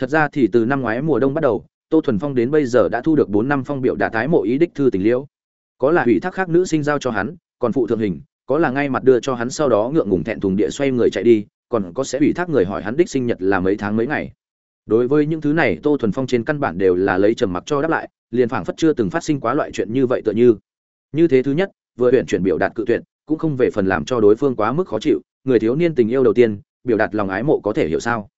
A: thật ra thì từ năm ngoái mùa đông bắt đầu, tô thuần phong đến bây giờ đã thu được bốn năm phong biểu đã tái mộ ý đích thư tình liễu. Có là ủy thác khác nữ sinh giao cho hắn, còn phụ thượng hình, có là ngay mặt đưa cho hắn sau đó ngượng ngùng thẹn thùng địa xoay người chạy đi, còn có sẽ ủy thác người hỏi hắn đích sinh nhật là mấy tháng mấy ngày. Đối với những thứ này, tô thuần phong trên căn bản đều là lấy trầm mặc cho đáp lại, liền phảng phất chưa từng phát sinh quá loại chuyện như vậy tựa như. Như thế thứ nhất, vừa huyện chuyển biểu đạt cự tuyệt, cũng không về phần làm cho đối phương quá mức khó chịu, người thiếu niên tình yêu đầu tiên, biểu đạt lòng ái mộ có thể hiểu sao?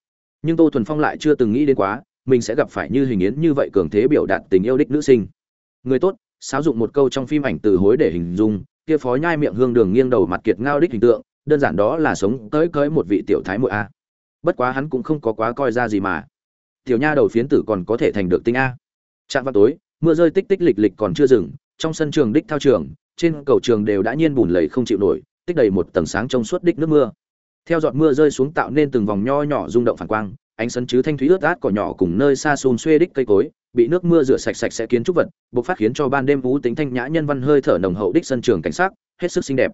A: Nhưng tô thuần phong lại chưa từng nghĩ đến quá, mình sẽ gặp phải như hình yến như vậy cường thế biểu đạt tình yêu đích nữ sinh. Người tốt sáo dụng một câu trong phim ảnh từ hối để hình dung, kia phó nhai miệng hương đường nghiêng đầu mặt kiệt ngao đích hình tượng, đơn giản đó là sống tới cưới một vị tiểu thái muội a. Bất quá hắn cũng không có quá coi ra gì mà. Tiểu nha đầu phiến tử còn có thể thành được tinh a. Trạng vào tối, mưa rơi tích tích lịch lịch còn chưa dừng, trong sân trường đích thao trường, trên cầu trường đều đã nhiên bùn lầy không chịu nổi, tích đầy một tầng sáng trong suốt đích nước mưa theo giọt mưa rơi xuống tạo nên từng vòng nho nhỏ rung động phản quang, ánh sân chứ thanh thúy ướt át cỏ nhỏ cùng nơi xa xôn xuê đích cây cối, bị nước mưa rửa sạch sạch sẽ kiến trúc vật, bộc phát khiến cho ban đêm vũ tính thanh nhã nhân văn hơi thở nồng hậu đích sân trường cảnh sát hết sức xinh đẹp.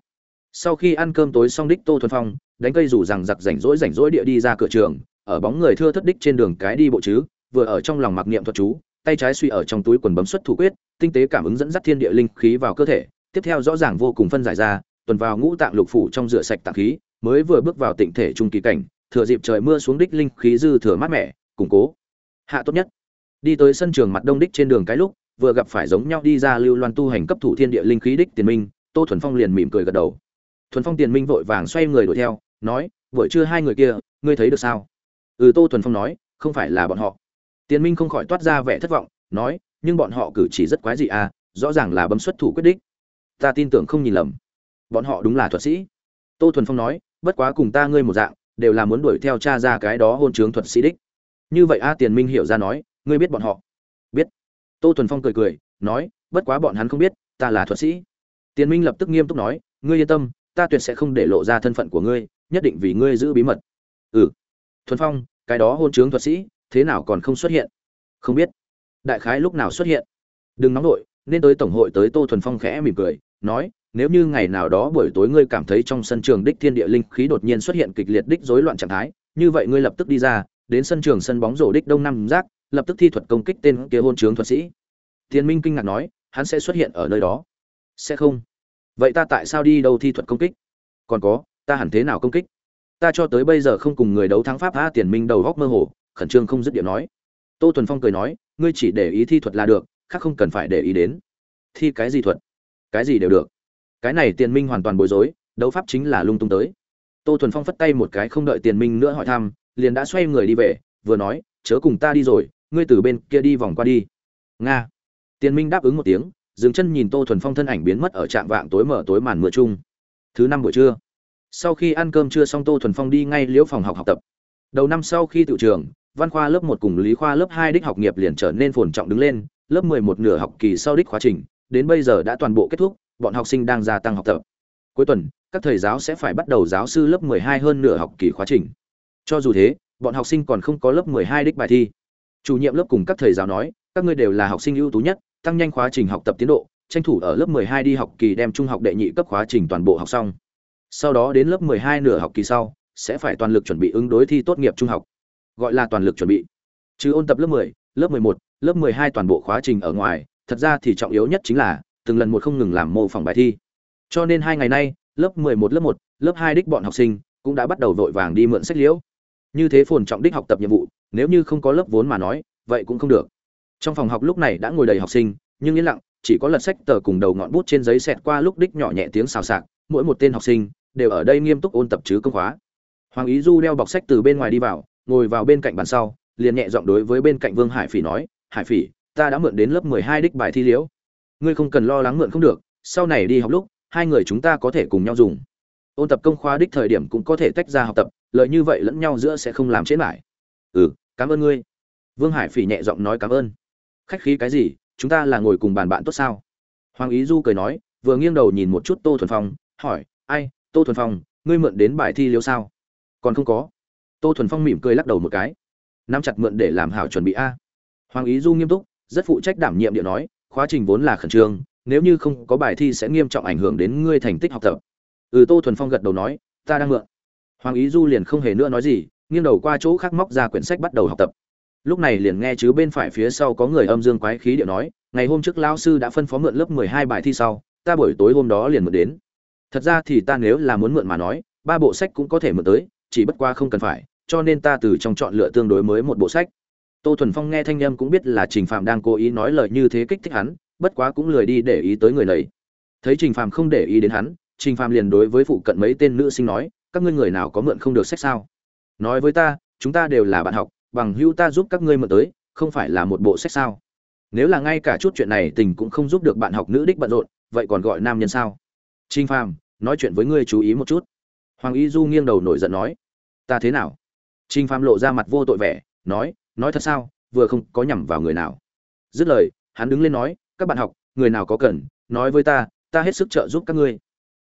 A: Sau khi ăn cơm tối xong đích tô thuần phong, đánh cây rủ rằng giặc rảnh rỗi rảnh rỗi địa đi ra cửa trường, ở bóng người thưa thất đích trên đường cái đi bộ chứ, vừa ở trong lòng mặc niệm thuật chú, tay trái suy ở trong túi quần bấm xuất thủ quyết, tinh tế cảm ứng dẫn dắt thiên địa linh khí vào cơ thể, tiếp theo rõ ràng vô cùng phân giải ra, tuần vào ngũ tạng lục phủ trong rửa sạch tạng khí mới vừa bước vào tịnh thể trung kỳ cảnh, thừa dịp trời mưa xuống đích linh khí dư thừa mát mẻ, củng cố. Hạ tốt nhất. Đi tới sân trường mặt đông đích trên đường cái lúc, vừa gặp phải giống nhau đi ra lưu loan tu hành cấp thủ thiên địa linh khí đích tiền minh, tô thuần phong liền mỉm cười gật đầu. Thuần phong tiền minh vội vàng xoay người đuổi theo, nói vừa chưa hai người kia, ngươi thấy được sao? Ừ tô thuần phong nói, không phải là bọn họ. Tiền minh không khỏi toát ra vẻ thất vọng, nói, nhưng bọn họ cử chỉ rất quái dị à rõ ràng là bấm xuất thủ quyết đích. Ta tin tưởng không nhìn lầm. Bọn họ đúng là thuật sĩ. Tô thuần phong nói bất quá cùng ta ngươi một dạng, đều là muốn đuổi theo cha ra cái đó hôn trướng thuật sĩ đích. Như vậy a tiền minh hiểu ra nói, ngươi biết bọn họ? Biết. Tô thuần phong cười cười, nói, bất quá bọn hắn không biết, ta là thuật sĩ. Tiền minh lập tức nghiêm túc nói, ngươi yên tâm, ta tuyệt sẽ không để lộ ra thân phận của ngươi, nhất định vì ngươi giữ bí mật. Ừ. Thuần phong, cái đó hôn trướng thuật sĩ, thế nào còn không xuất hiện? Không biết. Đại khái lúc nào xuất hiện? Đừng nóng nổi nên tới tổng hội tới tô thuần phong khẽ mỉm cười, nói nếu như ngày nào đó buổi tối ngươi cảm thấy trong sân trường đích thiên địa linh khí đột nhiên xuất hiện kịch liệt đích rối loạn trạng thái, như vậy ngươi lập tức đi ra, đến sân trường sân bóng rổ đích đông nam giác, lập tức thi thuật công kích tên kia hôn trướng thuật sĩ. Thiên minh kinh ngạc nói, hắn sẽ xuất hiện ở nơi đó. Sẽ không. Vậy ta tại sao đi đâu thi thuật công kích? Còn có, ta hẳn thế nào công kích? Ta cho tới bây giờ không cùng người đấu thắng pháp a tiền minh đầu góc mơ hồ, khẩn trương không dứt điểm nói. Tô tuần phong cười nói, ngươi chỉ để ý thi thuật là được, khác không cần phải để ý đến. Thi cái gì thuật? Cái gì đều được cái này tiền minh hoàn toàn bối rối, đấu pháp chính là lung tung tới. Tô thuần phong phất tay một cái không đợi tiền minh nữa hỏi thăm, liền đã xoay người đi về, vừa nói, chớ cùng ta đi rồi, ngươi từ bên kia đi vòng qua đi. Nga. Tiền minh đáp ứng một tiếng, dừng chân nhìn tô thuần phong thân ảnh biến mất ở trạm vạng tối mở tối màn mưa chung. Thứ năm buổi trưa. Sau khi ăn cơm trưa xong tô thuần phong đi ngay liễu phòng học học tập. Đầu năm sau khi tự trường, văn khoa lớp một cùng lý khoa lớp hai đích học nghiệp liền trở nên phồn trọng đứng lên, lớp mười một nửa học kỳ sau đích khóa trình, đến bây giờ đã toàn bộ kết thúc bọn học sinh đang gia tăng học tập. Cuối tuần, các thầy giáo sẽ phải bắt đầu giáo sư lớp 12 hơn nửa học kỳ khóa trình. Cho dù thế, bọn học sinh còn không có lớp 12 đích bài thi. Chủ nhiệm lớp cùng các thầy giáo nói, các ngươi đều là học sinh ưu tú nhất, tăng nhanh khóa trình học tập tiến độ, tranh thủ ở lớp 12 đi học kỳ đem trung học đệ nhị cấp khóa trình toàn bộ học xong. Sau đó đến lớp 12 nửa học kỳ sau, sẽ phải toàn lực chuẩn bị ứng đối thi tốt nghiệp trung học. Gọi là toàn lực chuẩn bị. Chứ ôn tập lớp 10, lớp 11, lớp 12 toàn bộ khóa trình ở ngoài, thật ra thì trọng yếu nhất chính là từng lần một không ngừng làm mô phỏng bài thi. Cho nên hai ngày nay, lớp 11 lớp 1, lớp 2 đích bọn học sinh cũng đã bắt đầu vội vàng đi mượn sách liễu. Như thế phồn trọng đích học tập nhiệm vụ, nếu như không có lớp vốn mà nói, vậy cũng không được. Trong phòng học lúc này đã ngồi đầy học sinh, nhưng yên lặng, chỉ có lật sách tờ cùng đầu ngọn bút trên giấy xẹt qua lúc đích nhỏ nhẹ tiếng xào xạc, mỗi một tên học sinh đều ở đây nghiêm túc ôn tập chứ công khóa. Hoàng Ý Du đeo bọc sách từ bên ngoài đi vào, ngồi vào bên cạnh bàn sau, liền nhẹ giọng đối với bên cạnh Vương Hải Phỉ nói, "Hải Phỉ, ta đã mượn đến lớp 12 đích bài thi liễu ngươi không cần lo lắng mượn không được, sau này đi học lúc, hai người chúng ta có thể cùng nhau dùng. Ôn tập công khoa đích thời điểm cũng có thể tách ra học tập, lợi như vậy lẫn nhau giữa sẽ không làm chết lại ừ cảm ơn ngươi. Vương hải phỉ nhẹ giọng nói cảm ơn. Khách khí cái gì, chúng ta là ngồi cùng bàn bạn tốt sao? Hoàng ý du cười nói, vừa nghiêng đầu nhìn một chút tô thuần phong, hỏi, ai, tô thuần phong, ngươi mượn đến bài thi liêu sao? Còn không có. Tô thuần phong mỉm cười lắc đầu một cái. Nắm chặt mượn để làm hảo chuẩn bị a. Hoàng ý du nghiêm túc, rất phụ trách đảm nhiệm điện nói khóa trình vốn là khẩn trương, nếu như không có bài thi sẽ nghiêm trọng ảnh hưởng đến ngươi thành tích học tập. Ừ tô thuần phong gật đầu nói, ta đang mượn. Hoàng ý du liền không hề nữa nói gì, nghiêng đầu qua chỗ khác móc ra quyển sách bắt đầu học tập. Lúc này liền nghe chứ bên phải phía sau có người âm dương quái khí điệu nói, ngày hôm trước lao sư đã phân phó mượn lớp mười hai bài thi sau, ta buổi tối hôm đó liền mượn đến. Thật ra thì ta nếu là muốn mượn mà nói, ba bộ sách cũng có thể mượn tới, chỉ bất qua không cần phải, cho nên ta từ trong chọn lựa tương đối mới một bộ sách tô thuần phong nghe thanh âm cũng biết là trình phạm đang cố ý nói lời như thế kích thích hắn, bất quá cũng lười đi để ý tới người này. Thấy trình phạm không để ý đến hắn, trình phạm liền đối với phụ cận mấy tên nữ sinh nói, các ngươi người nào có mượn không được sách sao? Nói với ta, chúng ta đều là bạn học, bằng hữu ta giúp các ngươi mượn tới, không phải là một bộ sách sao? Nếu là ngay cả chút chuyện này tình cũng không giúp được bạn học nữ đích bận rộn, vậy còn gọi nam nhân sao? Trình phạm nói chuyện với ngươi chú ý một chút. Hoàng y du nghiêng đầu nổi giận nói, ta thế nào? Trình phạm lộ ra mặt vô tội vẻ, nói nói thật sao, vừa không có nhằm vào người nào. Dứt lời, hắn đứng lên nói, các bạn học, người nào có cần, nói với ta ta hết sức trợ giúp các ngươi.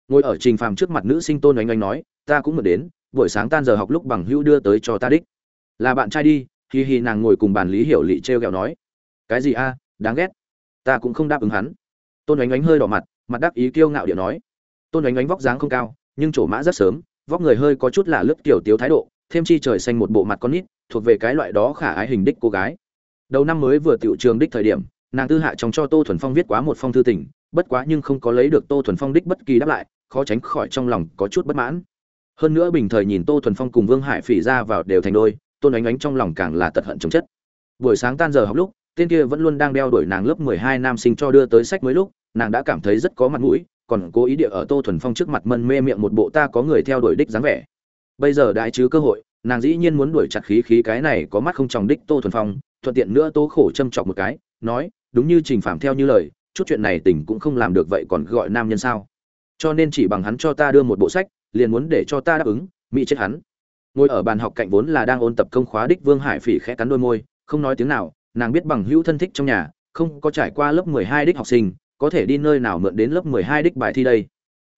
A: Ngồi ở trình phàm trước mặt nữ sinh tôn oanh oanh nói, ta cũng mượn đến, buổi sáng tan giờ học lúc bằng hữu đưa tới cho ta đích. Là bạn trai đi hì hì nàng ngồi cùng bàn lý hiểu lị t r e o g ẹ o nói. Cái gì a, đáng ghét. Ta cũng không đáp ứng hắn. Tôn oanh oanh hơi đỏ mặt mặt đắc ý kiêu ngạo điện nói. Tôn oanh oanh vóc dáng không cao, nhưng trổ mã rất sớm, vóc người hơi có chút là lớp kiểu tiếu thái độ thêm chi trời xanh một bộ mặt con nít, thuộc về cái loại đó khả ái hình đích cô gái. Đầu năm mới vừa tiệu trường đích thời điểm, nàng tư hạ trong cho tô thuần phong viết quá một phong thư tình, bất quá nhưng không có lấy được tô thuần phong đích bất kỳ đáp lại, khó tránh khỏi trong lòng có chút bất mãn. Hơn nữa bình thời nhìn tô thuần phong cùng vương hải phỉ ra vào đều thành đôi, tôn ánh ánh trong lòng càng là tật hận chống chất. Buổi sáng tan giờ học lúc, tên kia vẫn luôn đang đeo đuổi nàng lớp mười hai nam sinh cho đưa tới sách mới lúc, nàng đã cảm thấy rất có mặt mũi, còn cố ý địa ở tô thuần phong trước mặt mân mê miệng một bộ ta có người theo đuổi đích dáng vẻ bây giờ đại chứ cơ hội, nàng dĩ nhiên muốn đuổi chặt khí khí cái này có mắt không tròng đích tô thuần phong, thuận tiện nữa tố khổ châm chọc một cái, nói, đúng như trình phạm theo như lời, chút chuyện này tình cũng không làm được vậy còn gọi nam nhân sao? Cho nên chỉ bằng hắn cho ta đưa một bộ sách, liền muốn để cho ta đáp ứng mỹ chết hắn. Ngồi ở bàn học cạnh vốn là đang ôn tập công khóa đích vương hải phỉ khẽ cắn đôi môi, không nói tiếng nào, nàng biết bằng hữu thân thích trong nhà, không có trải qua lớp mười hai đích học sinh, có thể đi nơi nào mượn đến lớp mười hai đích bài thi đây.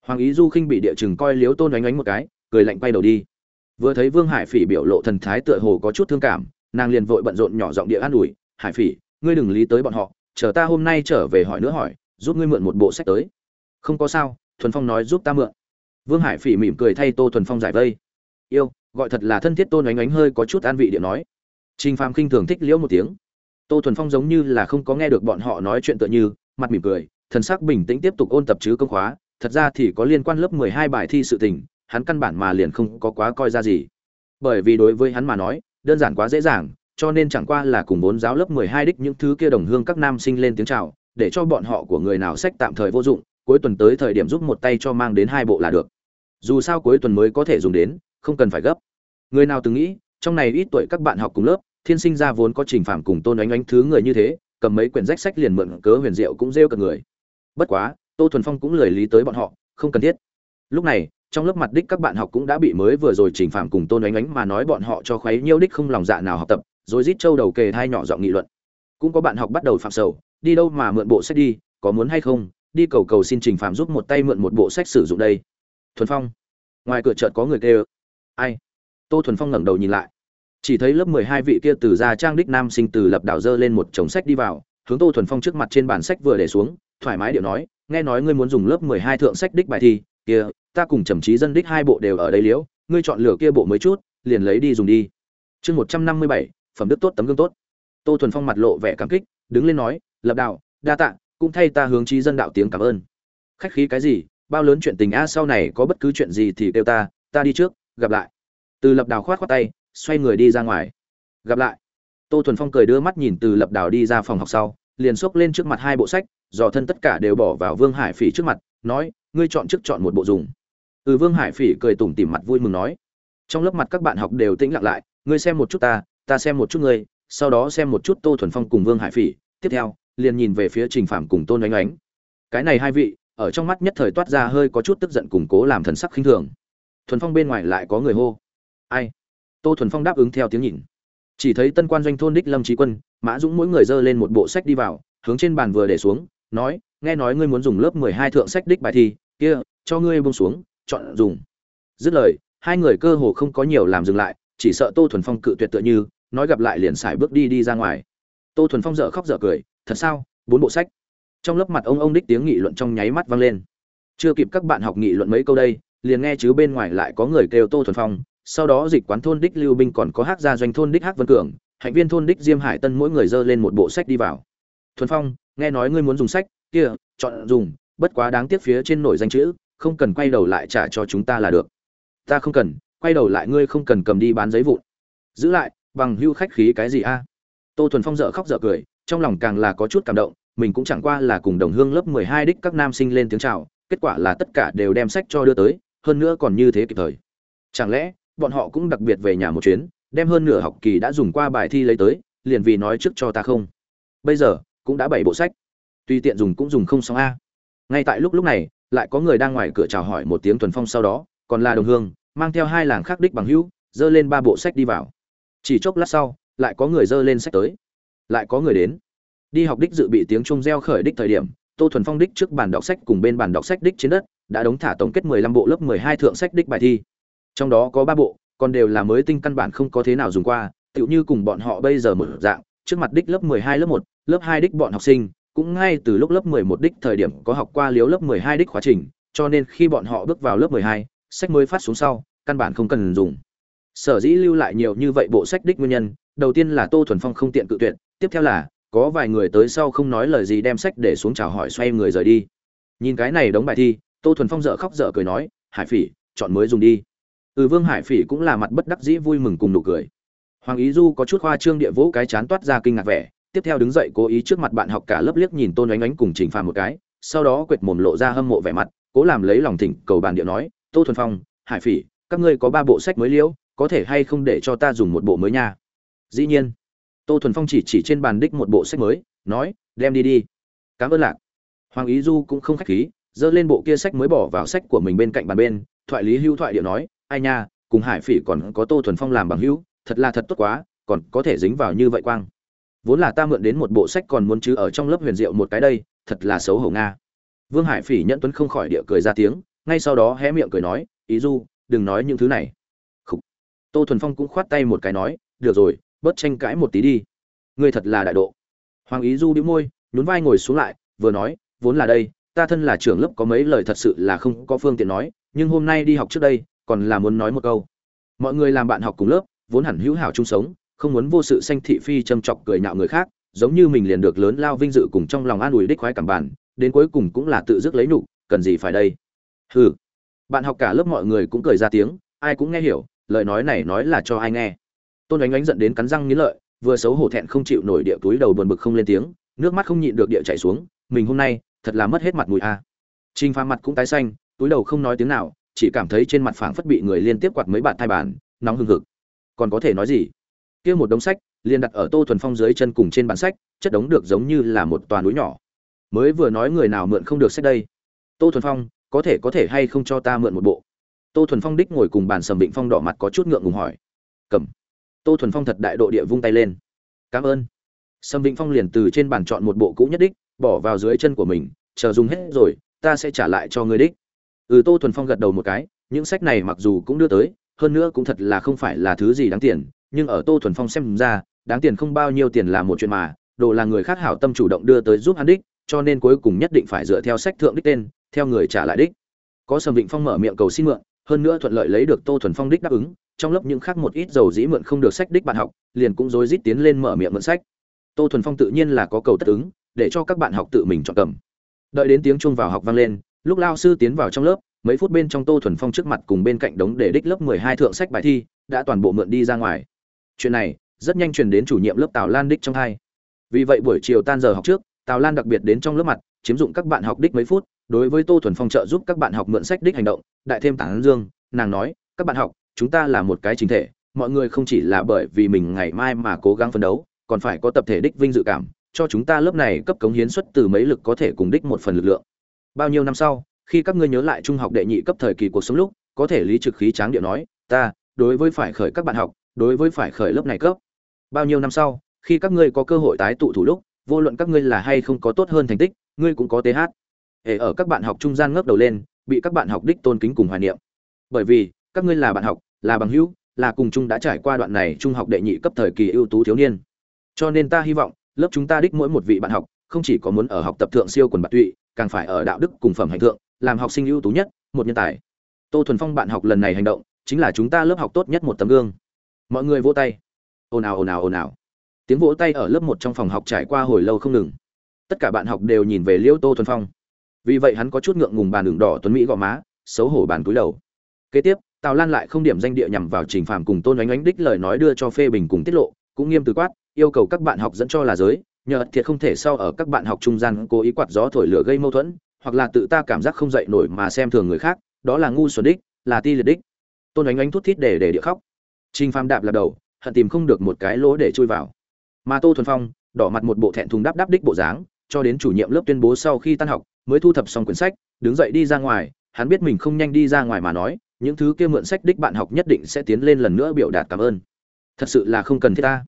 A: Hoàng ý du khinh bị địa chừng coi liếu tôn đánh ánh một cái cười lạnh quay đầu đi. Vừa thấy vương hải phỉ biểu lộ thần thái tựa hồ có chút thương cảm, nàng liền vội bận rộn nhỏ giọng địa an ủi, hải phỉ, ngươi đừng lý tới bọn họ, chờ ta hôm nay trở về hỏi nữa hỏi, giúp ngươi mượn một bộ sách tới. Không có sao, thuần phong nói giúp ta mượn. Vương hải phỉ mỉm cười thay tô thuần phong giải vây. Yêu, gọi thật là thân thiết tôn oánh oánh hơi có chút an vị điện nói. Trình phàm khinh thường thích liễu một tiếng. Tô thuần phong giống như là không có nghe được bọn họ nói chuyện tựa như, mặt mỉm cười, thần sắc bình tĩnh tiếp tục ôn tập chứ công khóa, thật ra thì có liên quan lớp mười hai bài thi sự tình hắn căn bản mà liền không có quá coi ra gì. Bởi vì đối với hắn mà nói, đơn giản quá dễ dàng, cho nên chẳng qua là cùng bốn giáo lớp mười hai đích những thứ kia đồng hương các nam sinh lên tiếng chào, để cho bọn họ của người nào sách tạm thời vô dụng, cuối tuần tới thời điểm giúp một tay cho mang đến hai bộ là được. Dù sao cuối tuần mới có thể dùng đến, không cần phải gấp. Người nào từng nghĩ, trong này ít tuổi các bạn học cùng lớp, thiên sinh ra vốn có trình phạm cùng tôn ánh ánh thứ người như thế, cầm mấy quyển rách sách liền mượn cớ huyền diệu cũng rêu cả người. Bất quá, tô thuần phong cũng lười lý tới bọn họ, không cần thiết. Lúc này trong lớp mặt đích các bạn học cũng đã bị mới vừa rồi trình phạm cùng tôn ánh ánh mà nói bọn họ cho khuấy nhiêu đích không lòng dạ nào học tập, rồi rít trâu đầu kề thai nhỏ giọng nghị luận. Cũng có bạn học bắt đầu phạm sầu, đi đâu mà mượn bộ sách đi, có muốn hay không, đi cầu cầu xin trình phạm giúp một tay mượn một bộ sách sử dụng đây. Thuần phong. Ngoài cửa chợt có người kêu. Ai? Tô thuần phong ngẩng đầu nhìn lại. Chỉ thấy lớp mười hai vị kia từ ra trang đích nam sinh từ lập đảo dơ lên một chồng sách đi vào, hướng tô thuần phong trước mặt trên bàn sách vừa để xuống, thoải mái điệu nói, nghe nói ngươi muốn dùng lớp mười hai thượng sách đích bài thi, kia ta cùng trầm trí dân đích hai bộ đều ở đây liễu, ngươi chọn lựa kia bộ mới chút, liền lấy đi dùng đi. Chương một trăm năm mươi bảy, phẩm đức tốt tấm gương tốt. Tô thuần phong mặt lộ vẻ cảm kích, đứng lên nói, lập đạo, đa tạ, cũng thay ta hướng trí dân đạo tiếng cảm ơn. Khách khí cái gì, bao lớn chuyện tình a, sau này có bất cứ chuyện gì thì kêu ta ta đi trước, gặp lại. Từ lập đào khoát khoát tay, xoay người đi ra ngoài. Gặp lại. Tô thuần phong cười đưa mắt nhìn từ lập đào đi ra phòng học sau, liền xốc lên trước mặt hai bộ sách, dò thân tất cả đều bỏ vào vương hải phỉ trước mặt, nói, ngươi chọn trước chọn một bộ dùng ừ vương hải phỉ cười tủm tỉm mặt vui mừng nói. Trong lớp mặt các bạn học đều tĩnh lặng lại, ngươi xem một chút ta ta xem một chút ngươi, sau đó xem một chút tô thuần phong cùng vương hải phỉ. Tiếp theo, liền nhìn về phía trình phạm cùng tôn oánh oánh cái này hai vị, ở trong mắt nhất thời toát ra hơi có chút tức giận củng cố làm thần sắc khinh thường. Thuần phong bên ngoài lại có người hô. Ai? Tô thuần phong đáp ứng theo tiếng nhìn. Chỉ thấy tân quan doanh thôn đích lâm trí quân, mã dũng mỗi người dơ lên một bộ sách đi vào, hướng trên bàn vừa để xuống, nói, nghe nói ngươi muốn dùng lớp mười hai thượng sách đích bài thi, kia, cho ngươi buông xuống chọn dùng. Dứt lời, hai người cơ hồ không có nhiều làm dừng lại, chỉ sợ tô thuần phong cự tuyệt tựa như, nói gặp lại liền xài bước đi đi ra ngoài. Tô thuần phong dở khóc dở cười, thật sao? Bốn bộ sách? Trong lớp mặt ông ông đích tiếng nghị luận trong nháy mắt vang lên. Chưa kịp các bạn học nghị luận mấy câu đây, liền nghe chứ bên ngoài lại có người kêu tô thuần phong, sau đó dịch quán thôn đích lưu binh còn có hát gia doanh thôn đích hát vân cường, hạnh viên thôn đích diêm hải tân mỗi người dơ lên một bộ sách đi vào. Thuần phong, nghe nói ngươi muốn dùng sách, kia, chọn dùng, bất quá đáng tiếc phía trên nổi danh chữ không cần quay đầu lại trả cho chúng ta là được. Ta không cần, quay đầu lại ngươi không cần cầm đi bán giấy vụn. Giữ lại, bằng hưu khách khí cái gì a? Tô thuần phong dợ khóc dợ cười, trong lòng càng là có chút cảm động, mình cũng chẳng qua là cùng đồng hương lớp mười hai đích các nam sinh lên tiếng chào, kết quả là tất cả đều đem sách cho đưa tới, hơn nữa còn như thế kịp thời. Chẳng lẽ, bọn họ cũng đặc biệt về nhà một chuyến, đem hơn nửa học kỳ đã dùng qua bài thi lấy tới, liền vì nói trước cho ta không? Bây giờ, cũng đã bảy bộ sách. Tuy tiện dùng cũng dùng không xong a. Ngay tại lúc lúc này lại có người đang ngoài cửa chào hỏi một tiếng thuần phong sau đó, còn là đồng hương, mang theo hai làng khác đích bằng hữu, dơ lên ba bộ sách đi vào. Chỉ chốc lát sau, lại có người dơ lên sách tới. Lại có người đến. Đi học đích dự bị tiếng trung reo khởi đích thời điểm, tô thuần phong đích trước bàn đọc sách cùng bên bàn đọc sách đích trên đất, đã đóng thả tổng kết 15 bộ lớp 12 thượng sách đích bài thi. Trong đó có ba bộ, còn đều là mới tinh căn bản không có thế nào dùng qua, tựu như cùng bọn họ bây giờ một dạng, trước mặt đích lớp 12 lớp một, lớp hai đích bọn học sinh cũng ngay từ lúc lớp 11 đích thời điểm có học qua liếu lớp 12 đích khóa trình cho nên khi bọn họ bước vào lớp 12, sách mới phát xuống sau căn bản không cần dùng. Sở dĩ lưu lại nhiều như vậy bộ sách đích nguyên nhân đầu tiên là tô thuần phong không tiện cự tuyệt tiếp theo là có vài người tới sau không nói lời gì đem sách để xuống chào hỏi xoay người rời đi. Nhìn cái này đóng bài thi tô thuần phong dở khóc dở cười nói hải phỉ chọn mới dùng đi. Ừ vương hải phỉ cũng là mặt bất đắc dĩ vui mừng cùng nụ cười. Hoàng ý du có chút khoa trương địa vũ cái chán toát ra kinh ngạc vẻ tiếp theo đứng dậy cố ý trước mặt bạn học cả lớp liếc nhìn tôn ánh ánh cùng trình phàm một cái, sau đó quệt mồm lộ ra hâm mộ vẻ mặt, cố làm lấy lòng thỉnh cầu bàn điệu nói, tô thuần phong, hải phỉ, các ngươi có ba bộ sách mới liễu, có thể hay không để cho ta dùng một bộ mới nha? Dĩ nhiên, tô thuần phong chỉ chỉ trên bàn đích một bộ sách mới, nói, đem đi đi. Cảm ơn lạc. Hoàng ý du cũng không khách khí, giơ lên bộ kia sách mới bỏ vào sách của mình bên cạnh bàn bên, thoại lý hưu thoại điệu nói, ai nha, cùng hải phỉ còn có tô thuần phong làm bằng hữu, thật là thật tốt quá, còn có thể dính vào như vậy quang vốn là ta mượn đến một bộ sách còn muốn chứ ở trong lớp huyền diệu một cái đây, thật là xấu hổ nga. Vương hải phỉ nhẫn tuấn không khỏi địa cười ra tiếng, ngay sau đó hé miệng cười nói, ý du, đừng nói những thứ này. Khủ. tô thuần phong cũng khoát tay một cái nói, được rồi, bớt tranh cãi một tí đi. Ngươi thật là đại độ. Hoàng ý du đĩu môi, nhún vai ngồi xuống lại, vừa nói, vốn là đây, ta thân là trưởng lớp có mấy lời thật sự là không có phương tiện nói, nhưng hôm nay đi học trước đây, còn là muốn nói một câu. Mọi người làm bạn học cùng lớp, vốn hẳn hữu hảo chung sống không muốn vô sự sanh thị phi châm chọc cười nhạo người khác, giống như mình liền được lớn lao vinh dự cùng trong lòng an ủi đích khoái cảm bản, đến cuối cùng cũng là tự dứt lấy nhục, cần gì phải đây? Hừ. Bạn học cả lớp mọi người cũng cười ra tiếng, ai cũng nghe hiểu, lời nói này nói là cho ai nghe. Tôn ánh ánh giận đến cắn răng nghiến lợi, vừa xấu hổ thẹn không chịu nổi địa túi đầu buồn bực không lên tiếng, nước mắt không nhịn được địa chảy xuống, mình hôm nay, thật là mất hết mặt mũi a. À. trinh pha mặt cũng tái xanh, túi đầu không nói tiếng nào, chỉ cảm thấy trên mặt phảng phất bị người liên tiếp quạt mấy bạn thai bàn nóng hừng hực. Còn có thể nói gì? Kia một đống sách, liền đặt ở tô thuần phong dưới chân cùng trên bản sách, chất đống được giống như là một toàn núi nhỏ. Mới vừa nói người nào mượn không được sách đây? Tô thuần phong, có thể có thể hay không cho ta mượn một bộ? Tô thuần phong đích ngồi cùng bàn sầm định phong đỏ mặt có chút ngượng ngùng hỏi. Cầm. Tô thuần phong thật đại độ địa vung tay lên. Cảm ơn. Sầm định phong liền từ trên bàn chọn một bộ cũ nhất đích, bỏ vào dưới chân của mình, chờ dùng hết rồi, ta sẽ trả lại cho ngươi đích. Ừ tô thuần phong gật đầu một cái, những sách này mặc dù cũng đưa tới, hơn nữa cũng thật là không phải là thứ gì đáng tiền nhưng ở tô thuần phong xem ra, đáng tiền không bao nhiêu tiền là một chuyện mà, đồ là người khác hảo tâm chủ động đưa tới giúp hắn đích, cho nên cuối cùng nhất định phải dựa theo sách thượng đích tên, theo người trả lại đích. Có sầm vịnh phong mở miệng cầu xin mượn, hơn nữa thuận lợi lấy được tô thuần phong đích đáp ứng, trong lớp những khác một ít dầu dĩ mượn không được sách đích bạn học, liền cũng rối rít tiến lên mở miệng mượn sách. Tô thuần phong tự nhiên là có cầu tất ứng, để cho các bạn học tự mình chọn cầm. Đợi đến tiếng chuông vào học vang lên, lúc lao sư tiến vào trong lớp, mấy phút bên trong tô thuần phong trước mặt cùng bên cạnh đống để đích lớp mười hai thượng sách bài thi, đã toàn bộ mượn đi ra ngoài chuyện này rất nhanh truyền đến chủ nhiệm lớp tào lan đích trong hai. Vì vậy buổi chiều tan giờ học trước, tào lan đặc biệt đến trong lớp mặt, chiếm dụng các bạn học đích mấy phút, đối với tô thuần phong trợ giúp các bạn học mượn sách đích hành động, đại thêm tán dương, nàng nói, các bạn học, chúng ta là một cái chính thể, mọi người không chỉ là bởi vì mình ngày mai mà cố gắng phấn đấu, còn phải có tập thể đích vinh dự cảm, cho chúng ta lớp này cấp cống hiến xuất từ mấy lực có thể cùng đích một phần lực lượng. Bao nhiêu năm sau, khi các ngươi nhớ lại trung học đệ nhị cấp thời kỳ cuộc sống lúc, có thể lý trực khí tráng điệu nói, ta, đối với phải khởi các bạn học đối với phải khởi lớp này cấp. Bao nhiêu năm sau, khi các ngươi có cơ hội tái tụ thủ lúc, vô luận các ngươi là hay không có tốt hơn thành tích, ngươi cũng có th hệ ở các bạn học trung gian ngước đầu lên, bị các bạn học đích tôn kính cùng hoài niệm. Bởi vì, các ngươi là bạn học, là bằng hữu, là cùng chung đã trải qua đoạn này trung học đệ nhị cấp thời kỳ ưu tú thiếu niên. Cho nên ta hy vọng, lớp chúng ta đích mỗi một vị bạn học, không chỉ có muốn ở học tập thượng siêu quần bạc tụy, càng phải ở đạo đức cùng phẩm hạnh thượng, làm học sinh ưu tú nhất, một nhân tài. Tô thuần phong bạn học lần này hành động, chính là chúng ta lớp học tốt nhất một tấm gương mọi người vỗ tay. Ồn ào ồn ào ồn ào. Tiếng vỗ tay ở lớp một trong phòng học trải qua hồi lâu không ngừng. Tất cả bạn học đều nhìn về Liêu tô thuần phong. Vì vậy hắn có chút ngượng ngùng bàn đường đỏ tuấn mỹ gò má, xấu hổ bàn túi đầu. Kế tiếp, tào lan lại không điểm danh địa nhằm vào trình phạm cùng tôn oánh oánh đích lời nói đưa cho phê bình cùng tiết lộ, cũng nghiêm từ quát, yêu cầu các bạn học dẫn cho là giới, nhờ thiệt không thể sau ở các bạn học trung gian cố ý quạt gió thổi lửa gây mâu thuẫn, hoặc là tự ta cảm giác không dậy nổi mà xem thường người khác, đó là ngu xuẩn đích, là ti liệt đích. Tôn oánh oánh thút thít để để địa khóc trình Phàm đạp là đầu, hận tìm không được một cái lỗ để chui vào. Mà tô thuần phong, đỏ mặt một bộ thẹn thùng đáp đáp đích bộ dáng, cho đến chủ nhiệm lớp tuyên bố sau khi tan học, mới thu thập xong quyển sách, đứng dậy đi ra ngoài, hắn biết mình không nhanh đi ra ngoài mà nói, những thứ kia mượn sách đích bạn học nhất định sẽ tiến lên lần nữa biểu đạt cảm ơn. Thật sự là không cần thiết ta.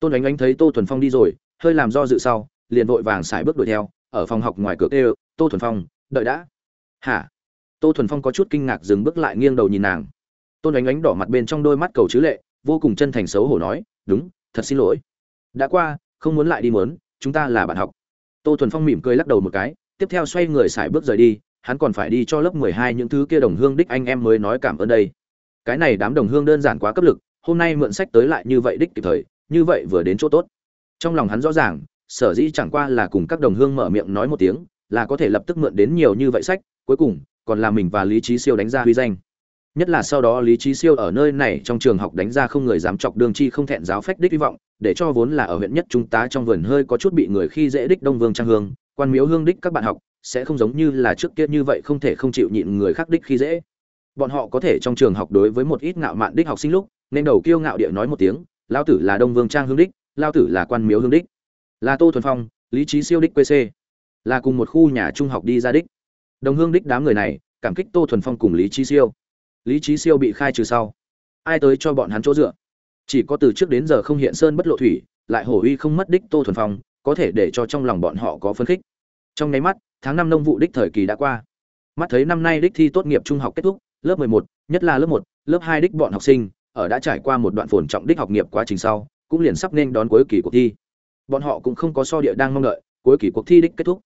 A: Tôn ánh ánh thấy tô thuần phong đi rồi, hơi làm do dự sau, liền vội vàng xài bước đuổi theo, ở phòng học ngoài cửa kêu, tô thuần phong, đợi đã. Hả? Tô thuần phong có chút kinh ngạc dừng bước lại nghiêng đầu nhìn nàng tôn ánh ánh đỏ mặt bên trong đôi mắt cầu chứ lệ, vô cùng chân thành xấu hổ nói, đúng, thật xin lỗi. Đã qua, không muốn lại đi mớn chúng ta là bạn học. Tô thuần phong mỉm cười lắc đầu một cái, tiếp theo xoay người xài bước rời đi, hắn còn phải đi cho lớp mười hai những thứ kia đồng hương đích anh em mới nói cảm ơn đây. Cái này đám đồng hương đơn giản quá cấp lực, hôm nay mượn sách tới lại như vậy đích kịp thời, như vậy vừa đến chỗ tốt. Trong lòng hắn rõ ràng, sở dĩ chẳng qua là cùng các đồng hương mở miệng nói một tiếng, là có thể lập tức mượn đến nhiều như vậy sách, cuối cùng, còn là mình và lý trí siêu đánh ra huy danh nhất là sau đó lý trí siêu ở nơi này trong trường học đánh ra không người dám chọc đường chi không thẹn giáo phách đích hy vọng, để cho vốn là ở huyện nhất chúng ta trong vườn hơi có chút bị người khi dễ đích đông vương trang hương, quan miếu hương đích các bạn học, sẽ không giống như là trước kia như vậy không thể không chịu nhịn người khác đích khi dễ. Bọn họ có thể trong trường học đối với một ít ngạo mạn đích học sinh lúc, nên đầu kiêu ngạo địa nói một tiếng lao tử là đông vương trang hương đích lao tử là quan miếu hương đích. Là tô thuần phong, lý trí siêu đích pc là cùng một khu nhà trung học đi ra đích. Đồng hương đích đám người này, cảm kích tô thuần phong cùng lý trí siêu lý trí siêu bị khai trừ sau. Ai tới cho bọn hắn chỗ dựa? Chỉ có từ trước đến giờ không hiện sơn bất lộ thủy lại hổ uy không mất đích tô thuần phong có thể để cho trong lòng bọn họ có phấn khích. Trong nháy mắt tháng năm nông vụ đích thời kỳ đã qua. Mắt thấy năm nay đích thi tốt nghiệp trung học kết thúc lớp 11, nhất là lớp 1, lớp 2 đích bọn học sinh ở đã trải qua một đoạn phồn trọng đích học nghiệp quá trình sau cũng liền sắp nên đón cuối kỳ cuộc thi. Bọn họ cũng không có so địa đang mong đợi cuối kỳ cuộc thi đích kết thúc.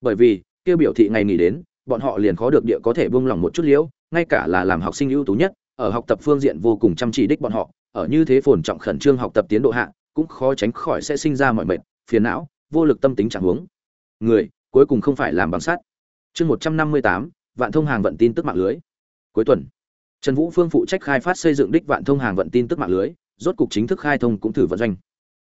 A: Bởi vì kêu biểu thị ngày nghỉ đến bọn họ liền khó được địa có thể buông lỏng một chút liễu, ngay cả là làm học sinh ưu tú nhất, ở học tập phương diện vô cùng chăm chỉ đích bọn họ, ở như thế phồn trọng khẩn trương học tập tiến độ hạ, cũng khó tránh khỏi sẽ sinh ra mọi mệt, phiền não, vô lực tâm tính trạng huống. Người, cuối cùng không phải làm bằng sắt. chương một trăm năm mươi tám, vạn thông hàng vận tin tức mạng lưới. Cuối tuần, trần vũ phương phụ trách khai phát xây dựng đích vạn thông hàng vận tin tức mạng lưới, rốt cục chính thức khai thông cũng thử vận doanh.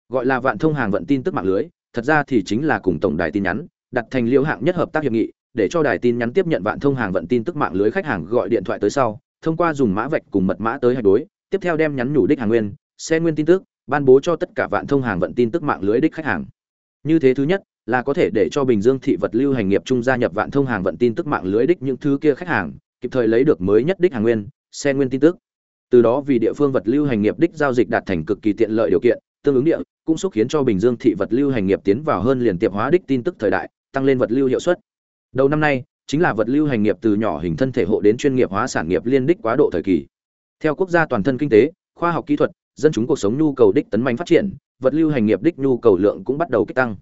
A: Gọi là vạn thông hàng vận tin tức mạng lưới, thật ra thì chính là cùng tổng đài tin nhắn, đặt thành liễu hạng nhất hợp tác hiệp nghị để cho đài tin nhắn tiếp nhận vạn thông hàng vận tin tức mạng lưới khách hàng gọi điện thoại tới sau, thông qua dùng mã vạch cùng mật mã tới hạch đối, tiếp theo đem nhắn nhủ đích hàng nguyên, xe nguyên tin tức, ban bố cho tất cả vạn thông hàng vận tin tức mạng lưới đích khách hàng. Như thế thứ nhất, là có thể để cho bình dương thị vật lưu hành nghiệp trung gia nhập vạn thông hàng vận tin tức mạng lưới đích những thứ kia khách hàng, kịp thời lấy được mới nhất đích hàng nguyên, xe nguyên tin tức. Từ đó vì địa phương vật lưu hành nghiệp đích giao dịch đạt thành cực kỳ tiện lợi điều kiện, tương ứng địa, cũng xúc khiến cho bình dương thị vật lưu hành nghiệp tiến vào hơn liền tiệp hóa đích tin tức thời đại, tăng lên vật lưu hiệu suất đầu năm nay, chính là vật lưu hành nghiệp từ nhỏ hình thân thể hộ đến chuyên nghiệp hóa sản nghiệp liên đích quá độ thời kỳ. Theo quốc gia toàn thân kinh tế, khoa học kỹ thuật, dân chúng cuộc sống nhu cầu đích tấn mạnh phát triển, vật lưu hành nghiệp đích nhu cầu lượng cũng bắt đầu kích tăng.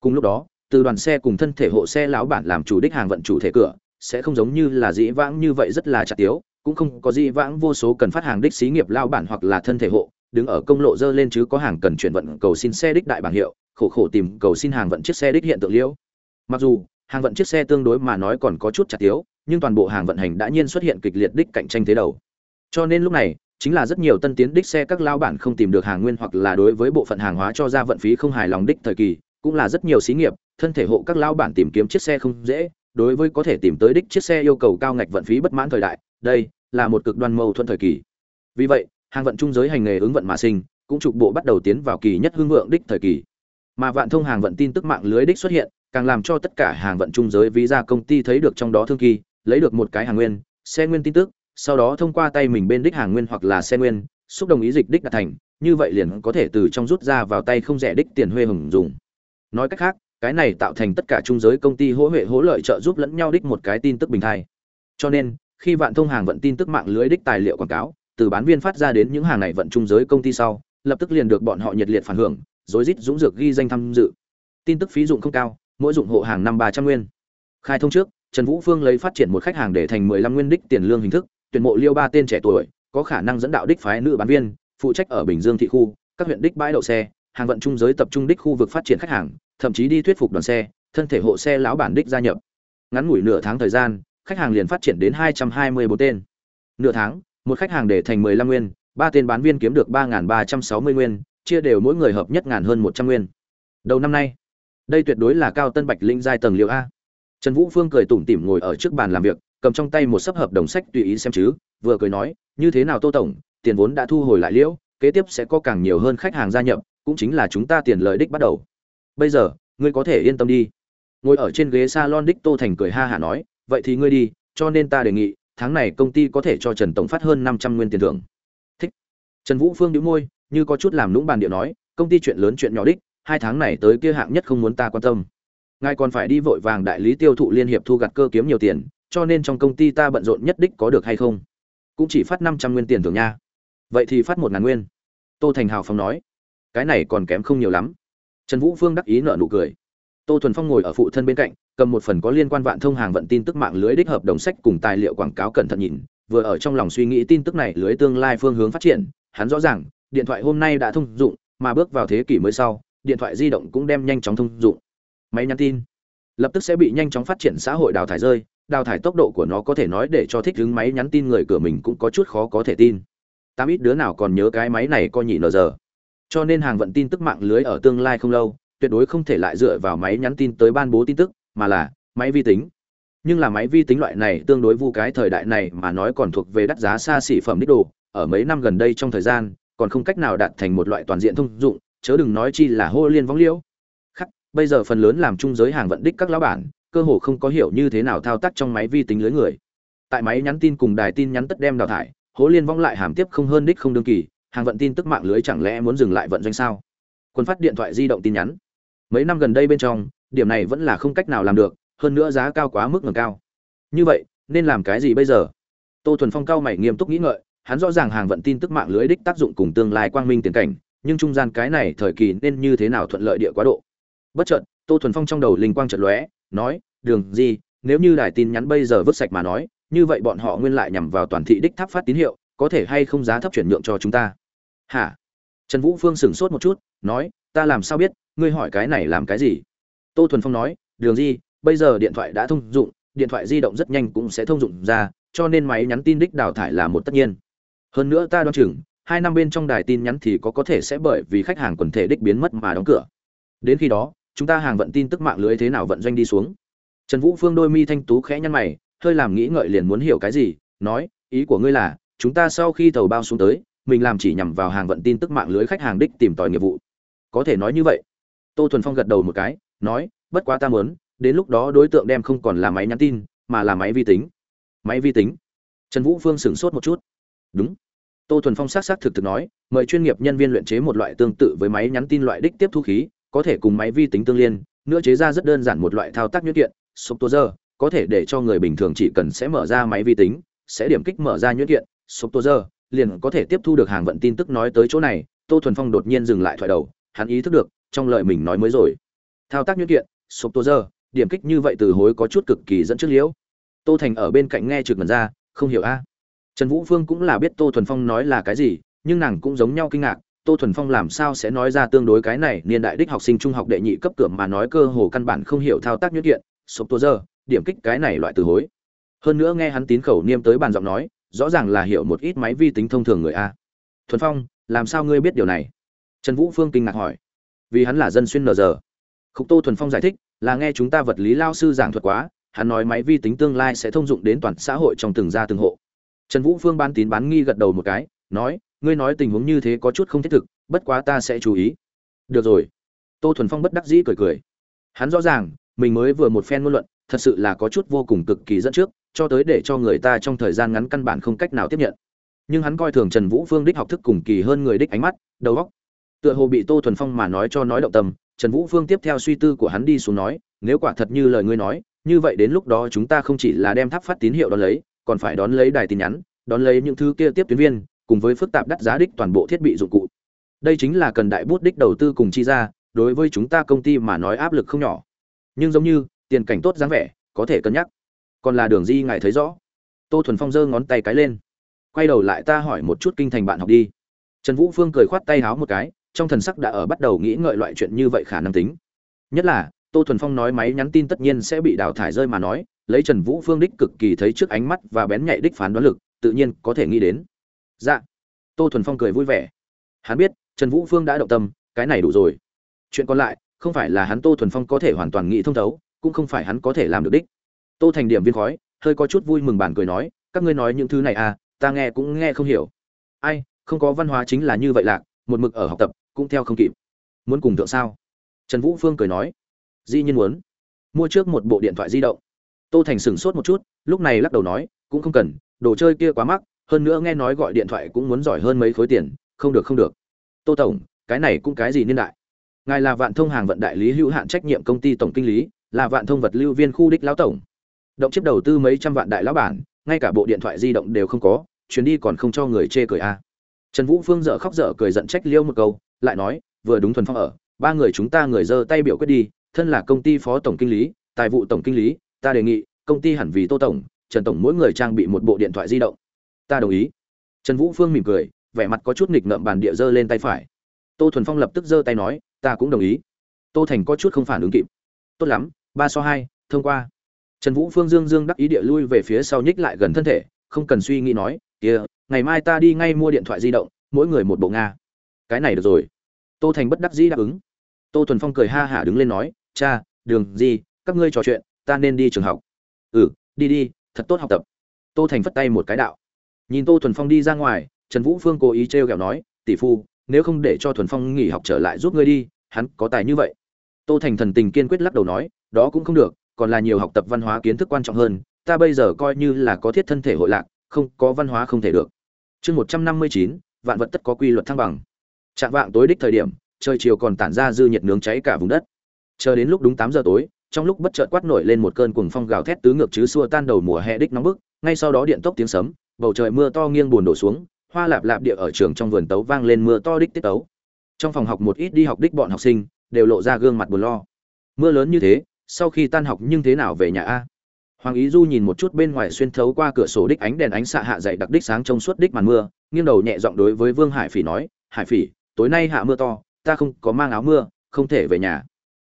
A: Cùng lúc đó, từ đoàn xe cùng thân thể hộ xe lão bản làm chủ đích hàng vận chủ thể cửa, sẽ không giống như là dĩ vãng như vậy rất là chặt tiếu, cũng không có dĩ vãng vô số cần phát hàng đích xí nghiệp lao bản hoặc là thân thể hộ, đứng ở công lộ dơ lên chứ có hàng cần chuyển vận cầu xin xe đích đại bảng hiệu, khổ khổ tìm cầu xin hàng vận chiếc xe đích hiện tượng liễu. Mặc dù hàng vận chiếc xe tương đối mà nói còn có chút chặt tiếu nhưng toàn bộ hàng vận hành đã nhiên xuất hiện kịch liệt đích cạnh tranh thế đầu. Cho nên lúc này, chính là rất nhiều tân tiến đích xe các lao bản không tìm được hàng nguyên hoặc là đối với bộ phận hàng hóa cho ra vận phí không hài lòng đích thời kỳ, cũng là rất nhiều xí nghiệp, thân thể hộ các lao bản tìm kiếm chiếc xe không dễ, đối với có thể tìm tới đích chiếc xe yêu cầu cao ngạch vận phí bất mãn thời đại, đây là một cực đoan mâu thuẫn thời kỳ. Vì vậy, hàng vận trung giới hành nghề ứng vận mà sinh, cũng trục bộ bắt đầu tiến vào kỳ nhất hưng vượng đích thời kỳ. Mà vạn thông hàng vận tin tức mạng lưới đích xuất hiện càng làm cho tất cả hàng vận trung giới ví ra công ty thấy được trong đó thương kỳ, lấy được một cái hàng nguyên, xe nguyên tin tức, sau đó thông qua tay mình bên đích hàng nguyên hoặc là xe nguyên, xúc đồng ý dịch đích đạt thành, như vậy liền có thể từ trong rút ra vào tay không rẻ đích tiền huê hùng dùng. Nói cách khác, cái này tạo thành tất cả trung giới công ty hỗ huệ hỗ lợi trợ giúp lẫn nhau đích một cái tin tức bình thai. Cho nên, khi vạn thông hàng vận tin tức mạng lưới đích tài liệu quảng cáo, từ bán viên phát ra đến những hàng này vận trung giới công ty sau, lập tức liền được bọn họ nhiệt liệt phản hưởng, rối rít dũng dược ghi danh tham dự. Tin tức phí dụng không cao mỗi dụng hộ hàng năm ba trăm nguyên. Khai thông trước, trần vũ phương lấy phát triển một khách hàng để thành mười lăm nguyên đích tiền lương hình thức, tuyển mộ liêu ba tên trẻ tuổi, có khả năng dẫn đạo đích phái nữ bán viên, phụ trách ở bình dương thị khu, các huyện đích bãi đậu xe, hàng vận trung giới tập trung đích khu vực phát triển khách hàng, thậm chí đi thuyết phục đoàn xe, thân thể hộ xe lão bản đích gia nhập. Ngắn ngủi nửa tháng thời gian, khách hàng liền phát triển đến hai trăm hai mươi bốn tên. Nửa tháng, một khách hàng để thành mười lăm nguyên, ba tên bán viên kiếm được ba ba trăm sáu mươi nguyên, chia đều mỗi người hợp nhất ngàn hơn một trăm nguyên. Đầu năm nay đây tuyệt đối là cao tân bạch linh giai tầng liệu a. Trần vũ phương cười tủm tỉm ngồi ở trước bàn làm việc, cầm trong tay một sấp hợp đồng sách tùy ý xem chứ, vừa cười nói, như thế nào tô tổng, tiền vốn đã thu hồi lại liễu, kế tiếp sẽ có càng nhiều hơn khách hàng gia nhập, cũng chính là chúng ta tiền lợi đích bắt đầu. Bây giờ, ngươi có thể yên tâm đi. Ngồi ở trên ghế salon đích tô thành cười ha hả nói, vậy thì ngươi đi, cho nên ta đề nghị, tháng này công ty có thể cho trần tổng phát hơn năm trăm nguyên tiền thưởng. Thích. Trần vũ phương đĩu môi, như có chút làm lũng bàn điệu nói, công ty chuyện lớn chuyện nhỏ đích hai tháng này tới kia hạng nhất không muốn ta quan tâm. Ngài còn phải đi vội vàng đại lý tiêu thụ liên hiệp thu gặt cơ kiếm nhiều tiền, cho nên trong công ty ta bận rộn nhất đích có được hay không? Cũng chỉ phát năm trăm nguyên tiền thưởng nha. Vậy thì phát một ngàn nguyên. Tô thành hào phóng nói. Cái này còn kém không nhiều lắm. Trần vũ phương đắc ý nợ nụ cười. Tô thuần phong ngồi ở phụ thân bên cạnh, cầm một phần có liên quan vạn thông hàng vận tin tức mạng lưới đích hợp đồng sách cùng tài liệu quảng cáo cẩn thận nhìn, vừa ở trong lòng suy nghĩ tin tức này lưới tương lai phương hướng phát triển, hắn rõ ràng, điện thoại hôm nay đã thông dụng, mà bước vào thế kỷ mới sau điện thoại di động cũng đem nhanh chóng thông dụng. Máy nhắn tin lập tức sẽ bị nhanh chóng phát triển xã hội đào thải rơi, đào thải tốc độ của nó có thể nói để cho thích ứng máy nhắn tin người cửa mình cũng có chút khó có thể tin. Tám ít đứa nào còn nhớ cái máy này coi nhị nờ giờ. Cho nên hàng vận tin tức mạng lưới ở tương lai không lâu, tuyệt đối không thể lại dựa vào máy nhắn tin tới ban bố tin tức, mà là máy vi tính. Nhưng là máy vi tính loại này tương đối vu cái thời đại này mà nói còn thuộc về đắt giá xa xỉ phẩm đích đồ, ở mấy năm gần đây trong thời gian, còn không cách nào đạt thành một loại toàn diện thông dụng chớ đừng nói chi là hô liên vong liễu. Khắc, bây giờ phần lớn làm trung giới hàng vận đích các lão bản, cơ hồ không có hiểu như thế nào thao tác trong máy vi tính lưới người. Tại máy nhắn tin cùng đài tin nhắn tất đem đào thải hố liên vong lại hàm tiếp không hơn đích không đương kỳ, hàng vận tin tức mạng lưới chẳng lẽ muốn dừng lại vận doanh sao? Quân phát điện thoại di động tin nhắn. Mấy năm gần đây bên trong, điểm này vẫn là không cách nào làm được, hơn nữa giá cao quá mức ngầm cao. Như vậy, nên làm cái gì bây giờ? Tô thuần phong cao mày nghiêm túc nghĩ ngợi, hắn rõ ràng hàng vận tin tức mạng lưới đích tác dụng cùng tương lai quang minh tiền cảnh nhưng trung gian cái này thời kỳ nên như thế nào thuận lợi địa quá độ. Bất chợt, tô thuần phong trong đầu linh quang chợt lóe, nói, đường gì, nếu như đài tin nhắn bây giờ vứt sạch mà nói, như vậy bọn họ nguyên lại nhằm vào toàn thị đích tháp phát tín hiệu, có thể hay không giá thấp chuyển nhượng cho chúng ta? Hả? Trần vũ phương sửng sốt một chút, nói, ta làm sao biết, ngươi hỏi cái này làm cái gì? Tô thuần phong nói, đường di bây giờ điện thoại đã thông dụng, điện thoại di động rất nhanh cũng sẽ thông dụng ra, cho nên máy nhắn tin đích đào thải là một tất nhiên. Hơn nữa ta đoán chừng hai năm bên trong đài tin nhắn thì có có thể sẽ bởi vì khách hàng quần thể đích biến mất mà đóng cửa. Đến khi đó, chúng ta hàng vận tin tức mạng lưới thế nào vận doanh đi xuống. Trần vũ phương đôi mi thanh tú khẽ nhăn mày, hơi làm nghĩ ngợi liền muốn hiểu cái gì, nói, ý của ngươi là, chúng ta sau khi tàu bao xuống tới, mình làm chỉ nhằm vào hàng vận tin tức mạng lưới khách hàng đích tìm tòi nghiệp vụ. Có thể nói như vậy. Tô thuần phong gật đầu một cái, nói, bất quá ta muốn, đến lúc đó đối tượng đem không còn là máy nhắn tin, mà là máy vi tính. Máy vi tính? Trần vũ phương sửng sốt một chút. Đúng tô thuần phong s á thực thực nói, mời chuyên nghiệp nhân viên luyện chế một loại tương tự với máy nhắn tin loại đích tiếp thu khí, có thể cùng máy vi tính tương liên, nữa chế ra rất đơn giản một loại thao tác nhuyễn kiện, software, có thể để cho người bình thường chỉ cần sẽ mở ra máy vi tính, sẽ điểm kích mở ra nhuyễn kiện, software, liền có thể tiếp thu được hàng vận tin tức nói tới chỗ này, tô thuần phong đột nhiên dừng lại thoại đầu, hắn ý thức được, trong lời mình nói mới rồi. Thao tác nhuyễn kiện, software, điểm kích như vậy từ hối có chút cực kỳ dẫn trước liễu. Tô thành ở bên cạnh nghe trực ngần ra, không hiểu a trần vũ phương cũng là biết tô thuần phong nói là cái gì, nhưng nàng cũng giống nhau kinh ngạc, tô thuần phong làm sao sẽ nói ra tương đối cái này, niên đại đích học sinh trung học đệ nhị cấp cửa mà nói cơ hồ căn bản không hiểu thao tác nhuyễn kiện sộp tô giờ, điểm kích cái này loại từ hối. Hơn nữa nghe hắn tín khẩu niêm tới bàn giọng nói, rõ ràng là hiểu một ít máy vi tính thông thường người a. Thuần phong, làm sao ngươi biết điều này? Trần vũ phương kinh ngạc hỏi. Vì hắn là dân xuyên nờ giờ. Khúc tô thuần phong giải thích, là nghe chúng ta vật lý lao sư giảng thuật quá, hắn nói máy vi tính tương lai sẽ thông dụng đến toàn xã hội trong từng gia từng hộ trần vũ phương bán tín bán nghi gật đầu một cái, nói, ngươi nói tình huống như thế có chút không thiết thực, bất quá ta sẽ chú ý. Được rồi. Tô thuần phong bất đắc dĩ cười cười. Hắn rõ ràng, mình mới vừa một phen ngôn luận, thật sự là có chút vô cùng cực kỳ dẫn trước, cho tới để cho người ta trong thời gian ngắn căn bản không cách nào tiếp nhận. Nhưng hắn coi thường trần vũ phương đích học thức cùng kỳ hơn người đích ánh mắt, đầu óc. Tựa hồ bị tô thuần phong mà nói cho nói động tâm, trần vũ phương tiếp theo suy tư của hắn đi xuống nói, nếu quả thật như lời ngươi nói, như vậy đến lúc đó chúng ta không chỉ là đem tháp phát tín hiệu đó lấy còn phải đón lấy đài tin nhắn, đón lấy những thứ kia tiếp tuyến viên, cùng với phức tạp đắt giá đích toàn bộ thiết bị dụng cụ. Đây chính là cần đại bút đích đầu tư cùng chi ra, đối với chúng ta công ty mà nói áp lực không nhỏ. Nhưng giống như, tiền cảnh tốt dáng vẻ, có thể cân nhắc. Còn là đường di ngài thấy rõ. Tô thuần phong giơ ngón tay cái lên. Quay đầu lại ta hỏi một chút kinh thành bạn học đi. Trần vũ phương cười khoát tay háo một cái, trong thần sắc đã ở bắt đầu nghĩ ngợi loại chuyện như vậy khả năng tính. Nhất là, tô thuần phong nói máy nhắn tin tất nhiên sẽ bị đào thải rơi mà nói lấy trần vũ phương đích cực kỳ thấy trước ánh mắt và bén nhạy đích phán đoán lực, tự nhiên có thể nghĩ đến. Dạ. Tô thuần phong cười vui vẻ. Hắn biết, trần vũ phương đã động tâm, cái này đủ rồi. Chuyện còn lại, không phải là hắn tô thuần phong có thể hoàn toàn nghĩ thông thấu, cũng không phải hắn có thể làm được đích. Tô thành điểm viên khói, hơi có chút vui mừng bản cười nói, các ngươi nói những thứ này à ta nghe cũng nghe không hiểu. Ai, không có văn hóa chính là như vậy lạc, một mực ở học tập, cũng theo không kịp. Muốn cùng thượng sao? Trần vũ phương cười nói. Dĩ nhiên muốn. Mua trước một bộ điện thoại di động tô thành sửng sốt một chút, lúc này lắc đầu nói, cũng không cần, đồ chơi kia quá mắc, hơn nữa nghe nói gọi điện thoại cũng muốn giỏi hơn mấy khối tiền, không được không được. Tô tổng, cái này cũng cái gì niên đại? Ngài là vạn thông hàng vận đại lý hữu hạn trách nhiệm công ty tổng kinh lý, là vạn thông vật lưu viên khu đích lão tổng. Động chiếc đầu tư mấy trăm vạn đại lão bản, ngay cả bộ điện thoại di động đều không có, chuyến đi còn không cho người chê cười a. À. trần vũ phương dở khóc dở cười giận trách liêu một câu, lại nói, vừa đúng thuần phong ở, ba người chúng ta người giơ tay biểu quyết đi, thân là công ty phó tổng kinh lý, tài vụ tổng kinh lý ta đề nghị, công ty hẳn vì tô tổng, trần tổng mỗi người trang bị một bộ điện thoại di động. Ta đồng ý. Trần vũ phương mỉm cười, vẻ mặt có chút nghịch ngợm bàn địa giơ lên tay phải. Tô thuần phong lập tức giơ tay nói, ta cũng đồng ý. Tô thành có chút không phản ứng kịp. Tốt lắm, ba so hai, thông qua. Trần vũ phương dương dương đắc ý địa lui về phía sau nhích lại gần thân thể, không cần suy nghĩ nói, kia, ngày mai ta đi ngay mua điện thoại di động, mỗi người một bộ nga. Cái này được rồi. Tô thành bất đắc dĩ đáp ứng. Tô thuần phong cười ha hả đứng lên nói, cha, đường gì, các ngươi trò chuyện ta nên đi trường học. Ừ đi đi, thật tốt học tập. Tô thành phất tay một cái đạo. Nhìn tô thuần phong đi ra ngoài, trần vũ phương cố ý t r kẹo nói, tỷ phu, nếu không để cho thuần phong nghỉ học trở lại giúp ngươi đi, hắn có tài như vậy. Tô thành thần tình kiên quyết lắc đầu nói, đó cũng không được, còn là nhiều học tập văn hóa kiến thức quan trọng hơn, ta bây giờ coi như là có thiết thân thể hội lạc, không có văn hóa không thể được. Chương một trăm năm mươi chín, vạn vật tất có quy luật thăng bằng. Chạm vạng tối đích thời điểm, trời chiều còn tản ra dư nhiệt nướng cháy cả vùng đất. Chờ đến lúc đúng tám giờ tối trong lúc bất chợt quát nổi lên một cơn cuồng phong gào thét tứ ngược chứ xua tan đầu mùa hè đích nóng bức, ngay sau đó điện tốc tiếng sấm, bầu trời mưa to nghiêng buồn đổ xuống, hoa lạp lạp địa ở trường trong vườn tấu vang lên mưa to đích tiết tấu. Trong phòng học một ít đi học đích bọn học sinh đều lộ ra gương mặt buồn lo. Mưa lớn như thế, sau khi tan học nhưng thế nào về nhà a? Hoàng ý du nhìn một chút bên ngoài xuyên thấu qua cửa sổ đích ánh đèn ánh xạ hạ dậy đặc đích sáng trong suốt đích màn mưa, nghiêng đầu nhẹ giọng đối với vương hải phỉ nói, hải phỉ, tối nay hạ mưa to, ta không có mang áo mưa, không thể về nhà.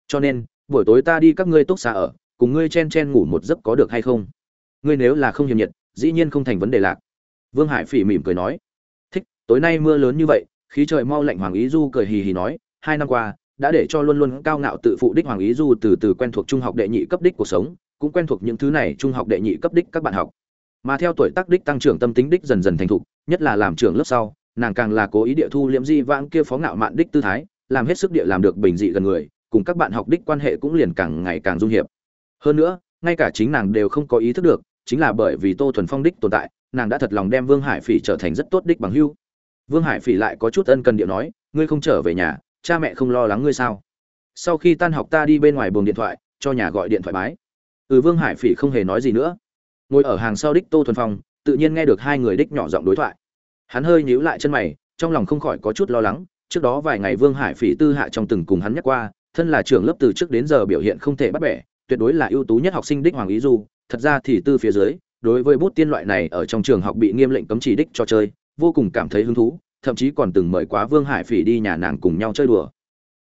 A: Cho nên buổi tối ta đi các ngươi túc xa ở, cùng ngươi chen chen ngủ một giấc có được hay không? Ngươi nếu là không hiểm nhiệt, dĩ nhiên không thành vấn đề lạc. Vương hải phỉ mỉm cười nói. Thích, tối nay mưa lớn như vậy, khí trời mau lạnh hoàng ý du cười hì hì nói, hai năm qua, đã để cho luôn luôn cao ngạo tự phụ đích hoàng ý du từ từ quen thuộc trung học đệ nhị cấp đích cuộc sống, cũng quen thuộc những thứ này trung học đệ nhị cấp đích các bạn học. Mà theo tuổi tác đích tăng trưởng tâm tính đích dần dần thành thục, nhất là làm trưởng lớp sau, nàng càng là cố ý địa thu liễm di vãng kia phó ngạo mạn đích tư thái, làm hết sức địa làm được bình dị gần người cùng các bạn học đích quan hệ cũng liền càng ngày càng dung hiệp. Hơn nữa, ngay cả chính nàng đều không có ý thức được, chính là bởi vì tô thuần phong đích tồn tại, nàng đã thật lòng đem vương hải phỉ trở thành rất tốt đích bằng hưu vương hải phỉ lại có chút ân cần điệu nói, ngươi không trở về nhà, cha mẹ không lo lắng ngươi sao? Sau khi tan học ta đi bên ngoài buồng điện thoại, cho nhà gọi điện thoại bái. Ừ vương hải phỉ không hề nói gì nữa. Ngồi ở hàng sau đích tô thuần phong, tự nhiên nghe được hai người đích nhỏ giọng đối thoại. Hắn hơi nhíu lại chân mày, trong lòng không khỏi có chút lo lắng, trước đó vài ngày vương hải phỉ tư hạ trong từng cùng hắn nhắc qua thân là trưởng lớp từ trước đến giờ biểu hiện không thể bắt bẻ, tuyệt đối là ưu tú nhất học sinh đích hoàng ý du. Thật ra thì tư phía dưới, đối với bút tiên loại này ở trong trường học bị nghiêm lệnh cấm chỉ đích cho chơi, vô cùng cảm thấy hứng thú, thậm chí còn từng mời quá vương hải phỉ đi nhà nàng cùng nhau chơi đùa.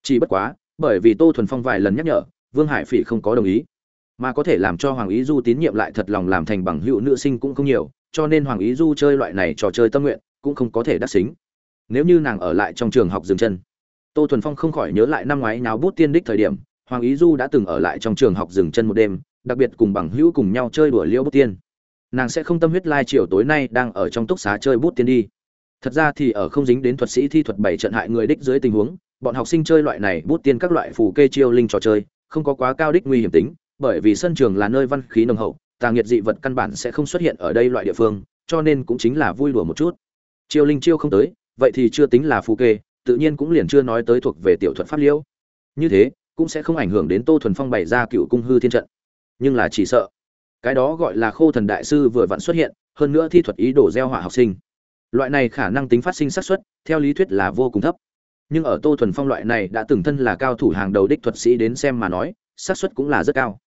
A: Chỉ bất quá, bởi vì tô thuần phong vài lần nhắc nhở, vương hải phỉ không có đồng ý. Mà có thể làm cho hoàng ý du tín nhiệm lại thật lòng làm thành bằng hữu nữ sinh cũng không nhiều, cho nên hoàng ý du chơi loại này trò chơi tâm nguyện cũng không có thể đắc xính. Nếu như nàng ở lại trong trường học dừng chân tô thuần phong không khỏi nhớ lại năm ngoái nào bút tiên đích thời điểm, hoàng ý du đã từng ở lại trong trường học dừng chân một đêm, đặc biệt cùng bằng hữu cùng nhau chơi đùa liễu bút tiên. Nàng sẽ không tâm huyết lai chiều tối nay đang ở trong túc xá chơi bút tiên đi. Thật ra thì ở không dính đến thuật sĩ thi thuật bảy trận hại người đích dưới tình huống, bọn học sinh chơi loại này bút tiên các loại phù kê chiêu linh trò chơi, không có quá cao đích nguy hiểm tính, bởi vì sân trường là nơi văn khí nồng hậu, tà nghiệt dị vật căn bản sẽ không xuất hiện ở đây loại địa phương, cho nên cũng chính là vui đùa một chút. Chiêu linh chiêu không tới, vậy thì chưa tính là phù kê tự nhiên cũng liền chưa nói tới thuộc về tiểu thuật pháp liễu. Như thế, cũng sẽ không ảnh hưởng đến tô thuần phong bày ra cựu cung hư thiên trận. Nhưng là chỉ sợ, cái đó gọi là khô thần đại sư vừa vặn xuất hiện, hơn nữa thi thuật ý đồ gieo họa học sinh. Loại này khả năng tính phát sinh xác suất, theo lý thuyết là vô cùng thấp. Nhưng ở tô thuần phong loại này đã từng thân là cao thủ hàng đầu đích thuật sĩ đến xem mà nói, xác suất cũng là rất cao.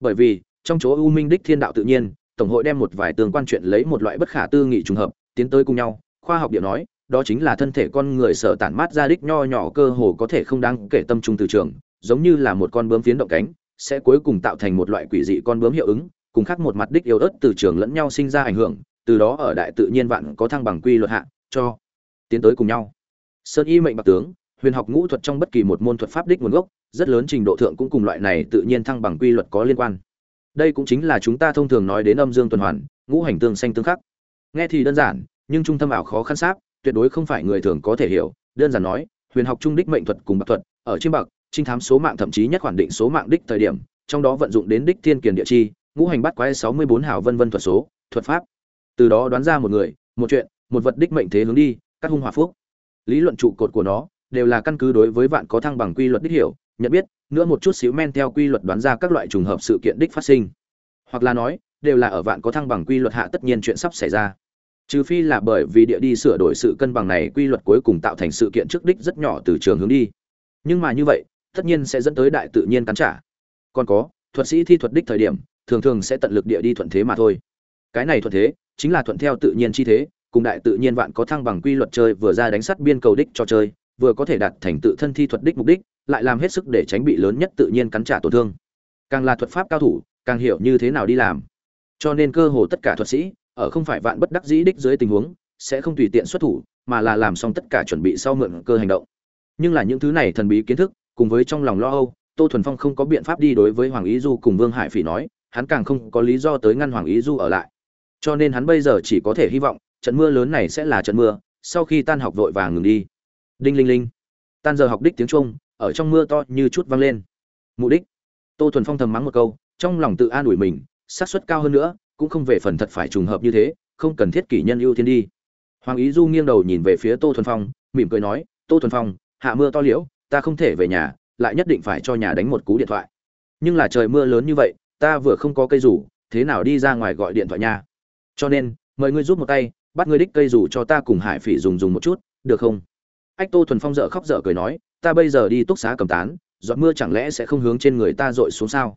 A: Bởi vì, trong chỗ u minh đích thiên đạo tự nhiên, tổng hội đem một vài tương quan chuyện lấy một loại bất khả tư nghị trùng hợp, tiến tới cùng nhau, khoa học điệu nói đó chính là thân thể con người sở tản mát ra đích nho nhỏ cơ hồ có thể không đáng kể tâm trung từ trường, giống như là một con bướm phiến động cánh, sẽ cuối cùng tạo thành một loại quỷ dị con bướm hiệu ứng, cùng khác một mặt đích yếu ớt từ trường lẫn nhau sinh ra ảnh hưởng, từ đó ở đại tự nhiên vạn có thăng bằng quy luật hạ, cho tiến tới cùng nhau. Sơn y mệnh bạc tướng, huyền học ngũ thuật trong bất kỳ một môn thuật pháp đích nguồn gốc, rất lớn trình độ thượng cũng cùng loại này tự nhiên thăng bằng quy luật có liên quan. Đây cũng chính là chúng ta thông thường nói đến âm dương tuần hoàn, ngũ hành tương xanh tương khắc. Nghe thì đơn giản, nhưng trung tâm ảo khó khăn sáp tuyệt đối không phải người thường có thể hiểu, đơn giản nói, huyền học trung đích mệnh thuật cùng bạc thuật, ở trên bậc trinh thám số mạng thậm chí nhất khoản định số mạng đích thời điểm, trong đó vận dụng đến đích thiên kiền địa chi, ngũ hành bắt quái sáu mươi bốn hào vân vân thuật số, thuật pháp. Từ đó đoán ra một người, một chuyện, một vật đích mệnh thế hướng đi, các hung hòa phúc. Lý luận trụ cột của nó, đều là căn cứ đối với vạn có thăng bằng quy luật đích hiểu, nhận biết, nữa một chút xíu men theo quy luật đoán ra các loại trùng hợp sự kiện đích phát sinh. Hoặc là nói, đều là ở vạn có thăng bằng quy luật hạ tất nhiên chuyện sắp xảy ra trừ phi là bởi vì địa đi sửa đổi sự cân bằng này quy luật cuối cùng tạo thành sự kiện trước đích rất nhỏ từ trường hướng đi. Nhưng mà như vậy, tất nhiên sẽ dẫn tới đại tự nhiên cắn trả. Còn có, thuật sĩ thi thuật đích thời điểm, thường thường sẽ tận lực địa đi thuận thế mà thôi. Cái này thuận thế, chính là thuận theo tự nhiên chi thế, cùng đại tự nhiên vạn có thăng bằng quy luật chơi vừa ra đánh sắt biên cầu đích cho chơi, vừa có thể đạt thành tự thân thi thuật đích mục đích, lại làm hết sức để tránh bị lớn nhất tự nhiên cắn trả tổn thương. Càng là thuật pháp cao thủ, càng hiểu như thế nào đi làm. Cho nên cơ hồ tất cả thuật sĩ ở không phải vạn bất đắc dĩ đích dưới tình huống, sẽ không tùy tiện xuất thủ, mà là làm xong tất cả chuẩn bị sau mượn cơ hành động. Nhưng là những thứ này thần bí kiến thức, cùng với trong lòng lo âu, tô thuần phong không có biện pháp đi đối với hoàng ý du cùng vương hải phỉ nói, hắn càng không có lý do tới ngăn hoàng ý du ở lại. Cho nên hắn bây giờ chỉ có thể hy vọng, trận mưa lớn này sẽ là trận mưa, sau khi tan học vội vàng ngừng đi. Đinh linh linh. Tan giờ học đích tiếng trung, ở trong mưa to như chút vang lên. Mục đích. Tô thuần phong thầm mắng một câu, trong lòng tự an ủi mình, xác suất cao hơn nữa cũng không về phần thật phải trùng hợp như thế, không cần thiết kỷ nhân ưu tiên đi. Hoàng ý du nghiêng đầu nhìn về phía tô thuần phong, mỉm cười nói, tô thuần phong, hạ mưa to liễu, ta không thể về nhà, lại nhất định phải cho nhà đánh một cú điện thoại. Nhưng là trời mưa lớn như vậy, ta vừa không có cây rủ, thế nào đi ra ngoài gọi điện thoại nha. Cho nên, mời ngươi giúp một tay, bắt ngươi đích cây rủ cho ta cùng hải phỉ dùng dùng một chút, được không? Ách, tô thuần phong dợ khóc dở cười nói, ta bây giờ đi túc xá cầm tán, giọt mưa chẳng lẽ sẽ không hướng trên người ta dội xuống sao?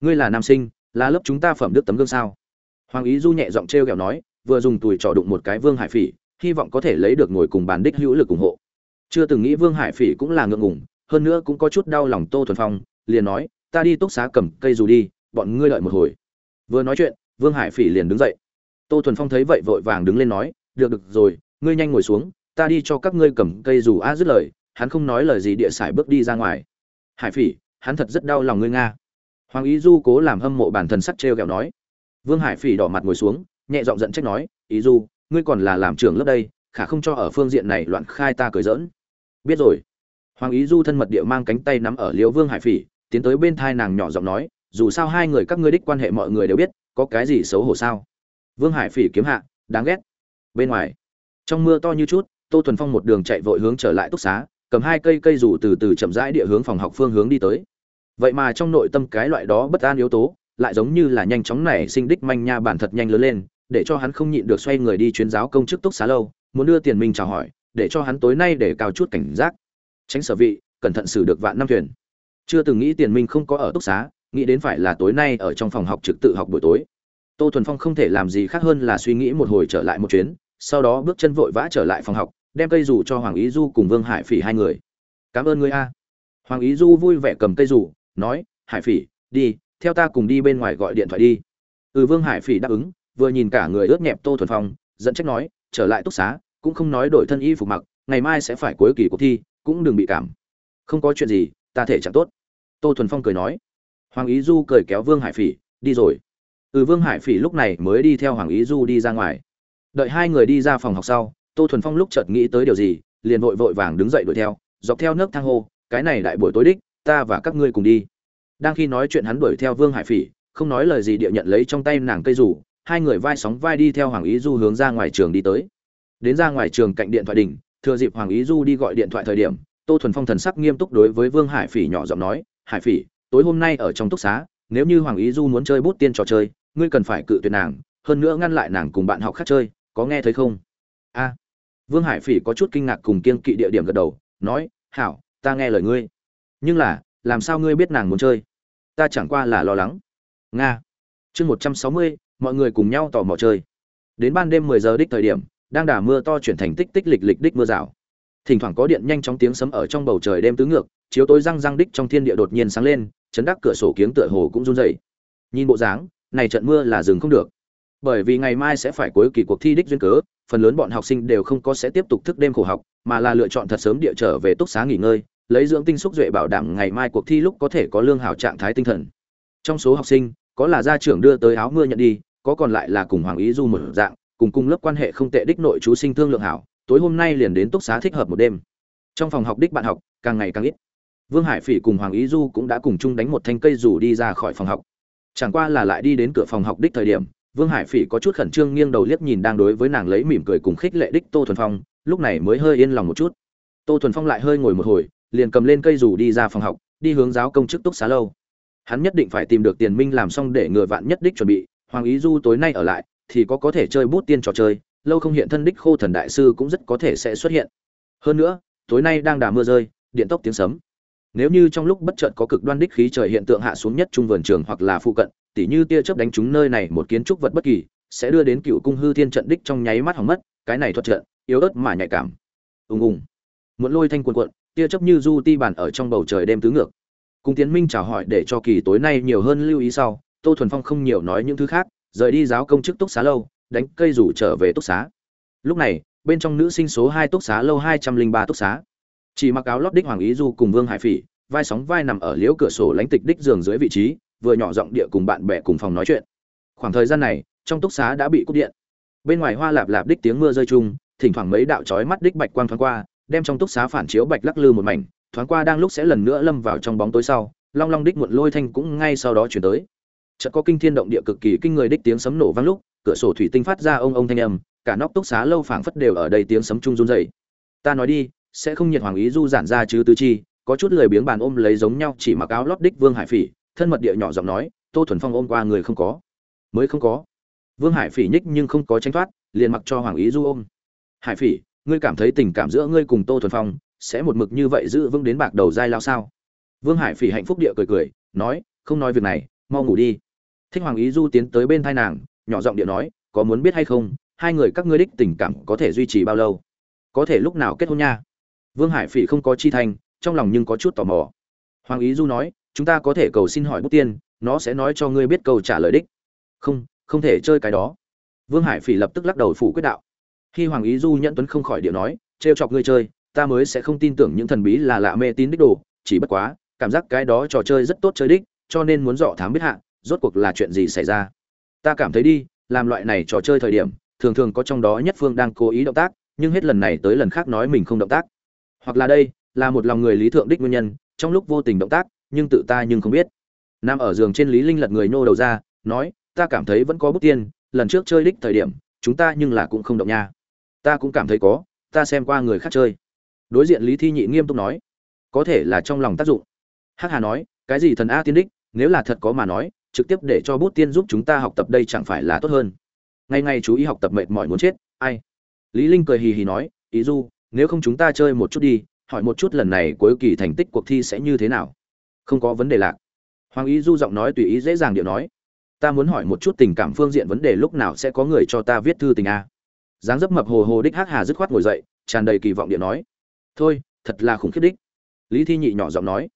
A: Ngươi là nam sinh, là lớp chúng ta phẩm đức tấm gương sao? Hoàng ý du nhẹ giọng t r e o kẹo nói, vừa dùng tùi trò đụng một cái vương hải phỉ, hy vọng có thể lấy được ngồi cùng bàn đích hữu lực ủng hộ. Chưa từng nghĩ vương hải phỉ cũng là ngượng ngùng, hơn nữa cũng có chút đau lòng tô thuần phong, liền nói, ta đi túc xá cầm cây dù đi, bọn ngươi đợi một hồi. Vừa nói chuyện, vương hải phỉ liền đứng dậy. Tô thuần phong thấy vậy vội vàng đứng lên nói, được được rồi, ngươi nhanh ngồi xuống, ta đi cho các ngươi cầm cây dù a dứt lời, hắn không nói lời gì địa sải bước đi ra ngoài. Hải phỉ, hắn thật rất đau lòng ngươi nga. Hoàng ý du cố làm hâm mộ bản thân sắc trêu ghẹo nói vương hải phỉ đỏ mặt ngồi xuống, nhẹ giọng giận trách nói, ý du, ngươi còn là làm trưởng lớp đây, khả không cho ở phương diện này loạn khai ta cười giỡn. Biết rồi. Hoàng ý du thân mật địa mang cánh tay nắm ở liễu vương hải phỉ, tiến tới bên thai nàng nhỏ giọng nói, dù sao hai người các ngươi đích quan hệ mọi người đều biết, có cái gì xấu hổ sao? Vương hải phỉ kiếm hạ, đáng ghét. Bên ngoài, trong mưa to như chút, tô thuần phong một đường chạy vội hướng trở lại túc xá, cầm hai cây cây rủ từ từ chậm rãi địa hướng phòng học phương hướng đi tới. Vậy mà trong nội tâm cái loại đó bất an yếu tố lại giống như là nhanh chóng nảy sinh đích manh nha bản thật nhanh lớn lên, để cho hắn không nhịn được xoay người đi chuyến giáo công chức túc xá lâu, muốn đưa tiền mình chào hỏi, để cho hắn tối nay để cao chút cảnh giác. Tránh sở vị, cẩn thận xử được vạn năm thuyền. Chưa từng nghĩ tiền minh không có ở túc xá, nghĩ đến phải là tối nay ở trong phòng học trực tự học buổi tối. Tô thuần phong không thể làm gì khác hơn là suy nghĩ một hồi trở lại một chuyến, sau đó bước chân vội vã trở lại phòng học, đem cây dù cho hoàng ý du cùng vương hải phỉ hai người. Cảm ơn ngươi a. Hoàng ý du vui vẻ cầm cây dù, nói, hải phỉ, đi theo ta cùng đi bên ngoài gọi điện thoại đi. Ừ vương hải phỉ đáp ứng, vừa nhìn cả người ướt nhẹp tô thuần phong dẫn trách nói, trở lại túc xá, cũng không nói đổi thân y phục mặc, ngày mai sẽ phải cuối kỳ cuộc thi, cũng đừng bị cảm. Không có chuyện gì, ta thể chẳng tốt. Tô thuần phong cười nói. Hoàng ý du cười kéo vương hải phỉ, đi rồi. Ừ vương hải phỉ lúc này mới đi theo hoàng ý du đi ra ngoài. Đợi hai người đi ra phòng học sau, tô thuần phong lúc chợt nghĩ tới điều gì, liền vội vội vàng đứng dậy đuổi theo, dọc theo nước thang hô, cái này đại buổi tối đích, ta và các ngươi cùng đi đang khi nói chuyện hắn đuổi theo vương hải phỉ, không nói lời gì địa nhận lấy trong tay nàng cây rủ, hai người vai sóng vai đi theo hoàng ý du hướng ra ngoài trường đi tới. Đến ra ngoài trường cạnh điện thoại đỉnh, thừa dịp hoàng ý du đi gọi điện thoại thời điểm, tô thuần phong thần sắc nghiêm túc đối với vương hải phỉ nhỏ giọng nói, hải phỉ, tối hôm nay ở trong túc xá, nếu như hoàng ý du muốn chơi bút tiên trò chơi, ngươi cần phải cự tuyệt nàng, hơn nữa ngăn lại nàng cùng bạn học khác chơi, có nghe thấy không? A. Vương hải phỉ có chút kinh ngạc cùng kiên kỵ địa điểm gật đầu, nói, hảo, ta nghe lời ngươi. Nhưng là làm sao ngươi biết nàng muốn chơi? Ta chẳng qua là lo lắng. Nga. Chương một trăm sáu mươi, mọi người cùng nhau tò mò chơi. Đến ban đêm mười giờ đích thời điểm, đang đả mưa to chuyển thành tích tích lịch lịch đích mưa rào. Thỉnh thoảng có điện nhanh chóng tiếng sấm ở trong bầu trời đêm tứ ngược, chiếu tối răng răng đích trong thiên địa đột nhiên sáng lên, chấn đắc cửa sổ kiếng tựa hồ cũng run rẩy. Nhìn bộ dáng, này trận mưa là dừng không được. Bởi vì ngày mai sẽ phải cuối kỳ cuộc thi đích duyên cớ, phần lớn bọn học sinh đều không có sẽ tiếp tục thức đêm khổ học, mà là lựa chọn thật sớm địa trở về túc xá nghỉ ngơi lấy dưỡng tinh xúc duệ bảo đảm ngày mai cuộc thi lúc có thể có lương hảo trạng thái tinh thần. Trong số học sinh có là gia trưởng đưa tới áo mưa nhận đi có còn lại là cùng hoàng ý du một dạng cùng cung lớp quan hệ không tệ đích nội chú sinh thương lượng hảo tối hôm nay liền đến túc xá thích hợp một đêm. Trong phòng học đích bạn học càng ngày càng ít. Vương hải phỉ cùng hoàng ý du cũng đã cùng chung đánh một thanh cây rủ đi ra khỏi phòng học. Chẳng qua là lại đi đến cửa phòng học đích thời điểm Vương Hải Phỉ có chút khẩn trương nghiêng đầu liếc nhìn đang đối với nàng lấy mỉm cười cùng khích lệ đích Tô Thuần Phong, lúc này mới hơi yên lòng một chút. tô thuần phong lại hơi ngồi một hồi liền cầm lên cây dù đi ra phòng học, đi hướng giáo công chức túc xá lâu. Hắn nhất định phải tìm được tiền minh làm xong để người vạn nhất đích chuẩn bị, hoàng ý du tối nay ở lại, thì có có thể chơi bút tiên trò chơi, lâu không hiện thân đích khô thần đại sư cũng rất có thể sẽ xuất hiện. Hơn nữa, tối nay đang đà mưa rơi, điện tốc tiếng sấm. Nếu như trong lúc bất chợt có cực đoan đích khí trời hiện tượng hạ xuống nhất trung vườn trường hoặc là phụ cận, tỉ như tia chớp đánh trúng nơi này một kiến trúc vật bất kỳ, sẽ đưa đến cựu cung hư thiên trận đích trong nháy mắt hỏng mất, cái này thuật trận, yếu ớt mà nhạy cảm. Ùng ùng. Muốn lôi thanh cuộn cuộn tia chấp như du ti bản ở trong bầu trời đêm tứ ngược. Cùng tiến minh chào hỏi để cho kỳ tối nay nhiều hơn lưu ý sau, tô thuần phong không nhiều nói những thứ khác, rời đi giáo công chức túc xá lâu, đánh cây rủ trở về túc xá. Lúc này, bên trong nữ sinh số hai túc xá lâu hai trăm linh ba túc xá. Chỉ mặc áo lót đích hoàng ý du cùng vương hải phỉ, vai sóng vai nằm ở liễu cửa sổ lánh tịch đích giường dưới vị trí, vừa nhỏ giọng địa cùng bạn bè cùng phòng nói chuyện. Khoảng thời gian này, trong túc xá đã bị cúp điện. Bên ngoài hoa lạp lạp đích tiếng mưa rơi chung, thỉnh thoảng mấy đạo chói mắt đích bạch quang thoáng qua đem trong túc xá phản chiếu bạch lắc lư một mảnh, thoáng qua đang lúc sẽ lần nữa lâm vào trong bóng tối sau, long long đích muộn lôi thanh cũng ngay sau đó chuyển tới. Chợt có kinh thiên động địa cực kỳ kinh người đích tiếng sấm nổ vang lúc, cửa sổ thủy tinh phát ra ông ông thanh âm, cả nóc túc xá lâu phảng phất đều ở đây tiếng sấm chung run rẩy. Ta nói đi, sẽ không nhiệt hoàng ý du giản ra chứ tứ chi, có chút lười biếng bàn ôm lấy giống nhau chỉ mặc áo lót đích vương hải phỉ, thân mật địa nhỏ giọng nói, tô thuần phong ôm qua người không có. Mới không có. Vương hải phỉ nhích nhưng không có tranh thoát, liền mặc cho hoàng ý du ôm. Hải phỉ ngươi cảm thấy tình cảm giữa ngươi cùng tô thuần phong sẽ một mực như vậy giữ vững đến bạc đầu dai lao sao? Vương hải phỉ hạnh phúc địa cười cười, nói, không nói việc này, mau ngủ đi. Thích hoàng ý du tiến tới bên thai nàng, nhỏ giọng địa nói, có muốn biết hay không, hai người các ngươi đích tình cảm có thể duy trì bao lâu? Có thể lúc nào kết hôn nha? Vương hải phỉ không có chi thành, trong lòng nhưng có chút tò mò. Hoàng ý du nói, chúng ta có thể cầu xin hỏi bút tiên, nó sẽ nói cho ngươi biết câu trả lời đích. Không không thể chơi cái đó. Vương hải phỉ lập tức lắc đầu phủ quyết đạo khi hoàng ý du nhận tuấn không khỏi điệu nói, trêu chọc ngươi chơi, ta mới sẽ không tin tưởng những thần bí là lạ mê tín đích đồ, chỉ bất quá, cảm giác cái đó trò chơi rất tốt chơi đích, cho nên muốn dọ thám biết hạ, rốt cuộc là chuyện gì xảy ra? Ta cảm thấy đi, làm loại này trò chơi thời điểm, thường thường có trong đó nhất phương đang cố ý động tác, nhưng hết lần này tới lần khác nói mình không động tác. Hoặc là đây, là một lòng người lý thượng đích nguyên nhân, trong lúc vô tình động tác, nhưng tự ta nhưng không biết. Nam ở giường trên lý linh lật người nô đầu ra, nói, ta cảm thấy vẫn có bút tiên, lần trước chơi đích thời điểm, chúng ta nhưng là cũng không động nha ta cũng cảm thấy có, ta xem qua người khác chơi. Đối diện lý thi nhị nghiêm túc nói, có thể là trong lòng tác dụng. Hắc hà nói, cái gì thần a tiên đích, nếu là thật có mà nói, trực tiếp để cho bút tiên giúp chúng ta học tập đây chẳng phải là tốt hơn. Ngày ngày chú ý học tập mệt mỏi muốn chết, ai? Lý linh cười hì hì nói, ý du, nếu không chúng ta chơi một chút đi, hỏi một chút lần này cuối kỳ thành tích cuộc thi sẽ như thế nào? Không có vấn đề lạc. Hoàng ý du giọng nói tùy ý dễ dàng điệu nói, ta muốn hỏi một chút tình cảm phương diện vấn đề lúc nào sẽ có người cho ta viết thư tình a? Dáng dấp mập hồ hồ đích hắc hà dứt khoát ngồi dậy, tràn đầy kỳ vọng điện nói, thôi, thật là khủng khiếp đích. Lý thi nhị nhỏ giọng nói.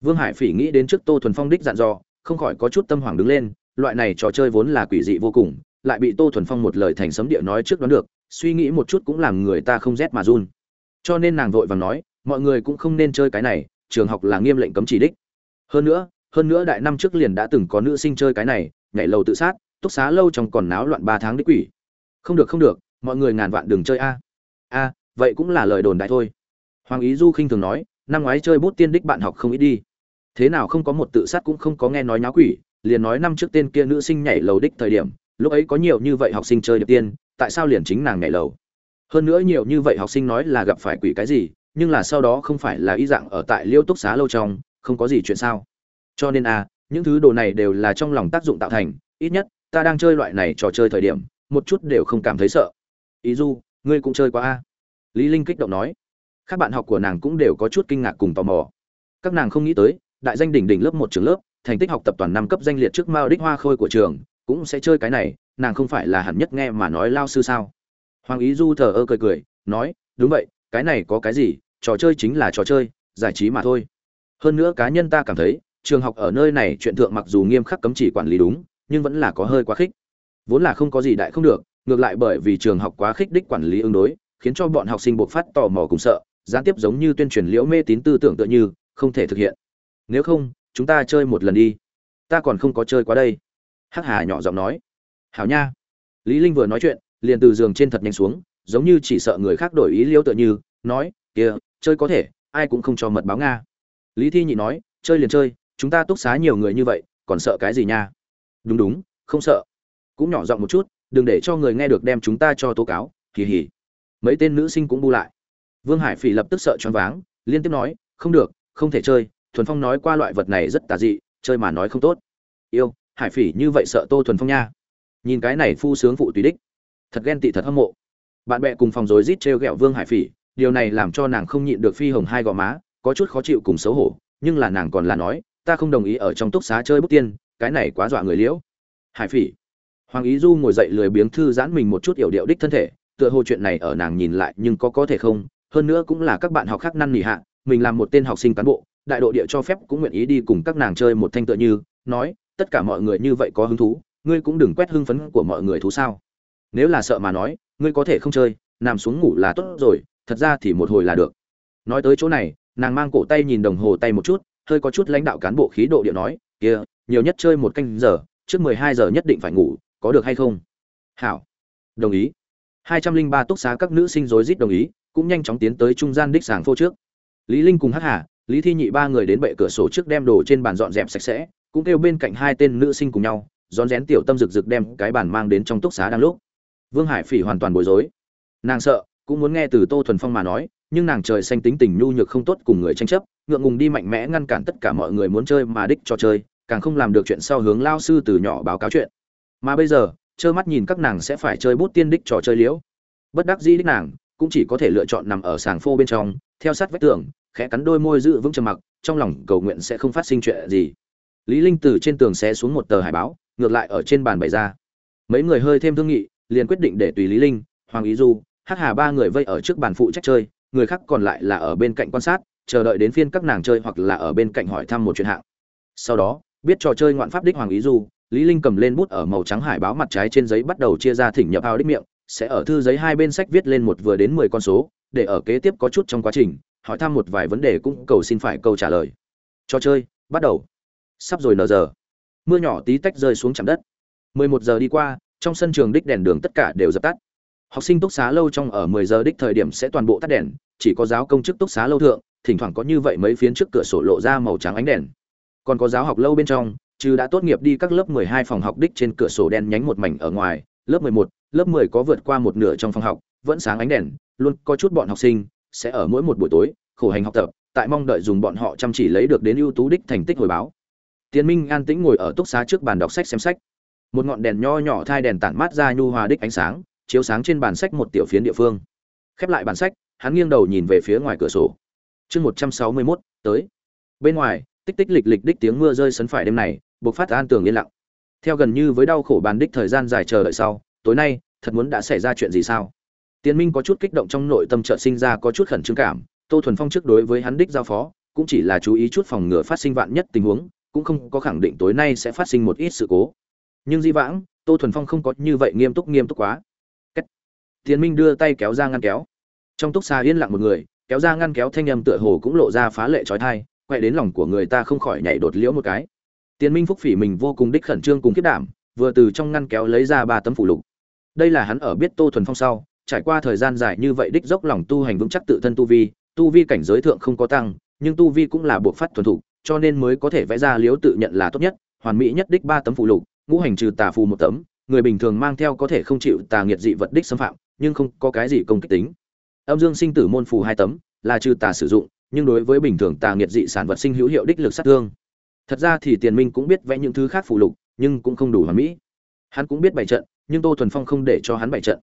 A: Vương hải phỉ nghĩ đến trước tô thuần phong đích dặn dò, không khỏi có chút tâm hoàng đứng lên, loại này trò chơi vốn là quỷ dị vô cùng, lại bị tô thuần phong một lời thành sấm địa nói trước đoán được, suy nghĩ một chút cũng làm người ta không rét mà run. Cho nên nàng vội vàng nói, mọi người cũng không nên chơi cái này, trường học là nghiêm lệnh cấm chỉ đích. Hơn nữa hơn nữa đại năm trước liền đã từng có nữ sinh chơi cái này, nhảy lầu tự sát, túc xá lâu trong còn náo loạn ba tháng đích quỷ. Không được không được mọi người ngàn vạn đừng chơi a. A, vậy cũng là lời đồn đại thôi. Hoàng ý du khinh thường nói, năm ngoái chơi bút tiên đích bạn học không ít đi. Thế nào không có một tự sát cũng không có nghe nói nháo quỷ, liền nói năm trước tên kia nữ sinh nhảy lầu đích thời điểm, lúc ấy có nhiều như vậy học sinh chơi điệp tiên, tại sao liền chính nàng nhảy lầu? Hơn nữa nhiều như vậy học sinh nói là gặp phải quỷ cái gì, nhưng là sau đó không phải là y dạng ở tại liêu túc xá lâu trong, không có gì chuyện sao? Cho nên a, những thứ đồ này đều là trong lòng tác dụng tạo thành, ít nhất, ta đang chơi loại này trò chơi thời điểm, một chút đều không cảm thấy sợ ý du, ngươi cũng chơi quá a. Lý linh kích động nói. Các bạn học của nàng cũng đều có chút kinh ngạc cùng tò mò. Các nàng không nghĩ tới, đại danh đỉnh đỉnh lớp một trường lớp, thành tích học tập toàn năm cấp danh liệt trước mao đích hoa khôi của trường, cũng sẽ chơi cái này, nàng không phải là hẳn nhất nghe mà nói lao sư sao? Hoàng ý du thờ ơ cười cười, nói, đúng vậy, cái này có cái gì, trò chơi chính là trò chơi, giải trí mà thôi. Hơn nữa cá nhân ta cảm thấy, trường học ở nơi này chuyện thượng mặc dù nghiêm khắc cấm chỉ quản lý đúng, nhưng vẫn là có hơi quá khích. Vốn là không có gì đại không được ngược lại bởi vì trường học quá khích đích quản lý ứng đối, khiến cho bọn học sinh buộc phát tò mò cùng sợ, gián tiếp giống như tuyên truyền liễu mê tín tư tưởng tựa như, không thể thực hiện. Nếu không, chúng ta chơi một lần đi. Ta còn không có chơi quá đây. Hắc hà nhỏ giọng nói. Hảo nha. Lý linh vừa nói chuyện, liền từ giường trên thật nhanh xuống, giống như chỉ sợ người khác đổi ý liêu tựa như, nói kia chơi có thể, ai cũng không cho mật báo nga. Lý thi nhị nói, chơi liền chơi, chúng ta túc xá nhiều người như vậy, còn sợ cái gì nha? Đúng đúng, không sợ. Cũng nhỏ giọng một chút đừng để cho người nghe được đem chúng ta cho tố cáo kỳ hỉ mấy tên nữ sinh cũng bu lại. Vương hải phỉ lập tức sợ choáng váng, liên tiếp nói, không được, không thể chơi, thuần phong nói qua loại vật này rất tà dị, chơi mà nói không tốt. Yêu, hải phỉ như vậy sợ tô thuần phong nha. Nhìn cái này phu sướng phụ tùy đích. Thật ghen tị thật hâm mộ. Bạn bè cùng phòng rối rít trêu ghẹo vương hải phỉ, điều này làm cho nàng không nhịn được phi hồng hai gò má, có chút khó chịu cùng xấu hổ, nhưng là nàng còn là nói, ta không đồng ý ở trong túc xá chơi bút tiên, cái này quá dọa người liễu. Hải phỉ hoàng ý du ngồi dậy lười biếng thư giãn mình một chút yểu điệu đích thân thể, tựa hồ chuyện này ở nàng nhìn lại nhưng có có thể không, hơn nữa cũng là các bạn học khác năn nỉ hạ, mình làm một tên học sinh cán bộ, đại độ địa cho phép cũng nguyện ý đi cùng các nàng chơi một thanh tựa như, nói, tất cả mọi người như vậy có hứng thú, ngươi cũng đừng quét hưng phấn của mọi người thú sao. Nếu là sợ mà nói, ngươi có thể không chơi, nằm xuống ngủ là tốt rồi, thật ra thì một hồi là được. Nói tới chỗ này, nàng mang cổ tay nhìn đồng hồ tay một chút, hơi có chút lãnh đạo cán bộ khí độ địa nói, kia, nhiều nhất chơi một canh giờ, trước mười hai giờ nhất định phải ngủ có được hay không? Hảo. Đồng ý. Hai trăm linh ba túc xá các nữ sinh rối rít đồng ý, cũng nhanh chóng tiến tới trung gian đích sàng phô trước. Lý linh cùng hắc hà, lý thi nhị ba người đến bệ cửa sổ trước đem đồ trên bàn dọn dẹp sạch sẽ, cũng kêu bên cạnh hai tên nữ sinh cùng nhau, rón rén tiểu tâm rực rực đem cái bàn mang đến trong túc xá đang lúc. Vương hải phỉ hoàn toàn bối rối. Nàng sợ, cũng muốn nghe từ tô thuần phong mà nói, nhưng nàng trời xanh tính tình nhu nhược không tốt cùng người tranh chấp, ngượng ngùng đi mạnh mẽ ngăn cản tất cả mọi người muốn chơi mà đích cho chơi, càng không làm được chuyện sau hướng lao sư từ nhỏ báo cáo chuyện mà bây giờ, trơ mắt nhìn các nàng sẽ phải chơi bút tiên đích trò chơi liễu. Bất đắc dĩ đích nàng, cũng chỉ có thể lựa chọn nằm ở sàng phô bên trong, theo sát vách tường, khẽ cắn đôi môi giữ vững trầm mặc, trong lòng cầu nguyện sẽ không phát sinh chuyện gì. Lý linh từ trên tường xé xuống một tờ hải báo, ngược lại ở trên bàn bày ra. Mấy người hơi thêm thương nghị, liền quyết định để tùy lý linh, hoàng ý du, hắc hà ba người vây ở trước bàn phụ trách chơi, người khác còn lại là ở bên cạnh quan sát, chờ đợi đến phiên các nàng chơi hoặc là ở bên cạnh hỏi thăm một chuyện hạng. Sau đó, biết trò chơi ngoạn pháp đích hoàng ý du lý linh cầm lên bút ở màu trắng hải báo mặt trái trên giấy bắt đầu chia ra thỉnh nhập ao đích miệng, sẽ ở thư giấy hai bên sách viết lên một vừa đến mười con số, để ở kế tiếp có chút trong quá trình, hỏi thăm một vài vấn đề cũng cầu xin phải câu trả lời. Trò chơi, bắt đầu. Sắp rồi nờ giờ. Mưa nhỏ tí tách rơi xuống chạm đất. 11 giờ đi qua, trong sân trường đích đèn đường tất cả đều dập tắt. Học sinh túc xá lâu trong ở 10 giờ đích thời điểm sẽ toàn bộ tắt đèn, chỉ có giáo công chức túc xá lâu thượng, thỉnh thoảng có như vậy mấy phiến trước cửa sổ lộ ra màu trắng ánh đèn. Còn có giáo học lâu bên trong trừ đã tốt nghiệp đi các lớp 12 phòng học đích trên cửa sổ đen nhánh một mảnh ở ngoài. Lớp 11, lớp 10 có vượt qua một nửa trong phòng học vẫn sáng ánh đèn luôn có chút bọn học sinh sẽ ở mỗi một buổi tối khổ hành học tập tại mong đợi dùng bọn họ chăm chỉ lấy được đến ưu tú đích thành tích hồi báo. Tiến minh an tĩnh ngồi ở túc xá trước bàn đọc sách xem sách. Một ngọn đèn nho nhỏ thai đèn tản mát ra nhu hòa đích ánh sáng chiếu sáng trên bàn sách một tiểu phiến địa phương. Khép lại bản sách hắn nghiêng đầu nhìn về phía ngoài cửa sổ. Chương một trăm sáu mươi mốt tới. Bên ngoài tích tích lịch lịch đích tiếng mưa rơi sấn phải đêm này buộc phát an tường yên lặng. Theo gần như với đau khổ bàn đích thời gian dài chờ đợi sau, tối nay, thật muốn đã xảy ra chuyện gì sao? Tiến minh có chút kích động trong nội tâm trợ sinh ra có chút khẩn trương cảm, tô thuần phong trước đối với hắn đích giao phó, cũng chỉ là chú ý chút phòng ngừa phát sinh vạn nhất tình huống, cũng không có khẳng định tối nay sẽ phát sinh một ít sự cố. Nhưng di vãng, tô thuần phong không có như vậy nghiêm túc nghiêm túc quá. Cách. tiến minh đưa tay kéo ra ngăn kéo. Trong túc xa yên lặng một người, kéo ra ngăn kéo thanh âm tựa hồ cũng lộ ra phá lệ trói thai quay đến lòng của người ta không khỏi nhảy đột liễu một cái. Tiền minh phúc phỉ mình vô cùng đích khẩn trương cùng kiếp đảm vừa từ trong ngăn kéo lấy ra ba tấm phủ lục. Đây là hắn ở biết tô thuần phong sau trải qua thời gian dài như vậy đích dốc lòng tu hành vững chắc tự thân tu vi tu vi cảnh giới thượng không có tăng nhưng tu vi cũng là buộc phát thuần thủ, cho nên mới có thể vẽ ra liếu tự nhận là tốt nhất hoàn mỹ nhất đích ba tấm phụ lục ngũ hành trừ tà phù một tấm người bình thường mang theo có thể không chịu tà nghiệt dị vật đích xâm phạm nhưng không có cái gì công kích tính. Âm dương sinh tử môn phù hai tấm là trừ tà sử dụng nhưng đối với bình thường tà nghiệt dị sản vật sinh hữu hiệu đích lực sát thương thật ra thì tiền minh cũng biết vẽ những thứ khác phụ lục, nhưng cũng không đủ hoàn mỹ. Hắn cũng biết bày trận, nhưng tô thuần phong không để cho hắn bày trận.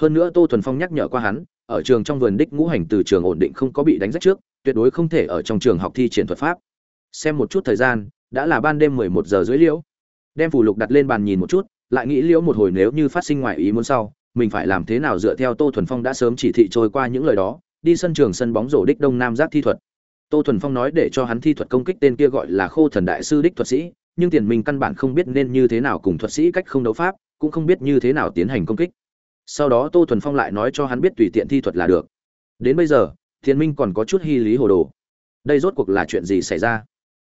A: Hơn nữa tô thuần phong nhắc nhở qua hắn, ở trường trong vườn đích ngũ hành từ trường ổn định không có bị đánh rách trước, tuyệt đối không thể ở trong trường học thi triển thuật pháp. Xem một chút thời gian, đã là ban đêm mười một giờ dưới liễu. Đem phủ lục đặt lên bàn nhìn một chút, lại nghĩ liễu một hồi nếu như phát sinh ngoài ý muốn sau, mình phải làm thế nào dựa theo tô thuần phong đã sớm chỉ thị trôi qua những lời đó, đi sân trường sân bóng rổ đích đông nam giác thi thuật tô thuần phong nói để cho hắn thi thuật công kích tên kia gọi là khô thần đại sư đích thuật sĩ, nhưng tiền Minh căn bản không biết nên như thế nào cùng thuật sĩ cách không đấu pháp, cũng không biết như thế nào tiến hành công kích. Sau đó tô thuần phong lại nói cho hắn biết tùy tiện thi thuật là được. Đến bây giờ, Tiền minh còn có chút hy lý hồ đồ. Đây rốt cuộc là chuyện gì xảy ra?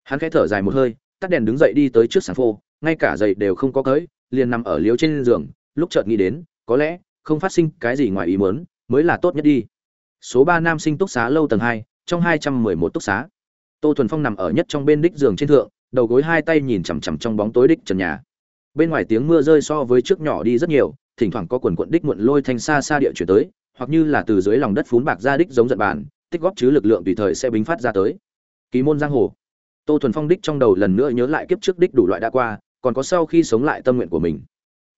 A: Hắn khẽ thở dài một hơi, tắt đèn đứng dậy đi tới trước sàn phô, ngay cả giày đều không có cưới liền nằm ở liếu trên giường, lúc chợt nghĩ đến, có lẽ không phát sinh cái gì ngoài ý muốn, mới là tốt nhất đi. Số ba nam sinh túc xá lâu tầng hai trong hai trăm mười một túc xá. Tô thuần phong nằm ở nhất trong bên đích giường trên thượng, đầu gối hai tay nhìn chằm chằm trong bóng tối đích trần nhà. Bên ngoài tiếng mưa rơi so với trước nhỏ đi rất nhiều, thỉnh thoảng có quần quận đích muộn lôi thanh xa xa địa chuyển tới, hoặc như là từ dưới lòng đất phún bạc ra đích giống giận bàn, tích góp chứ lực lượng tùy thời sẽ bính phát ra tới. Ký môn giang hồ. Tô thuần phong đích trong đầu lần nữa nhớ lại kiếp trước đích đủ loại đã qua, còn có sau khi sống lại tâm nguyện của mình.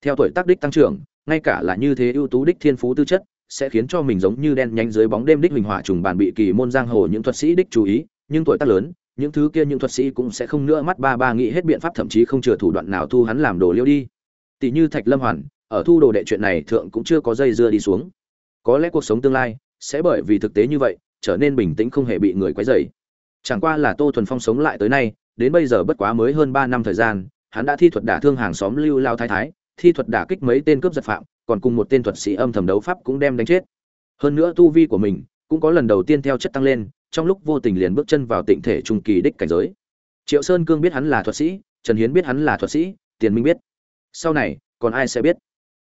A: Theo tuổi tác đích tăng trưởng, ngay cả là như thế ưu tú đích thiên phú tư chất sẽ khiến cho mình giống như đen nhánh dưới bóng đêm đích hình hỏa trùng bàn bị kỳ môn giang hồ những thuật sĩ đích chú ý, nhưng tuổi tác lớn, những thứ kia những thuật sĩ cũng sẽ không nữa mắt ba ba nghĩ hết biện pháp, thậm chí không chừa thủ đoạn nào thu hắn làm đồ liêu đi. Tỷ như thạch lâm hoàn, ở thu đồ đệ chuyện này thượng cũng chưa có dây dưa đi xuống. Có lẽ cuộc sống tương lai sẽ bởi vì thực tế như vậy trở nên bình tĩnh không hề bị người quấy rầy. Chẳng qua là tô thuần phong sống lại tới nay, đến bây giờ bất quá mới hơn ba năm thời gian, hắn đã thi thuật đả thương hàng xóm lưu lao thái thái, thi thuật đả kích mấy tên cướp giật phạm còn cùng một tên thuật sĩ âm thầm đấu pháp cũng đem đánh chết. Hơn nữa tu vi của mình cũng có lần đầu tiên theo chất tăng lên, trong lúc vô tình liền bước chân vào tịnh thể trung kỳ đích cảnh giới. Triệu sơn cương biết hắn là thuật sĩ, trần hiến biết hắn là thuật sĩ, tiền minh biết. Sau này, còn ai sẽ biết?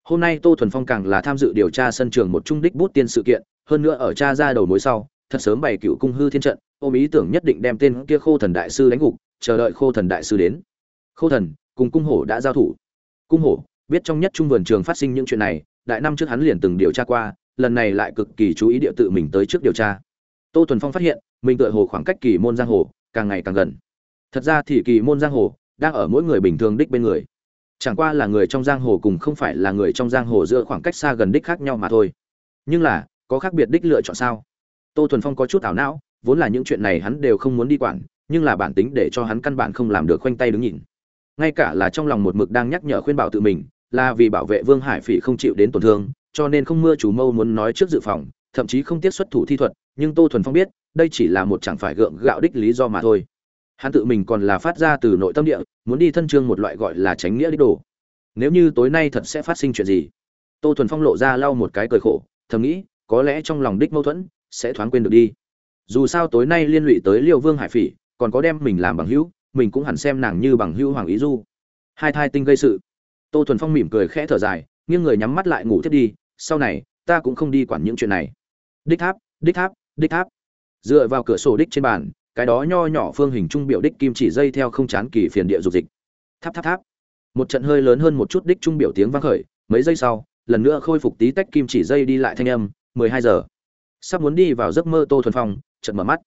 A: Hôm nay tô thuần phong càng là tham dự điều tra sân trường một trung đích bút tiên sự kiện, hơn nữa ở cha ra đầu mối sau, thật sớm bày cựu cung hư thiên trận, ôm ý tưởng nhất định đem tên kia khô thần đại sư đánh gục, chờ đợi khô thần đại sư đến. Khô thần, cùng cung hổ đã giao thủ. Cung hổ biết trong nhất trung vườn trường phát sinh những chuyện này, đại năm trước hắn liền từng điều tra qua, lần này lại cực kỳ chú ý địa tự mình tới trước điều tra. Tô thuần phong phát hiện, mình tựa hồ khoảng cách kỳ môn giang hồ càng ngày càng gần. Thật ra thì kỳ môn giang hồ đang ở mỗi người bình thường đích bên người. Chẳng qua là người trong giang hồ cùng không phải là người trong giang hồ giữa khoảng cách xa gần đích khác nhau mà thôi. Nhưng là, có khác biệt đích lựa chọn sao? Tô thuần phong có chút ảo não, vốn là những chuyện này hắn đều không muốn đi quản, nhưng là bản tính để cho hắn căn bản không làm được khoanh tay đứng nhìn. Ngay cả là trong lòng một mực đang nhắc nhở khuyên bảo tự mình là vì bảo vệ vương hải phỉ không chịu đến tổn thương, cho nên không mưa chủ mâu muốn nói trước dự phòng, thậm chí không tiết xuất thủ thi thuật, nhưng tô thuần phong biết, đây chỉ là một chẳng phải gượng gạo đích lý do mà thôi. Hắn tự mình còn là phát ra từ nội tâm địa, muốn đi thân trương một loại gọi là tránh nghĩa đích đồ. Nếu như tối nay thật sẽ phát sinh chuyện gì? Tô thuần phong lộ ra lau một cái cười khổ, thầm nghĩ, có lẽ trong lòng đích mâu thuẫn sẽ thoáng quên được đi. Dù sao tối nay liên lụy tới liêu vương hải phỉ, còn có đem mình làm bằng hữu, mình cũng hẳn xem nàng như bằng hữu hoàng ý du. Hai thai tinh gây sự tô thuần phong mỉm cười khẽ thở dài, nghiêng người nhắm mắt lại ngủ thiết đi, sau này, ta cũng không đi quản những chuyện này. Đích tháp đích tháp đích tháp. Dựa vào cửa sổ đích trên bàn, cái đó nho nhỏ phương hình trung biểu đích kim chỉ dây theo không chán kỳ phiền địa dục dịch. Tháp tháp tháp. Một trận hơi lớn hơn một chút đích trung biểu tiếng vang khởi, mấy giây sau, lần nữa khôi phục tí tách kim chỉ dây đi lại thanh âm, mười hai giờ. Sắp muốn đi vào giấc mơ tô thuần phong, chợt mở mắt.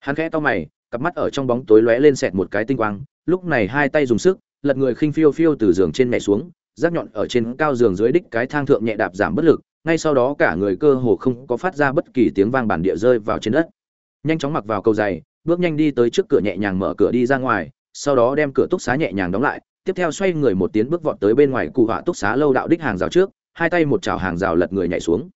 A: Hắn khẽ to mày, cặp mắt ở trong bóng tối lóe lên sẹt một cái tinh quang, lúc này hai tay dùng sức lật người khinh phiêu phiêu từ giường trên nhảy xuống, rác nhọn ở trên cao giường dưới đích cái thang thượng nhẹ đạp giảm bất lực, ngay sau đó cả người cơ hồ không có phát ra bất kỳ tiếng vang bản địa rơi vào trên đất. Nhanh chóng mặc vào cầu giày, bước nhanh đi tới trước cửa nhẹ nhàng mở cửa đi ra ngoài, sau đó đem cửa túc xá nhẹ nhàng đóng lại, tiếp theo xoay người một tiến bước vọt tới bên ngoài cụ họa túc xá lâu đạo đích hàng rào trước, hai tay một chảo hàng rào lật người nhảy xuống.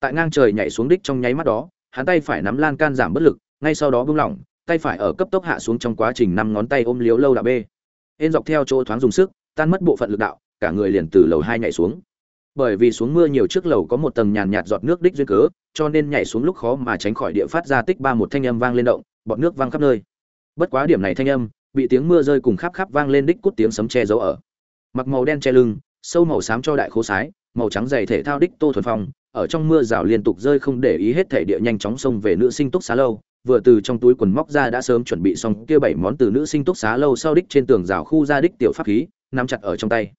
A: Tại ngang trời nhảy xuống đích trong nháy mắt đó, hắn tay phải nắm lan can giảm bất lực, ngay sau đó buông lỏng, tay phải ở cấp tốc hạ xuống trong quá trình năm ngón tay ôm liếu lâu đạo b ên dọc theo chỗ thoáng dùng sức, tan mất bộ phận lực đạo, cả người liền từ lầu hai nhảy xuống. Bởi vì xuống mưa nhiều trước lầu có một tầng nhàn nhạt giọt nước đích duyên cớ, cho nên nhảy xuống lúc khó mà tránh khỏi địa phát ra tích ba một thanh âm vang lên động, bọt nước vang khắp nơi. Bất quá điểm này thanh âm, bị tiếng mưa rơi cùng khắp khắp vang lên đích cút tiếng sấm che giấu ở. Mặc màu đen che lưng, sâu màu xám cho đại khố sái, màu trắng dày thể thao đích tô thuần phong, ở trong mưa rào liên tục rơi không để ý hết thể địa nhanh chóng xông về nữ sinh túc xá lâu vừa từ trong túi quần móc ra đã sớm chuẩn bị xong kia bảy món từ nữ sinh túc xá lâu sau đích trên tường rào khu ra đích tiểu pháp khí, nắm chặt ở trong tay.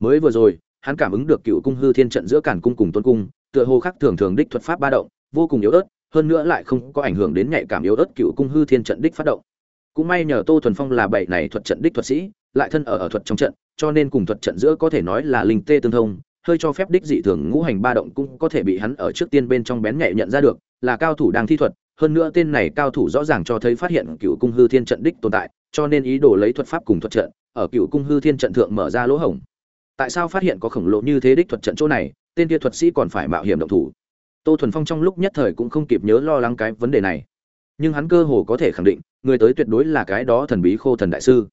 A: Mới vừa rồi, hắn cảm ứng được cựu cung hư thiên trận giữa cản cung cùng tôn cung, tựa hồ khác thường thường đích thuật pháp ba động, vô cùng yếu ớt, hơn nữa lại không có ảnh hưởng đến nhạy cảm yếu ớt cựu cung hư thiên trận đích phát động. Cũng may nhờ tô thuần phong là bảy này thuật trận đích thuật sĩ, lại thân ở ở thuật trong trận, cho nên cùng thuật trận giữa có thể nói là linh tê tương thông, hơi cho phép đích dị thường ngũ hành ba động cũng có thể bị hắn ở trước tiên bên trong bén nhạy nhận ra được, là cao thủ đang thi thuật hơn nữa tên này cao thủ rõ ràng cho thấy phát hiện cựu cung hư thiên trận đích tồn tại, cho nên ý đồ lấy thuật pháp cùng thuật trận, ở cựu cung hư thiên trận thượng mở ra lỗ hổng. Tại sao phát hiện có khổng lồ như thế đích thuật trận chỗ này, tên kia thuật sĩ còn phải mạo hiểm động thủ? Tô thuần phong trong lúc nhất thời cũng không kịp nhớ lo lắng cái vấn đề này. Nhưng hắn cơ hồ có thể khẳng định, người tới tuyệt đối là cái đó thần bí khô thần đại sư.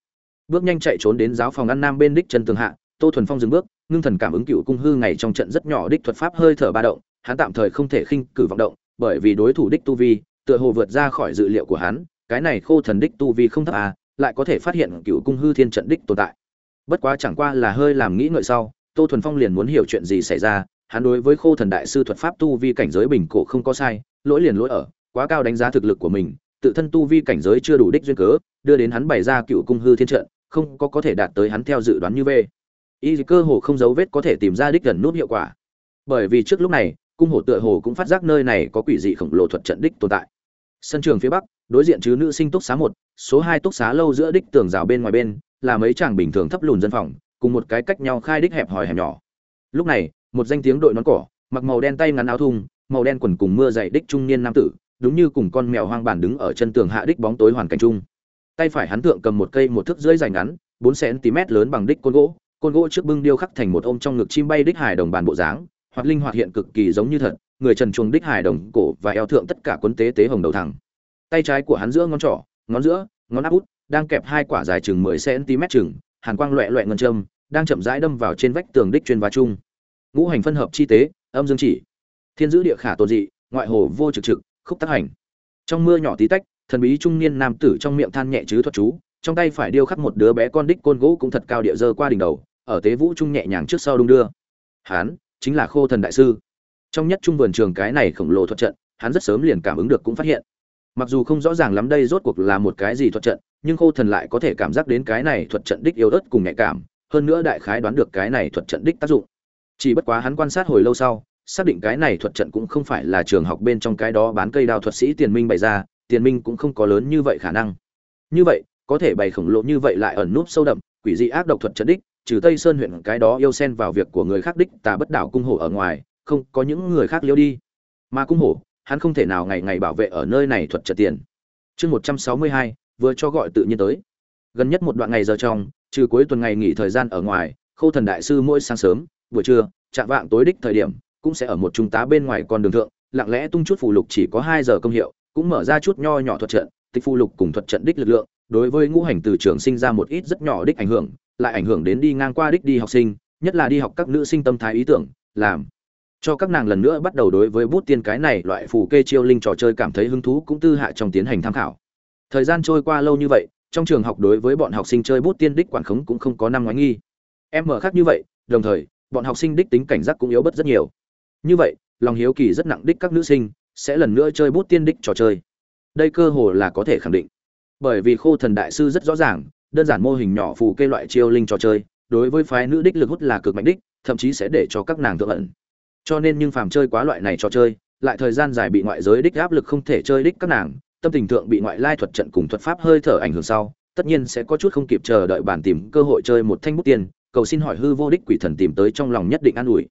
A: Bước nhanh chạy trốn đến giáo phòng ăn nam bên đích chân tường hạ, tô thuần phong dừng bước, ngưng thần cảm ứng cựu cung hư ngày trong trận rất nhỏ đích thuật pháp hơi thở ba động, hắn tạm thời không thể khinh cử vọng động, bởi vì đối thủ đích tu vi tựa hồ vượt ra khỏi dự liệu của hắn, cái này khô thần đích tu vi không thấp à lại có thể phát hiện cựu cung hư thiên trận đích tồn tại. Bất quá chẳng qua là hơi làm nghĩ ngợi sau, tô thuần phong liền muốn hiểu chuyện gì xảy ra, hắn đối với khô thần đại sư thuật pháp tu vi cảnh giới bình cổ không có sai, lỗi liền lỗi ở, quá cao đánh giá thực lực của mình, tự thân tu vi cảnh giới chưa đủ đích duyên cớ, đưa đến hắn bày ra cựu cung hư thiên trận, không có có thể đạt tới hắn theo dự đoán như vậy. y cơ hồ không dấu vết có thể tìm ra đích gần nút hiệu quả. Bởi vì trước lúc này, cung hổ tựa hồ cũng phát giác nơi này có quỷ dị khổng lồ thuật trận đích tồn tại sân trường phía bắc, đối diện chứ nữ sinh túc xá một, số hai túc xá lâu giữa đích tường rào bên ngoài bên, là mấy chàng bình thường thấp lùn dân phòng, cùng một cái cách nhau khai đích hẹp hòi hẹp nhỏ. Lúc này, một danh tiếng đội nón cỏ, mặc màu đen tay ngắn áo thun, màu đen quần cùng mưa dày đích trung niên nam tử, đúng như cùng con mèo hoang bản đứng ở chân tường hạ đích bóng tối hoàn cảnh chung. Tay phải hắn thượng cầm một cây một thước rưỡi dài ngắn, bốn cm lớn bằng đích côn gỗ côn gỗ trước bưng điêu khắc thành một ôm trong ngực chim bay đích hài đồng bàn bộ dáng, hoặc linh hoạt hiện cực kỳ giống như thật người trần chuồng đích hài đồng cổ và eo thượng tất cả quấn tế tế hồng đầu thẳng. Tay trái của hắn giữa ngón trỏ, ngón giữa, ngón áp út, đang kẹp hai quả dài chừng 10 cm chừng, hàn quang loẹ loẹ ngân châm, đang chậm rãi đâm vào trên vách tường đích chuyên và chung. Ngũ hành phân hợp chi tế, âm dương chỉ. Thiên giữ địa khả tồn dị, ngoại hồ vô trực trực, khúc tác hành. Trong mưa nhỏ tí tách, thần bí trung niên nam tử trong miệng than nhẹ chứ thuật chú, trong tay phải điêu khắc một đứa bé con đích côn gỗ cũng thật cao địa dơ qua đỉnh đầu, ở tế vũ trung nhẹ nhàng trước sau đung đưa. Hán, chính là khô thần đại sư trong nhất trung vườn trường cái này khổng lồ thuật trận, hắn rất sớm liền cảm ứng được cũng phát hiện. Mặc dù không rõ ràng lắm đây rốt cuộc là một cái gì thuật trận, nhưng khô thần lại có thể cảm giác đến cái này thuật trận đích yếu ớt cùng nhạy cảm, hơn nữa đại khái đoán được cái này thuật trận đích tác dụng. Chỉ bất quá hắn quan sát hồi lâu sau, xác định cái này thuật trận cũng không phải là trường học bên trong cái đó bán cây đào thuật sĩ tiền minh bày ra, tiền minh cũng không có lớn như vậy khả năng. Như vậy, có thể bày khổng lồ như vậy lại ẩn núp sâu đậm, quỷ dị ác độc thuật trận đích, trừ tây sơn huyện cái đó yêu xen vào việc của người khác đích, tà bất đảo cung hổ ở ngoài không có những người khác liêu đi. Mà cung hổ, hắn không thể nào ngày ngày bảo vệ ở nơi này thuật trận tiền. Chương một trăm sáu mươi hai, vừa cho gọi tự nhiên tới. Gần nhất một đoạn ngày giờ trong, trừ cuối tuần ngày nghỉ thời gian ở ngoài, khâu thần đại sư mỗi sáng sớm, buổi trưa, chạm vạng tối đích thời điểm, cũng sẽ ở một trung tá bên ngoài con đường thượng, lặng lẽ tung chút phù lục chỉ có hai giờ công hiệu, cũng mở ra chút nho nhỏ thuật trận, tịch phù lục cùng thuật trận đích lực lượng, đối với ngũ hành từ trường sinh ra một ít rất nhỏ đích ảnh hưởng, lại ảnh hưởng đến đi ngang qua đích đi học sinh, nhất là đi học các nữ sinh tâm thái ý tưởng, làm cho các nàng lần nữa bắt đầu đối với bút tiên cái này loại phù kê chiêu linh trò chơi cảm thấy hứng thú cũng tư hạ trong tiến hành tham khảo. Thời gian trôi qua lâu như vậy, trong trường học đối với bọn học sinh chơi bút tiên đích quản khống cũng không có năm ngoái nghi. Em mở khác như vậy, đồng thời, bọn học sinh đích tính cảnh giác cũng yếu bớt rất nhiều. Như vậy, lòng hiếu kỳ rất nặng đích các nữ sinh sẽ lần nữa chơi bút tiên đích trò chơi. Đây cơ hồ là có thể khẳng định. Bởi vì khô thần đại sư rất rõ ràng, đơn giản mô hình nhỏ phù kê loại chiêu linh trò chơi, đối với phái nữ đích lực hút là cực mạnh đích, thậm chí sẽ để cho các nàng thượng ẩn cho nên nhưng phàm chơi quá loại này trò chơi, lại thời gian dài bị ngoại giới đích áp lực không thể chơi đích các nàng, tâm tình thượng bị ngoại lai thuật trận cùng thuật pháp hơi thở ảnh hưởng sau, tất nhiên sẽ có chút không kịp chờ đợi bản tìm cơ hội chơi một thanh bút tiền, cầu xin hỏi hư vô đích quỷ thần tìm tới trong lòng nhất định an ủi.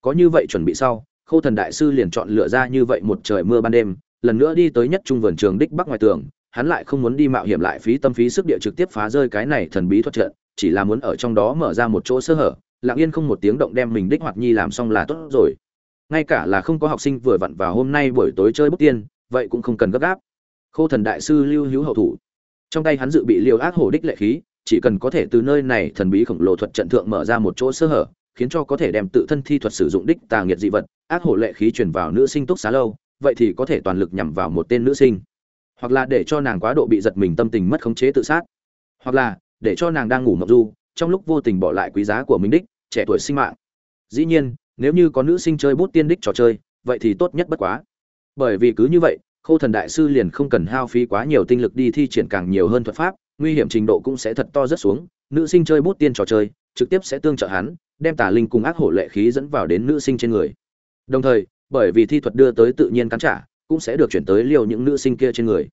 A: Có như vậy chuẩn bị sau, khâu thần đại sư liền chọn lựa ra như vậy một trời mưa ban đêm, lần nữa đi tới nhất trung vườn trường đích bắc ngoài tường, hắn lại không muốn đi mạo hiểm lại phí tâm phí sức địa trực tiếp phá rơi cái này thần bí thuật trận, chỉ là muốn ở trong đó mở ra một chỗ sơ hở lặng yên không một tiếng động đem mình đích hoạt nhi làm xong là tốt rồi. Ngay cả là không có học sinh vừa vặn vào hôm nay buổi tối chơi bút tiên, vậy cũng không cần gấp gáp. Khô thần đại sư lưu hữu hậu thủ. Trong tay hắn dự bị liều ác hổ đích lệ khí, chỉ cần có thể từ nơi này thần bí khổng lồ thuật trận thượng mở ra một chỗ sơ hở, khiến cho có thể đem tự thân thi thuật sử dụng đích tà nghiệt dị vật, ác hổ lệ khí truyền vào nữ sinh túc xá lâu, vậy thì có thể toàn lực nhằm vào một tên nữ sinh. Hoặc là để cho nàng quá độ bị giật mình tâm tình mất khống chế tự sát. Hoặc là để cho nàng đang ngủ mộng du, trong lúc vô tình bỏ lại quý giá của mình đích trẻ tuổi sinh mạng. Dĩ nhiên, nếu như có nữ sinh chơi bút tiên đích trò chơi, vậy thì tốt nhất bất quá. Bởi vì cứ như vậy, khâu thần đại sư liền không cần hao phí quá nhiều tinh lực đi thi triển càng nhiều hơn thuật pháp, nguy hiểm trình độ cũng sẽ thật to rất xuống. Nữ sinh chơi bút tiên trò chơi, trực tiếp sẽ tương trợ hắn, đem tà linh cùng ác hổ lệ khí dẫn vào đến nữ sinh trên người. Đồng thời, bởi vì thi thuật đưa tới tự nhiên cắn trả, cũng sẽ được chuyển tới liều những nữ sinh kia trên người.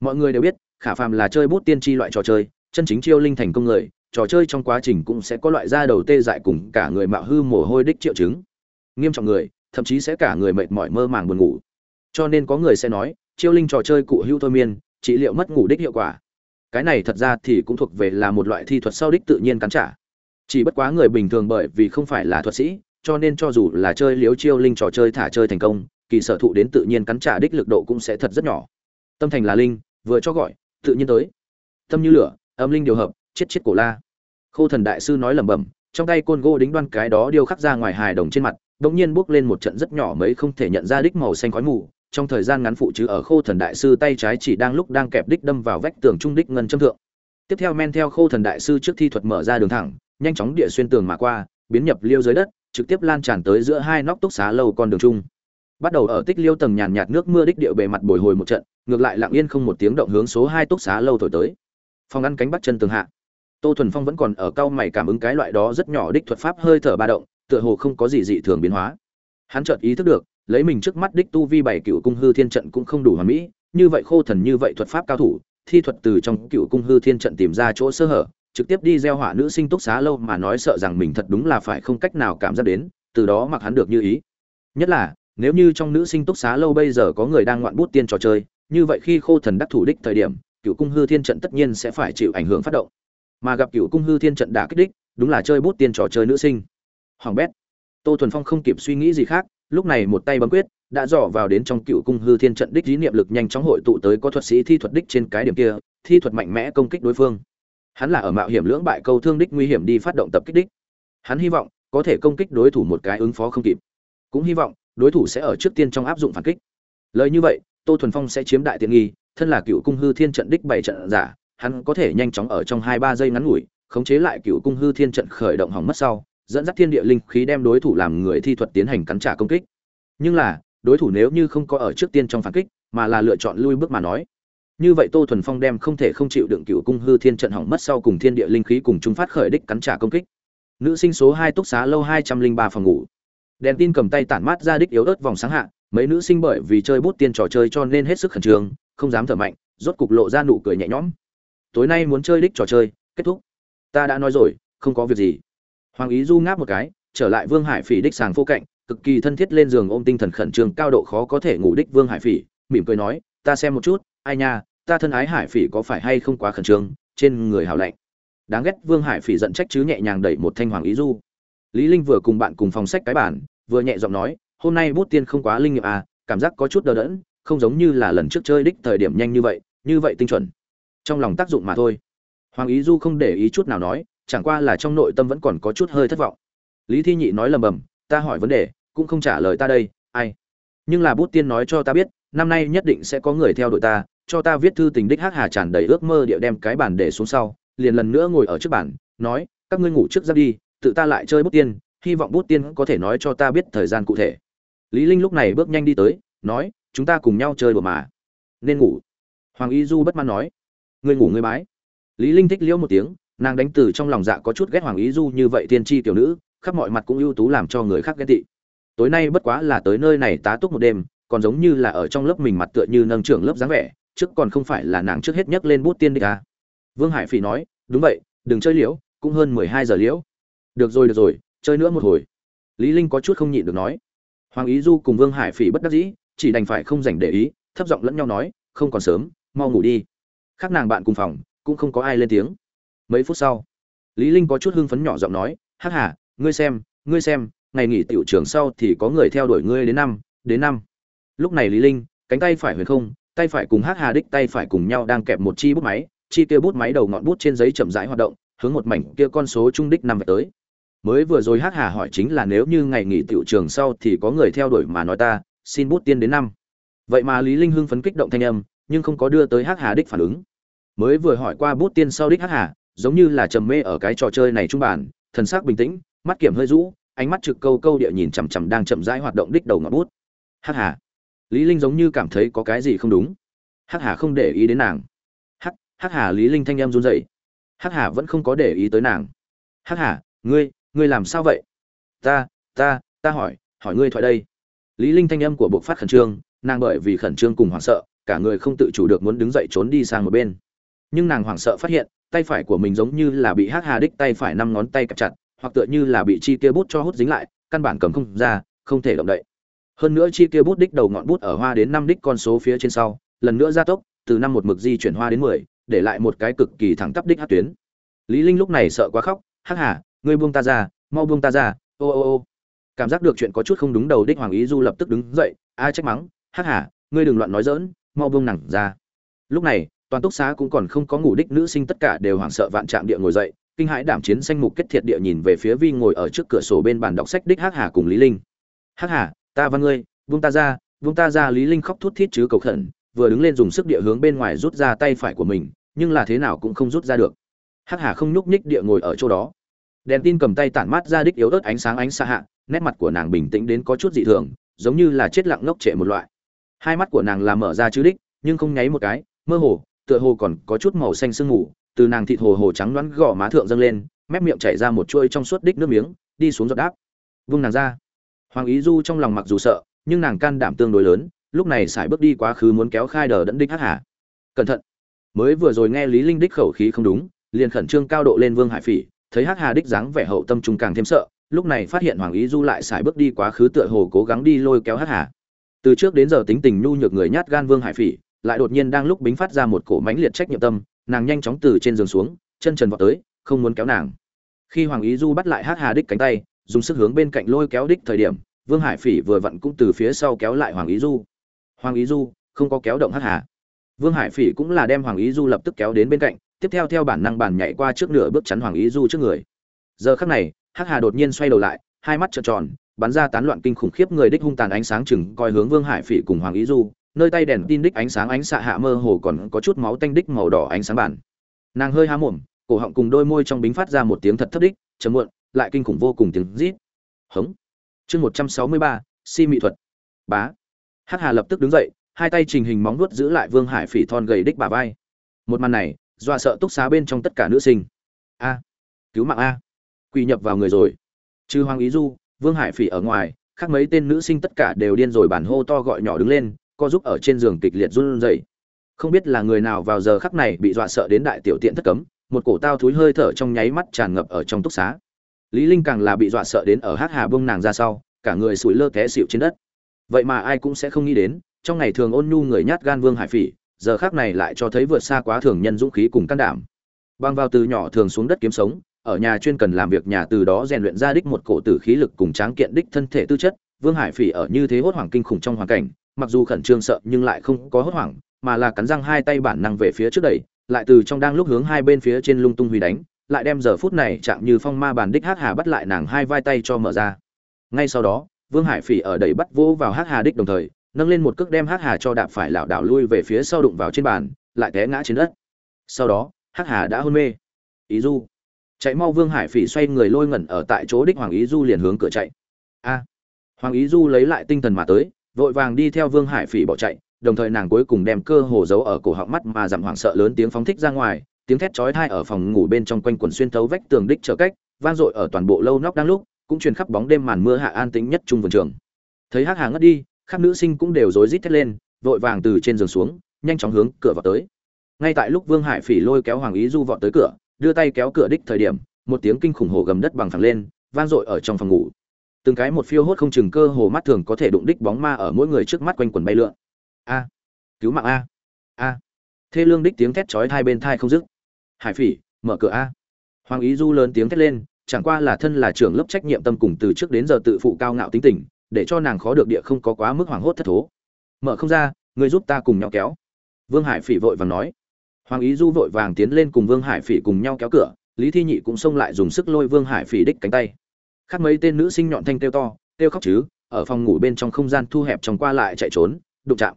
A: Mọi người đều biết, khả phàm là chơi bút tiên tri loại trò chơi, chân chính chiêu linh thành công người trò chơi trong quá trình cũng sẽ có loại da đầu tê dại cùng cả người mạo hư mồ hôi đích triệu chứng. Nghiêm trọng người, thậm chí sẽ cả người mệt mỏi mơ màng buồn ngủ. Cho nên có người sẽ nói, chiêu linh trò chơi cụ hữu thôi miên, trị liệu mất ngủ đích hiệu quả. Cái này thật ra thì cũng thuộc về là một loại thi thuật sau đích tự nhiên cắn trả. Chỉ bất quá người bình thường bởi vì không phải là thuật sĩ, cho nên cho dù là chơi liếu chiêu linh trò chơi thả chơi thành công, kỳ sở thụ đến tự nhiên cắn trả đích lực độ cũng sẽ thật rất nhỏ. Tâm thành là linh, vừa cho gọi, tự nhiên tới. Tâm như lửa, âm linh điều hợp chết chết cổ la. Khô thần đại sư nói lẩm bẩm, trong tay côn gỗ đính đoan cái đó điêu khắc ra ngoài hài đồng trên mặt bỗng nhiên bước lên một trận rất nhỏ mấy không thể nhận ra đích màu xanh khói mù. Trong thời gian ngắn phụ chứ ở khô thần đại sư tay trái chỉ đang lúc đang kẹp đích đâm vào vách tường trung đích ngân châm thượng. Tiếp theo men theo khô thần đại sư trước thi thuật mở ra đường thẳng, nhanh chóng địa xuyên tường mà qua, biến nhập liêu dưới đất, trực tiếp lan tràn tới giữa hai nóc túc xá lâu con đường chung. Bắt đầu ở tích liêu tầng nhàn nhạt nước mưa đích địa bề mặt bồi hồi một trận, ngược lại lặng yên không một tiếng động hướng số hai túc xá lâu thổi tới. Phòng ăn cánh bắt chân tường hạ tô thuần phong vẫn còn ở cao mày cảm ứng cái loại đó rất nhỏ đích thuật pháp hơi thở ba động, tựa hồ không có gì dị thường biến hóa. Hắn chợt ý thức được, lấy mình trước mắt đích tu vi bảy cựu cung hư thiên trận cũng không đủ hoàn mỹ, như vậy khô thần như vậy thuật pháp cao thủ, thi thuật từ trong cựu cung hư thiên trận tìm ra chỗ sơ hở, trực tiếp đi gieo hỏa nữ sinh túc xá lâu mà nói sợ rằng mình thật đúng là phải không cách nào cảm giác đến, từ đó mặc hắn được như ý. Nhất là, nếu như trong nữ sinh túc xá lâu bây giờ có người đang ngoạn bút tiên trò chơi, như vậy khi khô thần đắc thủ đích thời điểm, cựu cung hư thiên trận tất nhiên sẽ phải chịu ảnh hưởng phát động mà gặp cựu cung hư thiên trận đã kích đích, đúng là chơi bút tiên trò chơi nữ sinh. Hoàng bét. Tô thuần phong không kịp suy nghĩ gì khác, lúc này một tay bấm quyết, đã dò vào đến trong cựu cung hư thiên trận đích dí niệm lực nhanh chóng hội tụ tới có thuật sĩ thi thuật đích trên cái điểm kia, thi thuật mạnh mẽ công kích đối phương. Hắn là ở mạo hiểm lưỡng bại câu thương đích nguy hiểm đi phát động tập kích đích. Hắn hy vọng, có thể công kích đối thủ một cái ứng phó không kịp. Cũng hy vọng, đối thủ sẽ ở trước tiên trong áp dụng phản kích. Lời như vậy, tô thuần phong sẽ chiếm đại tiện nghi, thân là cựu cung hư thiên trận đích bảy trận giả hắn có thể nhanh chóng ở trong hai ba giây ngắn ngủi, khống chế lại cựu cung hư thiên trận khởi động hỏng mất sau, dẫn dắt thiên địa linh khí đem đối thủ làm người thi thuật tiến hành cắn trả công kích. Nhưng là, đối thủ nếu như không có ở trước tiên trong phản kích, mà là lựa chọn lui bước mà nói. Như vậy tô thuần phong đem không thể không chịu đựng cựu cung hư thiên trận hỏng mất sau cùng thiên địa linh khí cùng chúng phát khởi đích cắn trả công kích. Nữ sinh số hai túc xá lâu hai trăm linh ba phòng ngủ. Đèn tin cầm tay tản mát ra đích yếu ớt vòng sáng hạ, mấy nữ sinh bởi vì chơi bút tiên trò chơi cho nên hết sức khẩn trương, không dám thở mạnh, rốt cục lộ ra nụ cười nhẹ nhõm tối nay muốn chơi đích trò chơi, kết thúc. Ta đã nói rồi, không có việc gì. Hoàng ý du ngáp một cái, trở lại vương hải phỉ đích sàng phô cạnh, cực kỳ thân thiết lên giường ôm tinh thần khẩn trương, cao độ khó có thể ngủ đích vương hải phỉ, mỉm cười nói, ta xem một chút, ai nha, ta thân ái hải phỉ có phải hay không quá khẩn trương, trên người hào lạnh. Đáng ghét vương hải phỉ giận trách chứ nhẹ nhàng đẩy một thanh hoàng ý du. Lý linh vừa cùng bạn cùng phòng sách cái bản vừa nhẹ giọng nói, hôm nay bút tiên không quá linh nghiệm à cảm giác có chút đờ đẫn, không giống như là lần trước chơi đích thời điểm nhanh như vậy như vậy tinh chuẩn trong lòng tác dụng mà thôi. Hoàng ý du không để ý chút nào nói, chẳng qua là trong nội tâm vẫn còn có chút hơi thất vọng. Lý thi nhị nói lầm bầm, ta hỏi vấn đề, cũng không trả lời ta đây, ai? Nhưng là bút tiên nói cho ta biết, năm nay nhất định sẽ có người theo đội ta, cho ta viết thư tình đích hắc hà tràn đầy ước mơ địa đem cái bản để xuống sau, liền lần nữa ngồi ở trước bản nói, các ngươi ngủ trước ra đi, tự ta lại chơi bút tiên, hy vọng bút tiên có thể nói cho ta biết thời gian cụ thể. Lý linh lúc này bước nhanh đi tới, nói, chúng ta cùng nhau chơi đùa mà. Nên ngủ. Hoàng y du bất mãn nói ngươi ngủ ngươi bái. Lý linh thích liễu một tiếng, nàng đánh từ trong lòng dạ có chút ghét hoàng y du như vậy tiên tri tiểu nữ, khắp mọi mặt cũng ưu tú làm cho người khác ghét tị. Tối nay bất quá là tới nơi này tá túc một đêm, còn giống như là ở trong lớp mình mặt tựa như nâng trưởng lớp dáng vẻ, trước còn không phải là nàng trước hết nhất lên bút tiên đi à. vương hải phỉ nói, đúng vậy, đừng chơi liễu, cũng hơn mười hai giờ liễu. Được rồi được rồi, chơi nữa một hồi. Lý linh có chút không nhịn được nói. Hoàng ý du cùng vương hải phỉ bất đắc dĩ, chỉ đành phải không dành để ý, thấp giọng lẫn nhau nói, không còn sớm, mau ngủ đi khác nàng bạn cùng phòng, cũng không có ai lên tiếng. Mấy phút sau, lý linh có chút hưng phấn nhỏ giọng nói hắc hà ngươi xem ngươi xem, ngày nghỉ tiểu trường sau thì có người theo đuổi ngươi đến năm đến năm. Lúc này lý linh, cánh tay phải huyền không, tay phải cùng hắc hà đích tay phải cùng nhau đang kẹp một chi bút máy, chi kia bút máy đầu ngọn bút trên giấy chậm rãi hoạt động, hướng một mảnh kia con số trung đích năm về tới. Mới vừa rồi hắc hà hỏi chính là nếu như ngày nghỉ tiểu trường sau thì có người theo đuổi mà nói ta, xin bút tiên đến năm. Vậy mà lý linh hưng phấn kích động thanh âm, nhưng không có đưa tới hắc hà đích phản ứng mới vừa hỏi qua bút tiên sau đích hắc hà, giống như là trầm mê ở cái trò chơi này trung bản, thần sắc bình tĩnh, mắt kiểm hơi rũ, ánh mắt trực câu câu địa nhìn chằm chằm đang chậm rãi hoạt động đích đầu ngọn bút. Hắc hà. Lý linh giống như cảm thấy có cái gì không đúng. Hắc hà không để ý đến nàng. Hắc hắc hà, lý linh thanh em run rẩy. Hắc hà vẫn không có để ý tới nàng. Hắc hà, ngươi ngươi làm sao vậy? Ta ta ta hỏi hỏi ngươi thoại đây. Lý linh thanh âm của bộ phát khẩn trương, nàng bởi vì khẩn trương cùng hoảng sợ, cả người không tự chủ được muốn đứng dậy trốn đi sang một bên nhưng nàng hoảng sợ phát hiện, tay phải của mình giống như là bị hắc hà đích tay phải năm ngón tay kẹp chặt, hoặc tựa như là bị chi kia bút cho hút dính lại, căn bản cầm không ra, không thể động đậy. Hơn nữa chi kia bút đích đầu ngọn bút ở hoa đến năm đích con số phía trên sau, lần nữa gia tốc, từ năm một mực di chuyển hoa đến mười, để lại một cái cực kỳ thẳng tắp đích hát tuyến. Lý linh lúc này sợ quá khóc, hắc hà, ngươi buông ta ra, mau buông ta ra, ô ô ô. Cảm giác được chuyện có chút không đúng đầu đích hoàng ý du lập tức đứng dậy ai trách mắng, hắc hà, ngươi đừng loạn nói dỡn mau buông nặng ra. Lúc này toàn túc xá cũng còn không có ngủ đích nữ sinh tất cả đều hoảng sợ vạn trạng địa ngồi dậy, kinh hãi đảm chiến xanh mục kết thiệt địa nhìn về phía vi ngồi ở trước cửa sổ bên bàn đọc sách đích hắc hà cùng lý linh. Hắc hà, ta văn ngươi buông ta ra buông ta ra. Lý linh khóc thút thít chứ cầu khẩn, vừa đứng lên dùng sức địa hướng bên ngoài rút ra tay phải của mình, nhưng là thế nào cũng không rút ra được. Hắc hà không nhúc nhích địa ngồi ở chỗ đó. Đèn tin cầm tay tản mát ra đích yếu ớt ánh sáng ánh xa hạ, nét mặt của nàng bình tĩnh đến có chút dị thường, giống như là chết lặng ngốc trệ một loại. Hai mắt của nàng là mở ra chứ đích, nhưng không nháy một cái, mơ hồ tựa hồ còn có chút màu xanh sương mù, từ nàng thịt hồ hồ trắng đoán gò má thượng dâng lên, mép miệng chảy ra một chuôi trong suốt đích nước miếng, đi xuống giọt đáp. Vung nàng ra. Hoàng ý du trong lòng mặc dù sợ, nhưng nàng can đảm tương đối lớn, lúc này sải bước đi quá khứ muốn kéo khai đờ đẫn đích hắc hà. Cẩn thận. Mới vừa rồi nghe lý linh đích khẩu khí không đúng, liền khẩn trương cao độ lên vương hải phỉ, thấy hắc hà đích dáng vẻ hậu tâm trung càng thêm sợ, lúc này phát hiện hoàng ý du lại sải bước đi quá khứ tựa hồ cố gắng đi lôi kéo hắc hà. Từ trước đến giờ tính tình nhu nhược người nhát gan vương hải phỉ lại đột nhiên đang lúc bính phát ra một cổ mãnh liệt trách nhiệm tâm, nàng nhanh chóng từ trên giường xuống, chân trần vọt tới, không muốn kéo nàng. Khi hoàng ý du bắt lại hắc hà đích cánh tay, dùng sức hướng bên cạnh lôi kéo đích thời điểm, vương hải phỉ vừa vặn cũng từ phía sau kéo lại hoàng ý du. Hoàng ý du, không có kéo động hắc hà. Vương hải phỉ cũng là đem hoàng ý du lập tức kéo đến bên cạnh, tiếp theo theo bản năng bản nhảy qua trước nửa bước chắn hoàng ý du trước người. Giờ khắc này, hắc hà đột nhiên xoay đầu lại, hai mắt trợn tròn, bắn ra tán loạn kinh khủng khiếp người đích hung tàn ánh sáng chừng coi hướng vương hải phỉ cùng hoàng ý du nơi tay đèn tin đích ánh sáng ánh xạ hạ mơ hồ còn có chút máu tanh đích màu đỏ ánh sáng bản. Nàng hơi há mồm, cổ họng cùng đôi môi trong bính phát ra một tiếng thật thấp đích chấm muộn, lại kinh khủng vô cùng tiếng rít. Hống. Chương một trăm sáu mươi ba, si mỹ thuật. Bá. Hắc hà lập tức đứng dậy, hai tay trình hình móng vuốt giữ lại vương hải phỉ thon gầy đích bà vai. Một màn này, dọa sợ túc xá bên trong tất cả nữ sinh. A. Cứu mạng a. Quỳ nhập vào người rồi. Trừ hoàng ý du, vương hải phỉ ở ngoài, khác mấy tên nữ sinh tất cả đều điên rồi bản hô to gọi nhỏ đứng lên co giúp ở trên giường kịch liệt run rẩy. Không biết là người nào vào giờ khắc này bị dọa sợ đến đại tiểu tiện thất cấm, một cổ tao thúi hơi thở trong nháy mắt tràn ngập ở trong túc xá. Lý linh càng là bị dọa sợ đến ở hát hà bông nàng ra sau, cả người sủi lơ té xỉu trên đất. Vậy mà ai cũng sẽ không nghĩ đến, trong ngày thường ôn nhu người nhát gan vương hải phỉ, giờ khắc này lại cho thấy vượt xa quá thường nhân dũng khí cùng can đảm. Bang vào từ nhỏ thường xuống đất kiếm sống, ở nhà chuyên cần làm việc nhà từ đó rèn luyện ra đích một cổ tử khí lực cùng tráng kiện đích thân thể tư chất, vương hải phỉ ở như thế hốt hoảng kinh khủng trong hoàn cảnh mặc dù khẩn trương sợ nhưng lại không có hốt hoảng, mà là cắn răng hai tay bản năng về phía trước đẩy, lại từ trong đang lúc hướng hai bên phía trên lung tung huy đánh, lại đem giờ phút này chạm như phong ma bàn đích hắc hà bắt lại nàng hai vai tay cho mở ra. Ngay sau đó, vương hải phỉ ở đẩy bắt vô vào hắc hà đích đồng thời, nâng lên một cước đem hắc hà cho đạp phải lảo đảo lui về phía sau đụng vào trên bàn, lại té ngã trên đất. Sau đó, hắc hà đã hôn mê. Ý du. Chạy mau vương hải phỉ xoay người lôi ngẩn ở tại chỗ đích hoàng ý du liền hướng cửa chạy. A. Hoàng ý du lấy lại tinh thần mà tới vội vàng đi theo vương hải phỉ bỏ chạy, đồng thời nàng cuối cùng đem cơ hồ giấu ở cổ họng mắt mà giảm hoảng sợ lớn tiếng phóng thích ra ngoài, tiếng thét chói tai ở phòng ngủ bên trong quanh quần xuyên thấu vách tường đích trở cách, vang dội ở toàn bộ lâu nóc đang lúc, cũng truyền khắp bóng đêm màn mưa hạ an tĩnh nhất trung vườn trường. Thấy hắc hà ngất đi, các nữ sinh cũng đều rối rít thét lên, vội vàng từ trên giường xuống, nhanh chóng hướng cửa vào tới. Ngay tại lúc vương hải phỉ lôi kéo hoàng ý du vọt tới cửa, đưa tay kéo cửa đích thời điểm, một tiếng kinh khủng hồ gầm đất bằng phẳng lên, vang dội ở trong phòng ngủ từng cái một phiêu hốt không chừng cơ hồ mắt thường có thể đụng đích bóng ma ở mỗi người trước mắt quanh quần bay lượn. A, cứu mạng a. A. Thê lương đích tiếng thét chói hai bên thai không dứt. Hải phỉ, mở cửa a. Hoàng ý du lớn tiếng thét lên, chẳng qua là thân là trưởng lớp trách nhiệm tâm cùng từ trước đến giờ tự phụ cao ngạo tính tình, để cho nàng khó được địa không có quá mức hoảng hốt thất thố. Mở không ra, người giúp ta cùng nhau kéo. Vương hải phỉ vội vàng nói. Hoàng ý du vội vàng tiến lên cùng vương hải phỉ cùng nhau kéo cửa, lý thi nhị cũng xông lại dùng sức lôi vương hải phỉ đích cánh tay khác mấy tên nữ sinh nhọn thanh kêu to, kêu khóc chứ, ở phòng ngủ bên trong không gian thu hẹp trong qua lại chạy trốn, đụng chạm.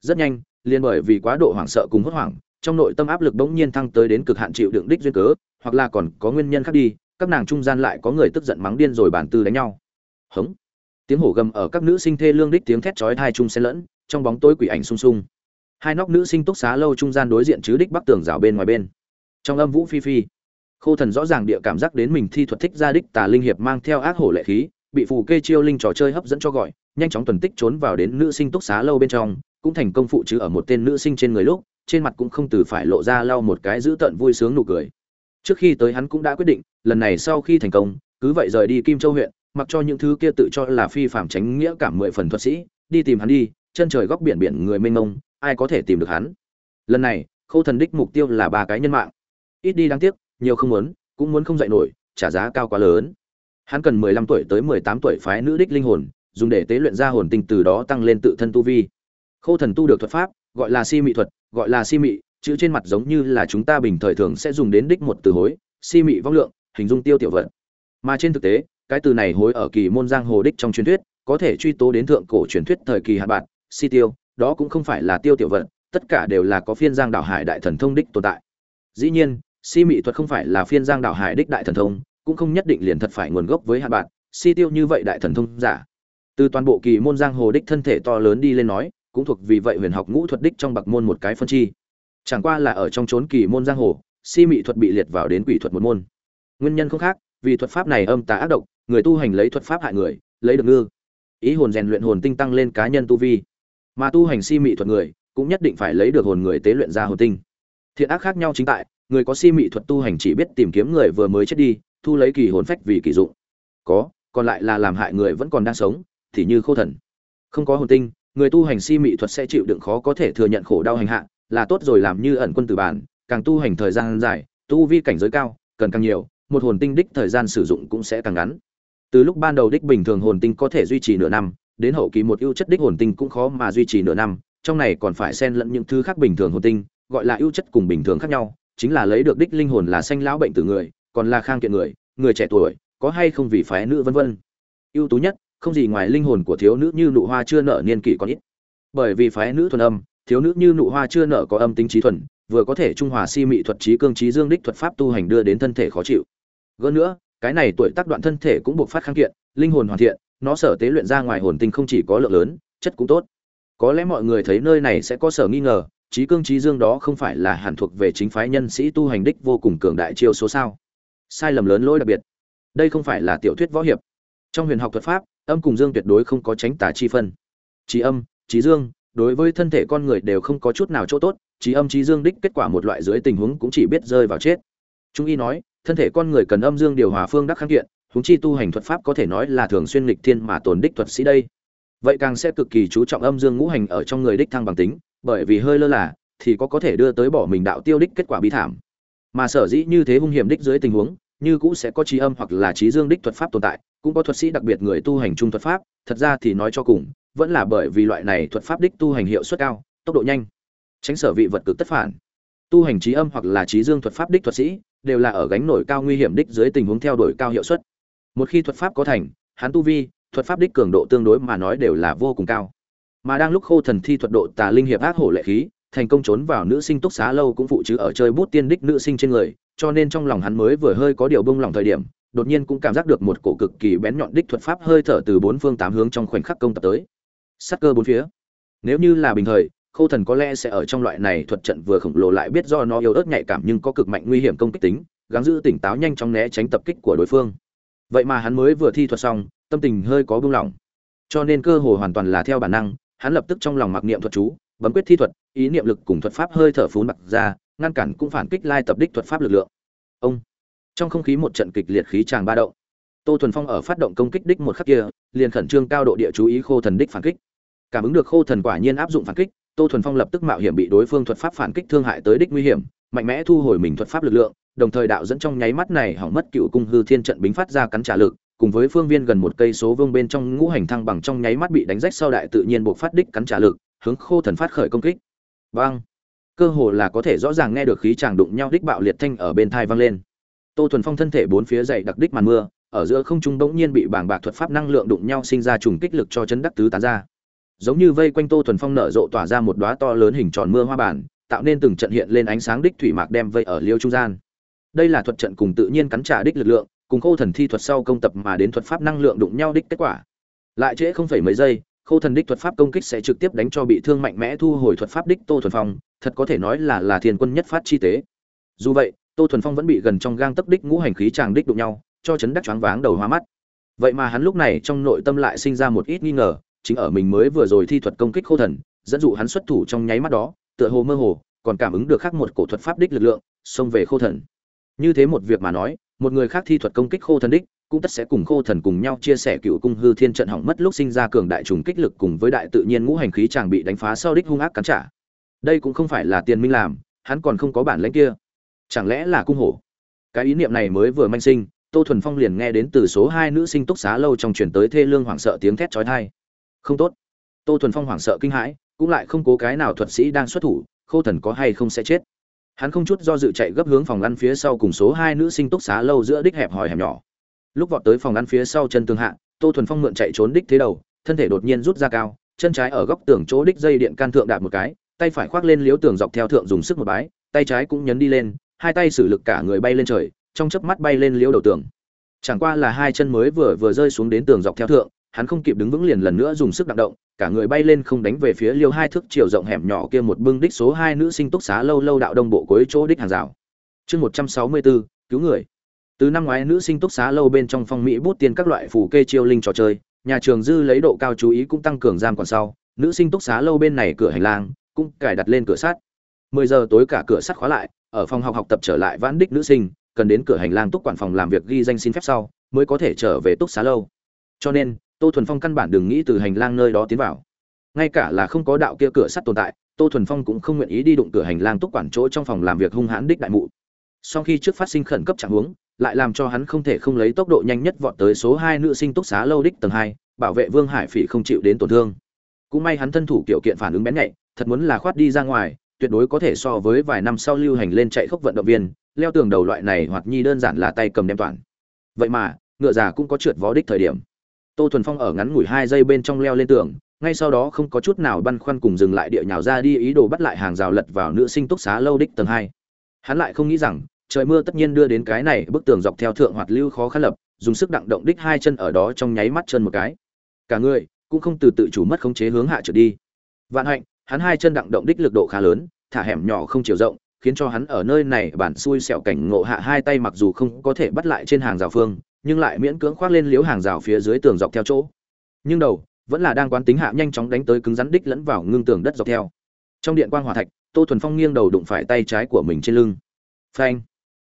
A: Rất nhanh, liền bởi vì quá độ hoảng sợ cùng hốt hoảng, trong nội tâm áp lực bỗng nhiên thăng tới đến cực hạn chịu đựng đích duyên cớ, hoặc là còn có nguyên nhân khác đi, các nàng trung gian lại có người tức giận mắng điên rồi bản tư đánh nhau. Hống. Tiếng hổ gầm ở các nữ sinh thê lương đích tiếng thét chói thai chung xen lẫn, trong bóng tối quỷ ảnh sung sung. Hai nóc nữ sinh túc xá lâu trung gian đối diện chứ đích bắc tường rào bên ngoài bên. Trong âm vũ phi phi khô thần rõ ràng địa cảm giác đến mình thi thuật thích ra đích tà linh hiệp mang theo ác hổ lệ khí, bị phù kê chiêu linh trò chơi hấp dẫn cho gọi, nhanh chóng tuần tích trốn vào đến nữ sinh túc xá lâu bên trong, cũng thành công phụ chứ ở một tên nữ sinh trên người lúc, trên mặt cũng không từ phải lộ ra lau một cái giữ tận vui sướng nụ cười. Trước khi tới hắn cũng đã quyết định, lần này sau khi thành công, cứ vậy rời đi kim châu huyện, mặc cho những thứ kia tự cho là phi phạm tránh nghĩa cảm mười phần thuật sĩ, đi tìm hắn đi, chân trời góc biển biển người mênh mông, ai có thể tìm được hắn? Lần này khâu thần đích mục tiêu là ba cái nhân mạng. Ít đi đáng tiếc nhiều không muốn, cũng muốn không dạy nổi, trả giá cao quá lớn. Hắn cần mười lăm tuổi tới mười tám tuổi phái nữ đích linh hồn, dùng để tế luyện ra hồn tinh từ đó tăng lên tự thân tu vi. Khâu thần tu được thuật pháp, gọi là si mị thuật, gọi là si mị, chữ trên mặt giống như là chúng ta bình thời thường sẽ dùng đến đích một từ hối, si mị vong lượng, hình dung tiêu tiểu vận mà trên thực tế, cái từ này hối ở kỳ môn giang hồ đích trong truyền thuyết, có thể truy tố đến thượng cổ truyền thuyết thời kỳ hạ bạn, si tiêu, đó cũng không phải là tiêu tiểu vận tất cả đều là có phiên giang đảo hải đại thần thông đích tồn tại. Dĩ nhiên si mị thuật không phải là phiên giang đảo hải đích đại thần thông, cũng không nhất định liền thật phải nguồn gốc với hạ bạn, si tiêu như vậy đại thần thông giả. Từ toàn bộ kỳ môn giang hồ đích thân thể to lớn đi lên nói, cũng thuộc vì vậy huyền học ngũ thuật đích trong bậc môn một cái phân chi. Chẳng qua là ở trong chốn kỳ môn giang hồ, si mị thuật bị liệt vào đến quỷ thuật một môn. Nguyên nhân không khác, vì thuật pháp này âm tà ác độc, người tu hành lấy thuật pháp hại người, lấy được ngư. Ý hồn rèn luyện hồn tinh tăng lên cá nhân tu vi. Mà tu hành si mị thuật người, cũng nhất định phải lấy được hồn người tế luyện ra hồn tinh. Thiện ác khác nhau chính tại người có si mị thuật tu hành chỉ biết tìm kiếm người vừa mới chết đi, thu lấy kỳ hồn phách vì kỳ dụng. Có, còn lại là làm hại người vẫn còn đang sống, thì như khô thần. Không có hồn tinh, người tu hành si mị thuật sẽ chịu đựng khó có thể thừa nhận khổ đau hành hạ, là tốt rồi làm như ẩn quân tử bản, càng tu hành thời gian dài, tu vi cảnh giới cao, cần càng nhiều, một hồn tinh đích thời gian sử dụng cũng sẽ càng ngắn. Từ lúc ban đầu đích bình thường hồn tinh có thể duy trì nửa năm, đến hậu kỳ một ưu chất đích hồn tinh cũng khó mà duy trì nửa năm, trong này còn phải xen lẫn những thứ khác bình thường hồn tinh, gọi là ưu chất cùng bình thường khác nhau chính là lấy được đích linh hồn là sanh lão bệnh từ người, còn là khang kiện người người trẻ tuổi, có hay không vì phái nữ vân vân. Ưu tú nhất, không gì ngoài linh hồn của thiếu nữ như nụ hoa chưa nở niên kỷ còn ít. Bởi vì phái nữ thuần âm, thiếu nữ như nụ hoa chưa nở có âm tính trí thuần, vừa có thể trung hòa si mị thuật trí cương trí dương đích thuật pháp tu hành đưa đến thân thể khó chịu. Hơn nữa, cái này tuổi tác đoạn thân thể cũng buộc phát kháng kiện, linh hồn hoàn thiện, nó sở tế luyện ra ngoài hồn tinh không chỉ có lượng lớn, chất cũng tốt. Có lẽ mọi người thấy nơi này sẽ có sở nghi ngờ trí cương trí dương đó không phải là hẳn thuộc về chính phái nhân sĩ tu hành đích vô cùng cường đại chiêu số sao? Sai lầm lớn lỗi đặc biệt. Đây không phải là tiểu thuyết võ hiệp. Trong huyền học thuật pháp, âm cùng dương tuyệt đối không có tránh tà chi phân. Trí âm trí dương, đối với thân thể con người đều không có chút nào chỗ tốt trí âm trí dương đích kết quả một loại dưới tình huống cũng chỉ biết rơi vào chết. Trung y nói, thân thể con người cần âm dương điều hòa phương đắc kháng kiện, huống chi tu hành thuật pháp có thể nói là thường xuyên lịch thiên mà tồn đích thuật sĩ đây. Vậy càng sẽ cực kỳ chú trọng âm dương ngũ hành ở trong người đích thăng bằng tính bởi vì hơi lơ là, thì có có thể đưa tới bỏ mình đạo tiêu đích kết quả bi thảm. Mà sở dĩ như thế hung hiểm đích dưới tình huống, như cũ sẽ có trí âm hoặc là trí dương đích thuật pháp tồn tại, cũng có thuật sĩ đặc biệt người tu hành trung thuật pháp, thật ra thì nói cho cùng, vẫn là bởi vì loại này thuật pháp đích tu hành hiệu suất cao, tốc độ nhanh, tránh sở vị vật cực tất phản. Tu hành trí âm hoặc là trí dương thuật pháp đích thuật sĩ, đều là ở gánh nổi cao nguy hiểm đích dưới tình huống theo đuổi cao hiệu suất. Một khi thuật pháp có thành, hắn tu vi, thuật pháp đích cường độ tương đối mà nói đều là vô cùng cao mà đang lúc khô thần thi thuật độ tà linh hiệp ác hổ lệ khí, thành công trốn vào nữ sinh túc xá lâu cũng phụ chứ ở chơi bút tiên đích nữ sinh trên người, cho nên trong lòng hắn mới vừa hơi có điều bông lòng thời điểm, đột nhiên cũng cảm giác được một cổ cực kỳ bén nhọn đích thuật pháp hơi thở từ bốn phương tám hướng trong khoảnh khắc công tập tới. Sắc cơ bốn phía. Nếu như là bình thời, khô thần có lẽ sẽ ở trong loại này thuật trận vừa khổng lồ lại biết do nó yếu ớt nhạy cảm nhưng có cực mạnh nguy hiểm công kích tính, gắng giữ tỉnh táo nhanh chóng né tránh tập kích của đối phương. Vậy mà hắn mới vừa thi thuật xong, tâm tình hơi có buông lỏng cho nên cơ hồ hoàn toàn là theo bản năng hắn lập tức trong lòng mặc niệm thuật chú, bấm quyết thi thuật, ý niệm lực cùng thuật pháp hơi thở phún bạc ra, ngăn cản cũng phản kích lai tập đích thuật pháp lực lượng. Ông. Trong không khí một trận kịch liệt khí tràng ba động, tô thuần phong ở phát động công kích đích một khắc kia, liền khẩn trương cao độ địa chú ý khô thần đích phản kích. Cảm ứng được khô thần quả nhiên áp dụng phản kích, tô thuần phong lập tức mạo hiểm bị đối phương thuật pháp phản kích thương hại tới đích nguy hiểm, mạnh mẽ thu hồi mình thuật pháp lực lượng, đồng thời đạo dẫn trong nháy mắt này hỏng mất cựu cung hư thiên trận bính phát ra cắn trả lực cùng với phương viên gần một cây số vương bên trong ngũ hành thăng bằng trong nháy mắt bị đánh rách sau đại tự nhiên buộc phát đích cắn trả lực, hướng khô thần phát khởi công kích. Vang. Cơ hồ là có thể rõ ràng nghe được khí chàng đụng nhau đích bạo liệt thanh ở bên thai vang lên. Tô thuần phong thân thể bốn phía dậy đặc đích màn mưa, ở giữa không trung bỗng nhiên bị bảng bạc thuật pháp năng lượng đụng nhau sinh ra trùng kích lực cho chấn đắc tứ tán ra. Giống như vây quanh tô thuần phong nở rộ tỏa ra một đóa to lớn hình tròn mưa hoa bản, tạo nên từng trận hiện lên ánh sáng đích thủy mạc đem vây ở liêu trung gian. Đây là thuật trận cùng tự nhiên cắn trả đích lực lượng cùng khô thần thi thuật sau công tập mà đến thuật pháp năng lượng đụng nhau đích kết quả. Lại trễ không phải mấy giây khô thần đích thuật pháp công kích sẽ trực tiếp đánh cho bị thương mạnh mẽ thu hồi thuật pháp đích tô thuần phong, thật có thể nói là là thiên quân nhất phát chi tế. Dù vậy, tô thuần phong vẫn bị gần trong gang tấp đích ngũ hành khí tràng đích đụng nhau, cho chấn đắc choáng váng đầu hoa mắt. Vậy mà hắn lúc này trong nội tâm lại sinh ra một ít nghi ngờ, chính ở mình mới vừa rồi thi thuật công kích khô thần, dẫn dụ hắn xuất thủ trong nháy mắt đó, tựa hồ mơ hồ, còn cảm ứng được khác một cổ thuật pháp đích lực lượng, xông về khô thần. Như thế một việc mà nói một người khác thi thuật công kích khô thần đích, cũng tất sẽ cùng khô thần cùng nhau chia sẻ cựu cung hư thiên trận hỏng mất lúc sinh ra cường đại trùng kích lực cùng với đại tự nhiên ngũ hành khí chàng bị đánh phá sau đích hung ác cắn trả. Đây cũng không phải là tiền minh làm, hắn còn không có bản lãnh kia. Chẳng lẽ là cung hổ? Cái ý niệm này mới vừa manh sinh, tô thuần phong liền nghe đến từ số hai nữ sinh túc xá lâu trong chuyển tới thê lương hoảng sợ tiếng thét chói tai. Không tốt. Tô thuần phong hoảng sợ kinh hãi, cũng lại không cố cái nào thuật sĩ đang xuất thủ, khô thần có hay không sẽ chết? Hắn không chút do dự chạy gấp hướng phòng ăn phía sau cùng số hai nữ sinh túc xá lâu giữa đích hẹp hòi hẻm nhỏ. Lúc vọt tới phòng ăn phía sau chân tường hạ, tô thuần phong mượn chạy trốn đích thế đầu, thân thể đột nhiên rút ra cao, chân trái ở góc tường chỗ đích dây điện can thượng đạp một cái, tay phải khoác lên liếu tường dọc theo thượng dùng sức một bái, tay trái cũng nhấn đi lên, hai tay sử lực cả người bay lên trời, trong chớp mắt bay lên liếu đầu tường. Chẳng qua là hai chân mới vừa vừa rơi xuống đến tường dọc theo thượng hắn không kịp đứng vững liền lần nữa dùng sức đặng động, cả người bay lên không đánh về phía liêu hai thước chiều rộng hẻm nhỏ kia một bưng đích số hai nữ sinh túc xá lâu lâu đạo đông bộ cuối chỗ đích hàng rào. Chương một trăm sáu mươi bốn cứu người. Từ năm ngoái nữ sinh túc xá lâu bên trong phong mỹ bút tiên các loại phủ kê chiêu linh trò chơi, nhà trường dư lấy độ cao chú ý cũng tăng cường giam còn sau, nữ sinh túc xá lâu bên này cửa hành lang cũng cài đặt lên cửa sắt. 10 giờ tối cả cửa sắt khóa lại, ở phòng học học tập trở lại vãn đích nữ sinh, cần đến cửa hành lang túc quản phòng làm việc ghi danh xin phép sau, mới có thể trở về túc xá lâu. Cho nên tô thuần phong căn bản đừng nghĩ từ hành lang nơi đó tiến vào. Ngay cả là không có đạo kia cửa sắt tồn tại, tô thuần phong cũng không nguyện ý đi đụng cửa hành lang túc quản chỗ trong phòng làm việc hung hãn đích đại mụ. Sau khi trước phát sinh khẩn cấp trạng huống, lại làm cho hắn không thể không lấy tốc độ nhanh nhất vọt tới số hai nữ sinh túc xá lâu đích tầng hai, bảo vệ vương hải phỉ không chịu đến tổn thương. Cũng may hắn thân thủ kiểu kiện phản ứng bén nhạy, thật muốn là khoát đi ra ngoài, tuyệt đối có thể so với vài năm sau lưu hành lên chạy khốc vận động viên, leo tường đầu loại này hoặc nhi đơn giản là tay cầm đem toàn. Vậy mà, ngựa già cũng có trượt vó đích thời điểm tô thuần phong ở ngắn ngủi hai giây bên trong leo lên tường, ngay sau đó không có chút nào băn khoăn cùng dừng lại địa nhào ra đi ý đồ bắt lại hàng rào lật vào nữ sinh túc xá lâu đích tầng hai. Hắn lại không nghĩ rằng, trời mưa tất nhiên đưa đến cái này bức tường dọc theo thượng hoạt lưu khó khăn lập, dùng sức đặng động đích hai chân ở đó trong nháy mắt chân một cái. Cả người cũng không từ tự chủ mất khống chế hướng hạ trượt đi. Vạn hạnh, hắn hai chân đặng động đích lực độ khá lớn, thả hẻm nhỏ không chiều rộng, khiến cho hắn ở nơi này bản xui xẹo cảnh ngộ hạ hai tay mặc dù không có thể bắt lại trên hàng rào phương nhưng lại miễn cưỡng khoác lên liếu hàng rào phía dưới tường dọc theo chỗ. Nhưng đầu, vẫn là đang quán tính hạ nhanh chóng đánh tới cứng rắn đích lẫn vào ngưng tường đất dọc theo. Trong điện quang hòa thạch, tô thuần phong nghiêng đầu đụng phải tay trái của mình trên lưng. Phanh!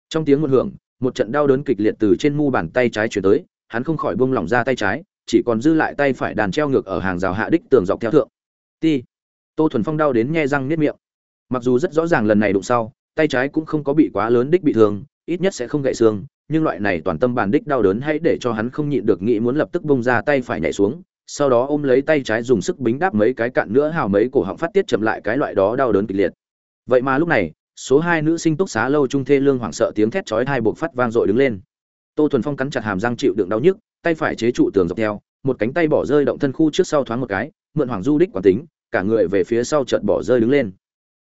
A: Trong tiếng một hưởng, một trận đau đớn kịch liệt từ trên mu bàn tay trái chuyển tới, hắn không khỏi buông lỏng ra tay trái, chỉ còn dư lại tay phải đàn treo ngược ở hàng rào hạ đích tường dọc theo thượng. Ti! Tô thuần phong đau đến nghe răng niết miệng. Mặc dù rất rõ ràng lần này đụng sau, tay trái cũng không có bị quá lớn đích bị thương, ít nhất sẽ không gãy xương nhưng loại này toàn tâm bàn đích đau đớn hãy để cho hắn không nhịn được nghĩ muốn lập tức bông ra tay phải nhảy xuống, sau đó ôm lấy tay trái dùng sức bính đáp mấy cái cạn nữa hào mấy cổ họng phát tiết chậm lại cái loại đó đau đớn kịch liệt. Vậy mà lúc này, số hai nữ sinh túc xá lâu trung thê lương hoảng sợ tiếng thét chói hai buộc phát vang dội đứng lên. Tô thuần phong cắn chặt hàm răng chịu đựng đau nhức, tay phải chế trụ tường dọc theo, một cánh tay bỏ rơi động thân khu trước sau thoáng một cái, mượn hoàng du đích quản tính, cả người về phía sau chợt bỏ rơi đứng lên.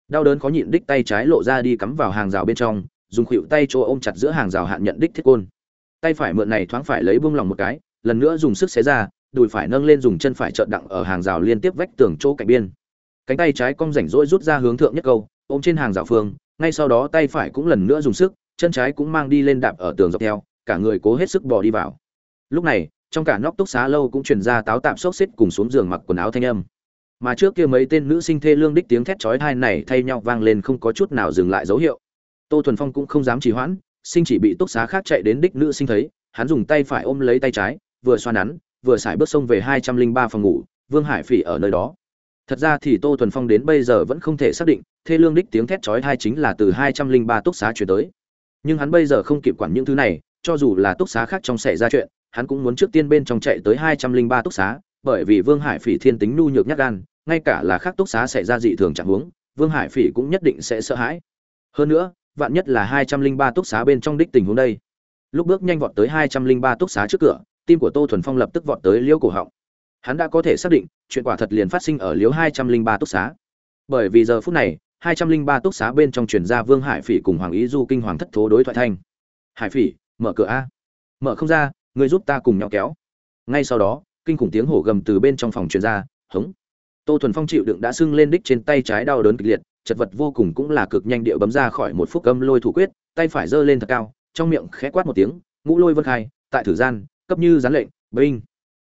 A: Đau đớn khó nhịn đích tay trái lộ ra đi cắm vào hàng rào bên trong dùng khuỷu tay chỗ ôm chặt giữa hàng rào hạn nhận đích thiết côn. Tay phải mượn này thoáng phải lấy buông lòng một cái, lần nữa dùng sức xé ra, đùi phải nâng lên dùng chân phải trợn đặng ở hàng rào liên tiếp vách tường chỗ cạnh biên. Cánh tay trái cong rảnh rỗi rút ra hướng thượng nhất câu, ôm trên hàng rào phương, ngay sau đó tay phải cũng lần nữa dùng sức, chân trái cũng mang đi lên đạp ở tường dọc theo, cả người cố hết sức bò đi vào. Lúc này, trong cả nóc túc xá lâu cũng truyền ra táo tạm xốc xếp cùng xuống giường mặc quần áo thanh âm. Mà trước kia mấy tên nữ sinh thê lương đích tiếng thét chói tai này thay nhau vang lên không có chút nào dừng lại dấu hiệu tô thuần phong cũng không dám trì hoãn, sinh chỉ bị túc xá khác chạy đến đích nữ sinh thấy, hắn dùng tay phải ôm lấy tay trái, vừa xoa nắn, vừa xài bước sông về hai trăm linh ba phòng ngủ, vương hải phỉ ở nơi đó. Thật ra thì tô thuần phong đến bây giờ vẫn không thể xác định, thê lương đích tiếng thét chói thai chính là từ hai trăm linh ba túc xá chuyển tới. Nhưng hắn bây giờ không kịp quản những thứ này, cho dù là túc xá khác trong xảy ra chuyện, hắn cũng muốn trước tiên bên trong chạy tới hai trăm linh ba túc xá, bởi vì vương hải phỉ thiên tính nhu nhược nhát gan, ngay cả là khác túc xá xảy ra dị thường chẳng huống, vương hải phỉ cũng nhất định sẽ sợ hãi. Hơn nữa vạn nhất là hai trăm linh ba túc xá bên trong đích tình huống đây. Lúc bước nhanh vọt tới hai trăm linh ba túc xá trước cửa, tim của tô thuần phong lập tức vọt tới liễu cổ họng. Hắn đã có thể xác định, chuyện quả thật liền phát sinh ở liếu hai trăm linh ba túc xá. Bởi vì giờ phút này, hai trăm linh ba túc xá bên trong truyền ra vương hải phỉ cùng hoàng ý du kinh hoàng thất thố đối thoại thanh. Hải phỉ, mở cửa a. Mở không ra, người giúp ta cùng nhau kéo. Ngay sau đó, kinh khủng tiếng hổ gầm từ bên trong phòng truyền ra, hống. Tô thuần phong chịu đựng đã sưng lên đích trên tay trái đau đớn kịch liệt chật vật vô cùng cũng là cực nhanh địa bấm ra khỏi một phút âm lôi thủ quyết, tay phải giơ lên thật cao, trong miệng khẽ quát một tiếng, ngũ lôi vân khai, tại thử gian, cấp như gián lệnh, binh.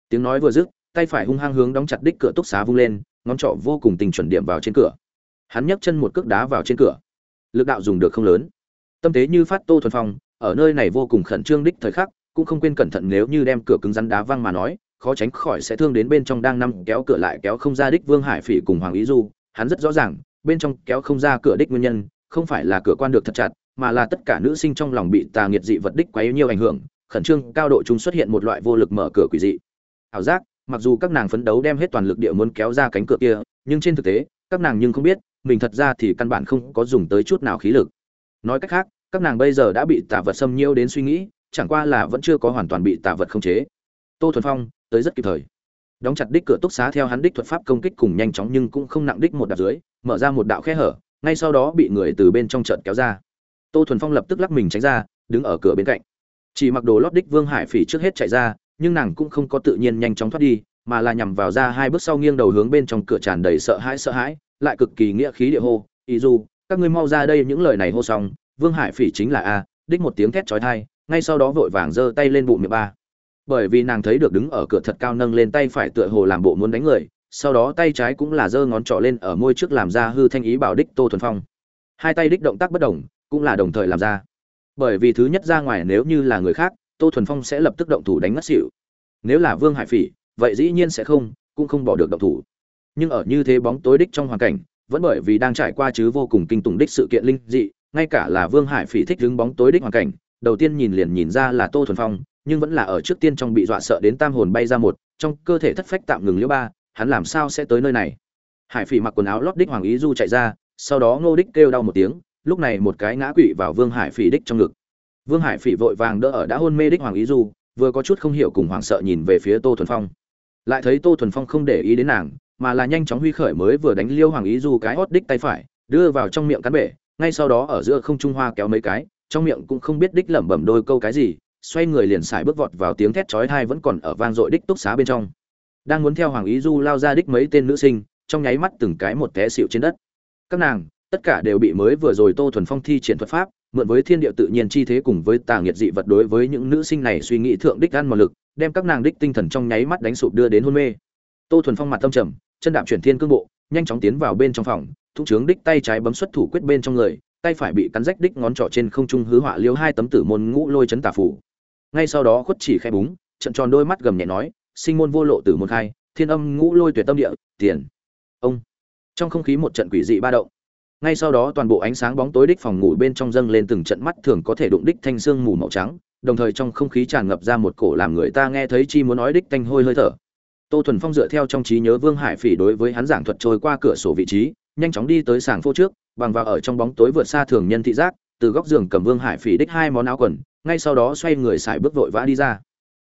A: Tiếng nói vừa dứt, tay phải hung hăng hướng đóng chặt đích cửa túc xá vung lên, ngón trỏ vô cùng tình chuẩn điểm vào trên cửa. Hắn nhấc chân một cước đá vào trên cửa. Lực đạo dùng được không lớn. Tâm thế như phát tô thuần phong, ở nơi này vô cùng khẩn trương đích thời khắc, cũng không quên cẩn thận nếu như đem cửa cứng rắn đá văng mà nói, khó tránh khỏi sẽ thương đến bên trong đang nằm kéo cửa lại kéo không ra đích vương hải phỉ cùng hoàng ý du. Hắn rất rõ ràng bên trong kéo không ra cửa đích nguyên nhân, không phải là cửa quan được thật chặt, mà là tất cả nữ sinh trong lòng bị tà nghiệt dị vật đích quá nhiều ảnh hưởng, khẩn trương, cao độ chúng xuất hiện một loại vô lực mở cửa quỷ dị. Ảo giác, mặc dù các nàng phấn đấu đem hết toàn lực địa muốn kéo ra cánh cửa kia, nhưng trên thực tế, các nàng nhưng không biết, mình thật ra thì căn bản không có dùng tới chút nào khí lực. Nói cách khác, các nàng bây giờ đã bị tà vật xâm nhiễu đến suy nghĩ, chẳng qua là vẫn chưa có hoàn toàn bị tà vật khống chế. Tô thuần phong, tới rất kịp thời đóng chặt đích cửa túc xá theo hắn đích thuật pháp công kích cùng nhanh chóng nhưng cũng không nặng đích một đạp dưới, mở ra một đạo khe hở, ngay sau đó bị người từ bên trong trận kéo ra. Tô thuần phong lập tức lắc mình tránh ra, đứng ở cửa bên cạnh. Chỉ mặc đồ lót đích vương hải phỉ trước hết chạy ra, nhưng nàng cũng không có tự nhiên nhanh chóng thoát đi, mà là nhằm vào ra hai bước sau nghiêng đầu hướng bên trong cửa tràn đầy sợ hãi sợ hãi, lại cực kỳ nghĩa khí địa hô, ý du, các ngươi mau ra đây những lời này hô xong, vương hải phỉ chính là a, đích một tiếng thét chói tai, ngay sau đó vội vàng giơ tay lên bụng miệng ba bởi vì nàng thấy được đứng ở cửa thật cao nâng lên tay phải tựa hồ làm bộ muốn đánh người, sau đó tay trái cũng là giơ ngón trỏ lên ở môi trước làm ra hư thanh ý bảo đích tô thuần phong. Hai tay đích động tác bất đồng, cũng là đồng thời làm ra. Bởi vì thứ nhất ra ngoài nếu như là người khác, tô thuần phong sẽ lập tức động thủ đánh ngất xỉu. Nếu là vương hải phỉ, vậy dĩ nhiên sẽ không, cũng không bỏ được động thủ. Nhưng ở như thế bóng tối đích trong hoàn cảnh, vẫn bởi vì đang trải qua chứ vô cùng kinh tủng đích sự kiện linh dị, ngay cả là vương hải phỉ thích đứng bóng tối đích hoàn cảnh, đầu tiên nhìn liền nhìn ra là tô thuần phong nhưng vẫn là ở trước tiên trong bị dọa sợ đến tam hồn bay ra một, trong cơ thể thất phách tạm ngừng liễu ba, hắn làm sao sẽ tới nơi này? Hải phỉ mặc quần áo lót đích hoàng ý du chạy ra, sau đó ngô đích kêu đau một tiếng, lúc này một cái ngã quỵ vào vương hải phỉ đích trong ngực. Vương hải phỉ vội vàng đỡ ở đã hôn mê đích hoàng ý du, vừa có chút không hiểu cùng hoảng sợ nhìn về phía tô thuần phong. Lại thấy tô thuần phong không để ý đến nàng, mà là nhanh chóng huy khởi mới vừa đánh liêu hoàng ý du cái hót đích tay phải, đưa vào trong miệng cắn bể, ngay sau đó ở giữa không trung hoa kéo mấy cái, trong miệng cũng không biết đích lẩm bẩm đôi câu cái gì xoay người liền xài bước vọt vào tiếng thét chói tai vẫn còn ở vang dội đích túc xá bên trong. Đang muốn theo hoàng ý du lao ra đích mấy tên nữ sinh, trong nháy mắt từng cái một té xịu trên đất. Các nàng, tất cả đều bị mới vừa rồi tô thuần phong thi triển thuật pháp, mượn với thiên địa tự nhiên chi thế cùng với tà nghiệt dị vật đối với những nữ sinh này suy nghĩ thượng đích ăn một lực, đem các nàng đích tinh thần trong nháy mắt đánh sụp đưa đến hôn mê. Tô thuần phong mặt tâm trầm, chân đạp chuyển thiên cương bộ, nhanh chóng tiến vào bên trong phòng thúc trướng đích tay trái bấm xuất thủ quyết bên trong người, tay phải bị cắn rách đích ngón trỏ trên không trung hứa họa liêu hai tấm tử môn ngũ lôi chấn tà phủ ngay sau đó khuất chỉ khẽ búng, trận tròn đôi mắt gầm nhẹ nói, sinh môn vô lộ tử môn khai, thiên âm ngũ lôi tuyệt tâm địa, tiền. Ông. Trong không khí một trận quỷ dị ba động. Ngay sau đó toàn bộ ánh sáng bóng tối đích phòng ngủ bên trong dâng lên từng trận mắt thường có thể đụng đích thanh xương mù màu trắng, đồng thời trong không khí tràn ngập ra một cổ làm người ta nghe thấy chi muốn nói đích thanh hôi hơi thở. Tô thuần phong dựa theo trong trí nhớ vương hải phỉ đối với hắn giảng thuật trôi qua cửa sổ vị trí, nhanh chóng đi tới sàng phô trước, bằng vào ở trong bóng tối vượt xa thường nhân thị giác, từ góc giường cầm vương hải phỉ đích hai món áo quần ngay sau đó xoay người xài bước vội vã đi ra.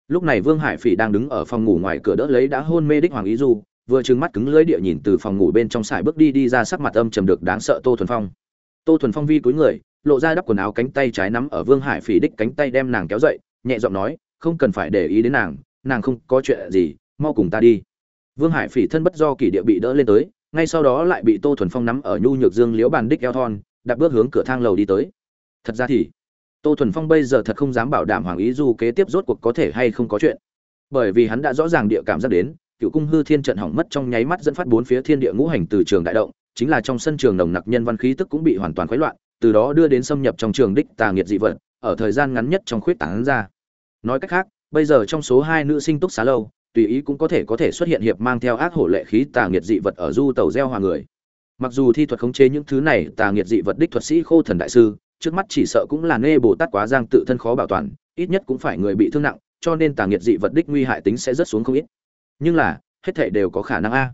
A: Lúc này vương hải phỉ đang đứng ở phòng ngủ ngoài cửa đỡ lấy đã hôn mê đích hoàng ý du, vừa trừng mắt cứng lưỡi địa nhìn từ phòng ngủ bên trong xài bước đi đi ra sắc mặt âm trầm được đáng sợ tô thuần phong. Tô thuần phong vi cúi người, lộ ra đắp quần áo cánh tay trái nắm ở vương hải phỉ đích cánh tay đem nàng kéo dậy, nhẹ giọng nói, không cần phải để ý đến nàng nàng không có chuyện gì, mau cùng ta đi. Vương hải phỉ thân bất do kỷ địa bị đỡ lên tới, ngay sau đó lại bị tô thuần phong nắm ở nhu nhược dương liễu bàn đích eo thon, đặt bước hướng cửa thang lầu đi tới. Thật ra thì tô thuần phong bây giờ thật không dám bảo đảm hoàng ý du kế tiếp rốt cuộc có thể hay không có chuyện. Bởi vì hắn đã rõ ràng địa cảm giác đến, cựu cung hư thiên trận hỏng mất trong nháy mắt dẫn phát bốn phía thiên địa ngũ hành từ trường đại động, chính là trong sân trường nồng nặc nhân văn khí tức cũng bị hoàn toàn khuấy loạn, từ đó đưa đến xâm nhập trong trường đích tà nghiệt dị vật, ở thời gian ngắn nhất trong khuyết tán ra. Nói cách khác, bây giờ trong số hai nữ sinh túc xá lâu, tùy ý cũng có thể có thể xuất hiện hiệp mang theo ác hổ lệ khí tà nghiệt dị vật ở du tàu gieo hòa người. Mặc dù thi thuật khống chế những thứ này tà nghiệt dị vật đích thuật sĩ khô thần đại sư trước mắt chỉ sợ cũng là nê bồ tát quá giang tự thân khó bảo toàn, ít nhất cũng phải người bị thương nặng, cho nên tà nghiệt dị vật đích nguy hại tính sẽ rất xuống không ít. Nhưng là, hết thảy đều có khả năng a.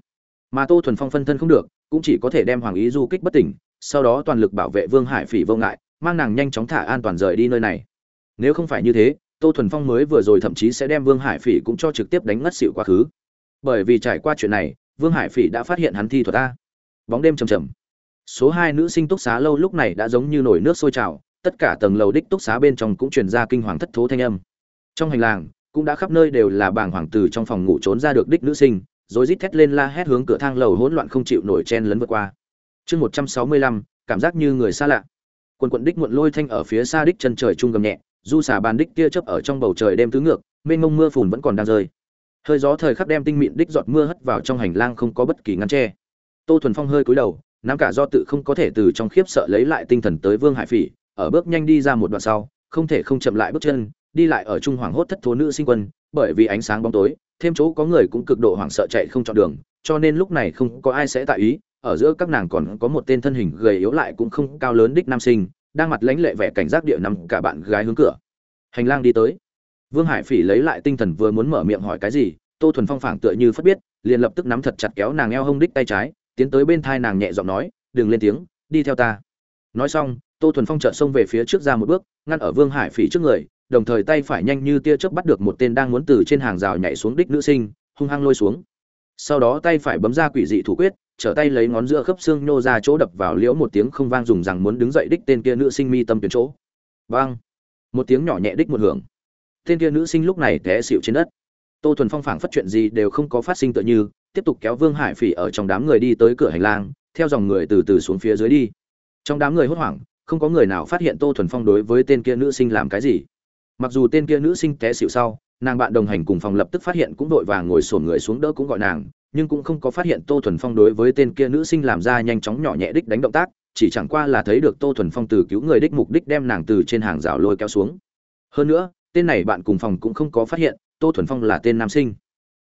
A: Mà tô thuần phong phân thân không được, cũng chỉ có thể đem hoàng ý du kích bất tỉnh, sau đó toàn lực bảo vệ vương hải phỉ vô ngại, mang nàng nhanh chóng thả an toàn rời đi nơi này. Nếu không phải như thế, tô thuần phong mới vừa rồi thậm chí sẽ đem vương hải phỉ cũng cho trực tiếp đánh ngất xịu quá khứ. Bởi vì trải qua chuyện này, vương hải phỉ đã phát hiện hắn thi thuật a. Bóng đêm trầm trầm số hai nữ sinh túc xá lâu lúc này đã giống như nổi nước sôi trào, tất cả tầng lầu đích túc xá bên trong cũng truyền ra kinh hoàng thất thố thanh âm. Trong hành lang, cũng đã khắp nơi đều là bảng hoàng từ trong phòng ngủ trốn ra được đích nữ sinh, rồi rít thét lên la hét hướng cửa thang lầu hỗn loạn không chịu nổi chen lấn vượt qua. Chương một trăm sáu mươi lăm, cảm giác như người xa lạ. Quần quận đích muộn lôi thanh ở phía xa đích chân trời trung gầm nhẹ, du xà bàn đích kia chớp ở trong bầu trời đêm tứ ngược, mênh mông mưa phùn vẫn còn đang rơi. Hơi gió thời khắc đem tinh mịn đích giọt mưa hất vào trong hành lang không có bất kỳ ngăn tre tô thuần phong hơi cúi đầu nắm cả do tự không có thể từ trong khiếp sợ lấy lại tinh thần tới vương hải phỉ, ở bước nhanh đi ra một đoạn sau, không thể không chậm lại bước chân, đi lại ở trung hoàng hốt thất thố nữ sinh quân, bởi vì ánh sáng bóng tối, thêm chỗ có người cũng cực độ hoảng sợ chạy không chọn đường, cho nên lúc này không có ai sẽ tại ý, ở giữa các nàng còn có một tên thân hình gầy yếu lại cũng không cao lớn đích nam sinh, đang mặt lãnh lệ vẻ cảnh giác địa nằm cả bạn gái hướng cửa. Hành lang đi tới. Vương hải phỉ lấy lại tinh thần vừa muốn mở miệng hỏi cái gì, tô thuần phong phảng tựa như phất biết, liền lập tức nắm thật chặt kéo nàng eo hông đích tay trái tiến tới bên thai nàng nhẹ giọng nói, đừng lên tiếng, đi theo ta. Nói xong, tô thuần phong chợt xông về phía trước ra một bước, ngăn ở vương hải phỉ trước người, đồng thời tay phải nhanh như tia chớp bắt được một tên đang muốn từ trên hàng rào nhảy xuống đích nữ sinh, hung hăng lôi xuống. Sau đó tay phải bấm ra quỷ dị thủ quyết, trở tay lấy ngón giữa khớp xương nhô ra chỗ đập vào liễu một tiếng không vang dùng rằng muốn đứng dậy đích tên kia nữ sinh mi tâm tuyến chỗ. Vang! Một tiếng nhỏ nhẹ đích một hưởng. Tên kia nữ sinh lúc này té xịu trên đất. Tô thuần phong phảng phất chuyện gì đều không có phát sinh tựa như tiếp tục kéo vương hải phỉ ở trong đám người đi tới cửa hành lang, theo dòng người từ từ xuống phía dưới đi. Trong đám người hốt hoảng, không có người nào phát hiện tô thuần phong đối với tên kia nữ sinh làm cái gì. Mặc dù tên kia nữ sinh té xỉu sau, nàng bạn đồng hành cùng phòng lập tức phát hiện cũng đội vàng ngồi xổm người xuống đỡ cũng gọi nàng, nhưng cũng không có phát hiện tô thuần phong đối với tên kia nữ sinh làm ra nhanh chóng nhỏ nhẹ đích đánh động tác, chỉ chẳng qua là thấy được tô thuần phong từ cứu người đích mục đích đem nàng từ trên hàng rào lôi kéo xuống. Hơn nữa, tên này bạn cùng phòng cũng không có phát hiện tô thuần phong là tên nam sinh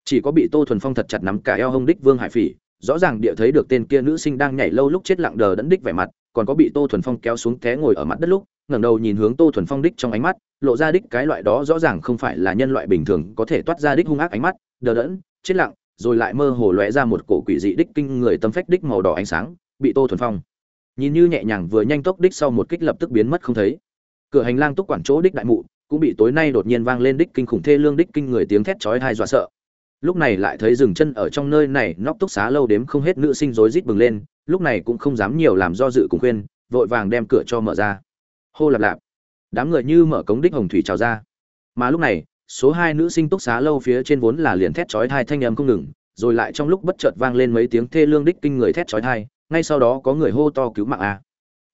A: chỉ có bị tô thuần phong thật chặt nắm cả eo hông đích vương hải phỉ, rõ ràng địa thấy được tên kia nữ sinh đang nhảy lâu lúc chết lặng đờ đẫn đích vẻ mặt, còn có bị tô thuần phong kéo xuống té ngồi ở mặt đất lúc, ngẩng đầu nhìn hướng tô thuần phong đích trong ánh mắt, lộ ra đích cái loại đó rõ ràng không phải là nhân loại bình thường có thể toát ra đích hung ác ánh mắt, đờ đẫn, chết lặng, rồi lại mơ hồ lóe ra một cổ quỷ dị đích kinh người tâm phách đích màu đỏ ánh sáng, bị tô thuần phong nhìn như nhẹ nhàng vừa nhanh tốc đích sau một kích lập tức biến mất không thấy. Cửa hành lang túc quản chỗ đích đại mụ, cũng bị tối nay đột nhiên vang lên đích kinh khủng thê lương đích kinh người tiếng thét chói tai dọa sợ lúc này lại thấy dừng chân ở trong nơi này, nóc túc xá lâu đếm không hết nữ sinh rối rít bừng lên, lúc này cũng không dám nhiều làm do dự cùng khuyên, vội vàng đem cửa cho mở ra. Hô lạp lạp. Đám người như mở cống đích hồng thủy trào ra. Mà lúc này, số hai nữ sinh túc xá lâu phía trên vốn là liền thét chói thai thanh âm không ngừng, rồi lại trong lúc bất chợt vang lên mấy tiếng thê lương đích kinh người thét chói tai, ngay sau đó có người hô to cứu mạng a.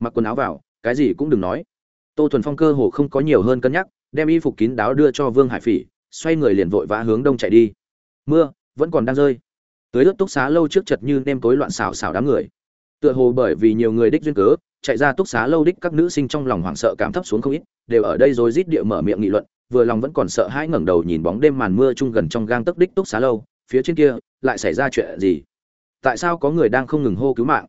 A: Mặc quần áo vào, cái gì cũng đừng nói. Tô thuần phong cơ hồ không có nhiều hơn cân nhắc, đem y phục kín đáo đưa cho vương hải phỉ, xoay người liền vội vã hướng đông chạy đi mưa, vẫn còn đang rơi. Tới lớp túc xá lâu trước chật như nêm tối loạn xào xào đám người. Tựa hồ bởi vì nhiều người đích duyên cớ, chạy ra túc xá lâu đích các nữ sinh trong lòng hoảng sợ cảm thấp xuống không ít, đều ở đây rồi rít địa mở miệng nghị luận, vừa lòng vẫn còn sợ hãi ngẩng đầu nhìn bóng đêm màn mưa chung gần trong gang tấc đích túc xá lâu, phía trên kia, lại xảy ra chuyện gì? Tại sao có người đang không ngừng hô cứu mạng?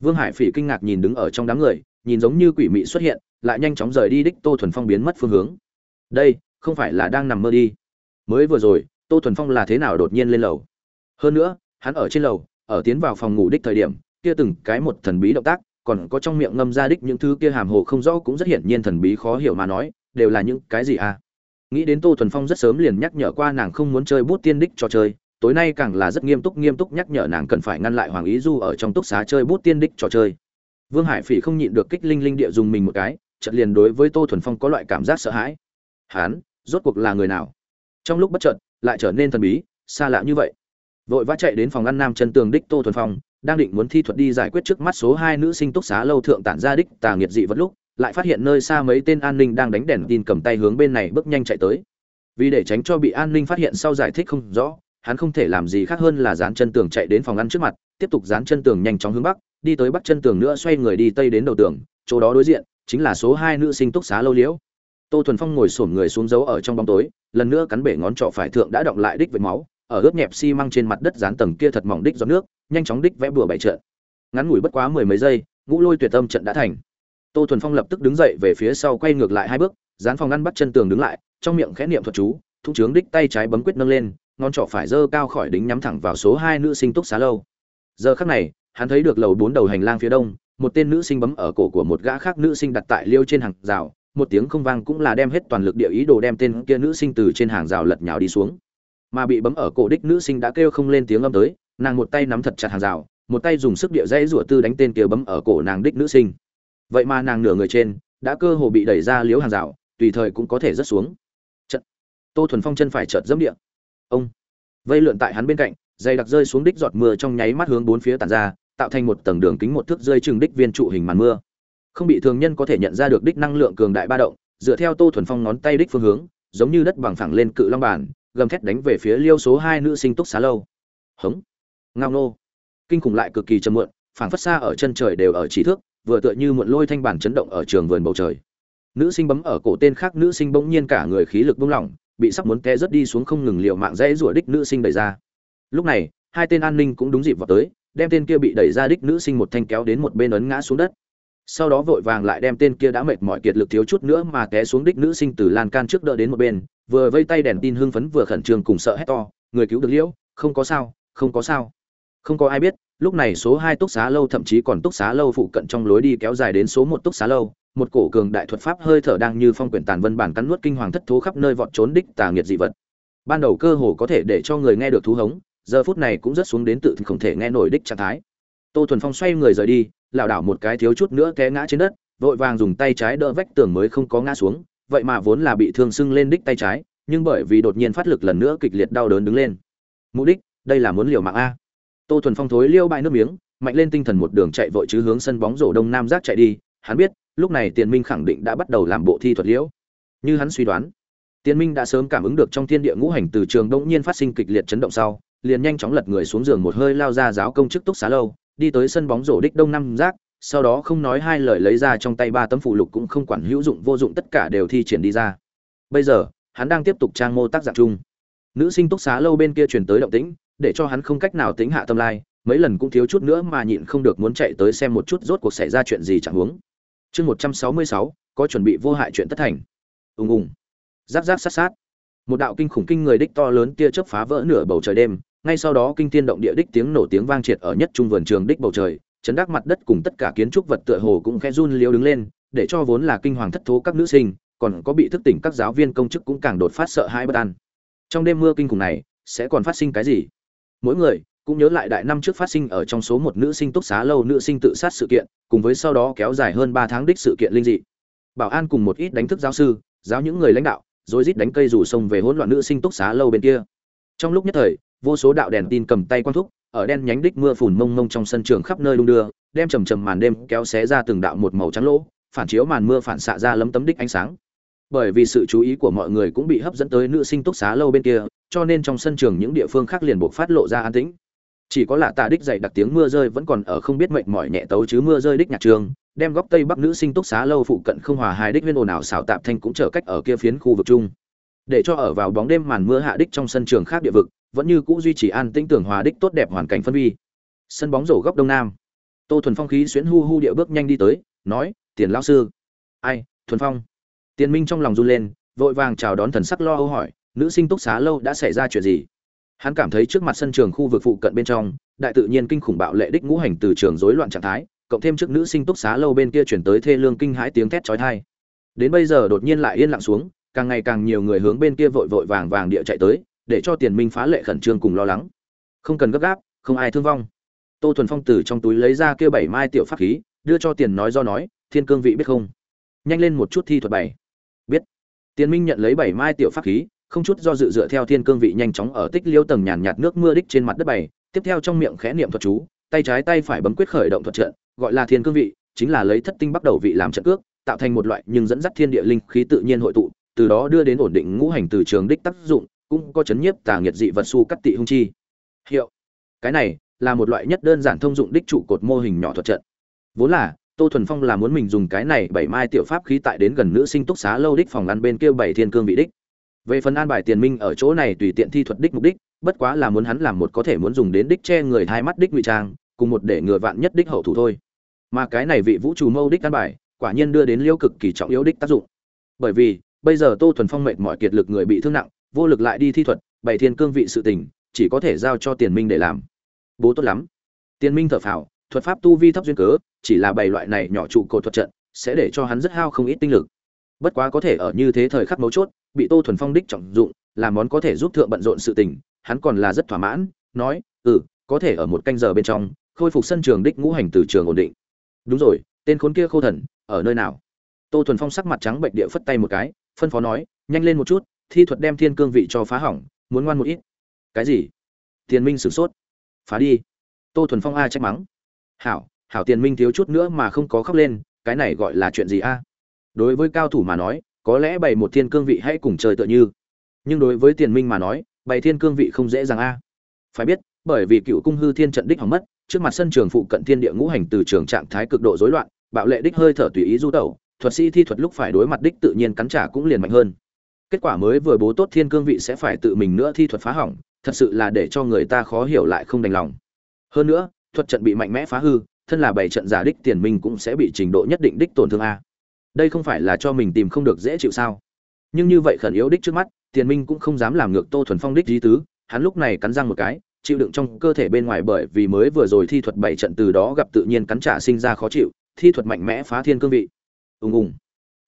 A: Vương hải phỉ kinh ngạc nhìn đứng ở trong đám người, nhìn giống như quỷ mị xuất hiện, lại nhanh chóng rời đi đích tô thuần phong biến mất phương hướng. Đây, không phải là đang nằm mơ đi. Mới vừa rồi tô thuần phong là thế nào đột nhiên lên lầu? Hơn nữa, hắn ở trên lầu, ở tiến vào phòng ngủ đích thời điểm, kia từng cái một thần bí động tác, còn có trong miệng ngâm ra đích những thứ kia hàm hồ không rõ cũng rất hiển nhiên thần bí khó hiểu mà nói, đều là những cái gì à? Nghĩ đến tô thuần phong rất sớm liền nhắc nhở qua nàng không muốn chơi bút tiên đích trò chơi, tối nay càng là rất nghiêm túc nghiêm túc nhắc nhở nàng cần phải ngăn lại hoàng ý du ở trong túc xá chơi bút tiên đích trò chơi. Vương hải phỉ không nhịn được kích linh linh địa dùng mình một cái, chợt liền đối với tô thuần phong có loại cảm giác sợ hãi. Hán rốt cuộc là người nào? Trong lúc bất chợt lại trở nên thần bí, xa lạ như vậy. Vội vã chạy đến phòng ăn nam chân tường đích tô thuần phong, đang định muốn thi thuật đi giải quyết trước mắt số hai nữ sinh túc xá lâu thượng tản ra đích tà nghiệt dị vật lúc, lại phát hiện nơi xa mấy tên an ninh đang đánh đèn tin cầm tay hướng bên này bước nhanh chạy tới. Vì để tránh cho bị an ninh phát hiện sau giải thích không rõ, hắn không thể làm gì khác hơn là dán chân tường chạy đến phòng ăn trước mặt, tiếp tục dán chân tường nhanh chóng hướng bắc, đi tới bắc chân tường nữa xoay người đi tây đến đầu tường, chỗ đó đối diện chính là số hai nữ sinh túc xá lâu liễu tô thuần phong ngồi xổm người xuống giấu ở trong bóng tối, lần nữa cắn bể ngón trỏ phải thượng đã động lại đích với máu, ở ướt nhẹp xi măng trên mặt đất dán tầng kia thật mỏng đích giọt nước, nhanh chóng đích vẽ bừa bảy trận. Ngắn ngủi bất quá mười mấy giây, ngũ lôi tuyệt tâm trận đã thành. Tô thuần phong lập tức đứng dậy về phía sau quay ngược lại hai bước, dán phòng ngăn bắt chân tường đứng lại, trong miệng khẽ niệm thuật chú, thung trướng đích tay trái bấm quyết nâng lên, ngón trỏ phải giơ cao khỏi đính nhắm thẳng vào số hai nữ sinh túc xá lâu. Giờ khắc này, hắn thấy được lầu bốn đầu hành lang phía đông, một tên nữ sinh bấm ở cổ của một gã khác nữ sinh đặt tại liêu trên hàng rào một tiếng không vang cũng là đem hết toàn lực địa ý đồ đem tên kia nữ sinh từ trên hàng rào lật nhào đi xuống. Mà bị bấm ở cổ đích nữ sinh đã kêu không lên tiếng âm tới, nàng một tay nắm thật chặt hàng rào, một tay dùng sức địa dãy rủa tư đánh tên kia bấm ở cổ nàng đích nữ sinh. Vậy mà nàng nửa người trên, đã cơ hồ bị đẩy ra liếu hàng rào, tùy thời cũng có thể rớt xuống. Trận tô thuần phong chân phải chợt dẫm địa. Ông! Vây lượn tại hắn bên cạnh, dây đặc rơi xuống đích giọt mưa trong nháy mắt hướng bốn phía tàn ra, tạo thành một tầng đường kính một thước rơi chừng đích viên trụ hình màn mưa không bị thường nhân có thể nhận ra được đích năng lượng cường đại ba động, dựa theo tô thuần phong ngón tay đích phương hướng, giống như đất bằng phẳng lên cự long bản gầm thét đánh về phía liêu số hai nữ sinh túc xá lâu. Hống. Ngao nô. Kinh khủng lại cực kỳ chậm muộn, phảng phất xa ở chân trời đều ở chỉ thước, vừa tựa như muộn lôi thanh bản chấn động ở trường vườn bầu trời. Nữ sinh bấm ở cổ tên khác nữ sinh bỗng nhiên cả người khí lực buông lỏng, bị sắp muốn té rớt đi xuống không ngừng liều mạng rẽ rủa đích nữ sinh đẩy ra. Lúc này, hai tên an ninh cũng đúng dịp vào tới, đem tên kia bị đẩy ra đích nữ sinh một thanh kéo đến một bên ấn ngã xuống đất sau đó vội vàng lại đem tên kia đã mệt mỏi kiệt lực thiếu chút nữa mà té xuống đích nữ sinh từ lan can trước đỡ đến một bên, vừa vây tay đèn tin hưng phấn vừa khẩn trương cùng sợ hét to, người cứu được liễu, không có sao, không có sao. Không có ai biết, lúc này số hai túc xá lâu thậm chí còn túc xá lâu phụ cận trong lối đi kéo dài đến số một túc xá lâu, một cổ cường đại thuật pháp hơi thở đang như phong quyển tàn vân bản cắn nuốt kinh hoàng thất thố khắp nơi vọt trốn đích tà nghiệt dị vật. Ban đầu cơ hồ có thể để cho người nghe được thú hống, giờ phút này cũng rất xuống đến tự không thể nghe nổi đích trạng thái. Tô thuần phong xoay người rời đi lảo đảo một cái thiếu chút nữa té ngã trên đất vội vàng dùng tay trái đỡ vách tường mới không có ngã xuống vậy mà vốn là bị thương sưng lên đích tay trái nhưng bởi vì đột nhiên phát lực lần nữa kịch liệt đau đớn đứng lên. Mục đích đây là muốn liều mạng a. Tô thuần phong thối liêu bại nước miếng mạnh lên tinh thần một đường chạy vội chứ hướng sân bóng rổ đông nam giác chạy đi hắn biết lúc này tiền minh khẳng định đã bắt đầu làm bộ thi thuật liễu. Như hắn suy đoán tiền Minh đã sớm cảm ứng được trong thiên địa ngũ hành từ trường đống nhiên phát sinh kịch liệt chấn động sau, liền nhanh chóng lật người xuống giường một hơi lao ra giáo công chức túc xá lâu, đi tới sân bóng rổ đích đông năm giác, sau đó không nói hai lời lấy ra trong tay ba tấm phụ lục cũng không quản hữu dụng vô dụng tất cả đều thi triển đi ra. Bây giờ, hắn đang tiếp tục trang mô tác dạng chung. Nữ sinh túc xá lâu bên kia truyền tới động tĩnh, để cho hắn không cách nào tính hạ tâm lai, mấy lần cũng thiếu chút nữa mà nhịn không được muốn chạy tới xem một chút rốt cuộc xảy ra chuyện gì chẳng huống. Chương 166, có chuẩn bị vô hại chuyện tất thành. Ùng ùng. Giáp giáp sát sát. Một đạo kinh khủng kinh người đích to lớn tia chớp phá vỡ nửa bầu trời đêm, ngay sau đó kinh thiên động địa đích tiếng nổ tiếng vang triệt ở nhất trung vườn trường đích bầu trời, chấn đắc mặt đất cùng tất cả kiến trúc vật tựa hồ cũng khẽ run liếu đứng lên, để cho vốn là kinh hoàng thất thố các nữ sinh, còn có bị thức tỉnh các giáo viên công chức cũng càng đột phát sợ hãi bất an. Trong đêm mưa kinh khủng này, sẽ còn phát sinh cái gì? Mỗi người cũng nhớ lại đại năm trước phát sinh ở trong số một nữ sinh túc xá lâu nữ sinh tự sát sự kiện, cùng với sau đó kéo dài hơn ba tháng đích sự kiện linh dị. Bảo an cùng một ít đánh thức giáo sư, giáo những người lãnh đạo, rồi rít đánh cây rủ sông về hỗn loạn nữ sinh túc xá lâu bên kia. Trong lúc nhất thời, vô số đạo đèn tin cầm tay quan thúc, ở đen nhánh đích mưa phùn mông mông trong sân trường khắp nơi đung đưa, đem trầm trầm màn đêm kéo xé ra từng đạo một màu trắng lỗ, phản chiếu màn mưa phản xạ ra lấm tấm đích ánh sáng. Bởi vì sự chú ý của mọi người cũng bị hấp dẫn tới nữ sinh túc xá lâu bên kia, cho nên trong sân trường những địa phương khác liền buộc phát lộ ra an tĩnh. Chỉ có lạ tà đích dày đặc tiếng mưa rơi vẫn còn ở không biết mệnh mỏi nhẹ tấu chứ mưa rơi đích nhạc trường, đem góc tây bắc nữ sinh túc xá lâu phụ cận không hòa hài đích viên ồn ào xảo tạp thanh cũng trở cách ở kia phiến khu vực chung để cho ở vào bóng đêm màn mưa hạ đích trong sân trường khác địa vực vẫn như cũ duy trì an tĩnh tưởng hòa đích tốt đẹp hoàn cảnh phân vi. Sân bóng rổ góc đông nam. Tô thuần phong khí xuyến hu hu địa bước nhanh đi tới, nói, tiền lão sư. Ai, thuần phong? Tiền minh trong lòng run lên, vội vàng chào đón thần sắc lo âu hỏi, nữ sinh túc xá lâu đã xảy ra chuyện gì? Hắn cảm thấy trước mặt sân trường khu vực phụ cận bên trong, đại tự nhiên kinh khủng bạo lệ đích ngũ hành từ trường rối loạn trạng thái, cộng thêm trước nữ sinh túc xá lâu bên kia chuyển tới thê lương kinh hãi tiếng thét chói tai. Đến bây giờ đột nhiên lại yên lặng xuống, càng ngày càng nhiều người hướng bên kia vội vội vàng vàng địa chạy tới để cho tiền minh phá lệ khẩn trương cùng lo lắng. Không cần gấp gáp, không ai thương vong. Tô thuần phong từ trong túi lấy ra kia bảy mai tiểu pháp khí, đưa cho tiền nói do nói, thiên cương vị biết không? Nhanh lên một chút thi thuật bảy. Biết. Tiền minh nhận lấy bảy mai tiểu pháp khí, không chút do dự dựa theo thiên cương vị nhanh chóng ở tích liêu tầng nhàn nhạt nước mưa đích trên mặt đất bảy, tiếp theo trong miệng khẽ niệm thuật chú, tay trái tay phải bấm quyết khởi động thuật trận, gọi là thiên cương vị, chính là lấy thất tinh bắt đầu vị làm trận cước, tạo thành một loại nhưng dẫn dắt thiên địa linh khí tự nhiên hội tụ, từ đó đưa đến ổn định ngũ hành từ trường đích tác dụng cũng có chấn nhiếp tà nghiệt dị vật su cắt tị hung chi. Hiệu. Cái này là một loại nhất đơn giản thông dụng đích trụ cột mô hình nhỏ thuật trận. Vốn là, tô thuần phong là muốn mình dùng cái này bảy mai tiểu pháp khí tại đến gần nữ sinh túc xá lâu đích phòng ăn bên kia bảy thiên cương vị đích. Về phần an bài tiền minh ở chỗ này tùy tiện thi thuật đích mục đích, bất quá là muốn hắn làm một có thể muốn dùng đến đích che người hai mắt đích ngụy trang, cùng một để ngừa vạn nhất đích hậu thủ thôi. Mà cái này vị vũ trụ mâu đích an bài, quả nhiên đưa đến liêu cực kỳ trọng yếu đích tác dụng. Bởi vì, bây giờ tô thuần phong mệt mỏi kiệt lực người bị thương nặng vô lực lại đi thi thuật, bày thiên cương vị sự tình, chỉ có thể giao cho tiền minh để làm. Bố tốt lắm. Tiền minh thở phào, thuật pháp tu vi thấp duyên cớ, chỉ là bảy loại này nhỏ trụ cột thuật trận, sẽ để cho hắn rất hao không ít tinh lực. Bất quá có thể ở như thế thời khắc mấu chốt, bị tô thuần phong đích trọng dụng làm món có thể giúp thượng bận rộn sự tình, hắn còn là rất thỏa mãn, nói ừ có thể ở một canh giờ bên trong, khôi phục sân trường đích ngũ hành từ trường ổn định. Đúng rồi, tên khốn kia khô thần, ở nơi nào? Tô thuần phong sắc mặt trắng bệnh địa phất tay một cái, phân phó nói, nhanh lên một chút thi thuật đem thiên cương vị cho phá hỏng, muốn ngoan một ít. Cái gì? Tiền minh sửng sốt. Phá đi. Tô thuần phong a trách mắng. Hảo hảo tiền minh thiếu chút nữa mà không có khóc lên, cái này gọi là chuyện gì a? Đối với cao thủ mà nói, có lẽ bày một thiên cương vị hãy cùng trời tựa như. Nhưng đối với tiền minh mà nói, bày thiên cương vị không dễ dàng a. Phải biết, bởi vì cựu cung hư thiên trận đích hỏng mất, trước mặt sân trường phụ cận thiên địa ngũ hành từ trường trạng thái cực độ rối loạn, bạo lệ đích hơi thở tùy ý du tẩu, thuật sĩ thi thuật lúc phải đối mặt đích tự nhiên cắn trả cũng liền mạnh hơn kết quả mới vừa bố tốt thiên cương vị sẽ phải tự mình nữa thi thuật phá hỏng, thật sự là để cho người ta khó hiểu lại không đành lòng. Hơn nữa, thuật trận bị mạnh mẽ phá hư, thân là bảy trận giả đích tiền minh cũng sẽ bị trình độ nhất định đích tổn thương a. Đây không phải là cho mình tìm không được dễ chịu sao? Nhưng như vậy khẩn yếu đích trước mắt, tiền minh cũng không dám làm ngược tô thuần phong đích di tứ, hắn lúc này cắn răng một cái, chịu đựng trong cơ thể bên ngoài bởi vì mới vừa rồi thi thuật bảy trận từ đó gặp tự nhiên cắn trả sinh ra khó chịu, thi thuật mạnh mẽ phá thiên cương vị. Ùng ùng.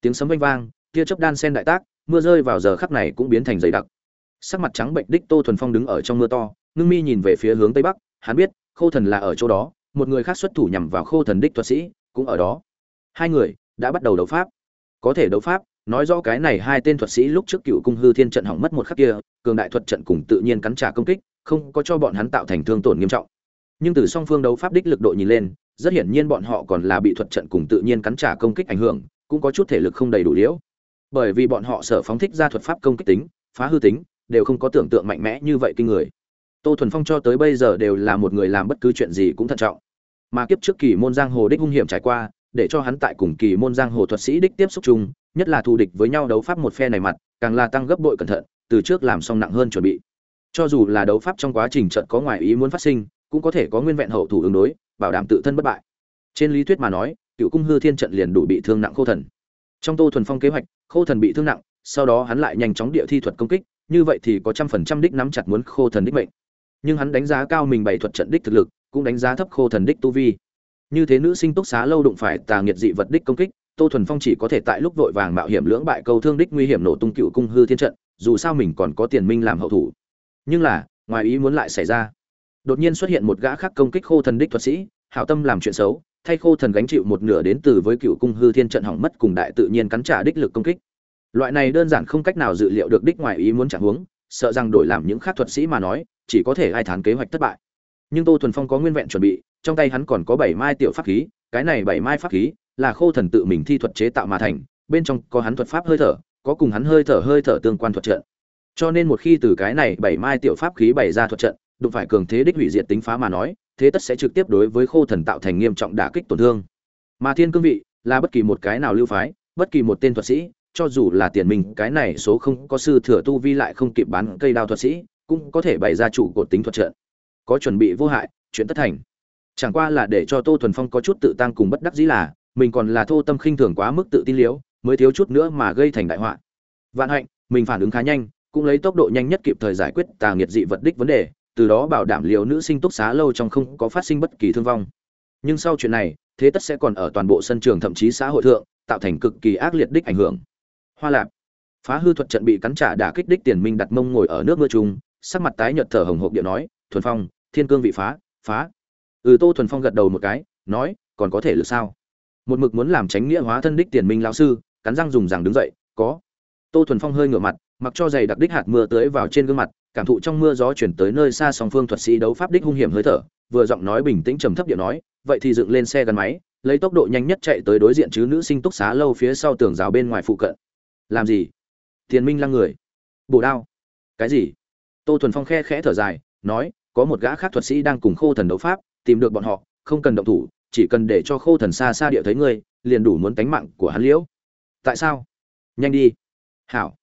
A: Tiếng sấm vang vang, tia chớp đan sen đại tác mưa rơi vào giờ khắc này cũng biến thành dày đặc. Sắc mặt trắng bệnh đích tô thuần phong đứng ở trong mưa to, ngưng mi nhìn về phía hướng tây bắc, hắn biết, khô thần là ở chỗ đó, một người khác xuất thủ nhằm vào khô thần đích thuật sĩ, cũng ở đó. Hai người đã bắt đầu đấu pháp. Có thể đấu pháp, nói rõ cái này hai tên thuật sĩ lúc trước cựu cung hư thiên trận hỏng mất một khắc kia, cường đại thuật trận cùng tự nhiên cắn trả công kích, không có cho bọn hắn tạo thành thương tổn nghiêm trọng. Nhưng từ song phương đấu pháp đích lực độ nhìn lên, rất hiển nhiên bọn họ còn là bị thuật trận cùng tự nhiên cắn trả công kích ảnh hưởng, cũng có chút thể lực không đầy đủ liễu bởi vì bọn họ sở phóng thích ra thuật pháp công kích tính, phá hư tính, đều không có tưởng tượng mạnh mẽ như vậy kinh người. Tô thuần phong cho tới bây giờ đều là một người làm bất cứ chuyện gì cũng thận trọng. Mà kiếp trước kỳ môn giang hồ đích hung hiểm trải qua, để cho hắn tại cùng kỳ môn giang hồ thuật sĩ đích tiếp xúc chung, nhất là thù địch với nhau đấu pháp một phe này mặt, càng là tăng gấp bội cẩn thận, từ trước làm xong nặng hơn chuẩn bị. Cho dù là đấu pháp trong quá trình trận có ngoài ý muốn phát sinh, cũng có thể có nguyên vẹn hậu thủ ứng đối, bảo đảm tự thân bất bại. Trên lý thuyết mà nói, cựu cung hư thiên trận liền đủ bị thương nặng khô thần trong tô thuần phong kế hoạch, khô thần bị thương nặng, sau đó hắn lại nhanh chóng địa thi thuật công kích, như vậy thì có trăm phần trăm đích nắm chặt muốn khô thần đích mệnh. Nhưng hắn đánh giá cao mình bày thuật trận đích thực lực, cũng đánh giá thấp khô thần đích tu vi. Như thế nữ sinh túc xá lâu đụng phải tà nghiệt dị vật đích công kích, tô thuần phong chỉ có thể tại lúc vội vàng mạo hiểm lưỡng bại câu thương đích nguy hiểm nổ tung cựu cung hư thiên trận, dù sao mình còn có tiền minh làm hậu thủ. Nhưng là, ngoài ý muốn lại xảy ra. Đột nhiên xuất hiện một gã khác công kích khô thần đích thuật sĩ, hảo tâm làm chuyện xấu thay khô thần gánh chịu một nửa đến từ với cựu cung hư thiên trận hỏng mất cùng đại tự nhiên cắn trả đích lực công kích. Loại này đơn giản không cách nào dự liệu được đích ngoài ý muốn chẳng huống, sợ rằng đổi làm những khác thuật sĩ mà nói, chỉ có thể ai thán kế hoạch thất bại. Nhưng tô thuần phong có nguyên vẹn chuẩn bị, trong tay hắn còn có bảy mai tiểu pháp khí, cái này bảy mai pháp khí là khô thần tự mình thi thuật chế tạo mà thành, bên trong có hắn thuật pháp hơi thở, có cùng hắn hơi thở hơi thở tương quan thuật trận. Cho nên một khi từ cái này bảy mai tiểu pháp khí bày ra thuật trận, đụng phải cường thế đích hủy diệt tính phá mà nói thế tất sẽ trực tiếp đối với khô thần tạo thành nghiêm trọng đả kích tổn thương. Mà thiên cương vị là bất kỳ một cái nào lưu phái, bất kỳ một tên thuật sĩ, cho dù là tiền mình, cái này số không có sư thừa tu vi lại không kịp bán cây đao thuật sĩ, cũng có thể bày ra chủ cột tính thuật trận. Có chuẩn bị vô hại, chuyện tất thành. Chẳng qua là để cho tô thuần phong có chút tự tăng cùng bất đắc dĩ là, mình còn là thô tâm khinh thường quá mức tự tin liếu, mới thiếu chút nữa mà gây thành đại họa. Vạn hạnh, mình phản ứng khá nhanh, cũng lấy tốc độ nhanh nhất kịp thời giải quyết tà nghiệt dị vật đích vấn đề từ đó bảo đảm liệu nữ sinh túc xá lâu trong không có phát sinh bất kỳ thương vong. Nhưng sau chuyện này, thế tất sẽ còn ở toàn bộ sân trường thậm chí xã hội thượng, tạo thành cực kỳ ác liệt đích ảnh hưởng. Hoa lạp. Phá hư thuật trận bị cắn trả đả kích đích tiền minh đặt mông ngồi ở nước mưa trùng sắc mặt tái nhợt thở hồng hộc điện nói, thuần phong, thiên cương vị phá phá. Ừ tô thuần phong gật đầu một cái, nói, còn có thể lựa sao? Một mực muốn làm tránh nghĩa hóa thân đích tiền minh lão sư, cắn răng dùng rằng đứng dậy, có. Tô thuần phong hơi ngửa mặt, mặc cho giày đặc đích hạt mưa tưới vào trên gương mặt cảm thụ trong mưa gió chuyển tới nơi xa song phương thuật sĩ đấu pháp đích hung hiểm hơi thở, vừa giọng nói bình tĩnh trầm thấp điệu nói, vậy thì dựng lên xe gắn máy, lấy tốc độ nhanh nhất chạy tới đối diện chứ nữ sinh túc xá lâu phía sau tường rào bên ngoài phụ cận. Làm gì? Tiền minh lăng người. Bổ đao. Cái gì? Tô thuần phong khe khẽ thở dài, nói, có một gã khác thuật sĩ đang cùng khô thần đấu pháp, tìm được bọn họ, không cần động thủ, chỉ cần để cho khô thần xa xa địa thấy ngươi, liền đủ muốn tánh mạng của hắn liễu. Tại sao? Nhanh đi. Hảo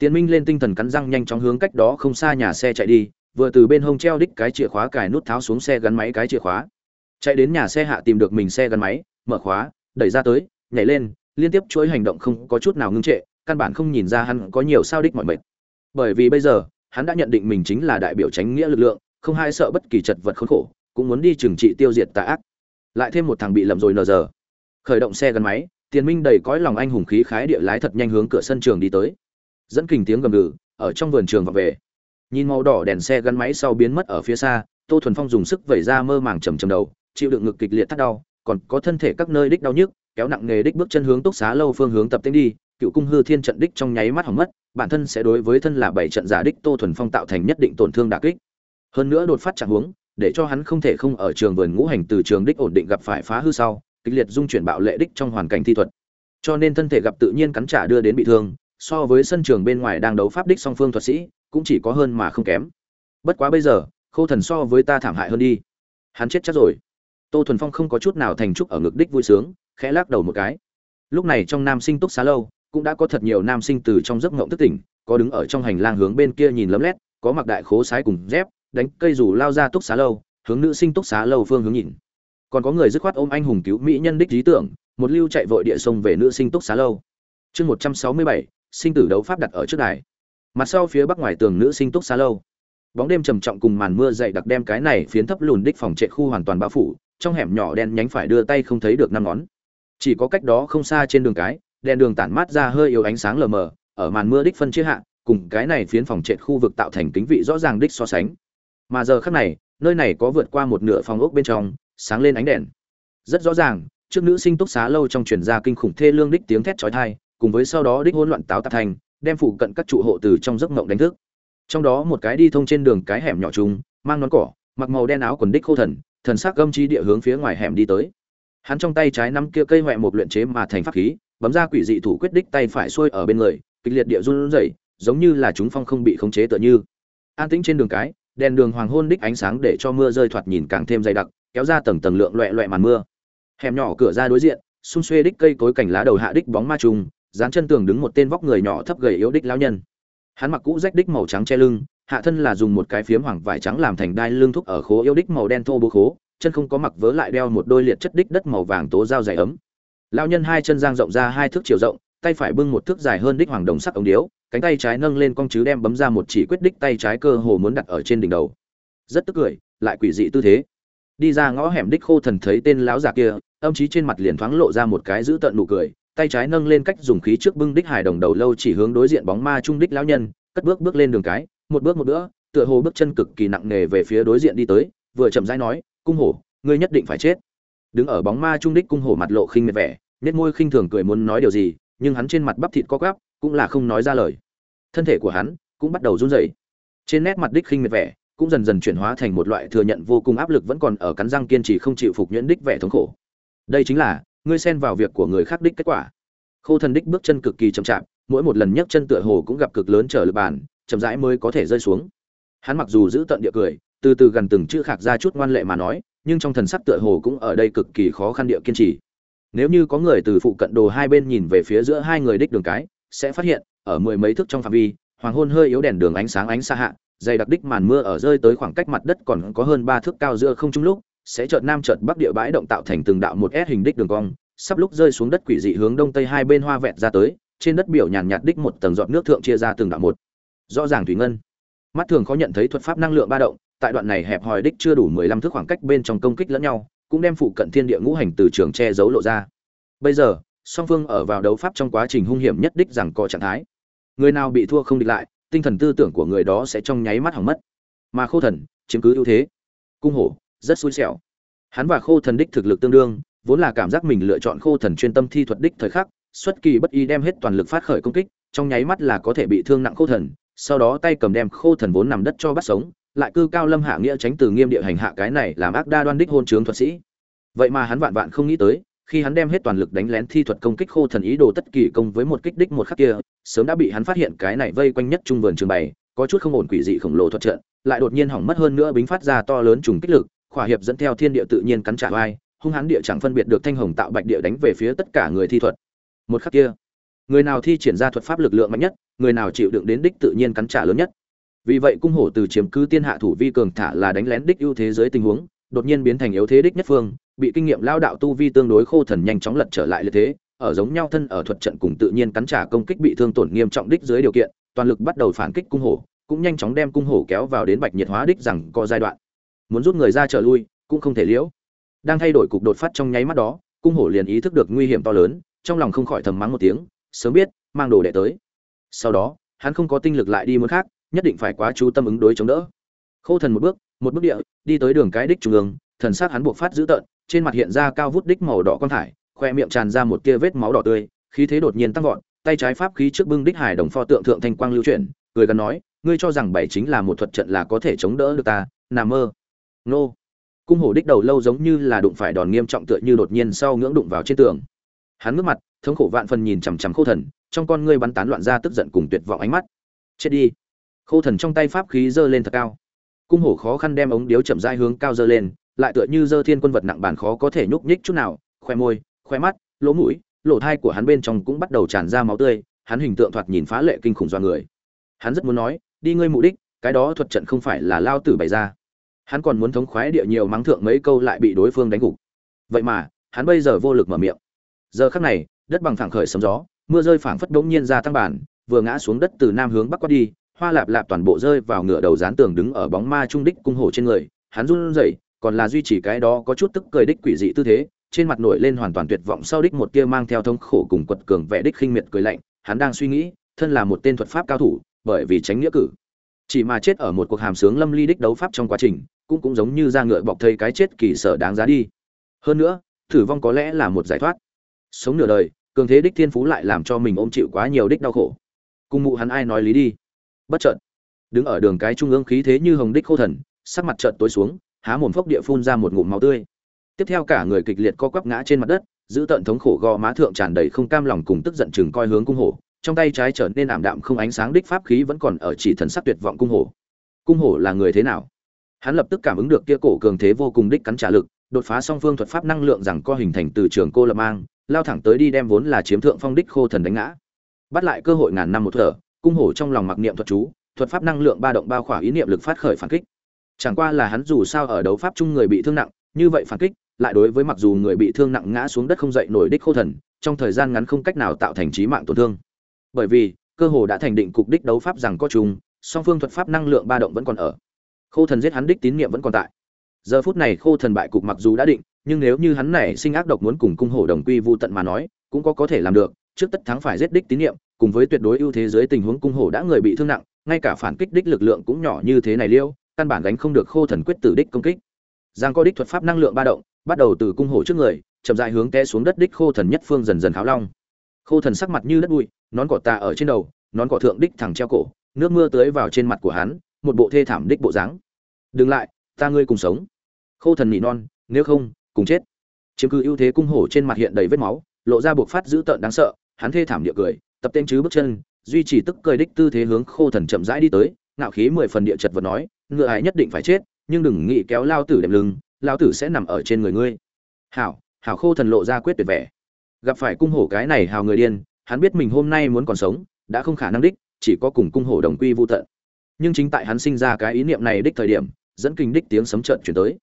A: tiến minh lên tinh thần cắn răng nhanh chóng hướng cách đó không xa nhà xe chạy đi, vừa từ bên hông treo đích cái chìa khóa cài nút tháo xuống xe gắn máy cái chìa khóa. Chạy đến nhà xe hạ tìm được mình xe gắn máy, mở khóa, đẩy ra tới, nhảy lên, liên tiếp chuỗi hành động không có chút nào ngưng trệ, căn bản không nhìn ra hắn có nhiều sao đích mọi mệt. Bởi vì bây giờ, hắn đã nhận định mình chính là đại biểu tránh nghĩa lực lượng, không hai sợ bất kỳ chật vật khốn khổ, cũng muốn đi trừng trị tiêu diệt tà ác. Lại thêm một thằng bị lầm rồi nờ giờ. Khởi động xe gắn máy, tiền minh đầy cõi lòng anh hùng khí khái địa lái thật nhanh hướng cửa sân trường đi tới dẫn kình tiếng gầm gừ, ở trong vườn trường vọng về. Nhìn màu đỏ đèn xe gắn máy sau biến mất ở phía xa, tô thuần phong dùng sức vẩy ra mơ màng trầm trầm đầu, chịu đựng ngực kịch liệt thắt đau, còn có thân thể các nơi đích đau nhức, kéo nặng nghề đích bước chân hướng túc xá lâu phương hướng tập tính đi, cựu cung hư thiên trận đích trong nháy mắt hỏng mất, bản thân sẽ đối với thân là bảy trận giả đích tô thuần phong tạo thành nhất định tổn thương đả kích. Hơn nữa đột phát trạng huống, để cho hắn không thể không ở trường vườn ngũ hành từ trường đích ổn định gặp phải phá hư sau, kịch liệt dung chuyển bạo lệ đích trong hoàn cảnh thi thuật. Cho nên thân thể gặp tự nhiên cắn trả đưa đến bị thương so với sân trường bên ngoài đang đấu pháp đích song phương thuật sĩ, cũng chỉ có hơn mà không kém. Bất quá bây giờ, khâu thần so với ta thảm hại hơn đi. Hắn chết chắc rồi. Tô thuần phong không có chút nào thành trúc ở ngực đích vui sướng, khẽ lắc đầu một cái. Lúc này trong nam sinh túc xá lâu, cũng đã có thật nhiều nam sinh từ trong giấc ngộng thức tỉnh, có đứng ở trong hành lang hướng bên kia nhìn lấm lét, có mặc đại khố sái cùng dép, đánh cây dù lao ra túc xá lâu, hướng nữ sinh túc xá lâu phương hướng nhìn. Còn có người dứt khoát ôm anh hùng cứu mỹ nhân đích lý tưởng, một lưu chạy vội địa sông về nữ sinh túc xá lâu. Chương một trăm sáu mươi bảy sinh tử đấu pháp đặt ở trước đài. Mặt sau phía bắc ngoài tường nữ sinh túc xá lâu. Bóng đêm trầm trọng cùng màn mưa dậy đặc đem cái này phiến thấp lùn đích phòng trệ khu hoàn toàn bao phủ, trong hẻm nhỏ đen nhánh phải đưa tay không thấy được năm ngón. Chỉ có cách đó không xa trên đường cái, đèn đường tản mát ra hơi yếu ánh sáng lờ mờ, ở màn mưa đích phân chia hạ, cùng cái này phiến phòng trệ khu vực tạo thành kính vị rõ ràng đích so sánh. Mà giờ khắc này, nơi này có vượt qua một nửa phòng ốc bên trong, sáng lên ánh đèn. Rất rõ ràng, trước nữ sinh túc xá lâu trong truyền ra kinh khủng thê lương đích tiếng thét chói tai cùng với sau đó đích hỗn loạn táo tạp thành, đem phụ cận các trụ hộ từ trong giấc mộng đánh thức. Trong đó một cái đi thông trên đường cái hẻm nhỏ trùng, mang nón cỏ, mặc màu đen áo quần đích khô thần thần sắc gâm chi địa hướng phía ngoài hẻm đi tới. Hắn trong tay trái nắm kia cây hoẹ một luyện chế mà thành pháp khí, bấm ra quỷ dị thủ quyết đích tay phải xuôi ở bên người, kịch liệt địa run rẩy, giống như là chúng phong không bị khống chế tựa như. An tĩnh trên đường cái, đèn đường hoàng hôn đích ánh sáng để cho mưa rơi thoạt nhìn càng thêm dày đặc, kéo ra tầng tầng lượng loẹt loẹt màn mưa. Hẻm nhỏ cửa ra đối diện, xung xuê đích cây cối cảnh lá đầu hạ đích bóng ma trùng dán chân tường đứng một tên vóc người nhỏ thấp gầy yếu đích lão nhân. Hắn mặc cũ rách đích màu trắng che lưng, hạ thân là dùng một cái phiếm hoàng vải trắng làm thành đai lưng thúc ở khố yếu đích màu đen thô bố khố, chân không có mặc vớ lại đeo một đôi liệt chất đích đất màu vàng tố dao dày ấm. Lão nhân hai chân giang rộng ra hai thước chiều rộng, tay phải bưng một thước dài hơn đích hoàng đồng sắc ống điếu, cánh tay trái nâng lên cong chứ đem bấm ra một chỉ quyết đích tay trái cơ hồ muốn đặt ở trên đỉnh đầu. Rất tức cười, lại quỷ dị tư thế. Đi ra ngõ hẻm đích khô thần thấy tên lão già kia, âm chí trên mặt liền thoáng lộ ra một cái giữ tận nụ cười tay trái nâng lên cách dùng khí trước bưng đích hài đồng đầu lâu chỉ hướng đối diện bóng ma trung đích lão nhân, cất bước bước lên đường cái, một bước một bữa tựa hồ bước chân cực kỳ nặng nề về phía đối diện đi tới, vừa chậm rãi nói, cung hổ, ngươi nhất định phải chết. Đứng ở bóng ma trung đích cung hổ mặt lộ khinh miệt vẻ nét môi khinh thường cười muốn nói điều gì, nhưng hắn trên mặt bắp thịt co quắp, cũng là không nói ra lời. Thân thể của hắn cũng bắt đầu run rẩy. Trên nét mặt đích khinh miệt vẻ, cũng dần dần chuyển hóa thành một loại thừa nhận vô cùng áp lực vẫn còn ở cắn răng kiên trì không chịu phục nhuyễn đích vẻ thống khổ. Đây chính là ngươi xen vào việc của người khác đích kết quả. Khô thần đích bước chân cực kỳ chậm chạp, mỗi một lần nhấc chân tựa hồ cũng gặp cực lớn trở lực bàn, chậm rãi mới có thể rơi xuống. Hắn mặc dù giữ tận địa cười, từ từ gần từng chữ khạc ra chút ngoan lệ mà nói, nhưng trong thần sắc tựa hồ cũng ở đây cực kỳ khó khăn địa kiên trì. Nếu như có người từ phụ cận đồ hai bên nhìn về phía giữa hai người đích đường cái, sẽ phát hiện, ở mười mấy thước trong phạm vi, hoàng hôn hơi yếu đèn đường ánh sáng ánh xa hạ, dày đặc đích màn mưa ở rơi tới khoảng cách mặt đất còn có hơn ba thước cao giữa không trung lúc sẽ chợt nam chợt bắc địa bãi động tạo thành từng đạo một S hình đích đường cong, sắp lúc rơi xuống đất quỷ dị hướng đông tây hai bên hoa vẹt ra tới, trên đất biểu nhàn nhạt đích một tầng giọt nước thượng chia ra từng đạo một. Rõ ràng thủy ngân. Mắt thường khó nhận thấy thuật pháp năng lượng ba động, tại đoạn này hẹp hòi đích chưa đủ mười lăm thước khoảng cách bên trong công kích lẫn nhau, cũng đem phụ cận thiên địa ngũ hành từ trường che giấu lộ ra. Bây giờ, song phương ở vào đấu pháp trong quá trình hung hiểm nhất đích rằng có trạng thái. Người nào bị thua không địch lại, tinh thần tư tưởng của người đó sẽ trong nháy mắt hỏng mất. Mà khô thần, chiếm cứ ưu thế. Cung hổ rất xui xẻo. Hắn và khô thần đích thực lực tương đương, vốn là cảm giác mình lựa chọn khô thần chuyên tâm thi thuật đích thời khắc, xuất kỳ bất y đem hết toàn lực phát khởi công kích, trong nháy mắt là có thể bị thương nặng khô thần, sau đó tay cầm đem khô thần vốn nằm đất cho bắt sống, lại cư cao lâm hạ nghĩa tránh từ nghiêm địa hành hạ cái này làm ác đa đoan đích hôn trướng thuật sĩ. Vậy mà hắn vạn vạn không nghĩ tới, khi hắn đem hết toàn lực đánh lén thi thuật công kích khô thần ý đồ tất kỳ công với một kích đích một khắc kia, sớm đã bị hắn phát hiện cái này vây quanh nhất trung vườn trường bày, có chút không ổn quỷ dị khổng lồ thuật trận, lại đột nhiên hỏng mất hơn nữa bính phát ra to lớn trùng kích lực khỏa hiệp dẫn theo thiên địa tự nhiên cắn trả vai hung hãn địa chẳng phân biệt được thanh hồng tạo bạch địa đánh về phía tất cả người thi thuật. Một khắc kia, người nào thi triển ra thuật pháp lực lượng mạnh nhất, người nào chịu đựng đến đích tự nhiên cắn trả lớn nhất. Vì vậy cung hổ từ chiếm cứ tiên hạ thủ vi cường thả là đánh lén đích ưu thế dưới tình huống, đột nhiên biến thành yếu thế đích nhất phương, bị kinh nghiệm lao đạo tu vi tương đối khô thần nhanh chóng lật trở lại lợi thế, ở giống nhau thân ở thuật trận cùng tự nhiên cắn trả công kích bị thương tổn nghiêm trọng đích dưới điều kiện, toàn lực bắt đầu phản kích cung hổ, cũng nhanh chóng đem cung hổ kéo vào đến bạch nhiệt hóa đích rằng có giai đoạn muốn rút người ra trở lui, cũng không thể liễu. Đang thay đổi cục đột phát trong nháy mắt đó, cung hổ liền ý thức được nguy hiểm to lớn, trong lòng không khỏi thầm mắng một tiếng, sớm biết, mang đồ đệ tới. Sau đó, hắn không có tinh lực lại đi muốn khác, nhất định phải quá chú tâm ứng đối chống đỡ. Khô thần một bước một bước địa, đi tới đường cái đích trung ương, thần sắc hắn buộc phát dữ tợn, trên mặt hiện ra cao vút đích màu đỏ con thải, khoe miệng tràn ra một tia vết máu đỏ tươi, khí thế đột nhiên tăng vọt, tay trái pháp khí trước bưng đích hải đồng pho tượng thượng thanh quang lưu chuyển, cười gần nói, ngươi cho rằng bảy chính là một thuật trận là có thể chống đỡ được ta nằm mơ nô. Cung hổ đích đầu lâu giống như là đụng phải đòn nghiêm trọng tựa như đột nhiên sau ngưỡng đụng vào trên tường. Hắn ngước mặt, thống khổ vạn phần nhìn chằm chằm khô thần, trong con ngươi bắn tán loạn ra tức giận cùng tuyệt vọng ánh mắt. Chết đi. Khô thần trong tay pháp khí giơ lên thật cao. Cung hổ khó khăn đem ống điếu chậm rãi hướng cao giơ lên, lại tựa như giơ thiên quân vật nặng bản khó có thể nhúc nhích chút nào, khoe môi, khoe mắt, lỗ mũi, lỗ thai của hắn bên trong cũng bắt đầu tràn ra máu tươi, hắn hình tượng thoạt nhìn phá lệ kinh khủng do người. Hắn rất muốn nói, đi ngươi mục đích, cái đó thuật trận không phải là lao tử bày ra hắn còn muốn thống khoái địa nhiều mắng thượng mấy câu lại bị đối phương đánh gục. Vậy mà, hắn bây giờ vô lực mở miệng. Giờ khắc này, đất bằng phẳng khởi sấm gió, mưa rơi phảng phất đống nhiên ra tăng bản vừa ngã xuống đất từ nam hướng bắc quát đi, hoa lạp lạp toàn bộ rơi vào ngựa đầu dán tường đứng ở bóng ma trung đích cung hổ trên người, hắn run rẩy, còn là duy trì cái đó có chút tức cười đích quỷ dị tư thế, trên mặt nổi lên hoàn toàn tuyệt vọng sau đích một tia mang theo thống khổ cùng quật cường vẻ đích khinh miệt cười lạnh, hắn đang suy nghĩ, thân là một tên thuật pháp cao thủ, bởi vì tránh nghĩa cử chỉ mà chết ở một cuộc hàm sướng lâm ly đích đấu pháp trong quá trình, cũng cũng giống như ra ngựa bọc thây cái chết kỳ sở đáng giá đi. Hơn nữa, thử vong có lẽ là một giải thoát. Sống nửa đời, cường thế đích thiên phú lại làm cho mình ôm chịu quá nhiều đích đau khổ. Cùng mụ hắn ai nói lý đi. Bất chợt, đứng ở đường cái trung ương khí thế như hồng đích khô thần, sắc mặt chợt tối xuống, há mồm phốc địa phun ra một ngụm máu tươi. Tiếp theo cả người kịch liệt co quắp ngã trên mặt đất, giữ tận thống khổ gò má thượng tràn đầy không cam lòng cùng tức giận chừng coi hướng cung hổ trong tay trái trở nên ảm đạm không ánh sáng, đích pháp khí vẫn còn ở chỉ thần sắc tuyệt vọng cung hổ. Cung hổ là người thế nào? Hắn lập tức cảm ứng được kia cổ cường thế vô cùng đích cắn trả lực, đột phá song phương thuật pháp năng lượng rằng co hình thành từ trường cô lập mang, lao thẳng tới đi đem vốn là chiếm thượng phong đích khô thần đánh ngã. Bắt lại cơ hội ngàn năm một thở, cung hổ trong lòng mặc niệm thuật chú, thuật pháp năng lượng ba động bao khỏa ý niệm lực phát khởi phản kích. Chẳng qua là hắn dù sao ở đấu pháp chung người bị thương nặng, như vậy phản kích, lại đối với mặc dù người bị thương nặng ngã xuống đất không dậy nổi đích khô thần, trong thời gian ngắn không cách nào tạo thành trí mạng tổn thương bởi vì, cơ hồ đã thành định cục đích đấu pháp rằng có chung, song phương thuật pháp năng lượng ba động vẫn còn ở. Khô thần giết hắn đích tín niệm vẫn còn tại. Giờ phút này khô thần bại cục mặc dù đã định, nhưng nếu như hắn này sinh ác độc muốn cùng cung hổ đồng quy vu tận mà nói, cũng có có thể làm được, trước tất thắng phải giết đích tín niệm, cùng với tuyệt đối ưu thế dưới tình huống cung hổ đã người bị thương nặng, ngay cả phản kích đích lực lượng cũng nhỏ như thế này liêu, căn bản gánh không được khô thần quyết tử đích công kích. Giang có đích thuật pháp năng lượng ba động, bắt đầu từ cung hổ trước người, chậm rãi hướng té xuống đất đích khô thần nhất phương dần dần kháo long. Khô thần sắc mặt như đất bụi nón cỏ tà ở trên đầu, nón cỏ thượng đích thẳng treo cổ, nước mưa tưới vào trên mặt của hắn, một bộ thê thảm đích bộ dáng. Đừng lại, ta ngươi cùng sống. Khô thần nỉ non, nếu không, cùng chết. Chiếm cứ ưu thế cung hổ trên mặt hiện đầy vết máu, lộ ra buộc phát dữ tợn đáng sợ, hắn thê thảm địa cười, tập tên chứ bước chân, duy trì tức cười đích tư thế hướng khô thần chậm rãi đi tới, ngạo khí mười phần địa chật vật nói, ngựa ai nhất định phải chết, nhưng đừng nghĩ kéo lao tử đệm lưng, lao tử sẽ nằm ở trên người ngươi. Hảo hảo khô thần lộ ra quyết tuyệt vẻ. Gặp phải cung hổ cái này hào người điên hắn biết mình hôm nay muốn còn sống, đã không khả năng đích, chỉ có cùng cung hổ đồng quy vô tận. Nhưng chính tại hắn sinh ra cái ý niệm này đích thời điểm, dẫn kinh đích tiếng sấm trận chuyển tới.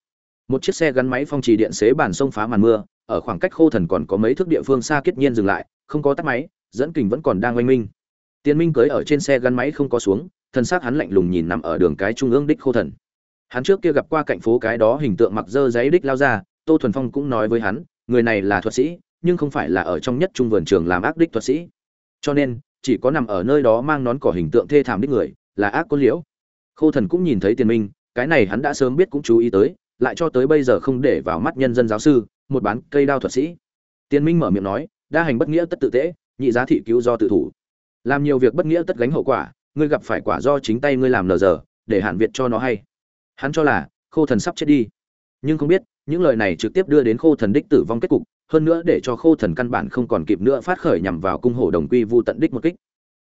A: Một chiếc xe gắn máy phong trì điện xế bàn sông phá màn mưa, ở khoảng cách khô thần còn có mấy thước địa phương xa kết nhiên dừng lại, không có tắt máy, dẫn kình vẫn còn đang oanh minh. Tiến minh cưới ở trên xe gắn máy không có xuống, thân xác hắn lạnh lùng nhìn nằm ở đường cái trung ương đích khô thần. Hắn trước kia gặp qua cạnh phố cái đó hình tượng mặc dơ giấy đích lao ra, tô thuần phong cũng nói với hắn, người này là thuật sĩ nhưng không phải là ở trong nhất trung vườn trường làm ác đích thuật sĩ. Cho nên, chỉ có nằm ở nơi đó mang nón cỏ hình tượng thê thảm đích người, là ác có liễu. Khô thần cũng nhìn thấy tiền minh, cái này hắn đã sớm biết cũng chú ý tới, lại cho tới bây giờ không để vào mắt nhân dân giáo sư, một bán cây đao thuật sĩ. Tiền minh mở miệng nói, đa hành bất nghĩa tất tự tễ, nhị giá thị cứu do tự thủ. Làm nhiều việc bất nghĩa tất gánh hậu quả, ngươi gặp phải quả do chính tay ngươi làm nờ giờ, để hạn việt cho nó hay. Hắn cho là, khô thần sắp chết đi. Nhưng không biết, những lời này trực tiếp đưa đến khô thần đích tử vong kết cục hơn nữa để cho khô thần căn bản không còn kịp nữa phát khởi nhằm vào cung hổ đồng quy vu tận đích một kích.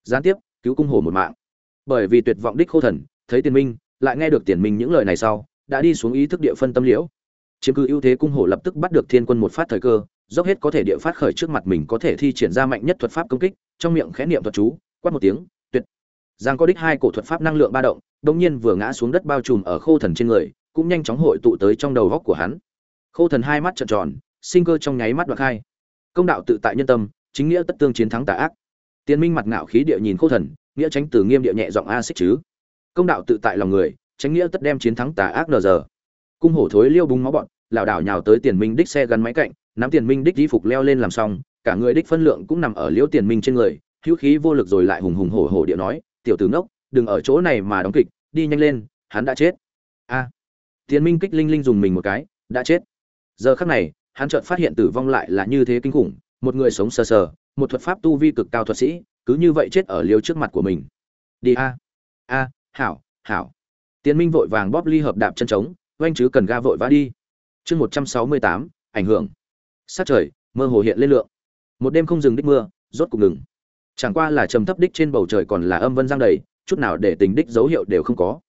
A: Gián tiếp, cứu cung hổ một mạng. Bởi vì tuyệt vọng đích khô thần, thấy tiền minh, lại nghe được tiền minh những lời này sau, đã đi xuống ý thức địa phân tâm liễu. Chiếm cứ ưu thế cung hổ lập tức bắt được thiên quân một phát thời cơ, dốc hết có thể địa phát khởi trước mặt mình có thể thi triển ra mạnh nhất thuật pháp công kích, trong miệng khẽ niệm thuật chú, quát một tiếng, tuyệt. Giang có đích hai cổ thuật pháp năng lượng ba động đông nhiên vừa ngã xuống đất bao trùm ở khô thần trên người, cũng nhanh chóng hội tụ tới trong đầu góc của hắn. Khô thần hai mắt trợn tròn sinh cơ trong nháy mắt đoạt khai. Công đạo tự tại nhân tâm, chính nghĩa tất tương chiến thắng tà ác. Tiến minh mặt ngạo khí địa nhìn khô thần, nghĩa tránh từ nghiêm địa nhẹ giọng a xích chứ. Công đạo tự tại lòng người, tránh nghĩa tất đem chiến thắng tà ác nờ giờ. Cung hổ thối liêu búng máu bọn, lảo đảo nhào tới tiền minh đích xe gắn máy cạnh, nắm tiền minh đích di phục leo lên làm xong, cả người đích phân lượng cũng nằm ở liễu tiền minh trên người, hữu khí vô lực rồi lại hùng hùng hổ hổ địa nói, tiểu tử ngốc, đừng ở chỗ này mà đóng kịch, đi nhanh lên, hắn đã chết. A. Tiền minh kích linh linh dùng mình một cái, đã chết. Giờ khắc này hắn chợt phát hiện tử vong lại là như thế kinh khủng, một người sống sờ sờ, một thuật pháp tu vi cực cao thuật sĩ, cứ như vậy chết ở liêu trước mặt của mình. Đi a a, hảo hảo. Tiến minh vội vàng bóp ly hợp đạp chân trống, oanh chứ cần ga vội vã đi. Chương một trăm sáu mươi tám, ảnh hưởng. Sát trời, mơ hồ hiện lên lượng. Một đêm không dừng đích mưa, rốt cục ngừng. Chẳng qua là trầm thấp đích trên bầu trời còn là âm vân giăng đầy, chút nào để tình đích dấu hiệu đều không có.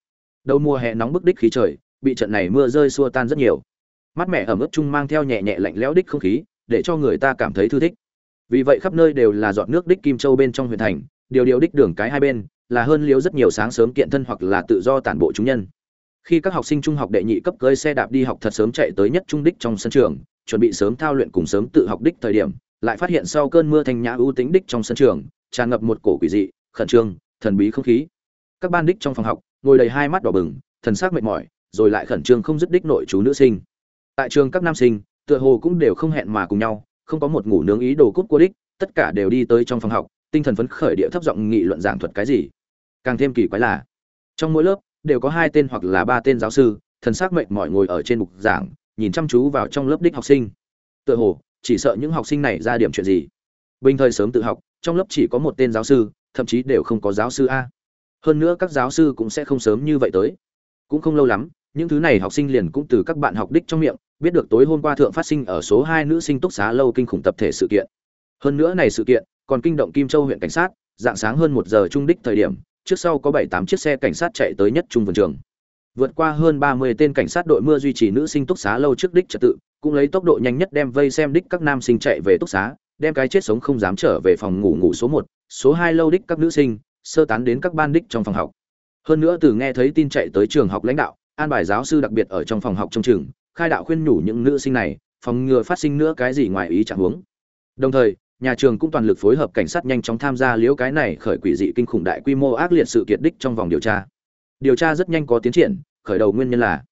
A: Đầu mùa hè nóng bức đích khí trời, bị trận này mưa rơi xua tan rất nhiều mắt mẹ ẩm ướt chung mang theo nhẹ nhẹ lạnh lẽo đích không khí, để cho người ta cảm thấy thư thích. Vì vậy khắp nơi đều là giọt nước đích kim châu bên trong huyện thành, điều điều đích đường cái hai bên, là hơn liếu rất nhiều sáng sớm kiện thân hoặc là tự do tản bộ chúng nhân. Khi các học sinh trung học đệ nhị cấp cơi xe đạp đi học thật sớm chạy tới nhất trung đích trong sân trường, chuẩn bị sớm thao luyện cùng sớm tự học đích thời điểm, lại phát hiện sau cơn mưa thanh nhã ưu tính đích trong sân trường, tràn ngập một cổ quỷ dị, khẩn trương, thần bí không khí. Các ban đích trong phòng học, ngồi đầy hai mắt đỏ bừng, thần sắc mệt mỏi, rồi lại khẩn trương không dứt đích nội chú nữ sinh tại trường các nam sinh, tựa hồ cũng đều không hẹn mà cùng nhau, không có một ngủ nướng ý đồ cút của đích, tất cả đều đi tới trong phòng học, tinh thần phấn khởi địa thấp giọng nghị luận giảng thuật cái gì. Càng thêm kỳ quái là, trong mỗi lớp, đều có hai tên hoặc là ba tên giáo sư, thần sắc mệnh mọi ngồi ở trên mục giảng, nhìn chăm chú vào trong lớp đích học sinh. Tựa hồ, chỉ sợ những học sinh này ra điểm chuyện gì. Bình thời sớm tự học, trong lớp chỉ có một tên giáo sư, thậm chí đều không có giáo sư a. Hơn nữa các giáo sư cũng sẽ không sớm như vậy tới. Cũng không lâu lắm những thứ này học sinh liền cũng từ các bạn học đích trong miệng, biết được tối hôm qua thượng phát sinh ở số hai nữ sinh túc xá lâu kinh khủng tập thể sự kiện. Hơn nữa này sự kiện còn kinh động kim châu huyện cảnh sát, dạng sáng hơn một giờ trung đích thời điểm, trước sau có bảy tám chiếc xe cảnh sát chạy tới nhất trung vườn trường. Vượt qua hơn ba mươi tên cảnh sát đội mưa duy trì nữ sinh túc xá lâu trước đích trật tự, cũng lấy tốc độ nhanh nhất đem vây xem đích các nam sinh chạy về túc xá, đem cái chết sống không dám trở về phòng ngủ ngủ số một, số hai lâu đích các nữ sinh, sơ tán đến các ban đích trong phòng học. Hơn nữa từ nghe thấy tin chạy tới trường học lãnh đạo an bài giáo sư đặc biệt ở trong phòng học trong trường khai đạo khuyên nhủ những nữ sinh này, phòng ngừa phát sinh nữa cái gì ngoài ý chẳng huống. Đồng thời, nhà trường cũng toàn lực phối hợp cảnh sát nhanh chóng tham gia liễu cái này khởi quỷ dị kinh khủng đại quy mô ác liệt sự kiệt đích trong vòng điều tra. Điều tra rất nhanh có tiến triển, khởi đầu nguyên nhân là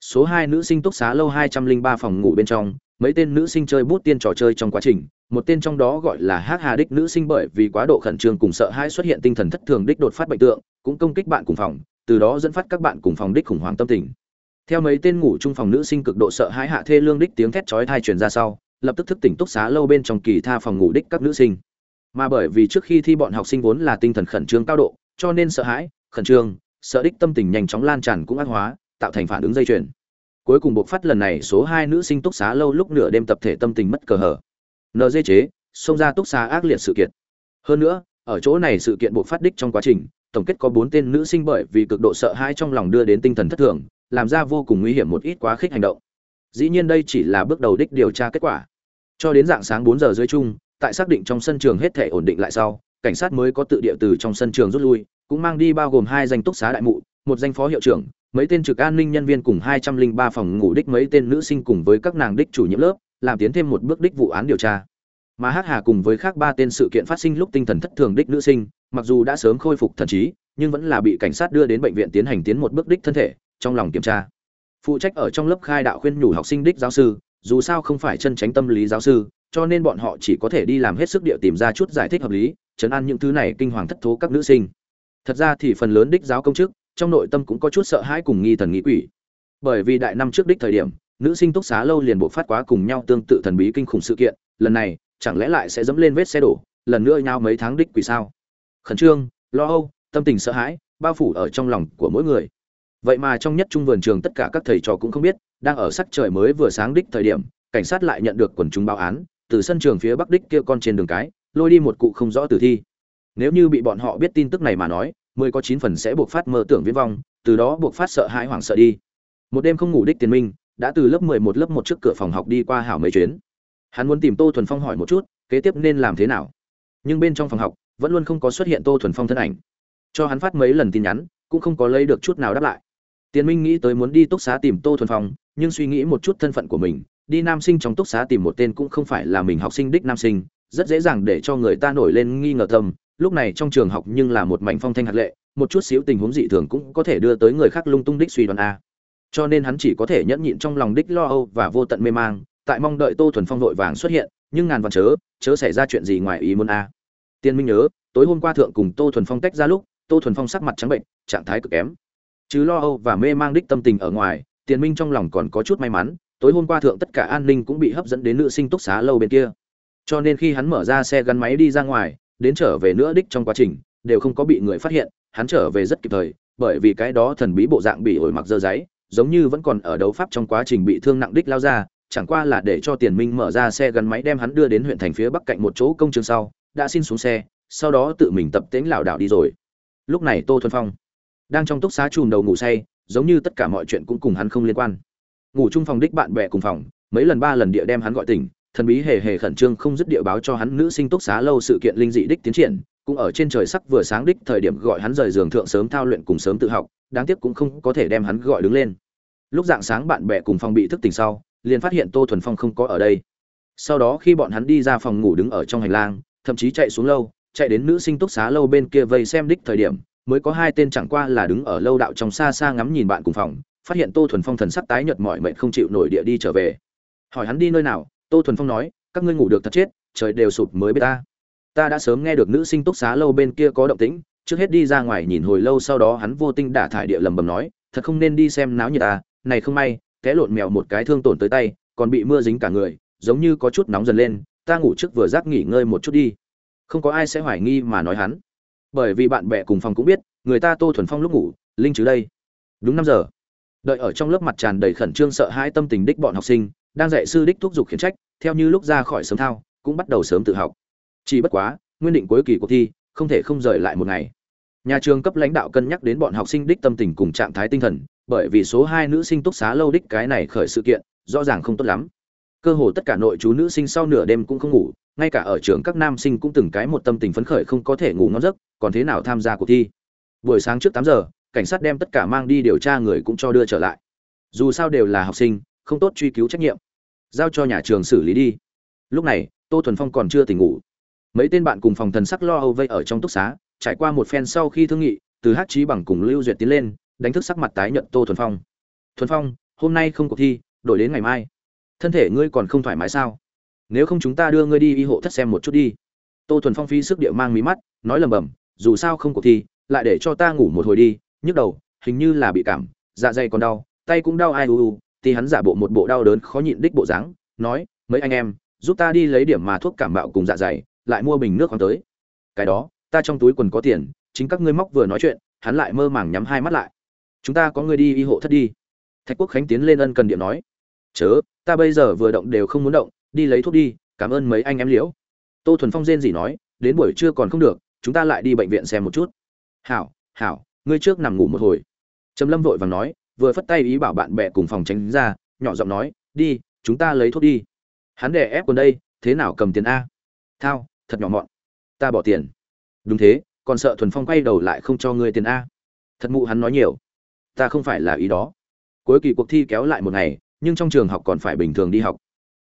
A: số hai nữ sinh túc xá lâu hai trăm linh ba phòng ngủ bên trong, mấy tên nữ sinh chơi bút tiên trò chơi trong quá trình, một tên trong đó gọi là hát hà đích nữ sinh bởi vì quá độ khẩn trương cùng sợ hãi xuất hiện tinh thần thất thường đích đột phát bệnh tượng, cũng công kích bạn cùng phòng từ đó dẫn phát các bạn cùng phòng đích khủng hoảng tâm tình. Theo mấy tên ngủ chung phòng nữ sinh cực độ sợ hãi hạ thê lương đích tiếng thét chói tai truyền ra sau, lập tức thức tỉnh túc xá lâu bên trong kỳ tha phòng ngủ đích các nữ sinh. Mà bởi vì trước khi thi bọn học sinh vốn là tinh thần khẩn trương cao độ, cho nên sợ hãi, khẩn trương, sợ đích tâm tình nhanh chóng lan tràn cũng ác hóa, tạo thành phản ứng dây chuyền. Cuối cùng buộc phát lần này số hai nữ sinh túc xá lâu lúc nửa đêm tập thể tâm tình mất cờ hở nd chế, xông ra túc xá ác liệt sự kiện. Hơn nữa, ở chỗ này sự kiện buộc phát đích trong quá trình tổng kết có bốn tên nữ sinh bởi vì cực độ sợ hãi trong lòng đưa đến tinh thần thất thường, làm ra vô cùng nguy hiểm một ít quá khích hành động. Dĩ nhiên đây chỉ là bước đầu đích điều tra kết quả. Cho đến dạng sáng bốn giờ dưới chung, tại xác định trong sân trường hết thể ổn định lại sau, cảnh sát mới có tự địa từ trong sân trường rút lui, cũng mang đi bao gồm hai danh túc xá đại mụ, một danh phó hiệu trưởng, mấy tên trực an ninh nhân viên cùng hai trăm linh ba phòng ngủ đích mấy tên nữ sinh cùng với các nàng đích chủ nhiệm lớp, làm tiến thêm một bước đích vụ án điều tra mà hắc hà cùng với khác ba tên sự kiện phát sinh lúc tinh thần thất thường đích nữ sinh, mặc dù đã sớm khôi phục thần trí, nhưng vẫn là bị cảnh sát đưa đến bệnh viện tiến hành tiến một bước đích thân thể, trong lòng kiểm tra. Phụ trách ở trong lớp khai đạo khuyên nhủ học sinh đích giáo sư, dù sao không phải chân tránh tâm lý giáo sư, cho nên bọn họ chỉ có thể đi làm hết sức địa tìm ra chút giải thích hợp lý, chấn an những thứ này kinh hoàng thất thố các nữ sinh. Thật ra thì phần lớn đích giáo công chức, trong nội tâm cũng có chút sợ hãi cùng nghi thần nghĩ quỷ. Bởi vì đại năm trước đích thời điểm, nữ sinh túc xá lâu liền bộ phát quá cùng nhau tương tự thần bí kinh khủng sự kiện, lần này chẳng lẽ lại sẽ dẫm lên vết xe đổ, lần nữa nhau mấy tháng đích quỷ sao? Khẩn trương, lo âu, tâm tình sợ hãi, bao phủ ở trong lòng của mỗi người. Vậy mà trong nhất trung vườn trường tất cả các thầy trò cũng không biết, đang ở sắc trời mới vừa sáng đích thời điểm, cảnh sát lại nhận được quần chúng báo án, từ sân trường phía bắc đích kia con trên đường cái, lôi đi một cụ không rõ tử thi. Nếu như bị bọn họ biết tin tức này mà nói, mười có chín phần sẽ buộc phát mơ tưởng viễn vong, từ đó buộc phát sợ hãi hoảng sợ đi. Một đêm không ngủ đích tiền minh, đã từ lớp mười một lớp một trước cửa phòng học đi qua hảo mấy chuyến hắn muốn tìm tô thuần phong hỏi một chút, kế tiếp nên làm thế nào. Nhưng bên trong phòng học, vẫn luôn không có xuất hiện tô thuần phong thân ảnh. Cho hắn phát mấy lần tin nhắn, cũng không có lấy được chút nào đáp lại. Tiền minh nghĩ tới muốn đi túc xá tìm tô thuần phong, nhưng suy nghĩ một chút thân phận của mình, đi nam sinh trong túc xá tìm một tên cũng không phải là mình học sinh đích nam sinh, rất dễ dàng để cho người ta nổi lên nghi ngờ tâm lúc này trong trường học nhưng là một mảnh phong thanh hạt lệ, một chút xíu tình huống dị thường cũng có thể đưa tới người khác lung tung đích suy đoán a. Cho nên hắn chỉ có thể nhẫn nhịn trong lòng đích lo âu và vô tận mê mang tại mong đợi tô thuần phong vội vàng xuất hiện, nhưng ngàn vạn chớ chớ xảy ra chuyện gì ngoài ý muốn a. Tiên minh nhớ, tối hôm qua thượng cùng tô thuần phong tách ra lúc, tô thuần phong sắc mặt trắng bệnh, trạng thái cực kém. Chứ lo âu và mê mang đích tâm tình ở ngoài tiền minh trong lòng còn có chút may mắn, tối hôm qua thượng tất cả an ninh cũng bị hấp dẫn đến nữ sinh túc xá lâu bên kia. Cho nên khi hắn mở ra xe gắn máy đi ra ngoài, đến trở về nữa đích trong quá trình, đều không có bị người phát hiện, hắn trở về rất kịp thời, bởi vì cái đó thần bí bộ dạng bị ổi mặc dơ giấy, giống như vẫn còn ở đấu pháp trong quá trình bị thương nặng đích lao ra chẳng qua là để cho tiền minh mở ra xe gắn máy đem hắn đưa đến huyện thành phía bắc cạnh một chỗ công trường sau, đã xin xuống xe, sau đó tự mình tập tễnh lảo đảo đi rồi. Lúc này tô thuần phong đang trong túc xá chùm đầu ngủ say, giống như tất cả mọi chuyện cũng cùng hắn không liên quan. Ngủ chung phòng đích bạn bè cùng phòng, mấy lần ba lần địa đem hắn gọi tỉnh, thần bí hề hề khẩn trương không dứt địa báo cho hắn nữ sinh túc xá lâu sự kiện linh dị đích tiến triển, cũng ở trên trời sắc vừa sáng đích thời điểm gọi hắn rời giường thượng sớm thao luyện cùng sớm tự học, đáng tiếc cũng không có thể đem hắn gọi đứng lên. Lúc dạng sáng bạn bè cùng phòng bị thức tỉnh sau liền phát hiện tô thuần phong không có ở đây. Sau đó khi bọn hắn đi ra phòng ngủ đứng ở trong hành lang, thậm chí chạy xuống lâu, chạy đến nữ sinh túc xá lâu bên kia vây xem đích thời điểm, mới có hai tên chẳng qua là đứng ở lâu đạo trong xa xa ngắm nhìn bạn cùng phòng, phát hiện tô thuần phong thần sắc tái nhợt mỏi mệt không chịu nổi địa đi trở về. Hỏi hắn đi nơi nào, tô thuần phong nói, các ngươi ngủ được thật chết, trời đều sụp mới biết ta. Ta đã sớm nghe được nữ sinh túc xá lâu bên kia có động tĩnh, trước hết đi ra ngoài nhìn hồi lâu sau đó hắn vô tinh đả thải địa lầm bầm nói, thật không nên đi xem náo như ta, này không may té lộn mèo một cái thương tổn tới tay, còn bị mưa dính cả người, giống như có chút nóng dần lên, ta ngủ trước vừa giác nghỉ ngơi một chút đi. Không có ai sẽ hoài nghi mà nói hắn. Bởi vì bạn bè cùng phòng cũng biết, người ta tô thuần phong lúc ngủ, linh chứ đây. Đúng năm giờ. Đợi ở trong lớp mặt tràn đầy khẩn trương sợ hãi tâm tình đích bọn học sinh, đang dạy sư đích thúc giục khiển trách, theo như lúc ra khỏi sớm thao, cũng bắt đầu sớm tự học. Chỉ bất quá, nguyên định cuối kỳ cuộc thi, không thể không rời lại một ngày. Nhà trường cấp lãnh đạo cân nhắc đến bọn học sinh đích tâm tình cùng trạng thái tinh thần bởi vì số hai nữ sinh túc xá lâu đích cái này khởi sự kiện, rõ ràng không tốt lắm. Cơ hồ tất cả nội chú nữ sinh sau nửa đêm cũng không ngủ, ngay cả ở trường các nam sinh cũng từng cái một tâm tình phấn khởi không có thể ngủ ngon giấc, còn thế nào tham gia cuộc thi? Buổi sáng trước tám giờ, cảnh sát đem tất cả mang đi điều tra người cũng cho đưa trở lại. Dù sao đều là học sinh, không tốt truy cứu trách nhiệm. Giao cho nhà trường xử lý đi. Lúc này, tô thuần phong còn chưa tỉnh ngủ. Mấy tên bạn cùng phòng thần sắc lo âu vây ở trong túc xá, trải qua một phen sau khi thương nghị, từ hát chí bằng cùng lưu duyệt tiến lên đánh thức sắc mặt tái nhận tô thuần phong. Thuần phong, hôm nay không cuộc thi, đổi đến ngày mai. Thân thể ngươi còn không thoải mái sao? Nếu không chúng ta đưa ngươi đi y hộ thất xem một chút đi. Tô thuần phong phi sức địa mang mí mắt, nói lầm bầm, dù sao không cuộc thi, lại để cho ta ngủ một hồi đi. Nhức đầu, hình như là bị cảm dạ dày còn đau, tay cũng đau ai u u, thì hắn giả bộ một bộ đau đớn khó nhịn đích bộ dáng, nói, mấy anh em, giúp ta đi lấy điểm mà thuốc cảm mạo cùng dạ dày, lại mua bình nước khoáng tới. Cái đó, ta trong túi quần có tiền, chính các ngươi móc vừa nói chuyện, hắn lại mơ màng nhắm hai mắt lại chúng ta có người đi y hộ thất đi. Thạch quốc khánh tiến lên ân cần điện nói. Chớ, ta bây giờ vừa động đều không muốn động, đi lấy thuốc đi, cảm ơn mấy anh em liễu. Tô thuần phong rên gì nói, đến buổi trưa còn không được, chúng ta lại đi bệnh viện xem một chút. Hảo hảo, ngươi trước nằm ngủ một hồi. Trầm lâm vội vàng nói, vừa phất tay ý bảo bạn bè cùng phòng tránh ra, nhỏ giọng nói, đi, chúng ta lấy thuốc đi. Hắn đè ép còn đây, thế nào cầm tiền a? Thao, thật nhỏ mọn. Ta bỏ tiền. Đúng thế, còn sợ thuần phong quay đầu lại không cho ngươi tiền a. Thật mụ hắn nói nhiều ta không phải là ý đó. Cuối kỳ cuộc thi kéo lại một ngày, nhưng trong trường học còn phải bình thường đi học.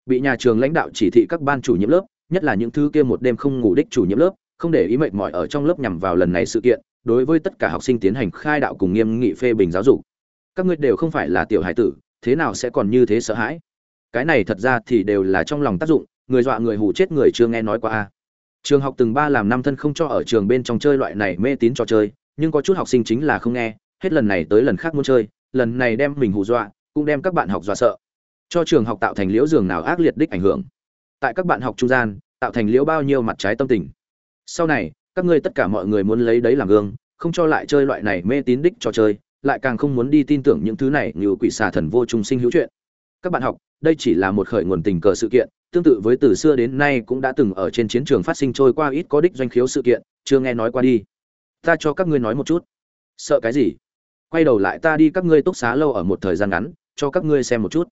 A: Bị nhà trường lãnh đạo chỉ thị các ban chủ nhiệm lớp, nhất là những thứ kia một đêm không ngủ đích chủ nhiệm lớp, không để ý mệt mỏi ở trong lớp nhằm vào lần này sự kiện, đối với tất cả học sinh tiến hành khai đạo cùng nghiêm nghị phê bình giáo dục. Các ngươi đều không phải là tiểu hải tử, thế nào sẽ còn như thế sợ hãi? Cái này thật ra thì đều là trong lòng tác dụng, người dọa người hù chết người chưa nghe nói qua a. Trường học từng ba làm năm thân không cho ở trường bên trong chơi loại này mê tín trò chơi, nhưng có chút học sinh chính là không nghe hết lần này tới lần khác muốn chơi, lần này đem mình hù dọa, cũng đem các bạn học dọa sợ. Cho trường học tạo thành liễu giường nào ác liệt đích ảnh hưởng. Tại các bạn học trung gian, tạo thành liễu bao nhiêu mặt trái tâm tình. Sau này, các ngươi tất cả mọi người muốn lấy đấy làm gương, không cho lại chơi loại này mê tín đích trò chơi, lại càng không muốn đi tin tưởng những thứ này như quỷ xà thần vô trung sinh hữu chuyện. Các bạn học, đây chỉ là một khởi nguồn tình cờ sự kiện, tương tự với từ xưa đến nay cũng đã từng ở trên chiến trường phát sinh trôi qua ít có đích doanh khiếu sự kiện, chưa nghe nói qua đi. Ta cho các ngươi nói một chút. Sợ cái gì? Quay đầu lại ta đi các ngươi túc xá lâu ở một thời gian ngắn, cho các ngươi xem một chút.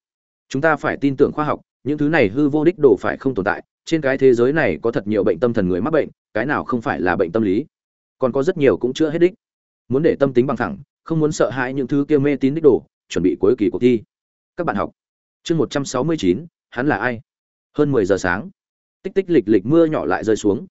A: Chúng ta phải tin tưởng khoa học, những thứ này hư vô đích đồ phải không tồn tại, trên cái thế giới này có thật nhiều bệnh tâm thần người mắc bệnh, cái nào không phải là bệnh tâm lý? Còn có rất nhiều cũng chưa hết đích. Muốn để tâm tính bằng thẳng, không muốn sợ hãi những thứ kia mê tín đích đồ, chuẩn bị cuối kỳ cuộc thi. Các bạn học. Chương một trăm sáu mươi chín, hắn là ai? Hơn mười giờ sáng. Tích tích lịch lịch mưa nhỏ lại rơi xuống.